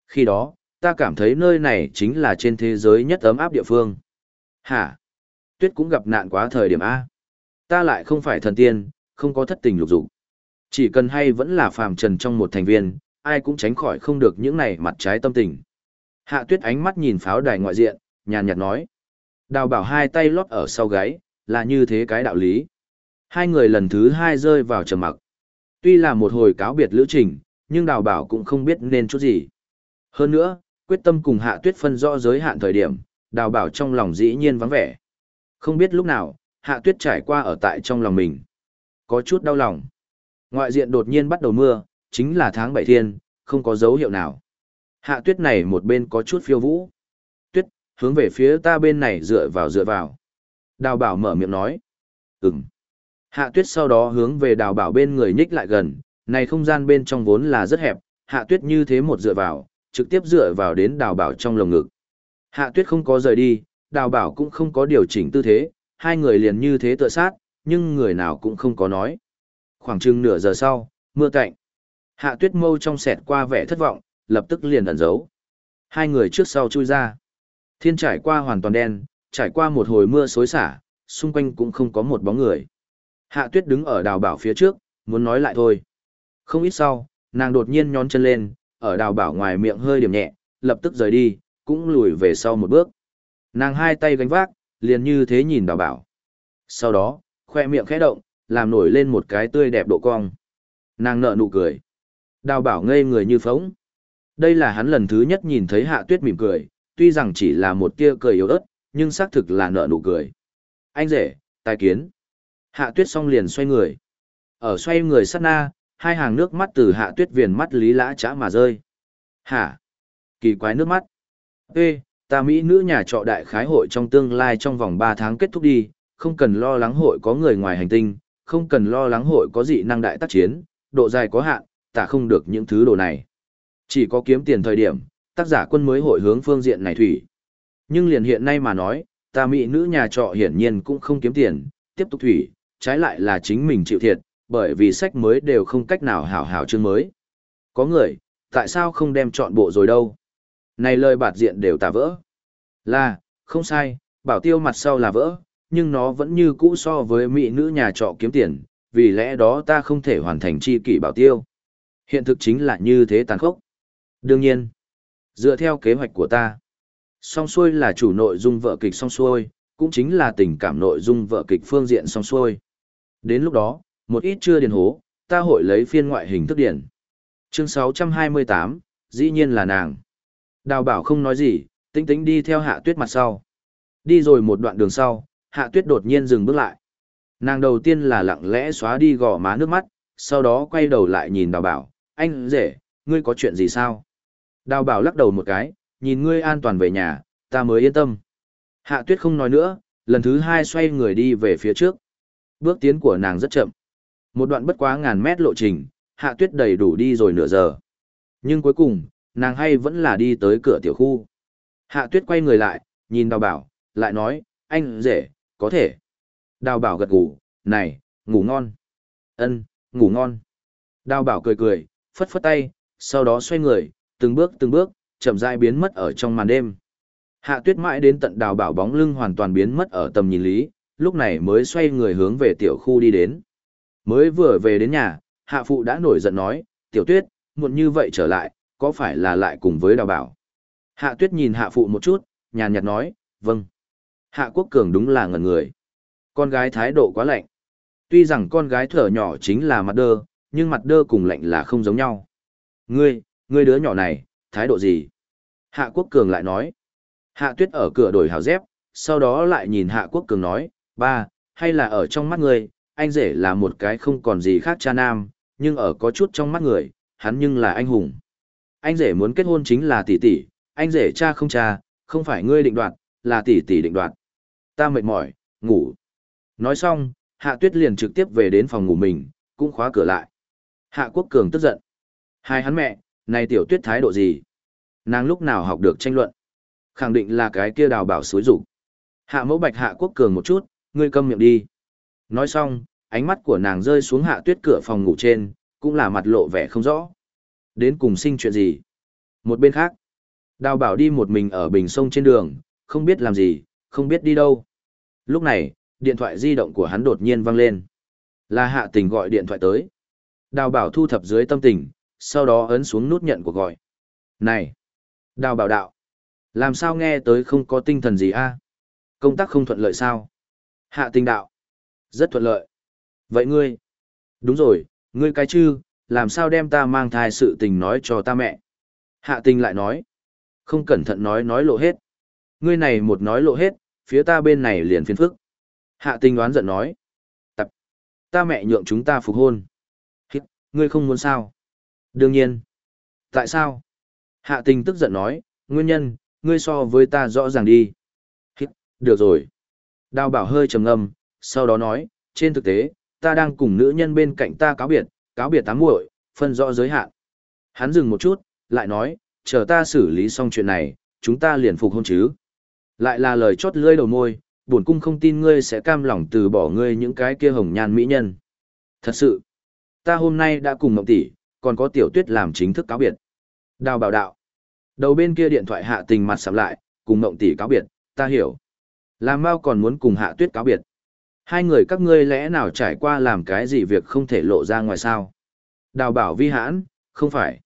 Khi đó, ta cảm thấy nơi này chính là trên thế giới nhất ấm áp địa phương. Hả? Tuyết cũng gặp nạn quá thời điểm A. Ta lại không phải thần tiên, không có thất tình lục dục. Chỉ cần hay vẫn là phàm trần trong một thành viên, ai cũng tránh khỏi không được những này mặt trái tâm tình. Hạ tuyết ánh mắt nhìn pháo đài ngoại diện, nhàn nhạt nói. Đào bảo hai tay lót ở sau gáy, là như thế cái đạo lý. Hai người lần thứ hai rơi vào trầm mặc. Tuy là một hồi cáo biệt lữ trình, nhưng đào bảo cũng không biết nên chút gì. Hơn nữa, quyết tâm cùng hạ tuyết phân rõ giới hạn thời điểm, đào bảo trong lòng dĩ nhiên vắng vẻ. Không biết lúc nào, hạ tuyết trải qua ở tại trong lòng mình. Có chút đau lòng. Ngoại diện đột nhiên bắt đầu mưa, chính là tháng bảy thiên, không có dấu hiệu nào. Hạ tuyết này một bên có chút phiêu vũ. Tuyết, hướng về phía ta bên này dựa vào dựa vào. Đào bảo mở miệng nói. Ừm. Hạ tuyết sau đó hướng về đào bảo bên người nhích lại gần, này không gian bên trong vốn là rất hẹp, hạ tuyết như thế một dựa vào, trực tiếp dựa vào đến đào bảo trong lồng ngực. Hạ tuyết không có rời đi, đào bảo cũng không có điều chỉnh tư thế, hai người liền như thế tựa sát, nhưng người nào cũng không có nói. Khoảng chừng nửa giờ sau, mưa cạnh. Hạ tuyết mâu trong sẹt qua vẻ thất vọng, lập tức liền ẩn giấu. Hai người trước sau chui ra. Thiên trải qua hoàn toàn đen, trải qua một hồi mưa xối xả, xung quanh cũng không có một bóng người. Hạ tuyết đứng ở đào bảo phía trước, muốn nói lại thôi. Không ít sau, nàng đột nhiên nhón chân lên, ở đào bảo ngoài miệng hơi điểm nhẹ, lập tức rời đi, cũng lùi về sau một bước. Nàng hai tay gánh vác, liền như thế nhìn đào bảo. Sau đó, khoe miệng khẽ động, làm nổi lên một cái tươi đẹp độ cong. Nàng nợ nụ cười. Đào bảo ngây người như phóng. Đây là hắn lần thứ nhất nhìn thấy hạ tuyết mỉm cười, tuy rằng chỉ là một tia cười yếu ớt, nhưng xác thực là nợ nụ cười. Anh rể, tài kiến. Hạ tuyết xong liền xoay người. Ở xoay người sát na, hai hàng nước mắt từ hạ tuyết viền mắt lý lã chã mà rơi. Hả? Kỳ quái nước mắt. Ê, ta Mỹ nữ nhà trọ đại khái hội trong tương lai trong vòng 3 tháng kết thúc đi, không cần lo lắng hội có người ngoài hành tinh, không cần lo lắng hội có dị năng đại tác chiến, độ dài có hạn, ta không được những thứ đồ này. Chỉ có kiếm tiền thời điểm, tác giả quân mới hội hướng phương diện này thủy. Nhưng liền hiện nay mà nói, ta Mỹ nữ nhà trọ hiển nhiên cũng không kiếm tiền, tiếp tục thủy, trái lại là chính mình chịu thiệt, bởi vì sách mới đều không cách nào hảo hảo chương mới. Có người, tại sao không đem chọn bộ rồi đâu? Này lời bạt diện đều tả vỡ. Là, không sai, bảo tiêu mặt sau là vỡ, nhưng nó vẫn như cũ so với mỹ nữ nhà trọ kiếm tiền, vì lẽ đó ta không thể hoàn thành chi kỷ bảo tiêu. Hiện thực chính là như thế tàn khốc. Đương nhiên, dựa theo kế hoạch của ta, song xuôi là chủ nội dung vợ kịch song xuôi, cũng chính là tình cảm nội dung vợ kịch phương diện song xuôi. Đến lúc đó, một ít chưa điền hố, ta hội lấy phiên ngoại hình thức điển. Chương 628, dĩ nhiên là nàng. Đào bảo không nói gì, tính tĩnh đi theo hạ tuyết mặt sau. Đi rồi một đoạn đường sau, hạ tuyết đột nhiên dừng bước lại. Nàng đầu tiên là lặng lẽ xóa đi gò má nước mắt, sau đó quay đầu lại nhìn đào bảo, anh rể, ngươi có chuyện gì sao? Đào bảo lắc đầu một cái, nhìn ngươi an toàn về nhà, ta mới yên tâm. Hạ tuyết không nói nữa, lần thứ hai xoay người đi về phía trước. Bước tiến của nàng rất chậm. Một đoạn bất quá ngàn mét lộ trình, hạ tuyết đầy đủ đi rồi nửa giờ. Nhưng cuối cùng, nàng hay vẫn là đi tới cửa tiểu khu. Hạ tuyết quay người lại, nhìn đào bảo, lại nói, anh rể, có thể. Đào bảo gật ngủ, này, ngủ ngon. ân ngủ ngon. Đào bảo cười cười, phất phất tay, sau đó xoay người, từng bước từng bước, chậm rãi biến mất ở trong màn đêm. Hạ tuyết mãi đến tận đào bảo bóng lưng hoàn toàn biến mất ở tầm nhìn lý, lúc này mới xoay người hướng về tiểu khu đi đến. Mới vừa về đến nhà, hạ phụ đã nổi giận nói, tiểu tuyết, muộn như vậy trở lại, có phải là lại cùng với đào bảo? Hạ tuyết nhìn hạ phụ một chút, nhàn nhạt nói, vâng. Hạ quốc cường đúng là ngần người. Con gái thái độ quá lạnh. Tuy rằng con gái thở nhỏ chính là mặt đơ, nhưng mặt đơ cùng lạnh là không giống nhau. Ngươi, ngươi đứa nhỏ này, thái độ gì? Hạ quốc cường lại nói. Hạ tuyết ở cửa đổi hào dép, sau đó lại nhìn hạ quốc cường nói, ba, hay là ở trong mắt người, anh rể là một cái không còn gì khác cha nam, nhưng ở có chút trong mắt người, hắn nhưng là anh hùng. Anh rể muốn kết hôn chính là tỷ tỷ, anh rể cha không cha, không phải ngươi định đoạt, là tỷ tỷ định đoạt. Ta mệt mỏi, ngủ. Nói xong, Hạ Tuyết liền trực tiếp về đến phòng ngủ mình, cũng khóa cửa lại. Hạ Quốc Cường tức giận. Hai hắn mẹ, này tiểu tuyết thái độ gì? Nàng lúc nào học được tranh luận? Khẳng định là cái kia đào bảo suối rủ. Hạ mẫu bạch Hạ Quốc Cường một chút, ngươi câm miệng đi. Nói xong, ánh mắt của nàng rơi xuống Hạ Tuyết cửa phòng ngủ trên, cũng là mặt lộ vẻ không rõ. Đến cùng sinh chuyện gì? Một bên khác, đào bảo đi một mình ở bình sông trên đường, không biết làm gì, không biết đi đâu. Lúc này, điện thoại di động của hắn đột nhiên vang lên. Là hạ tình gọi điện thoại tới. Đào bảo thu thập dưới tâm tình, sau đó ấn xuống nút nhận cuộc gọi. Này! Đào bảo đạo! Làm sao nghe tới không có tinh thần gì a? Công tác không thuận lợi sao? Hạ tình đạo! Rất thuận lợi. Vậy ngươi? Đúng rồi, ngươi cái chư, làm sao đem ta mang thai sự tình nói cho ta mẹ? Hạ tình lại nói. Không cẩn thận nói nói lộ hết. Ngươi này một nói lộ hết, phía ta bên này liền phiền phức. Hạ tình đoán giận nói. Tập. Ta mẹ nhượng chúng ta phục hôn. Hít, ngươi không muốn sao? Đương nhiên. Tại sao? Hạ tình tức giận nói, nguyên nhân, ngươi so với ta rõ ràng đi. Hít, được rồi. Đào bảo hơi trầm ngâm, sau đó nói, trên thực tế, ta đang cùng nữ nhân bên cạnh ta cáo biệt, cáo biệt tám muội, phân rõ giới hạn. Hắn dừng một chút, lại nói, chờ ta xử lý xong chuyện này, chúng ta liền phục hôn chứ. Lại là lời chót lưỡi đầu môi, bổn cung không tin ngươi sẽ cam lòng từ bỏ ngươi những cái kia hồng nhan mỹ nhân. Thật sự, ta hôm nay đã cùng Mộng tỷ, còn có tiểu tuyết làm chính thức cáo biệt. Đào bảo đạo. Đầu bên kia điện thoại hạ tình mặt sắm lại, cùng Mộng tỷ cáo biệt, ta hiểu. Làm mau còn muốn cùng hạ tuyết cáo biệt. Hai người các ngươi lẽ nào trải qua làm cái gì việc không thể lộ ra ngoài sao? Đào bảo vi hãn, không phải.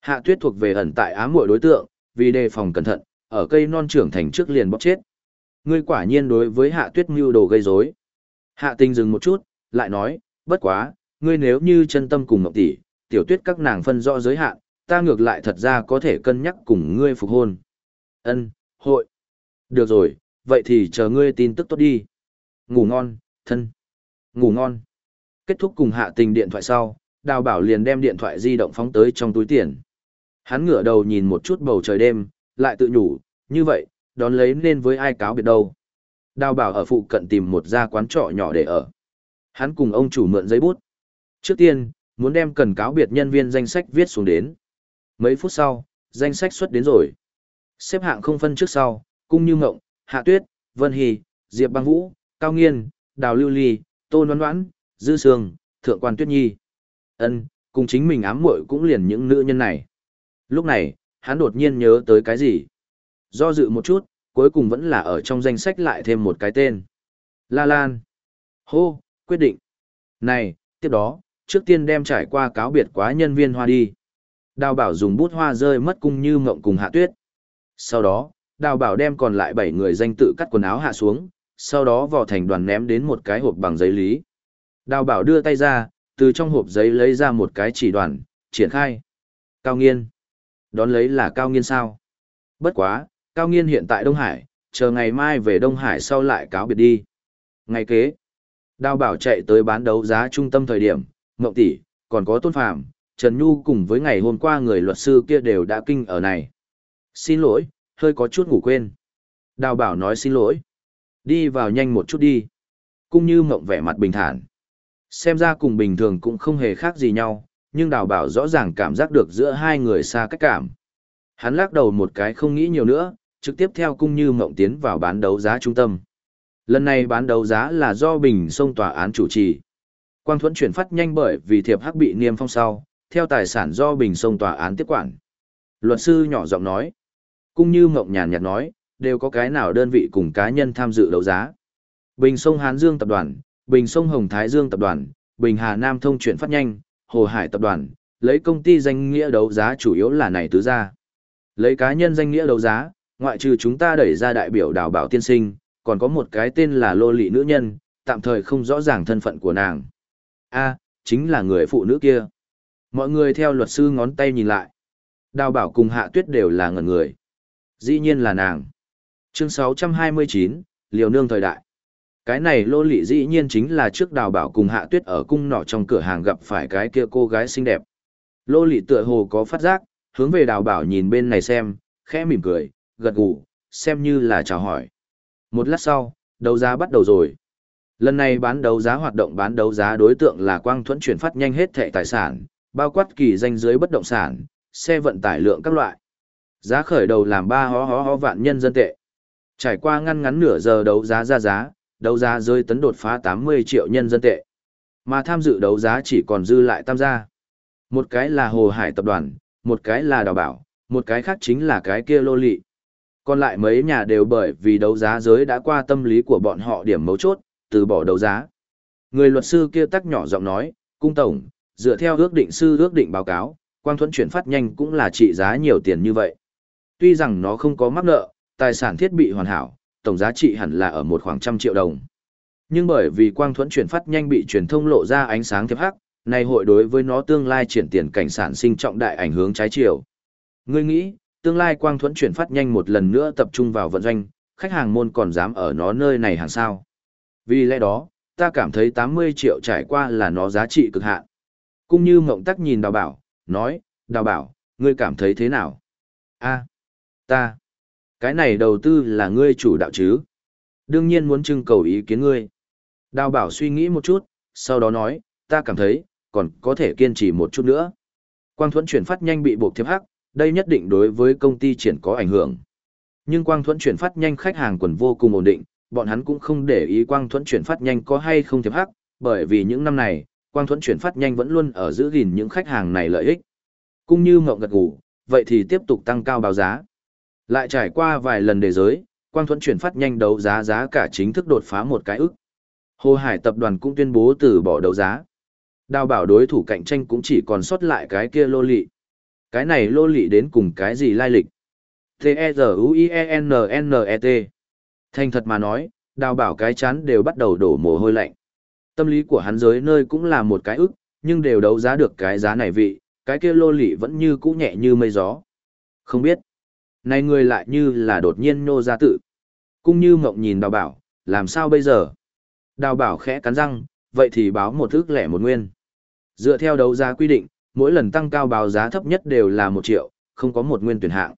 Hạ tuyết thuộc về ẩn tại ám muội đối tượng, vì đề phòng cẩn thận, ở cây non trưởng thành trước liền bóc chết. Ngươi quả nhiên đối với hạ tuyết mưu đồ gây rối. Hạ tình dừng một chút, lại nói, bất quá, ngươi nếu như chân tâm cùng mộng tỷ, tiểu tuyết các nàng phân rõ giới hạn, ta ngược lại thật ra có thể cân nhắc cùng ngươi phục hôn. Ân, Hội. Được rồi, vậy thì chờ ngươi tin tức tốt đi. Ngủ ngon, thân. Ngủ ngon. Kết thúc cùng hạ tình điện thoại sau, đào bảo liền đem điện thoại di động phóng tới trong túi tiền. Hắn ngửa đầu nhìn một chút bầu trời đêm, lại tự nhủ, như vậy, đón lấy nên với ai cáo biệt đâu. Đào bảo ở phụ cận tìm một gia quán trọ nhỏ để ở. Hắn cùng ông chủ mượn giấy bút. Trước tiên, muốn đem cần cáo biệt nhân viên danh sách viết xuống đến. Mấy phút sau, danh sách xuất đến rồi. Xếp hạng không phân trước sau, cung như ngộng, hạ tuyết, vân hy, diệp băng vũ, cao nghiên, đào lưu ly, tôn đoán đoán, dư sương, thượng quan tuyết nhi. ân cùng chính mình ám muội cũng liền những nữ nhân này. Lúc này, hắn đột nhiên nhớ tới cái gì. Do dự một chút, cuối cùng vẫn là ở trong danh sách lại thêm một cái tên. La Lan. Hô, quyết định. Này, tiếp đó, trước tiên đem trải qua cáo biệt quá nhân viên hoa đi. Đào bảo dùng bút hoa rơi mất cung như mộng cùng hạ tuyết. Sau đó, đào bảo đem còn lại bảy người danh tự cắt quần áo hạ xuống, sau đó vò thành đoàn ném đến một cái hộp bằng giấy lý. Đào bảo đưa tay ra, từ trong hộp giấy lấy ra một cái chỉ đoàn, triển khai. Cao nghiên. Đón lấy là cao nghiên sao? Bất quá, cao nghiên hiện tại Đông Hải, chờ ngày mai về Đông Hải sau lại cáo biệt đi. Ngày kế, đào bảo chạy tới bán đấu giá trung tâm thời điểm, Ngộng tỷ, còn có Tôn Phàm, Trần Nhu cùng với ngày hôm qua người luật sư kia đều đã kinh ở này. Xin lỗi, hơi có chút ngủ quên. Đào bảo nói xin lỗi. Đi vào nhanh một chút đi. Cung như mộng vẻ mặt bình thản. Xem ra cùng bình thường cũng không hề khác gì nhau, nhưng đào bảo rõ ràng cảm giác được giữa hai người xa cách cảm. Hắn lắc đầu một cái không nghĩ nhiều nữa, trực tiếp theo cung như mộng tiến vào bán đấu giá trung tâm. Lần này bán đấu giá là do Bình Sông Tòa án chủ trì. Quang Thuẫn chuyển phát nhanh bởi vì thiệp hắc bị niêm phong sau, theo tài sản do Bình Sông Tòa án tiếp quản. Luật sư nhỏ giọng nói, cũng như mộng nhàn nhạt nói, đều có cái nào đơn vị cùng cá nhân tham dự đấu giá. Bình Sông Hán Dương Tập đoàn, Bình Sông Hồng Thái Dương Tập đoàn, Bình Hà Nam Thông chuyển phát nhanh, Hồ Hải Tập đoàn, lấy công ty danh nghĩa đấu giá chủ yếu là này tứ gia. Lấy cá nhân danh nghĩa đấu giá, ngoại trừ chúng ta đẩy ra đại biểu đào bảo tiên sinh, còn có một cái tên là lô lị nữ nhân, tạm thời không rõ ràng thân phận của nàng. a chính là người phụ nữ kia. Mọi người theo luật sư ngón tay nhìn lại. Đào bảo cùng hạ tuyết đều là ngẩn người. Dĩ nhiên là nàng. Chương 629, Liều Nương Thời Đại. Cái này lô lị dĩ nhiên chính là trước đào bảo cùng hạ tuyết ở cung nọ trong cửa hàng gặp phải cái kia cô gái xinh đẹp. Lô lị tựa hồ có phát giác, hướng về đào bảo nhìn bên này xem, khẽ mỉm cười, gật gù, xem như là chào hỏi. Một lát sau, đấu giá bắt đầu rồi. Lần này bán đấu giá hoạt động bán đấu giá đối tượng là quang thuẫn chuyển phát nhanh hết thẻ tài sản, bao quát kỳ danh dưới bất động sản, xe vận tải lượng các loại. Giá khởi đầu làm ba hó hó hó vạn nhân dân tệ. Trải qua ngăn ngắn nửa giờ đấu giá ra giá, đấu giá rơi tấn đột phá 80 triệu nhân dân tệ. Mà tham dự đấu giá chỉ còn dư lại tam gia. Một cái là Hồ Hải Tập đoàn, một cái là Đào Bảo, một cái khác chính là cái kia Lô Lị. Còn lại mấy nhà đều bởi vì đấu giá giới đã qua tâm lý của bọn họ điểm mấu chốt, từ bỏ đấu giá. Người luật sư kia tắc nhỏ giọng nói, cung tổng, dựa theo ước định sư ước định báo cáo, quang thuẫn chuyển phát nhanh cũng là trị giá nhiều tiền như vậy. Tuy rằng nó không có mắc nợ, tài sản thiết bị hoàn hảo, tổng giá trị hẳn là ở một khoảng trăm triệu đồng. Nhưng bởi vì quang thuẫn chuyển phát nhanh bị truyền thông lộ ra ánh sáng thiệp hắc, này hội đối với nó tương lai triển tiền cảnh sản sinh trọng đại ảnh hưởng trái chiều. Ngươi nghĩ, tương lai quang thuẫn chuyển phát nhanh một lần nữa tập trung vào vận doanh, khách hàng môn còn dám ở nó nơi này hàng sao. Vì lẽ đó, ta cảm thấy 80 triệu trải qua là nó giá trị cực hạn. Cũng như mộng tắc nhìn đào bảo, nói, đào bảo, ngươi cảm thấy thế nào? a ta, cái này đầu tư là ngươi chủ đạo chứ? Đương nhiên muốn trưng cầu ý kiến ngươi. Đào bảo suy nghĩ một chút, sau đó nói, ta cảm thấy, còn có thể kiên trì một chút nữa. Quang thuẫn chuyển phát nhanh bị buộc thiếp hắc, đây nhất định đối với công ty triển có ảnh hưởng. Nhưng quang thuẫn chuyển phát nhanh khách hàng quần vô cùng ổn định, bọn hắn cũng không để ý quang thuẫn chuyển phát nhanh có hay không thiệp hắc, bởi vì những năm này, quang thuẫn chuyển phát nhanh vẫn luôn ở giữ gìn những khách hàng này lợi ích. Cũng như mộng gật gù, vậy thì tiếp tục tăng cao báo giá. Lại trải qua vài lần đề giới, quang thuẫn chuyển phát nhanh đấu giá giá cả chính thức đột phá một cái ức. Hồ Hải tập đoàn cũng tuyên bố từ bỏ đấu giá. Đào bảo đối thủ cạnh tranh cũng chỉ còn sót lại cái kia lô lị. Cái này lô lị đến cùng cái gì lai lịch? T-E-Z-U-I-E-N-N-E-T Thành thật mà nói, đào bảo cái chán đều bắt đầu đổ mồ hôi lạnh. Tâm lý của hắn giới nơi cũng là một cái ức, nhưng đều đấu giá được cái giá này vị, cái kia lô lị vẫn như cũ nhẹ như mây gió. Không biết. Này người lại như là đột nhiên nô ra tự. Cung như mộng nhìn đào bảo, làm sao bây giờ? Đào bảo khẽ cắn răng, vậy thì báo một thước lẻ một nguyên. Dựa theo đấu giá quy định, mỗi lần tăng cao báo giá thấp nhất đều là một triệu, không có một nguyên tuyển hạng.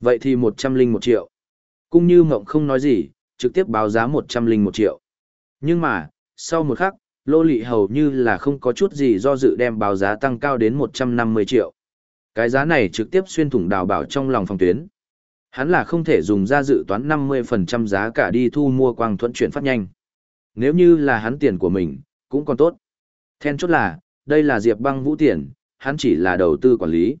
Vậy thì một trăm linh một triệu. Cung như mộng không nói gì, trực tiếp báo giá một trăm linh một triệu. Nhưng mà, sau một khắc, lô lị hầu như là không có chút gì do dự đem báo giá tăng cao đến một trăm năm mươi triệu. Cái giá này trực tiếp xuyên thủng đào bảo trong lòng phòng tuyến. Hắn là không thể dùng ra dự toán 50% giá cả đi thu mua quang thuẫn chuyển phát nhanh. Nếu như là hắn tiền của mình, cũng còn tốt. Then chốt là, đây là Diệp băng vũ tiền, hắn chỉ là đầu tư quản lý.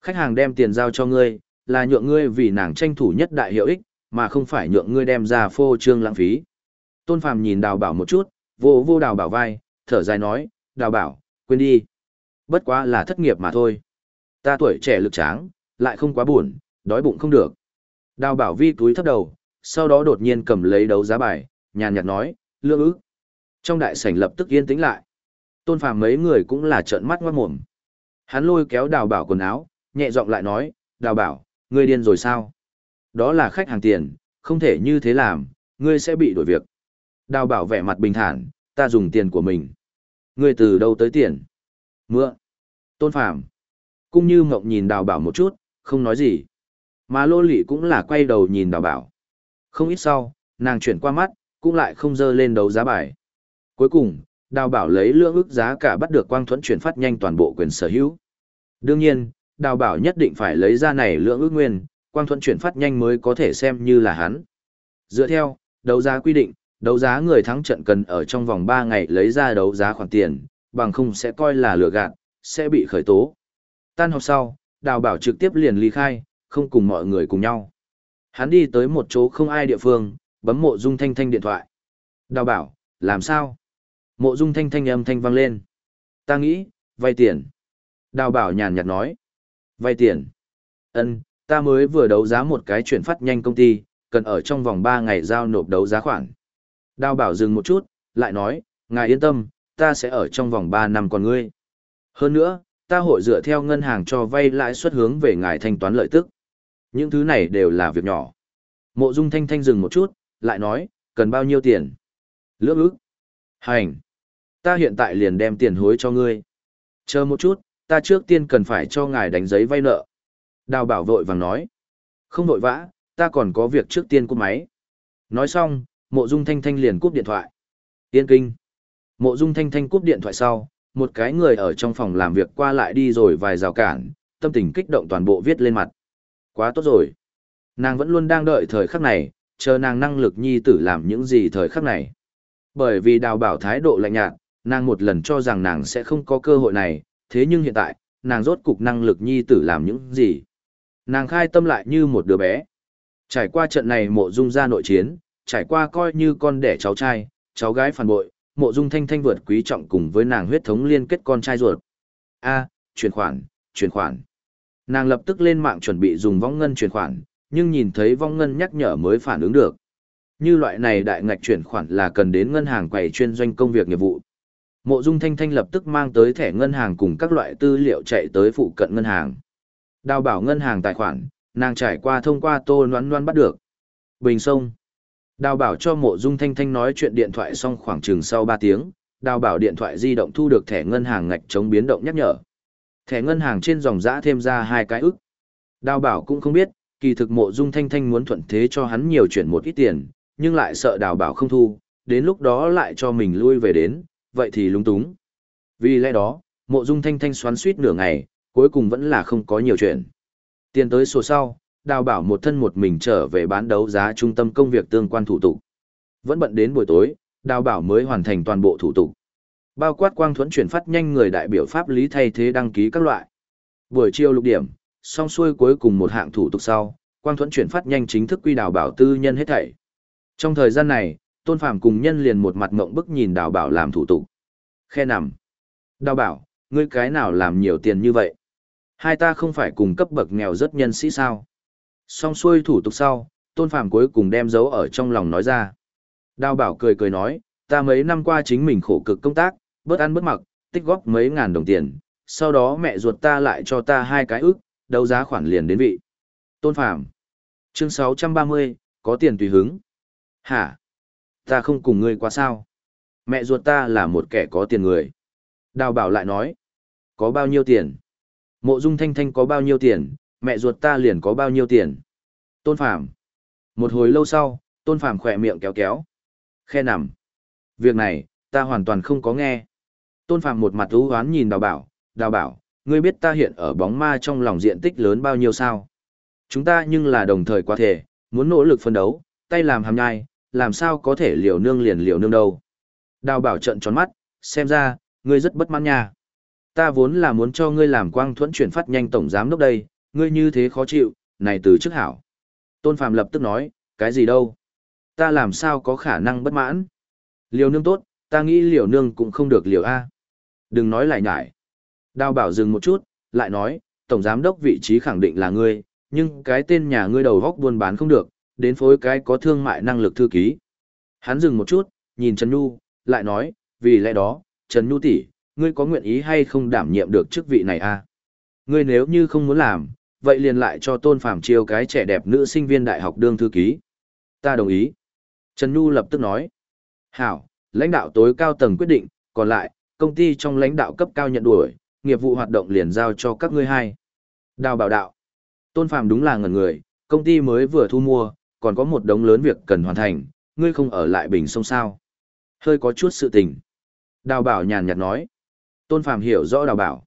Khách hàng đem tiền giao cho ngươi, là nhượng ngươi vì nàng tranh thủ nhất đại hiệu ích, mà không phải nhượng ngươi đem ra phô trương lãng phí. Tôn Phàm nhìn đào bảo một chút, vô vô đào bảo vai, thở dài nói, đào bảo, quên đi. Bất quá là thất nghiệp mà thôi. Ta tuổi trẻ lực tráng, lại không quá buồn, đói bụng không được. Đào bảo vi túi thấp đầu, sau đó đột nhiên cầm lấy đấu giá bài, nhàn nhạt nói, lương ức. Trong đại sảnh lập tức yên tĩnh lại. Tôn phàm mấy người cũng là trợn mắt ngoát mồm. Hắn lôi kéo đào bảo quần áo, nhẹ giọng lại nói, đào bảo, ngươi điên rồi sao? Đó là khách hàng tiền, không thể như thế làm, ngươi sẽ bị đổi việc. Đào bảo vẻ mặt bình thản, ta dùng tiền của mình. Ngươi từ đâu tới tiền? Mưa. Tôn phàm. Cung như mộng nhìn đào bảo một chút, không nói gì. Mà lô lị cũng là quay đầu nhìn đào bảo. Không ít sau, nàng chuyển qua mắt, cũng lại không dơ lên đấu giá bài. Cuối cùng, đào bảo lấy lượng ức giá cả bắt được quang thuẫn chuyển phát nhanh toàn bộ quyền sở hữu. Đương nhiên, đào bảo nhất định phải lấy ra này lượng ước nguyên, quang thuẫn chuyển phát nhanh mới có thể xem như là hắn. Dựa theo, đấu giá quy định, đấu giá người thắng trận cần ở trong vòng 3 ngày lấy ra đấu giá khoản tiền, bằng không sẽ coi là lừa gạt, sẽ bị khởi tố. Tan học sau, đào bảo trực tiếp liền ly khai, không cùng mọi người cùng nhau. Hắn đi tới một chỗ không ai địa phương, bấm mộ dung thanh thanh điện thoại. Đào bảo, làm sao? Mộ dung thanh thanh âm thanh vang lên. Ta nghĩ, vay tiền. Đào bảo nhàn nhạt nói. Vay tiền. Ân, ta mới vừa đấu giá một cái chuyển phát nhanh công ty, cần ở trong vòng 3 ngày giao nộp đấu giá khoản. Đào bảo dừng một chút, lại nói, ngài yên tâm, ta sẽ ở trong vòng 3 năm còn ngươi. Hơn nữa, ta hội dựa theo ngân hàng cho vay lãi suất hướng về ngài thanh toán lợi tức. Những thứ này đều là việc nhỏ. Mộ Dung Thanh Thanh dừng một chút, lại nói, cần bao nhiêu tiền? Lưỡng ức. Hành. Ta hiện tại liền đem tiền hối cho ngươi. Chờ một chút, ta trước tiên cần phải cho ngài đánh giấy vay nợ. Đào bảo vội vàng nói. Không vội vã, ta còn có việc trước tiên cúp máy. Nói xong, mộ dung thanh thanh liền cúp điện thoại. Tiên kinh. Mộ dung thanh thanh cúp điện thoại sau, một cái người ở trong phòng làm việc qua lại đi rồi vài rào cản, tâm tình kích động toàn bộ viết lên mặt. Quá tốt rồi. Nàng vẫn luôn đang đợi thời khắc này, chờ nàng năng lực nhi tử làm những gì thời khắc này. Bởi vì đào bảo thái độ lạnh nhạt, nàng một lần cho rằng nàng sẽ không có cơ hội này, thế nhưng hiện tại, nàng rốt cục năng lực nhi tử làm những gì. Nàng khai tâm lại như một đứa bé. Trải qua trận này mộ dung ra nội chiến, trải qua coi như con đẻ cháu trai, cháu gái phản bội, mộ dung thanh thanh vượt quý trọng cùng với nàng huyết thống liên kết con trai ruột. A, chuyển khoản, chuyển khoản. Nàng lập tức lên mạng chuẩn bị dùng vong ngân chuyển khoản, nhưng nhìn thấy vong ngân nhắc nhở mới phản ứng được. Như loại này đại ngạch chuyển khoản là cần đến ngân hàng quầy chuyên doanh công việc nghiệp vụ. Mộ Dung Thanh Thanh lập tức mang tới thẻ ngân hàng cùng các loại tư liệu chạy tới phụ cận ngân hàng. Đào bảo ngân hàng tài khoản, nàng trải qua thông qua tô loan loan bắt được. Bình sông. Đào bảo cho mộ Dung Thanh Thanh nói chuyện điện thoại xong khoảng chừng sau 3 tiếng, đào bảo điện thoại di động thu được thẻ ngân hàng ngạch chống biến động nhắc nhở. Thẻ ngân hàng trên dòng giã thêm ra hai cái ức. Đào bảo cũng không biết, kỳ thực mộ Dung Thanh Thanh muốn thuận thế cho hắn nhiều chuyển một ít tiền, nhưng lại sợ đào bảo không thu, đến lúc đó lại cho mình lui về đến, vậy thì lúng túng. Vì lẽ đó, mộ dung thanh thanh xoắn suýt nửa ngày, cuối cùng vẫn là không có nhiều chuyện. Tiền tới sổ sau, đào bảo một thân một mình trở về bán đấu giá trung tâm công việc tương quan thủ tục. Vẫn bận đến buổi tối, đào bảo mới hoàn thành toàn bộ thủ tục. Bao quát quang thuẫn chuyển phát nhanh người đại biểu pháp lý thay thế đăng ký các loại. Buổi chiều lục điểm, xong xuôi cuối cùng một hạng thủ tục sau, quang thuẫn chuyển phát nhanh chính thức quy đào bảo tư nhân hết thảy. Trong thời gian này, Tôn Phàm cùng nhân liền một mặt ngộng bức nhìn Đào Bảo làm thủ tục. Khe nằm. Đào Bảo, ngươi cái nào làm nhiều tiền như vậy? Hai ta không phải cùng cấp bậc nghèo rất nhân sĩ sao? Xong xuôi thủ tục sau, Tôn Phàm cuối cùng đem dấu ở trong lòng nói ra. Đào Bảo cười cười nói, ta mấy năm qua chính mình khổ cực công tác, bớt ăn bớt mặc, tích góp mấy ngàn đồng tiền, sau đó mẹ ruột ta lại cho ta hai cái ức, đấu giá khoản liền đến vị. Tôn Phàm, Chương 630, có tiền tùy hứng. Hả? Ta không cùng ngươi quá sao? Mẹ ruột ta là một kẻ có tiền người. Đào bảo lại nói. Có bao nhiêu tiền? Mộ dung thanh thanh có bao nhiêu tiền, mẹ ruột ta liền có bao nhiêu tiền. Tôn Phàm Một hồi lâu sau, Tôn Phàm khỏe miệng kéo kéo. Khe nằm. Việc này, ta hoàn toàn không có nghe. Tôn Phạm một mặt ưu hoán nhìn đào bảo, đào bảo, ngươi biết ta hiện ở bóng ma trong lòng diện tích lớn bao nhiêu sao? Chúng ta nhưng là đồng thời qua thể, muốn nỗ lực phân đấu, tay làm hàm nhai, làm sao có thể liều nương liền liều nương đâu. Đào bảo trận tròn mắt, xem ra, ngươi rất bất mãn nha. Ta vốn là muốn cho ngươi làm quang thuẫn chuyển phát nhanh tổng giám đốc đây, ngươi như thế khó chịu, này từ chức hảo. Tôn Phạm lập tức nói, cái gì đâu? Ta làm sao có khả năng bất mãn? Liều nương tốt, ta nghĩ liều nương cũng không được liều A. Đừng nói lại nhải. Đào bảo dừng một chút, lại nói, tổng giám đốc vị trí khẳng định là ngươi, nhưng cái tên nhà ngươi đầu góc buôn bán không được, đến phối cái có thương mại năng lực thư ký. Hắn dừng một chút, nhìn Trần Nhu, lại nói, vì lẽ đó, Trần Nhu tỷ, ngươi có nguyện ý hay không đảm nhiệm được chức vị này à? Ngươi nếu như không muốn làm, vậy liền lại cho Tôn Phàm chiêu cái trẻ đẹp nữ sinh viên đại học đương thư ký. Ta đồng ý. Trần Nhu lập tức nói. Hảo, lãnh đạo tối cao tầng quyết định, còn lại, công ty trong lãnh đạo cấp cao nhận đuổi, nghiệp vụ hoạt động liền giao cho các ngươi hai. Đào bảo đạo. Tôn Phàm đúng là ngẩn người, công ty mới vừa thu mua, còn có một đống lớn việc cần hoàn thành, ngươi không ở lại bình sông sao. Hơi có chút sự tình. Đào bảo nhàn nhạt nói. Tôn Phàm hiểu rõ đào bảo.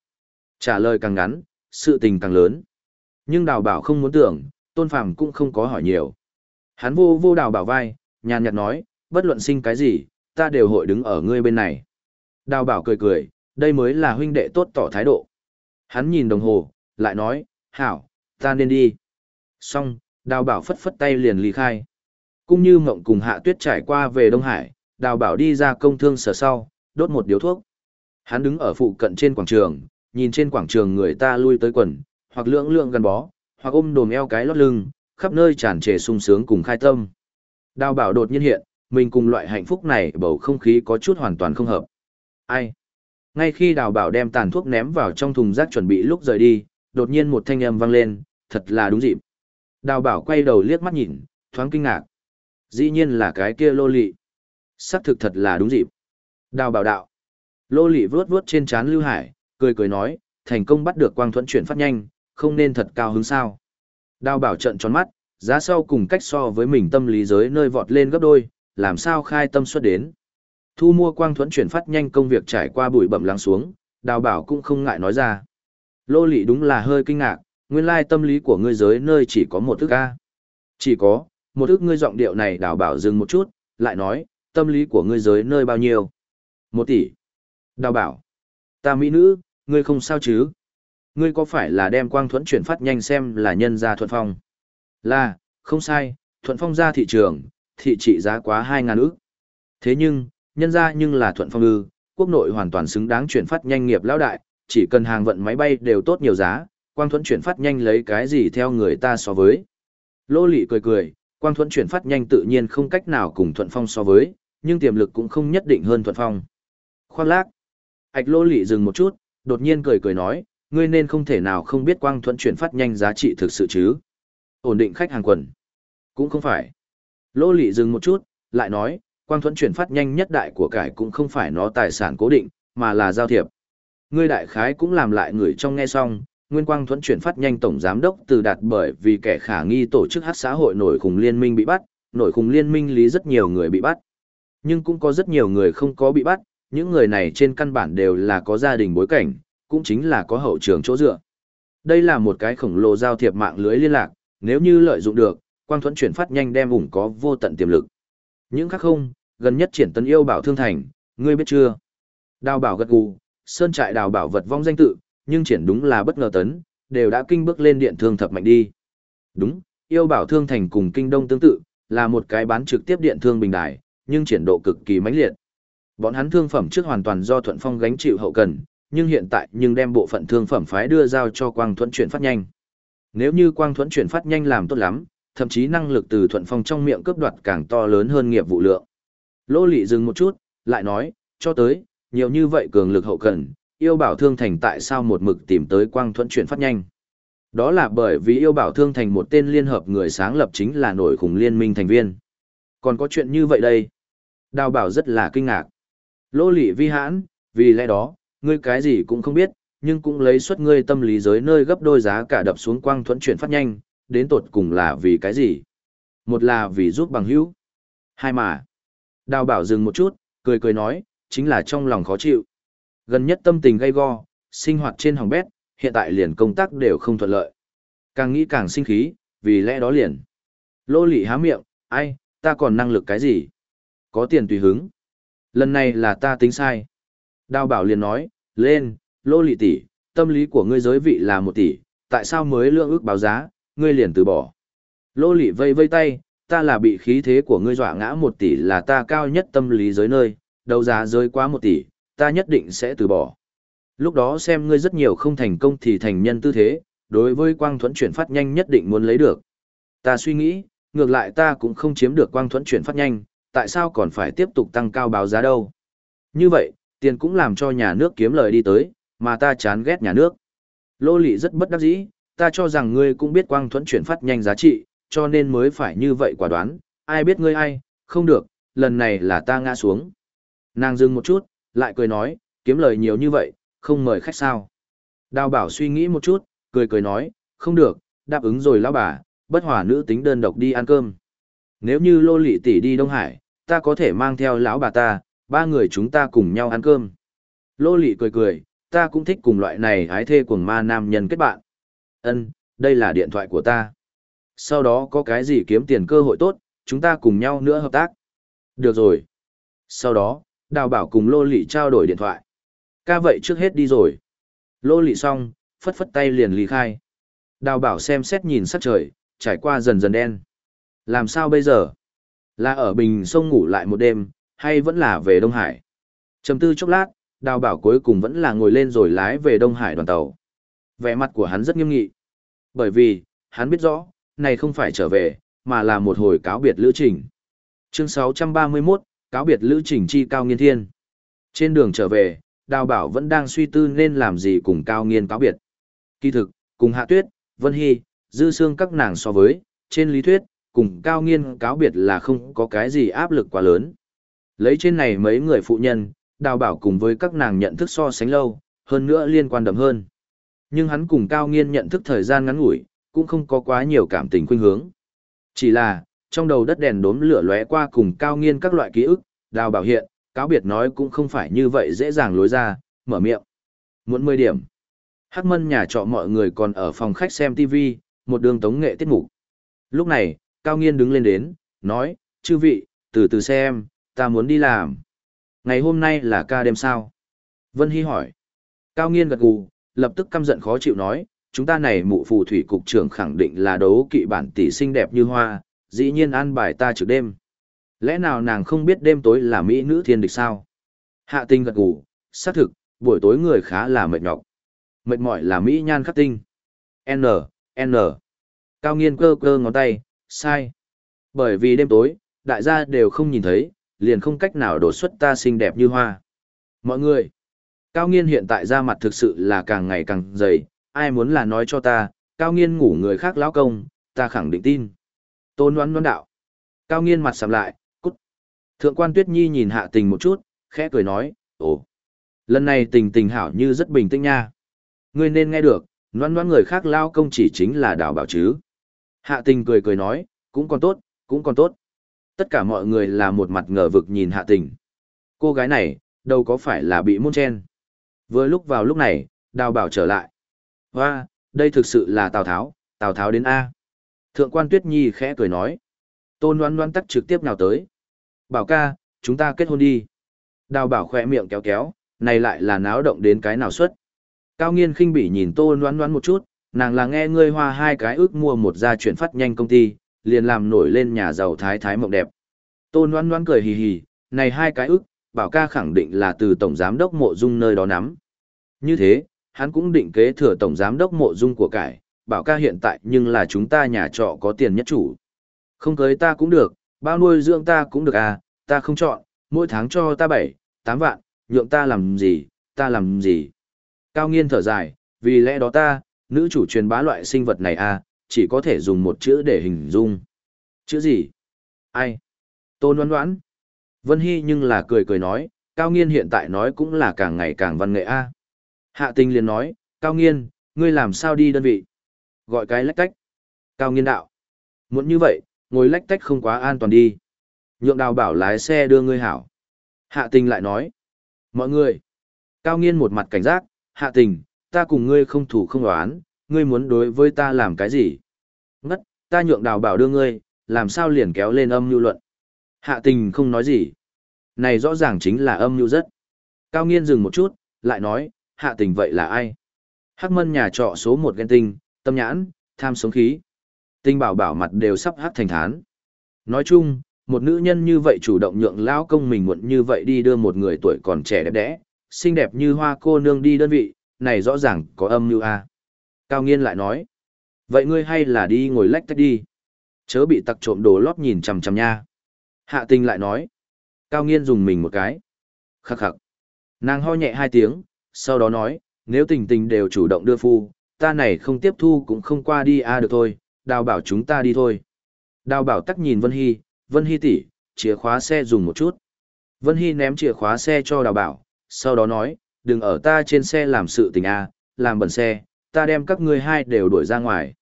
Trả lời càng ngắn, sự tình càng lớn. Nhưng đào bảo không muốn tưởng, Tôn Phàm cũng không có hỏi nhiều. Hắn vô vô đào bảo vai, nhàn nhạt nói, bất luận sinh cái gì, ta đều hội đứng ở ngươi bên này. Đào bảo cười cười, đây mới là huynh đệ tốt tỏ thái độ. Hắn nhìn đồng hồ, lại nói, hảo, ta nên đi. Xong, đào bảo phất phất tay liền ly khai. Cũng như mộng cùng hạ tuyết trải qua về Đông Hải, đào bảo đi ra công thương sở sau, đốt một điếu thuốc. Hắn đứng ở phụ cận trên quảng trường, nhìn trên quảng trường người ta lui tới quần, hoặc lưỡng lượng gần bó, hoặc ôm đồm eo cái lót lưng, khắp nơi tràn trề sung sướng cùng khai tâm. Đào bảo đột nhiên hiện, mình cùng loại hạnh phúc này bầu không khí có chút hoàn toàn không hợp. Ai? Ngay khi đào bảo đem tàn thuốc ném vào trong thùng rác chuẩn bị lúc rời đi, đột nhiên một thanh âm vang lên, thật là đúng dịp. Đào bảo quay đầu liếc mắt nhìn, thoáng kinh ngạc. Dĩ nhiên là cái kia lô lị. Sắc thực thật là đúng dịp. Đào bảo đạo. Lô lị vướt vướt trên trán Lưu Hải, cười cười nói, thành công bắt được quang thuẫn chuyển phát nhanh, không nên thật cao hứng sao. Đào bảo trận tròn mắt, giá sau cùng cách so với mình tâm lý giới nơi vọt lên gấp đôi, làm sao khai tâm xuất đến. Thu mua quang thuẫn chuyển phát nhanh công việc trải qua bụi bẩm lắng xuống, đào bảo cũng không ngại nói ra. Lô lị đúng là hơi kinh ngạc, nguyên lai tâm lý của ngươi giới nơi chỉ có một ức ca. Chỉ có, một ức ngươi giọng điệu này đào bảo dừng một chút, lại nói, tâm lý của ngươi giới nơi bao nhiêu? Một tỷ. Đào bảo. Ta mỹ nữ, ngươi không sao chứ? Ngươi có phải là đem quang thuẫn chuyển phát nhanh xem là nhân gia thuận phong? Là, không sai, thuận phong ra thị trường, thị trị giá quá hai ngàn ức. Thế nhưng, nhân ra nhưng là thuận phong ư, quốc nội hoàn toàn xứng đáng chuyển phát nhanh nghiệp lão đại, chỉ cần hàng vận máy bay đều tốt nhiều giá, quang thuẫn chuyển phát nhanh lấy cái gì theo người ta so với. Lô lị cười cười, quang thuẫn chuyển phát nhanh tự nhiên không cách nào cùng thuận phong so với, nhưng tiềm lực cũng không nhất định hơn thuận phong. Khoan lác. Ảch lô lị dừng một chút, đột nhiên cười cười nói, ngươi nên không thể nào không biết quang thuẫn chuyển phát nhanh giá trị thực sự chứ. Ổn định khách hàng quần. Cũng không phải. Lô lị dừng một chút, lại nói, quang thuẫn chuyển phát nhanh nhất đại của cải cũng không phải nó tài sản cố định, mà là giao thiệp. Ngươi đại khái cũng làm lại người trong nghe xong, Nguyên Quang Thuẫn chuyển phát nhanh tổng giám đốc từ đạt bởi vì kẻ khả nghi tổ chức hát xã hội nổi khùng liên minh bị bắt, nổi khùng liên minh lý rất nhiều người bị bắt. Nhưng cũng có rất nhiều người không có bị bắt, những người này trên căn bản đều là có gia đình bối cảnh, cũng chính là có hậu trường chỗ dựa. Đây là một cái khổng lồ giao thiệp mạng lưới liên lạc, nếu như lợi dụng được, Quang Thuẫn chuyển phát nhanh đem ủng có vô tận tiềm lực. Những khác không, gần nhất triển tân yêu bảo thương thành, ngươi biết chưa? Đào bảo gật gù, sơn trại đào bảo vật vong danh tự, nhưng triển đúng là bất ngờ tấn, đều đã kinh bước lên điện thương thập mạnh đi. Đúng, yêu bảo thương thành cùng kinh đông tương tự, là một cái bán trực tiếp điện thương bình đài, nhưng triển độ cực kỳ mãnh liệt. Bọn hắn thương phẩm trước hoàn toàn do thuận phong gánh chịu hậu cần, nhưng hiện tại nhưng đem bộ phận thương phẩm phái đưa giao cho quang thuẫn chuyển phát nhanh. Nếu như quang thuẫn chuyển phát nhanh làm tốt lắm, thậm chí năng lực từ thuận phong trong miệng cướp đoạt càng to lớn hơn nghiệp vụ lượng. Lô lị dừng một chút, lại nói, cho tới, nhiều như vậy cường lực hậu cần, yêu bảo thương thành tại sao một mực tìm tới quang thuẫn chuyển phát nhanh. Đó là bởi vì yêu bảo thương thành một tên liên hợp người sáng lập chính là nổi khủng liên minh thành viên. Còn có chuyện như vậy đây. Đào bảo rất là kinh ngạc. Lô lị vi hãn, vì lẽ đó, ngươi cái gì cũng không biết, nhưng cũng lấy suất ngươi tâm lý giới nơi gấp đôi giá cả đập xuống quang thuẫn chuyển phát nhanh, đến tột cùng là vì cái gì? Một là vì giúp bằng hữu. Hai mà. Đào bảo dừng một chút, cười cười nói, chính là trong lòng khó chịu. Gần nhất tâm tình gay go, sinh hoạt trên hòng bét, hiện tại liền công tác đều không thuận lợi. Càng nghĩ càng sinh khí, vì lẽ đó liền. Lô lị há miệng, ai, ta còn năng lực cái gì? Có tiền tùy hứng. Lần này là ta tính sai. Đào bảo liền nói, lên, lô lị tỷ, tâm lý của ngươi giới vị là một tỷ, tại sao mới lượng ước báo giá, ngươi liền từ bỏ. Lô lị vây vây tay, ta là bị khí thế của ngươi dọa ngã một tỷ là ta cao nhất tâm lý giới nơi, đấu giá giới quá một tỷ, ta nhất định sẽ từ bỏ. Lúc đó xem ngươi rất nhiều không thành công thì thành nhân tư thế, đối với quang thuẫn chuyển phát nhanh nhất định muốn lấy được. Ta suy nghĩ, ngược lại ta cũng không chiếm được quang thuẫn chuyển phát nhanh, tại sao còn phải tiếp tục tăng cao báo giá đâu. Như vậy, tiền cũng làm cho nhà nước kiếm lời đi tới, mà ta chán ghét nhà nước. Lô lị rất bất đắc dĩ, ta cho rằng ngươi cũng biết quang thuẫn chuyển phát nhanh giá trị, cho nên mới phải như vậy quả đoán, ai biết ngươi ai, không được, lần này là ta ngã xuống. Nàng dừng một chút, lại cười nói, kiếm lời nhiều như vậy, không mời khách sao. Đào bảo suy nghĩ một chút, cười cười nói, không được, đáp ứng rồi lão bà, bất hòa nữ tính đơn độc đi ăn cơm. Nếu như lô lị tỷ đi Đông Hải, ta có thể mang theo lão bà ta, ba người chúng ta cùng nhau ăn cơm. Lô lị cười cười, ta cũng thích cùng loại này hái thê cuồng ma nam nhân kết bạn. Ân, đây là điện thoại của ta. Sau đó có cái gì kiếm tiền cơ hội tốt, chúng ta cùng nhau nữa hợp tác. Được rồi. Sau đó, đào bảo cùng lô lị trao đổi điện thoại. Ca vậy trước hết đi rồi. Lô lị xong, phất phất tay liền ly khai. Đào bảo xem xét nhìn sắc trời, trải qua dần dần đen. Làm sao bây giờ? Là ở bình sông ngủ lại một đêm, hay vẫn là về Đông Hải? Chầm tư chốc lát, đào bảo cuối cùng vẫn là ngồi lên rồi lái về Đông Hải đoàn tàu. Vẻ mặt của hắn rất nghiêm nghị. Bởi vì, hắn biết rõ, này không phải trở về, mà là một hồi cáo biệt lữ trình. Chương 631, cáo biệt lữ trình chi cao nghiên thiên. Trên đường trở về, đào bảo vẫn đang suy tư nên làm gì cùng cao nghiên cáo biệt. Kỳ thực, cùng Hạ Tuyết, Vân Hy, Dư Sương các nàng so với, trên lý thuyết, cùng cao nghiên cáo biệt là không có cái gì áp lực quá lớn. Lấy trên này mấy người phụ nhân, đào bảo cùng với các nàng nhận thức so sánh lâu, hơn nữa liên quan đậm hơn. Nhưng hắn cùng cao nghiên nhận thức thời gian ngắn ngủi, cũng không có quá nhiều cảm tình khuynh hướng. Chỉ là, trong đầu đất đèn đốm lửa lóe qua cùng cao nghiên các loại ký ức, đào bảo hiện, cáo biệt nói cũng không phải như vậy dễ dàng lối ra, mở miệng. Muốn 10 điểm. Hắc mân nhà trọ mọi người còn ở phòng khách xem TV, một đường tống nghệ tiết mục. Lúc này, Cao Nghiên đứng lên đến, nói, chư vị, từ từ xem, ta muốn đi làm. Ngày hôm nay là ca đêm sao? Vân Hy hỏi. Cao Nghiên gật gù, lập tức căm giận khó chịu nói, chúng ta này mụ phù thủy cục trưởng khẳng định là đấu kỵ bản tỷ xinh đẹp như hoa, dĩ nhiên an bài ta trực đêm. Lẽ nào nàng không biết đêm tối là mỹ nữ thiên địch sao? Hạ tinh gật gù, xác thực, buổi tối người khá là mệt nhọc. Mệt mỏi là mỹ nhan khắc tinh. N, N. Cao nghiên cơ cơ ngón tay, sai. Bởi vì đêm tối, đại gia đều không nhìn thấy, liền không cách nào đột xuất ta xinh đẹp như hoa. Mọi người, Cao nghiên hiện tại ra mặt thực sự là càng ngày càng dày, ai muốn là nói cho ta, Cao nghiên ngủ người khác lão công, ta khẳng định tin. Tôn đoán đoán đạo. Cao nghiên mặt sầm lại, cút. Thượng quan Tuyết Nhi nhìn hạ tình một chút, khẽ cười nói, ồ. Lần này tình tình hảo như rất bình tĩnh nha. Ngươi nên nghe được, đoán đoán người khác lao công chỉ chính là đào bảo chứ. Hạ tình cười cười nói, cũng còn tốt, cũng còn tốt. Tất cả mọi người là một mặt ngờ vực nhìn hạ tình. Cô gái này, đâu có phải là bị môn chen. Vừa lúc vào lúc này, đào bảo trở lại. Hoa, đây thực sự là Tào Tháo, Tào Tháo đến A. Thượng quan Tuyết Nhi khẽ cười nói. Tôn đoán đoán tắt trực tiếp nào tới. Bảo ca, chúng ta kết hôn đi. Đào bảo khỏe miệng kéo kéo, này lại là náo động đến cái nào xuất. Cao nghiên khinh bỉ nhìn tôn noan noan một chút, nàng là nghe ngươi hoa hai cái ước mua một gia chuyển phát nhanh công ty, liền làm nổi lên nhà giàu thái thái mộng đẹp. tôn noan noan cười hì hì, này hai cái ước, bảo ca khẳng định là từ tổng giám đốc mộ dung nơi đó nắm. Như thế, hắn cũng định kế thừa tổng giám đốc mộ dung của cải, bảo ca hiện tại nhưng là chúng ta nhà trọ có tiền nhất chủ. Không cưới ta cũng được, bao nuôi dưỡng ta cũng được à, ta không chọn, mỗi tháng cho ta bảy, tám vạn, nhượng ta làm gì, ta làm gì. Cao nghiên thở dài, vì lẽ đó ta, Nữ chủ truyền bá loại sinh vật này à, chỉ có thể dùng một chữ để hình dung. Chữ gì? Ai? Tôn đoán đoán. Vân Hy nhưng là cười cười nói, Cao Nghiên hiện tại nói cũng là càng ngày càng văn nghệ a. Hạ tình liền nói, Cao Nghiên, ngươi làm sao đi đơn vị? Gọi cái lách cách. Cao Nghiên đạo. Muốn như vậy, ngồi lách cách không quá an toàn đi. Nhượng đào bảo lái xe đưa ngươi hảo. Hạ tình lại nói. Mọi người. Cao Nghiên một mặt cảnh giác, hạ tình, ta cùng ngươi không thủ không đoán, ngươi muốn đối với ta làm cái gì? Ngất, ta nhượng đào bảo đưa ngươi, làm sao liền kéo lên âm lưu luận. Hạ tình không nói gì. Này rõ ràng chính là âm lưu rất. Cao nghiên dừng một chút, lại nói, hạ tình vậy là ai? Hắc mân nhà trọ số một ghen tinh, tâm nhãn, tham sống khí. Tinh bảo bảo mặt đều sắp hắc thành thán. Nói chung, một nữ nhân như vậy chủ động nhượng lao công mình muộn như vậy đi đưa một người tuổi còn trẻ đẹp đẽ, xinh đẹp như hoa cô nương đi đơn vị, này rõ ràng có âm mưu a. Cao nghiên lại nói, vậy ngươi hay là đi ngồi lách tách đi. Chớ bị tặc trộm đồ lót nhìn chằm chằm nha. Hạ tình lại nói. Cao nghiên dùng mình một cái. Khắc khắc. Nàng ho nhẹ hai tiếng, sau đó nói, nếu tình tình đều chủ động đưa phu, ta này không tiếp thu cũng không qua đi a được thôi, đào bảo chúng ta đi thôi. Đào bảo tắc nhìn Vân Hy, Vân Hy tỷ, chìa khóa xe dùng một chút. Vân Hy ném chìa khóa xe cho đào bảo, sau đó nói, đừng ở ta trên xe làm sự tình a, làm bẩn xe, ta đem các ngươi hai đều đuổi ra ngoài.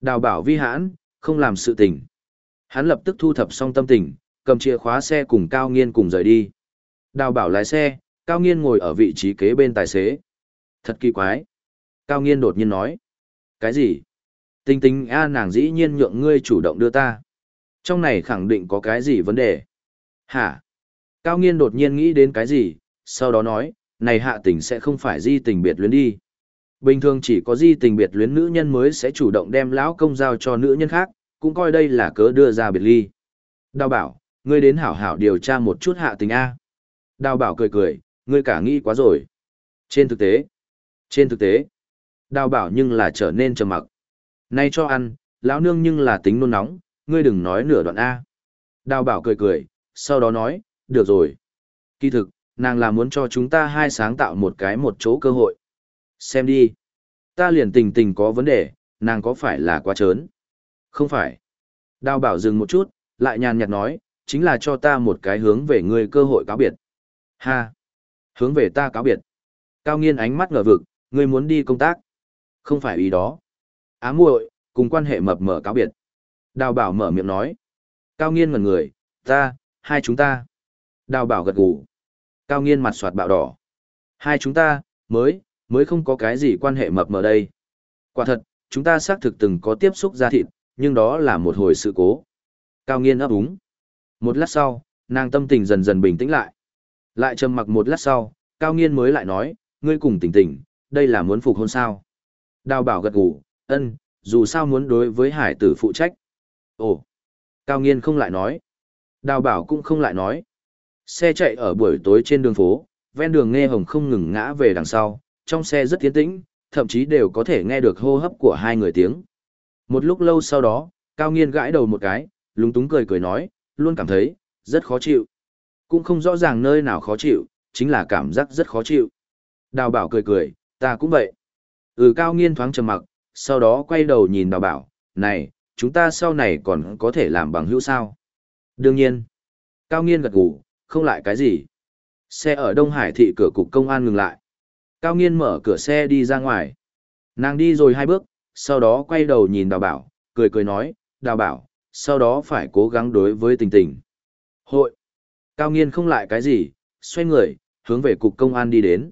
Đào bảo vi hãn, không làm sự tình. Hắn lập tức thu thập xong tâm tình, cầm chìa khóa xe cùng Cao Nghiên cùng rời đi. Đào bảo lái xe, Cao Nghiên ngồi ở vị trí kế bên tài xế. Thật kỳ quái. Cao Nghiên đột nhiên nói. Cái gì? Tinh tinh a nàng dĩ nhiên nhượng ngươi chủ động đưa ta. Trong này khẳng định có cái gì vấn đề. Hả? Cao Nghiên đột nhiên nghĩ đến cái gì, sau đó nói, này hạ tình sẽ không phải di tình biệt luyến đi. Bình thường chỉ có di tình biệt luyến nữ nhân mới sẽ chủ động đem lão công giao cho nữ nhân khác, cũng coi đây là cớ đưa ra biệt ly. Đào bảo, ngươi đến hảo hảo điều tra một chút hạ tình A. Đào bảo cười cười, ngươi cả nghĩ quá rồi. Trên thực tế, trên thực tế, đào bảo nhưng là trở nên trầm mặc. Nay cho ăn, lão nương nhưng là tính nôn nóng, ngươi đừng nói nửa đoạn A. Đào bảo cười cười, sau đó nói, được rồi. Kỳ thực, nàng là muốn cho chúng ta hai sáng tạo một cái một chỗ cơ hội. Xem đi. Ta liền tình tình có vấn đề, nàng có phải là quá trớn? Không phải. Đào bảo dừng một chút, lại nhàn nhạt nói, chính là cho ta một cái hướng về ngươi cơ hội cáo biệt. Ha! Hướng về ta cáo biệt. Cao nghiên ánh mắt ngờ vực, ngươi muốn đi công tác. Không phải ý đó. Á muội, cùng quan hệ mập mờ cáo biệt. Đào bảo mở miệng nói. Cao nghiên ngần người, ta, hai chúng ta. Đào bảo gật gù. Cao nghiên mặt soạt bạo đỏ. Hai chúng ta, mới, mới không có cái gì quan hệ mập mờ đây. Quả thật, chúng ta xác thực từng có tiếp xúc ra thịt, nhưng đó là một hồi sự cố. Cao nghiên ấp úng. Một lát sau, nàng tâm tình dần dần bình tĩnh lại. Lại trầm mặc một lát sau, Cao nghiên mới lại nói, ngươi cùng tỉnh tỉnh, đây là muốn phục hôn sao. Đào bảo gật gù, ân, dù sao muốn đối với hải tử phụ trách. Ồ, Cao nghiên không lại nói. Đào bảo cũng không lại nói. Xe chạy ở buổi tối trên đường phố, ven đường nghe hồng không ngừng ngã về đằng sau, trong xe rất tiến tĩnh, thậm chí đều có thể nghe được hô hấp của hai người tiếng. Một lúc lâu sau đó, Cao Nghiên gãi đầu một cái, lúng túng cười cười nói, luôn cảm thấy, rất khó chịu. Cũng không rõ ràng nơi nào khó chịu, chính là cảm giác rất khó chịu. Đào bảo cười cười, ta cũng vậy. Ừ Cao Nghiên thoáng trầm mặc, sau đó quay đầu nhìn đào bảo, này, chúng ta sau này còn có thể làm bằng hữu sao? Đương nhiên. Cao Nghiên gật gù, không lại cái gì. Xe ở Đông Hải thị cửa cục công an ngừng lại. Cao nghiên mở cửa xe đi ra ngoài. Nàng đi rồi hai bước, sau đó quay đầu nhìn đào bảo, cười cười nói, đào bảo, sau đó phải cố gắng đối với tình tình. Hội. Cao nghiên không lại cái gì, xoay người, hướng về cục công an đi đến.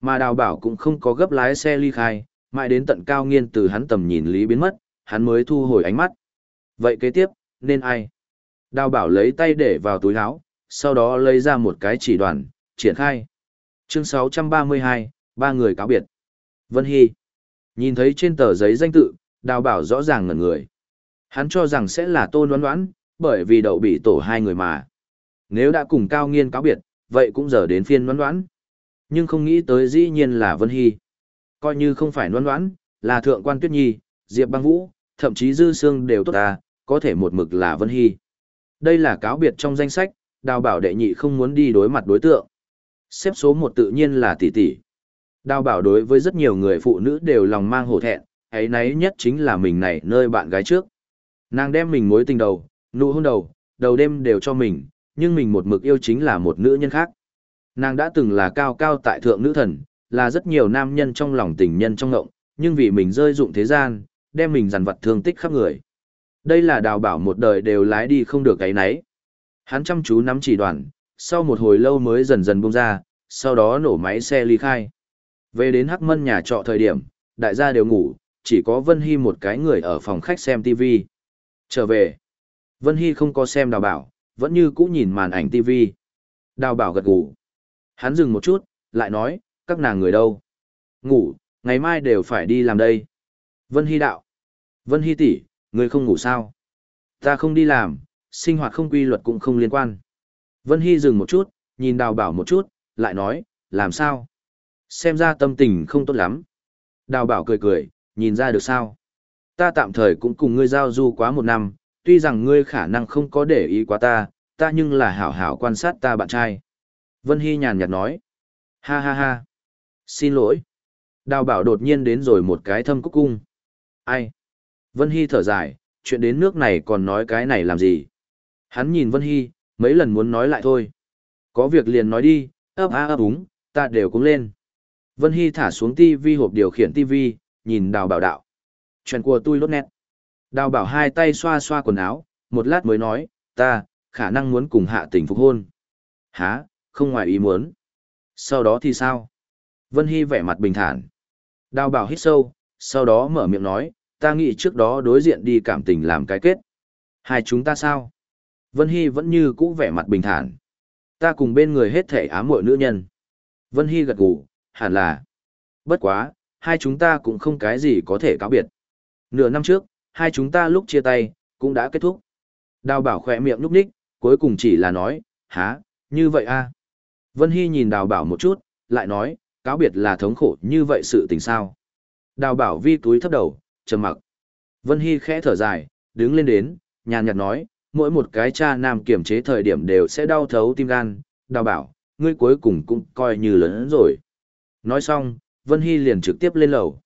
Mà đào bảo cũng không có gấp lái xe ly khai, mãi đến tận cao nghiên từ hắn tầm nhìn lý biến mất, hắn mới thu hồi ánh mắt. Vậy kế tiếp, nên ai? Đào bảo lấy tay để vào túi áo, sau đó lấy ra một cái chỉ đoàn, triển khai. Chương 632, ba người cáo biệt. Vân Hy. Nhìn thấy trên tờ giấy danh tự, đào bảo rõ ràng ngẩn người. Hắn cho rằng sẽ là tôn đoán đoán, bởi vì đậu bị tổ hai người mà. Nếu đã cùng cao nghiên cáo biệt, vậy cũng giờ đến phiên đoán đoán. Nhưng không nghĩ tới dĩ nhiên là Vân Hy. Coi như không phải đoán đoán, là thượng quan tuyết nhi, diệp băng vũ, thậm chí dư xương đều tốt ta, có thể một mực là Vân Hy. Đây là cáo biệt trong danh sách, đào bảo đệ nhị không muốn đi đối mặt đối tượng. Xếp số một tự nhiên là tỷ tỷ. Đào bảo đối với rất nhiều người phụ nữ đều lòng mang hổ thẹn, ấy nấy nhất chính là mình này nơi bạn gái trước. Nàng đem mình mối tình đầu, nụ hôn đầu, đầu đêm đều cho mình, nhưng mình một mực yêu chính là một nữ nhân khác. Nàng đã từng là cao cao tại thượng nữ thần, là rất nhiều nam nhân trong lòng tình nhân trong ngộng, nhưng vì mình rơi dụng thế gian, đem mình dằn vặt thương tích khắp người. Đây là đào bảo một đời đều lái đi không được cái nấy. Hắn chăm chú nắm chỉ đoàn, sau một hồi lâu mới dần dần buông ra, sau đó nổ máy xe ly khai. Về đến Hắc Mân nhà trọ thời điểm, đại gia đều ngủ, chỉ có Vân Hy một cái người ở phòng khách xem TV. Trở về, Vân Hy không có xem đào bảo, vẫn như cũ nhìn màn ảnh TV. Đào bảo gật ngủ. Hắn dừng một chút, lại nói, các nàng người đâu? Ngủ, ngày mai đều phải đi làm đây. Vân Hy đạo. Vân Hy tỷ, người không ngủ sao? Ta không đi làm, sinh hoạt không quy luật cũng không liên quan. Vân Hy dừng một chút, nhìn đào bảo một chút, lại nói, làm sao? Xem ra tâm tình không tốt lắm. Đào bảo cười cười, nhìn ra được sao? Ta tạm thời cũng cùng ngươi giao du quá một năm, tuy rằng ngươi khả năng không có để ý quá ta, ta nhưng là hảo hảo quan sát ta bạn trai. Vân Hy nhàn nhạt nói. Ha ha ha. Xin lỗi. Đào bảo đột nhiên đến rồi một cái thâm cúc cung. Ai? Vân Hy thở dài, chuyện đến nước này còn nói cái này làm gì? Hắn nhìn Vân Hy, mấy lần muốn nói lại thôi. Có việc liền nói đi, ấp á ấp úng, ta đều cũng lên. Vân Hy thả xuống tivi hộp điều khiển tivi, nhìn đào bảo đạo. Chuyện của tôi lốt nét. Đào bảo hai tay xoa xoa quần áo, một lát mới nói, ta, khả năng muốn cùng hạ tình phục hôn. Hả, không ngoài ý muốn. Sau đó thì sao? Vân Hy vẻ mặt bình thản. Đào bảo hít sâu, sau đó mở miệng nói, ta nghĩ trước đó đối diện đi cảm tình làm cái kết. Hai chúng ta sao? Vân Hy vẫn như cũ vẻ mặt bình thản. Ta cùng bên người hết thể ám muội nữ nhân. Vân Hy gật gù, hẳn là. Bất quá, hai chúng ta cũng không cái gì có thể cáo biệt. Nửa năm trước, hai chúng ta lúc chia tay, cũng đã kết thúc. Đào bảo khỏe miệng núp ních, cuối cùng chỉ là nói, há, như vậy a Vân Hy nhìn đào bảo một chút, lại nói, cáo biệt là thống khổ như vậy sự tình sao. Đào bảo vi túi thấp đầu, trầm mặc. Vân Hy khẽ thở dài, đứng lên đến, nhàn nhạt nói, mỗi một cái cha nam kiểm chế thời điểm đều sẽ đau thấu tim gan, đào bảo, ngươi cuối cùng cũng coi như lớn rồi. Nói xong, Vân Hy liền trực tiếp lên lầu.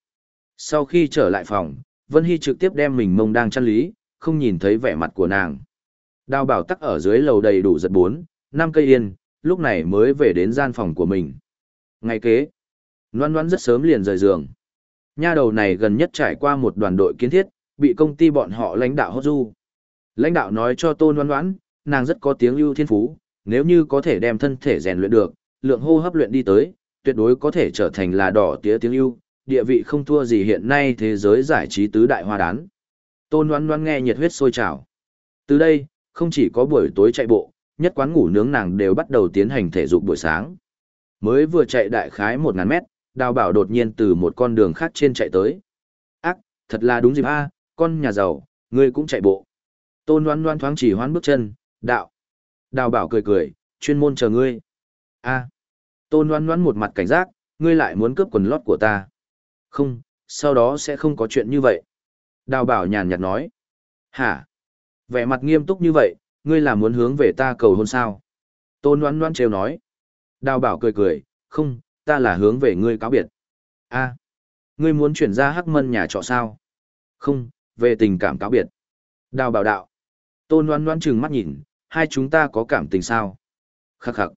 Sau khi trở lại phòng, Vân Hy trực tiếp đem mình mông đang chăn lý, không nhìn thấy vẻ mặt của nàng. Đào bảo tắc ở dưới lầu đầy đủ giật bốn, năm cây yên, lúc này mới về đến gian phòng của mình. Ngày kế, Loan Loan rất sớm liền rời giường. Nha đầu này gần nhất trải qua một đoàn đội kiến thiết, bị công ty bọn họ lãnh đạo hốt du. Lãnh đạo nói cho Tôn Loan Loan, nàng rất có tiếng ưu thiên phú, nếu như có thể đem thân thể rèn luyện được, lượng hô hấp luyện đi tới, tuyệt đối có thể trở thành là đỏ tía tiếng ưu, địa vị không thua gì hiện nay thế giới giải trí tứ đại hoa đán. Tôn Loan Loan nghe nhiệt huyết sôi trào. Từ đây, không chỉ có buổi tối chạy bộ, nhất quán ngủ nướng nàng đều bắt đầu tiến hành thể dục buổi sáng. Mới vừa chạy đại khái 1.000 mét, đào bảo đột nhiên từ một con đường khác trên chạy tới. Ác, thật là đúng dịp a, con nhà giàu, ngươi cũng chạy bộ. Tôn Loan Loan thoáng chỉ hoán bước chân, đạo. Đào bảo cười cười, chuyên môn chờ ngươi. A. Tôn Loan Loan một mặt cảnh giác, ngươi lại muốn cướp quần lót của ta. Không, sau đó sẽ không có chuyện như vậy. Đào bảo nhàn nhạt nói. Hả? Vẻ mặt nghiêm túc như vậy, ngươi là muốn hướng về ta cầu hôn sao? Tôn Loan Loan trêu nói. Đào bảo cười cười, không, ta là hướng về ngươi cáo biệt. A. Ngươi muốn chuyển ra hắc mân nhà trọ sao? Không, về tình cảm cáo biệt. Đào bảo đạo. Tôn Loan Loan trừng mắt nhìn, hai chúng ta có cảm tình sao? Khắc khắc.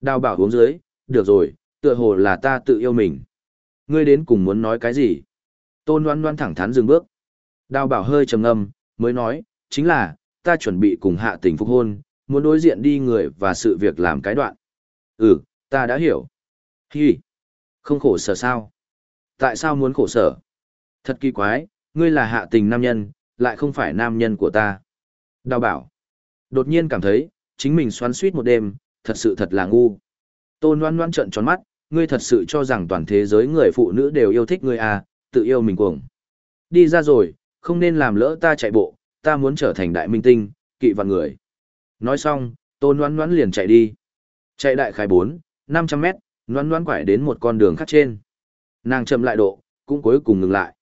Đào bảo uống dưới, được rồi, tựa hồ là ta tự yêu mình. Ngươi đến cùng muốn nói cái gì? Tôn Loan Loan thẳng thắn dừng bước. Đào bảo hơi trầm ngâm, mới nói, chính là, ta chuẩn bị cùng hạ tình phục hôn, muốn đối diện đi người và sự việc làm cái đoạn. Ừ, ta đã hiểu. Hi, không khổ sở sao? Tại sao muốn khổ sở? Thật kỳ quái, ngươi là hạ tình nam nhân, lại không phải nam nhân của ta. Đào bảo. Đột nhiên cảm thấy, chính mình xoắn suýt một đêm, thật sự thật là ngu. Tôn loan loan trợn tròn mắt, ngươi thật sự cho rằng toàn thế giới người phụ nữ đều yêu thích ngươi à, tự yêu mình cuồng. Đi ra rồi, không nên làm lỡ ta chạy bộ, ta muốn trở thành đại minh tinh, kỵ vạn người. Nói xong, tôn loan loan liền chạy đi. Chạy đại khái 4, 500 mét, loan loan quải đến một con đường khác trên. Nàng chậm lại độ, cũng cuối cùng ngừng lại.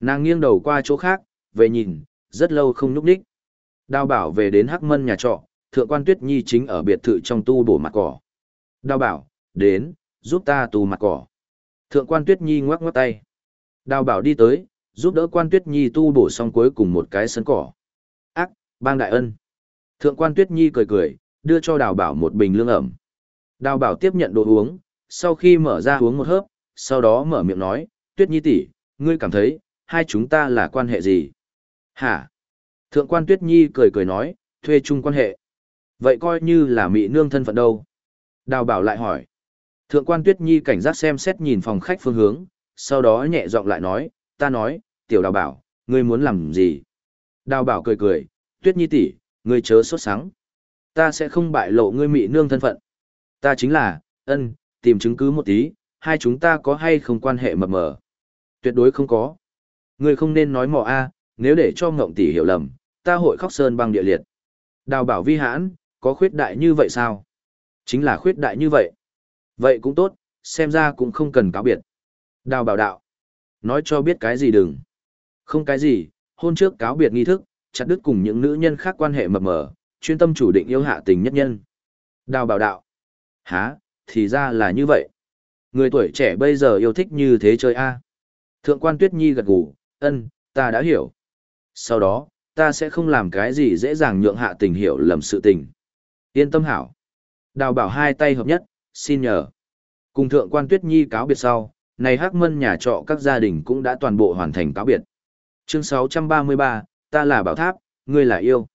Nàng nghiêng đầu qua chỗ khác, về nhìn, rất lâu không nhúc đích. Đào bảo về đến Hắc Mân nhà trọ, thượng quan Tuyết Nhi chính ở biệt thự trong tu bổ mặt cỏ. Đào bảo, đến, giúp ta tu mặt cỏ. Thượng quan Tuyết Nhi ngoắc ngoắc tay. Đào bảo đi tới, giúp đỡ quan tuyết nhi tu bổ xong cuối cùng một cái sân cỏ. Ác, bang đại ân. Thượng quan tuyết nhi cười cười, đưa cho đào bảo một bình lương ẩm. Đào bảo tiếp nhận đồ uống, sau khi mở ra uống một hớp, sau đó mở miệng nói, tuyết nhi tỷ, ngươi cảm thấy, hai chúng ta là quan hệ gì? Hả? Thượng quan tuyết nhi cười cười nói, thuê chung quan hệ. Vậy coi như là mỹ nương thân phận đâu? Đào bảo lại hỏi. Thượng quan tuyết nhi cảnh giác xem xét nhìn phòng khách phương hướng, sau đó nhẹ giọng lại nói, ta nói, tiểu đào bảo, ngươi muốn làm gì? Đào bảo cười cười, tuyết nhi tỷ, ngươi chớ sốt sáng. Ta sẽ không bại lộ ngươi mị nương thân phận. Ta chính là, ân, tìm chứng cứ một tí, hai chúng ta có hay không quan hệ mập mờ. Tuyệt đối không có. Ngươi không nên nói mò a, nếu để cho ngộng tỷ hiểu lầm, ta hội khóc sơn băng địa liệt. Đào bảo vi hãn, có khuyết đại như vậy sao? Chính là khuyết đại như vậy. Vậy cũng tốt, xem ra cũng không cần cáo biệt. Đào bảo đạo. Nói cho biết cái gì đừng. Không cái gì, hôn trước cáo biệt nghi thức, chặt đứt cùng những nữ nhân khác quan hệ mập mờ, chuyên tâm chủ định yêu hạ tình nhất nhân. Đào bảo đạo. Hả, thì ra là như vậy. Người tuổi trẻ bây giờ yêu thích như thế chơi a. Thượng quan Tuyết Nhi gật gù, ân, ta đã hiểu. Sau đó, ta sẽ không làm cái gì dễ dàng nhượng hạ tình hiểu lầm sự tình. Yên tâm hảo. Đào bảo hai tay hợp nhất, xin nhờ. Cùng thượng quan Tuyết Nhi cáo biệt sau, này hắc mân nhà trọ các gia đình cũng đã toàn bộ hoàn thành cáo biệt. Chương 633, ta là bảo tháp, ngươi là yêu.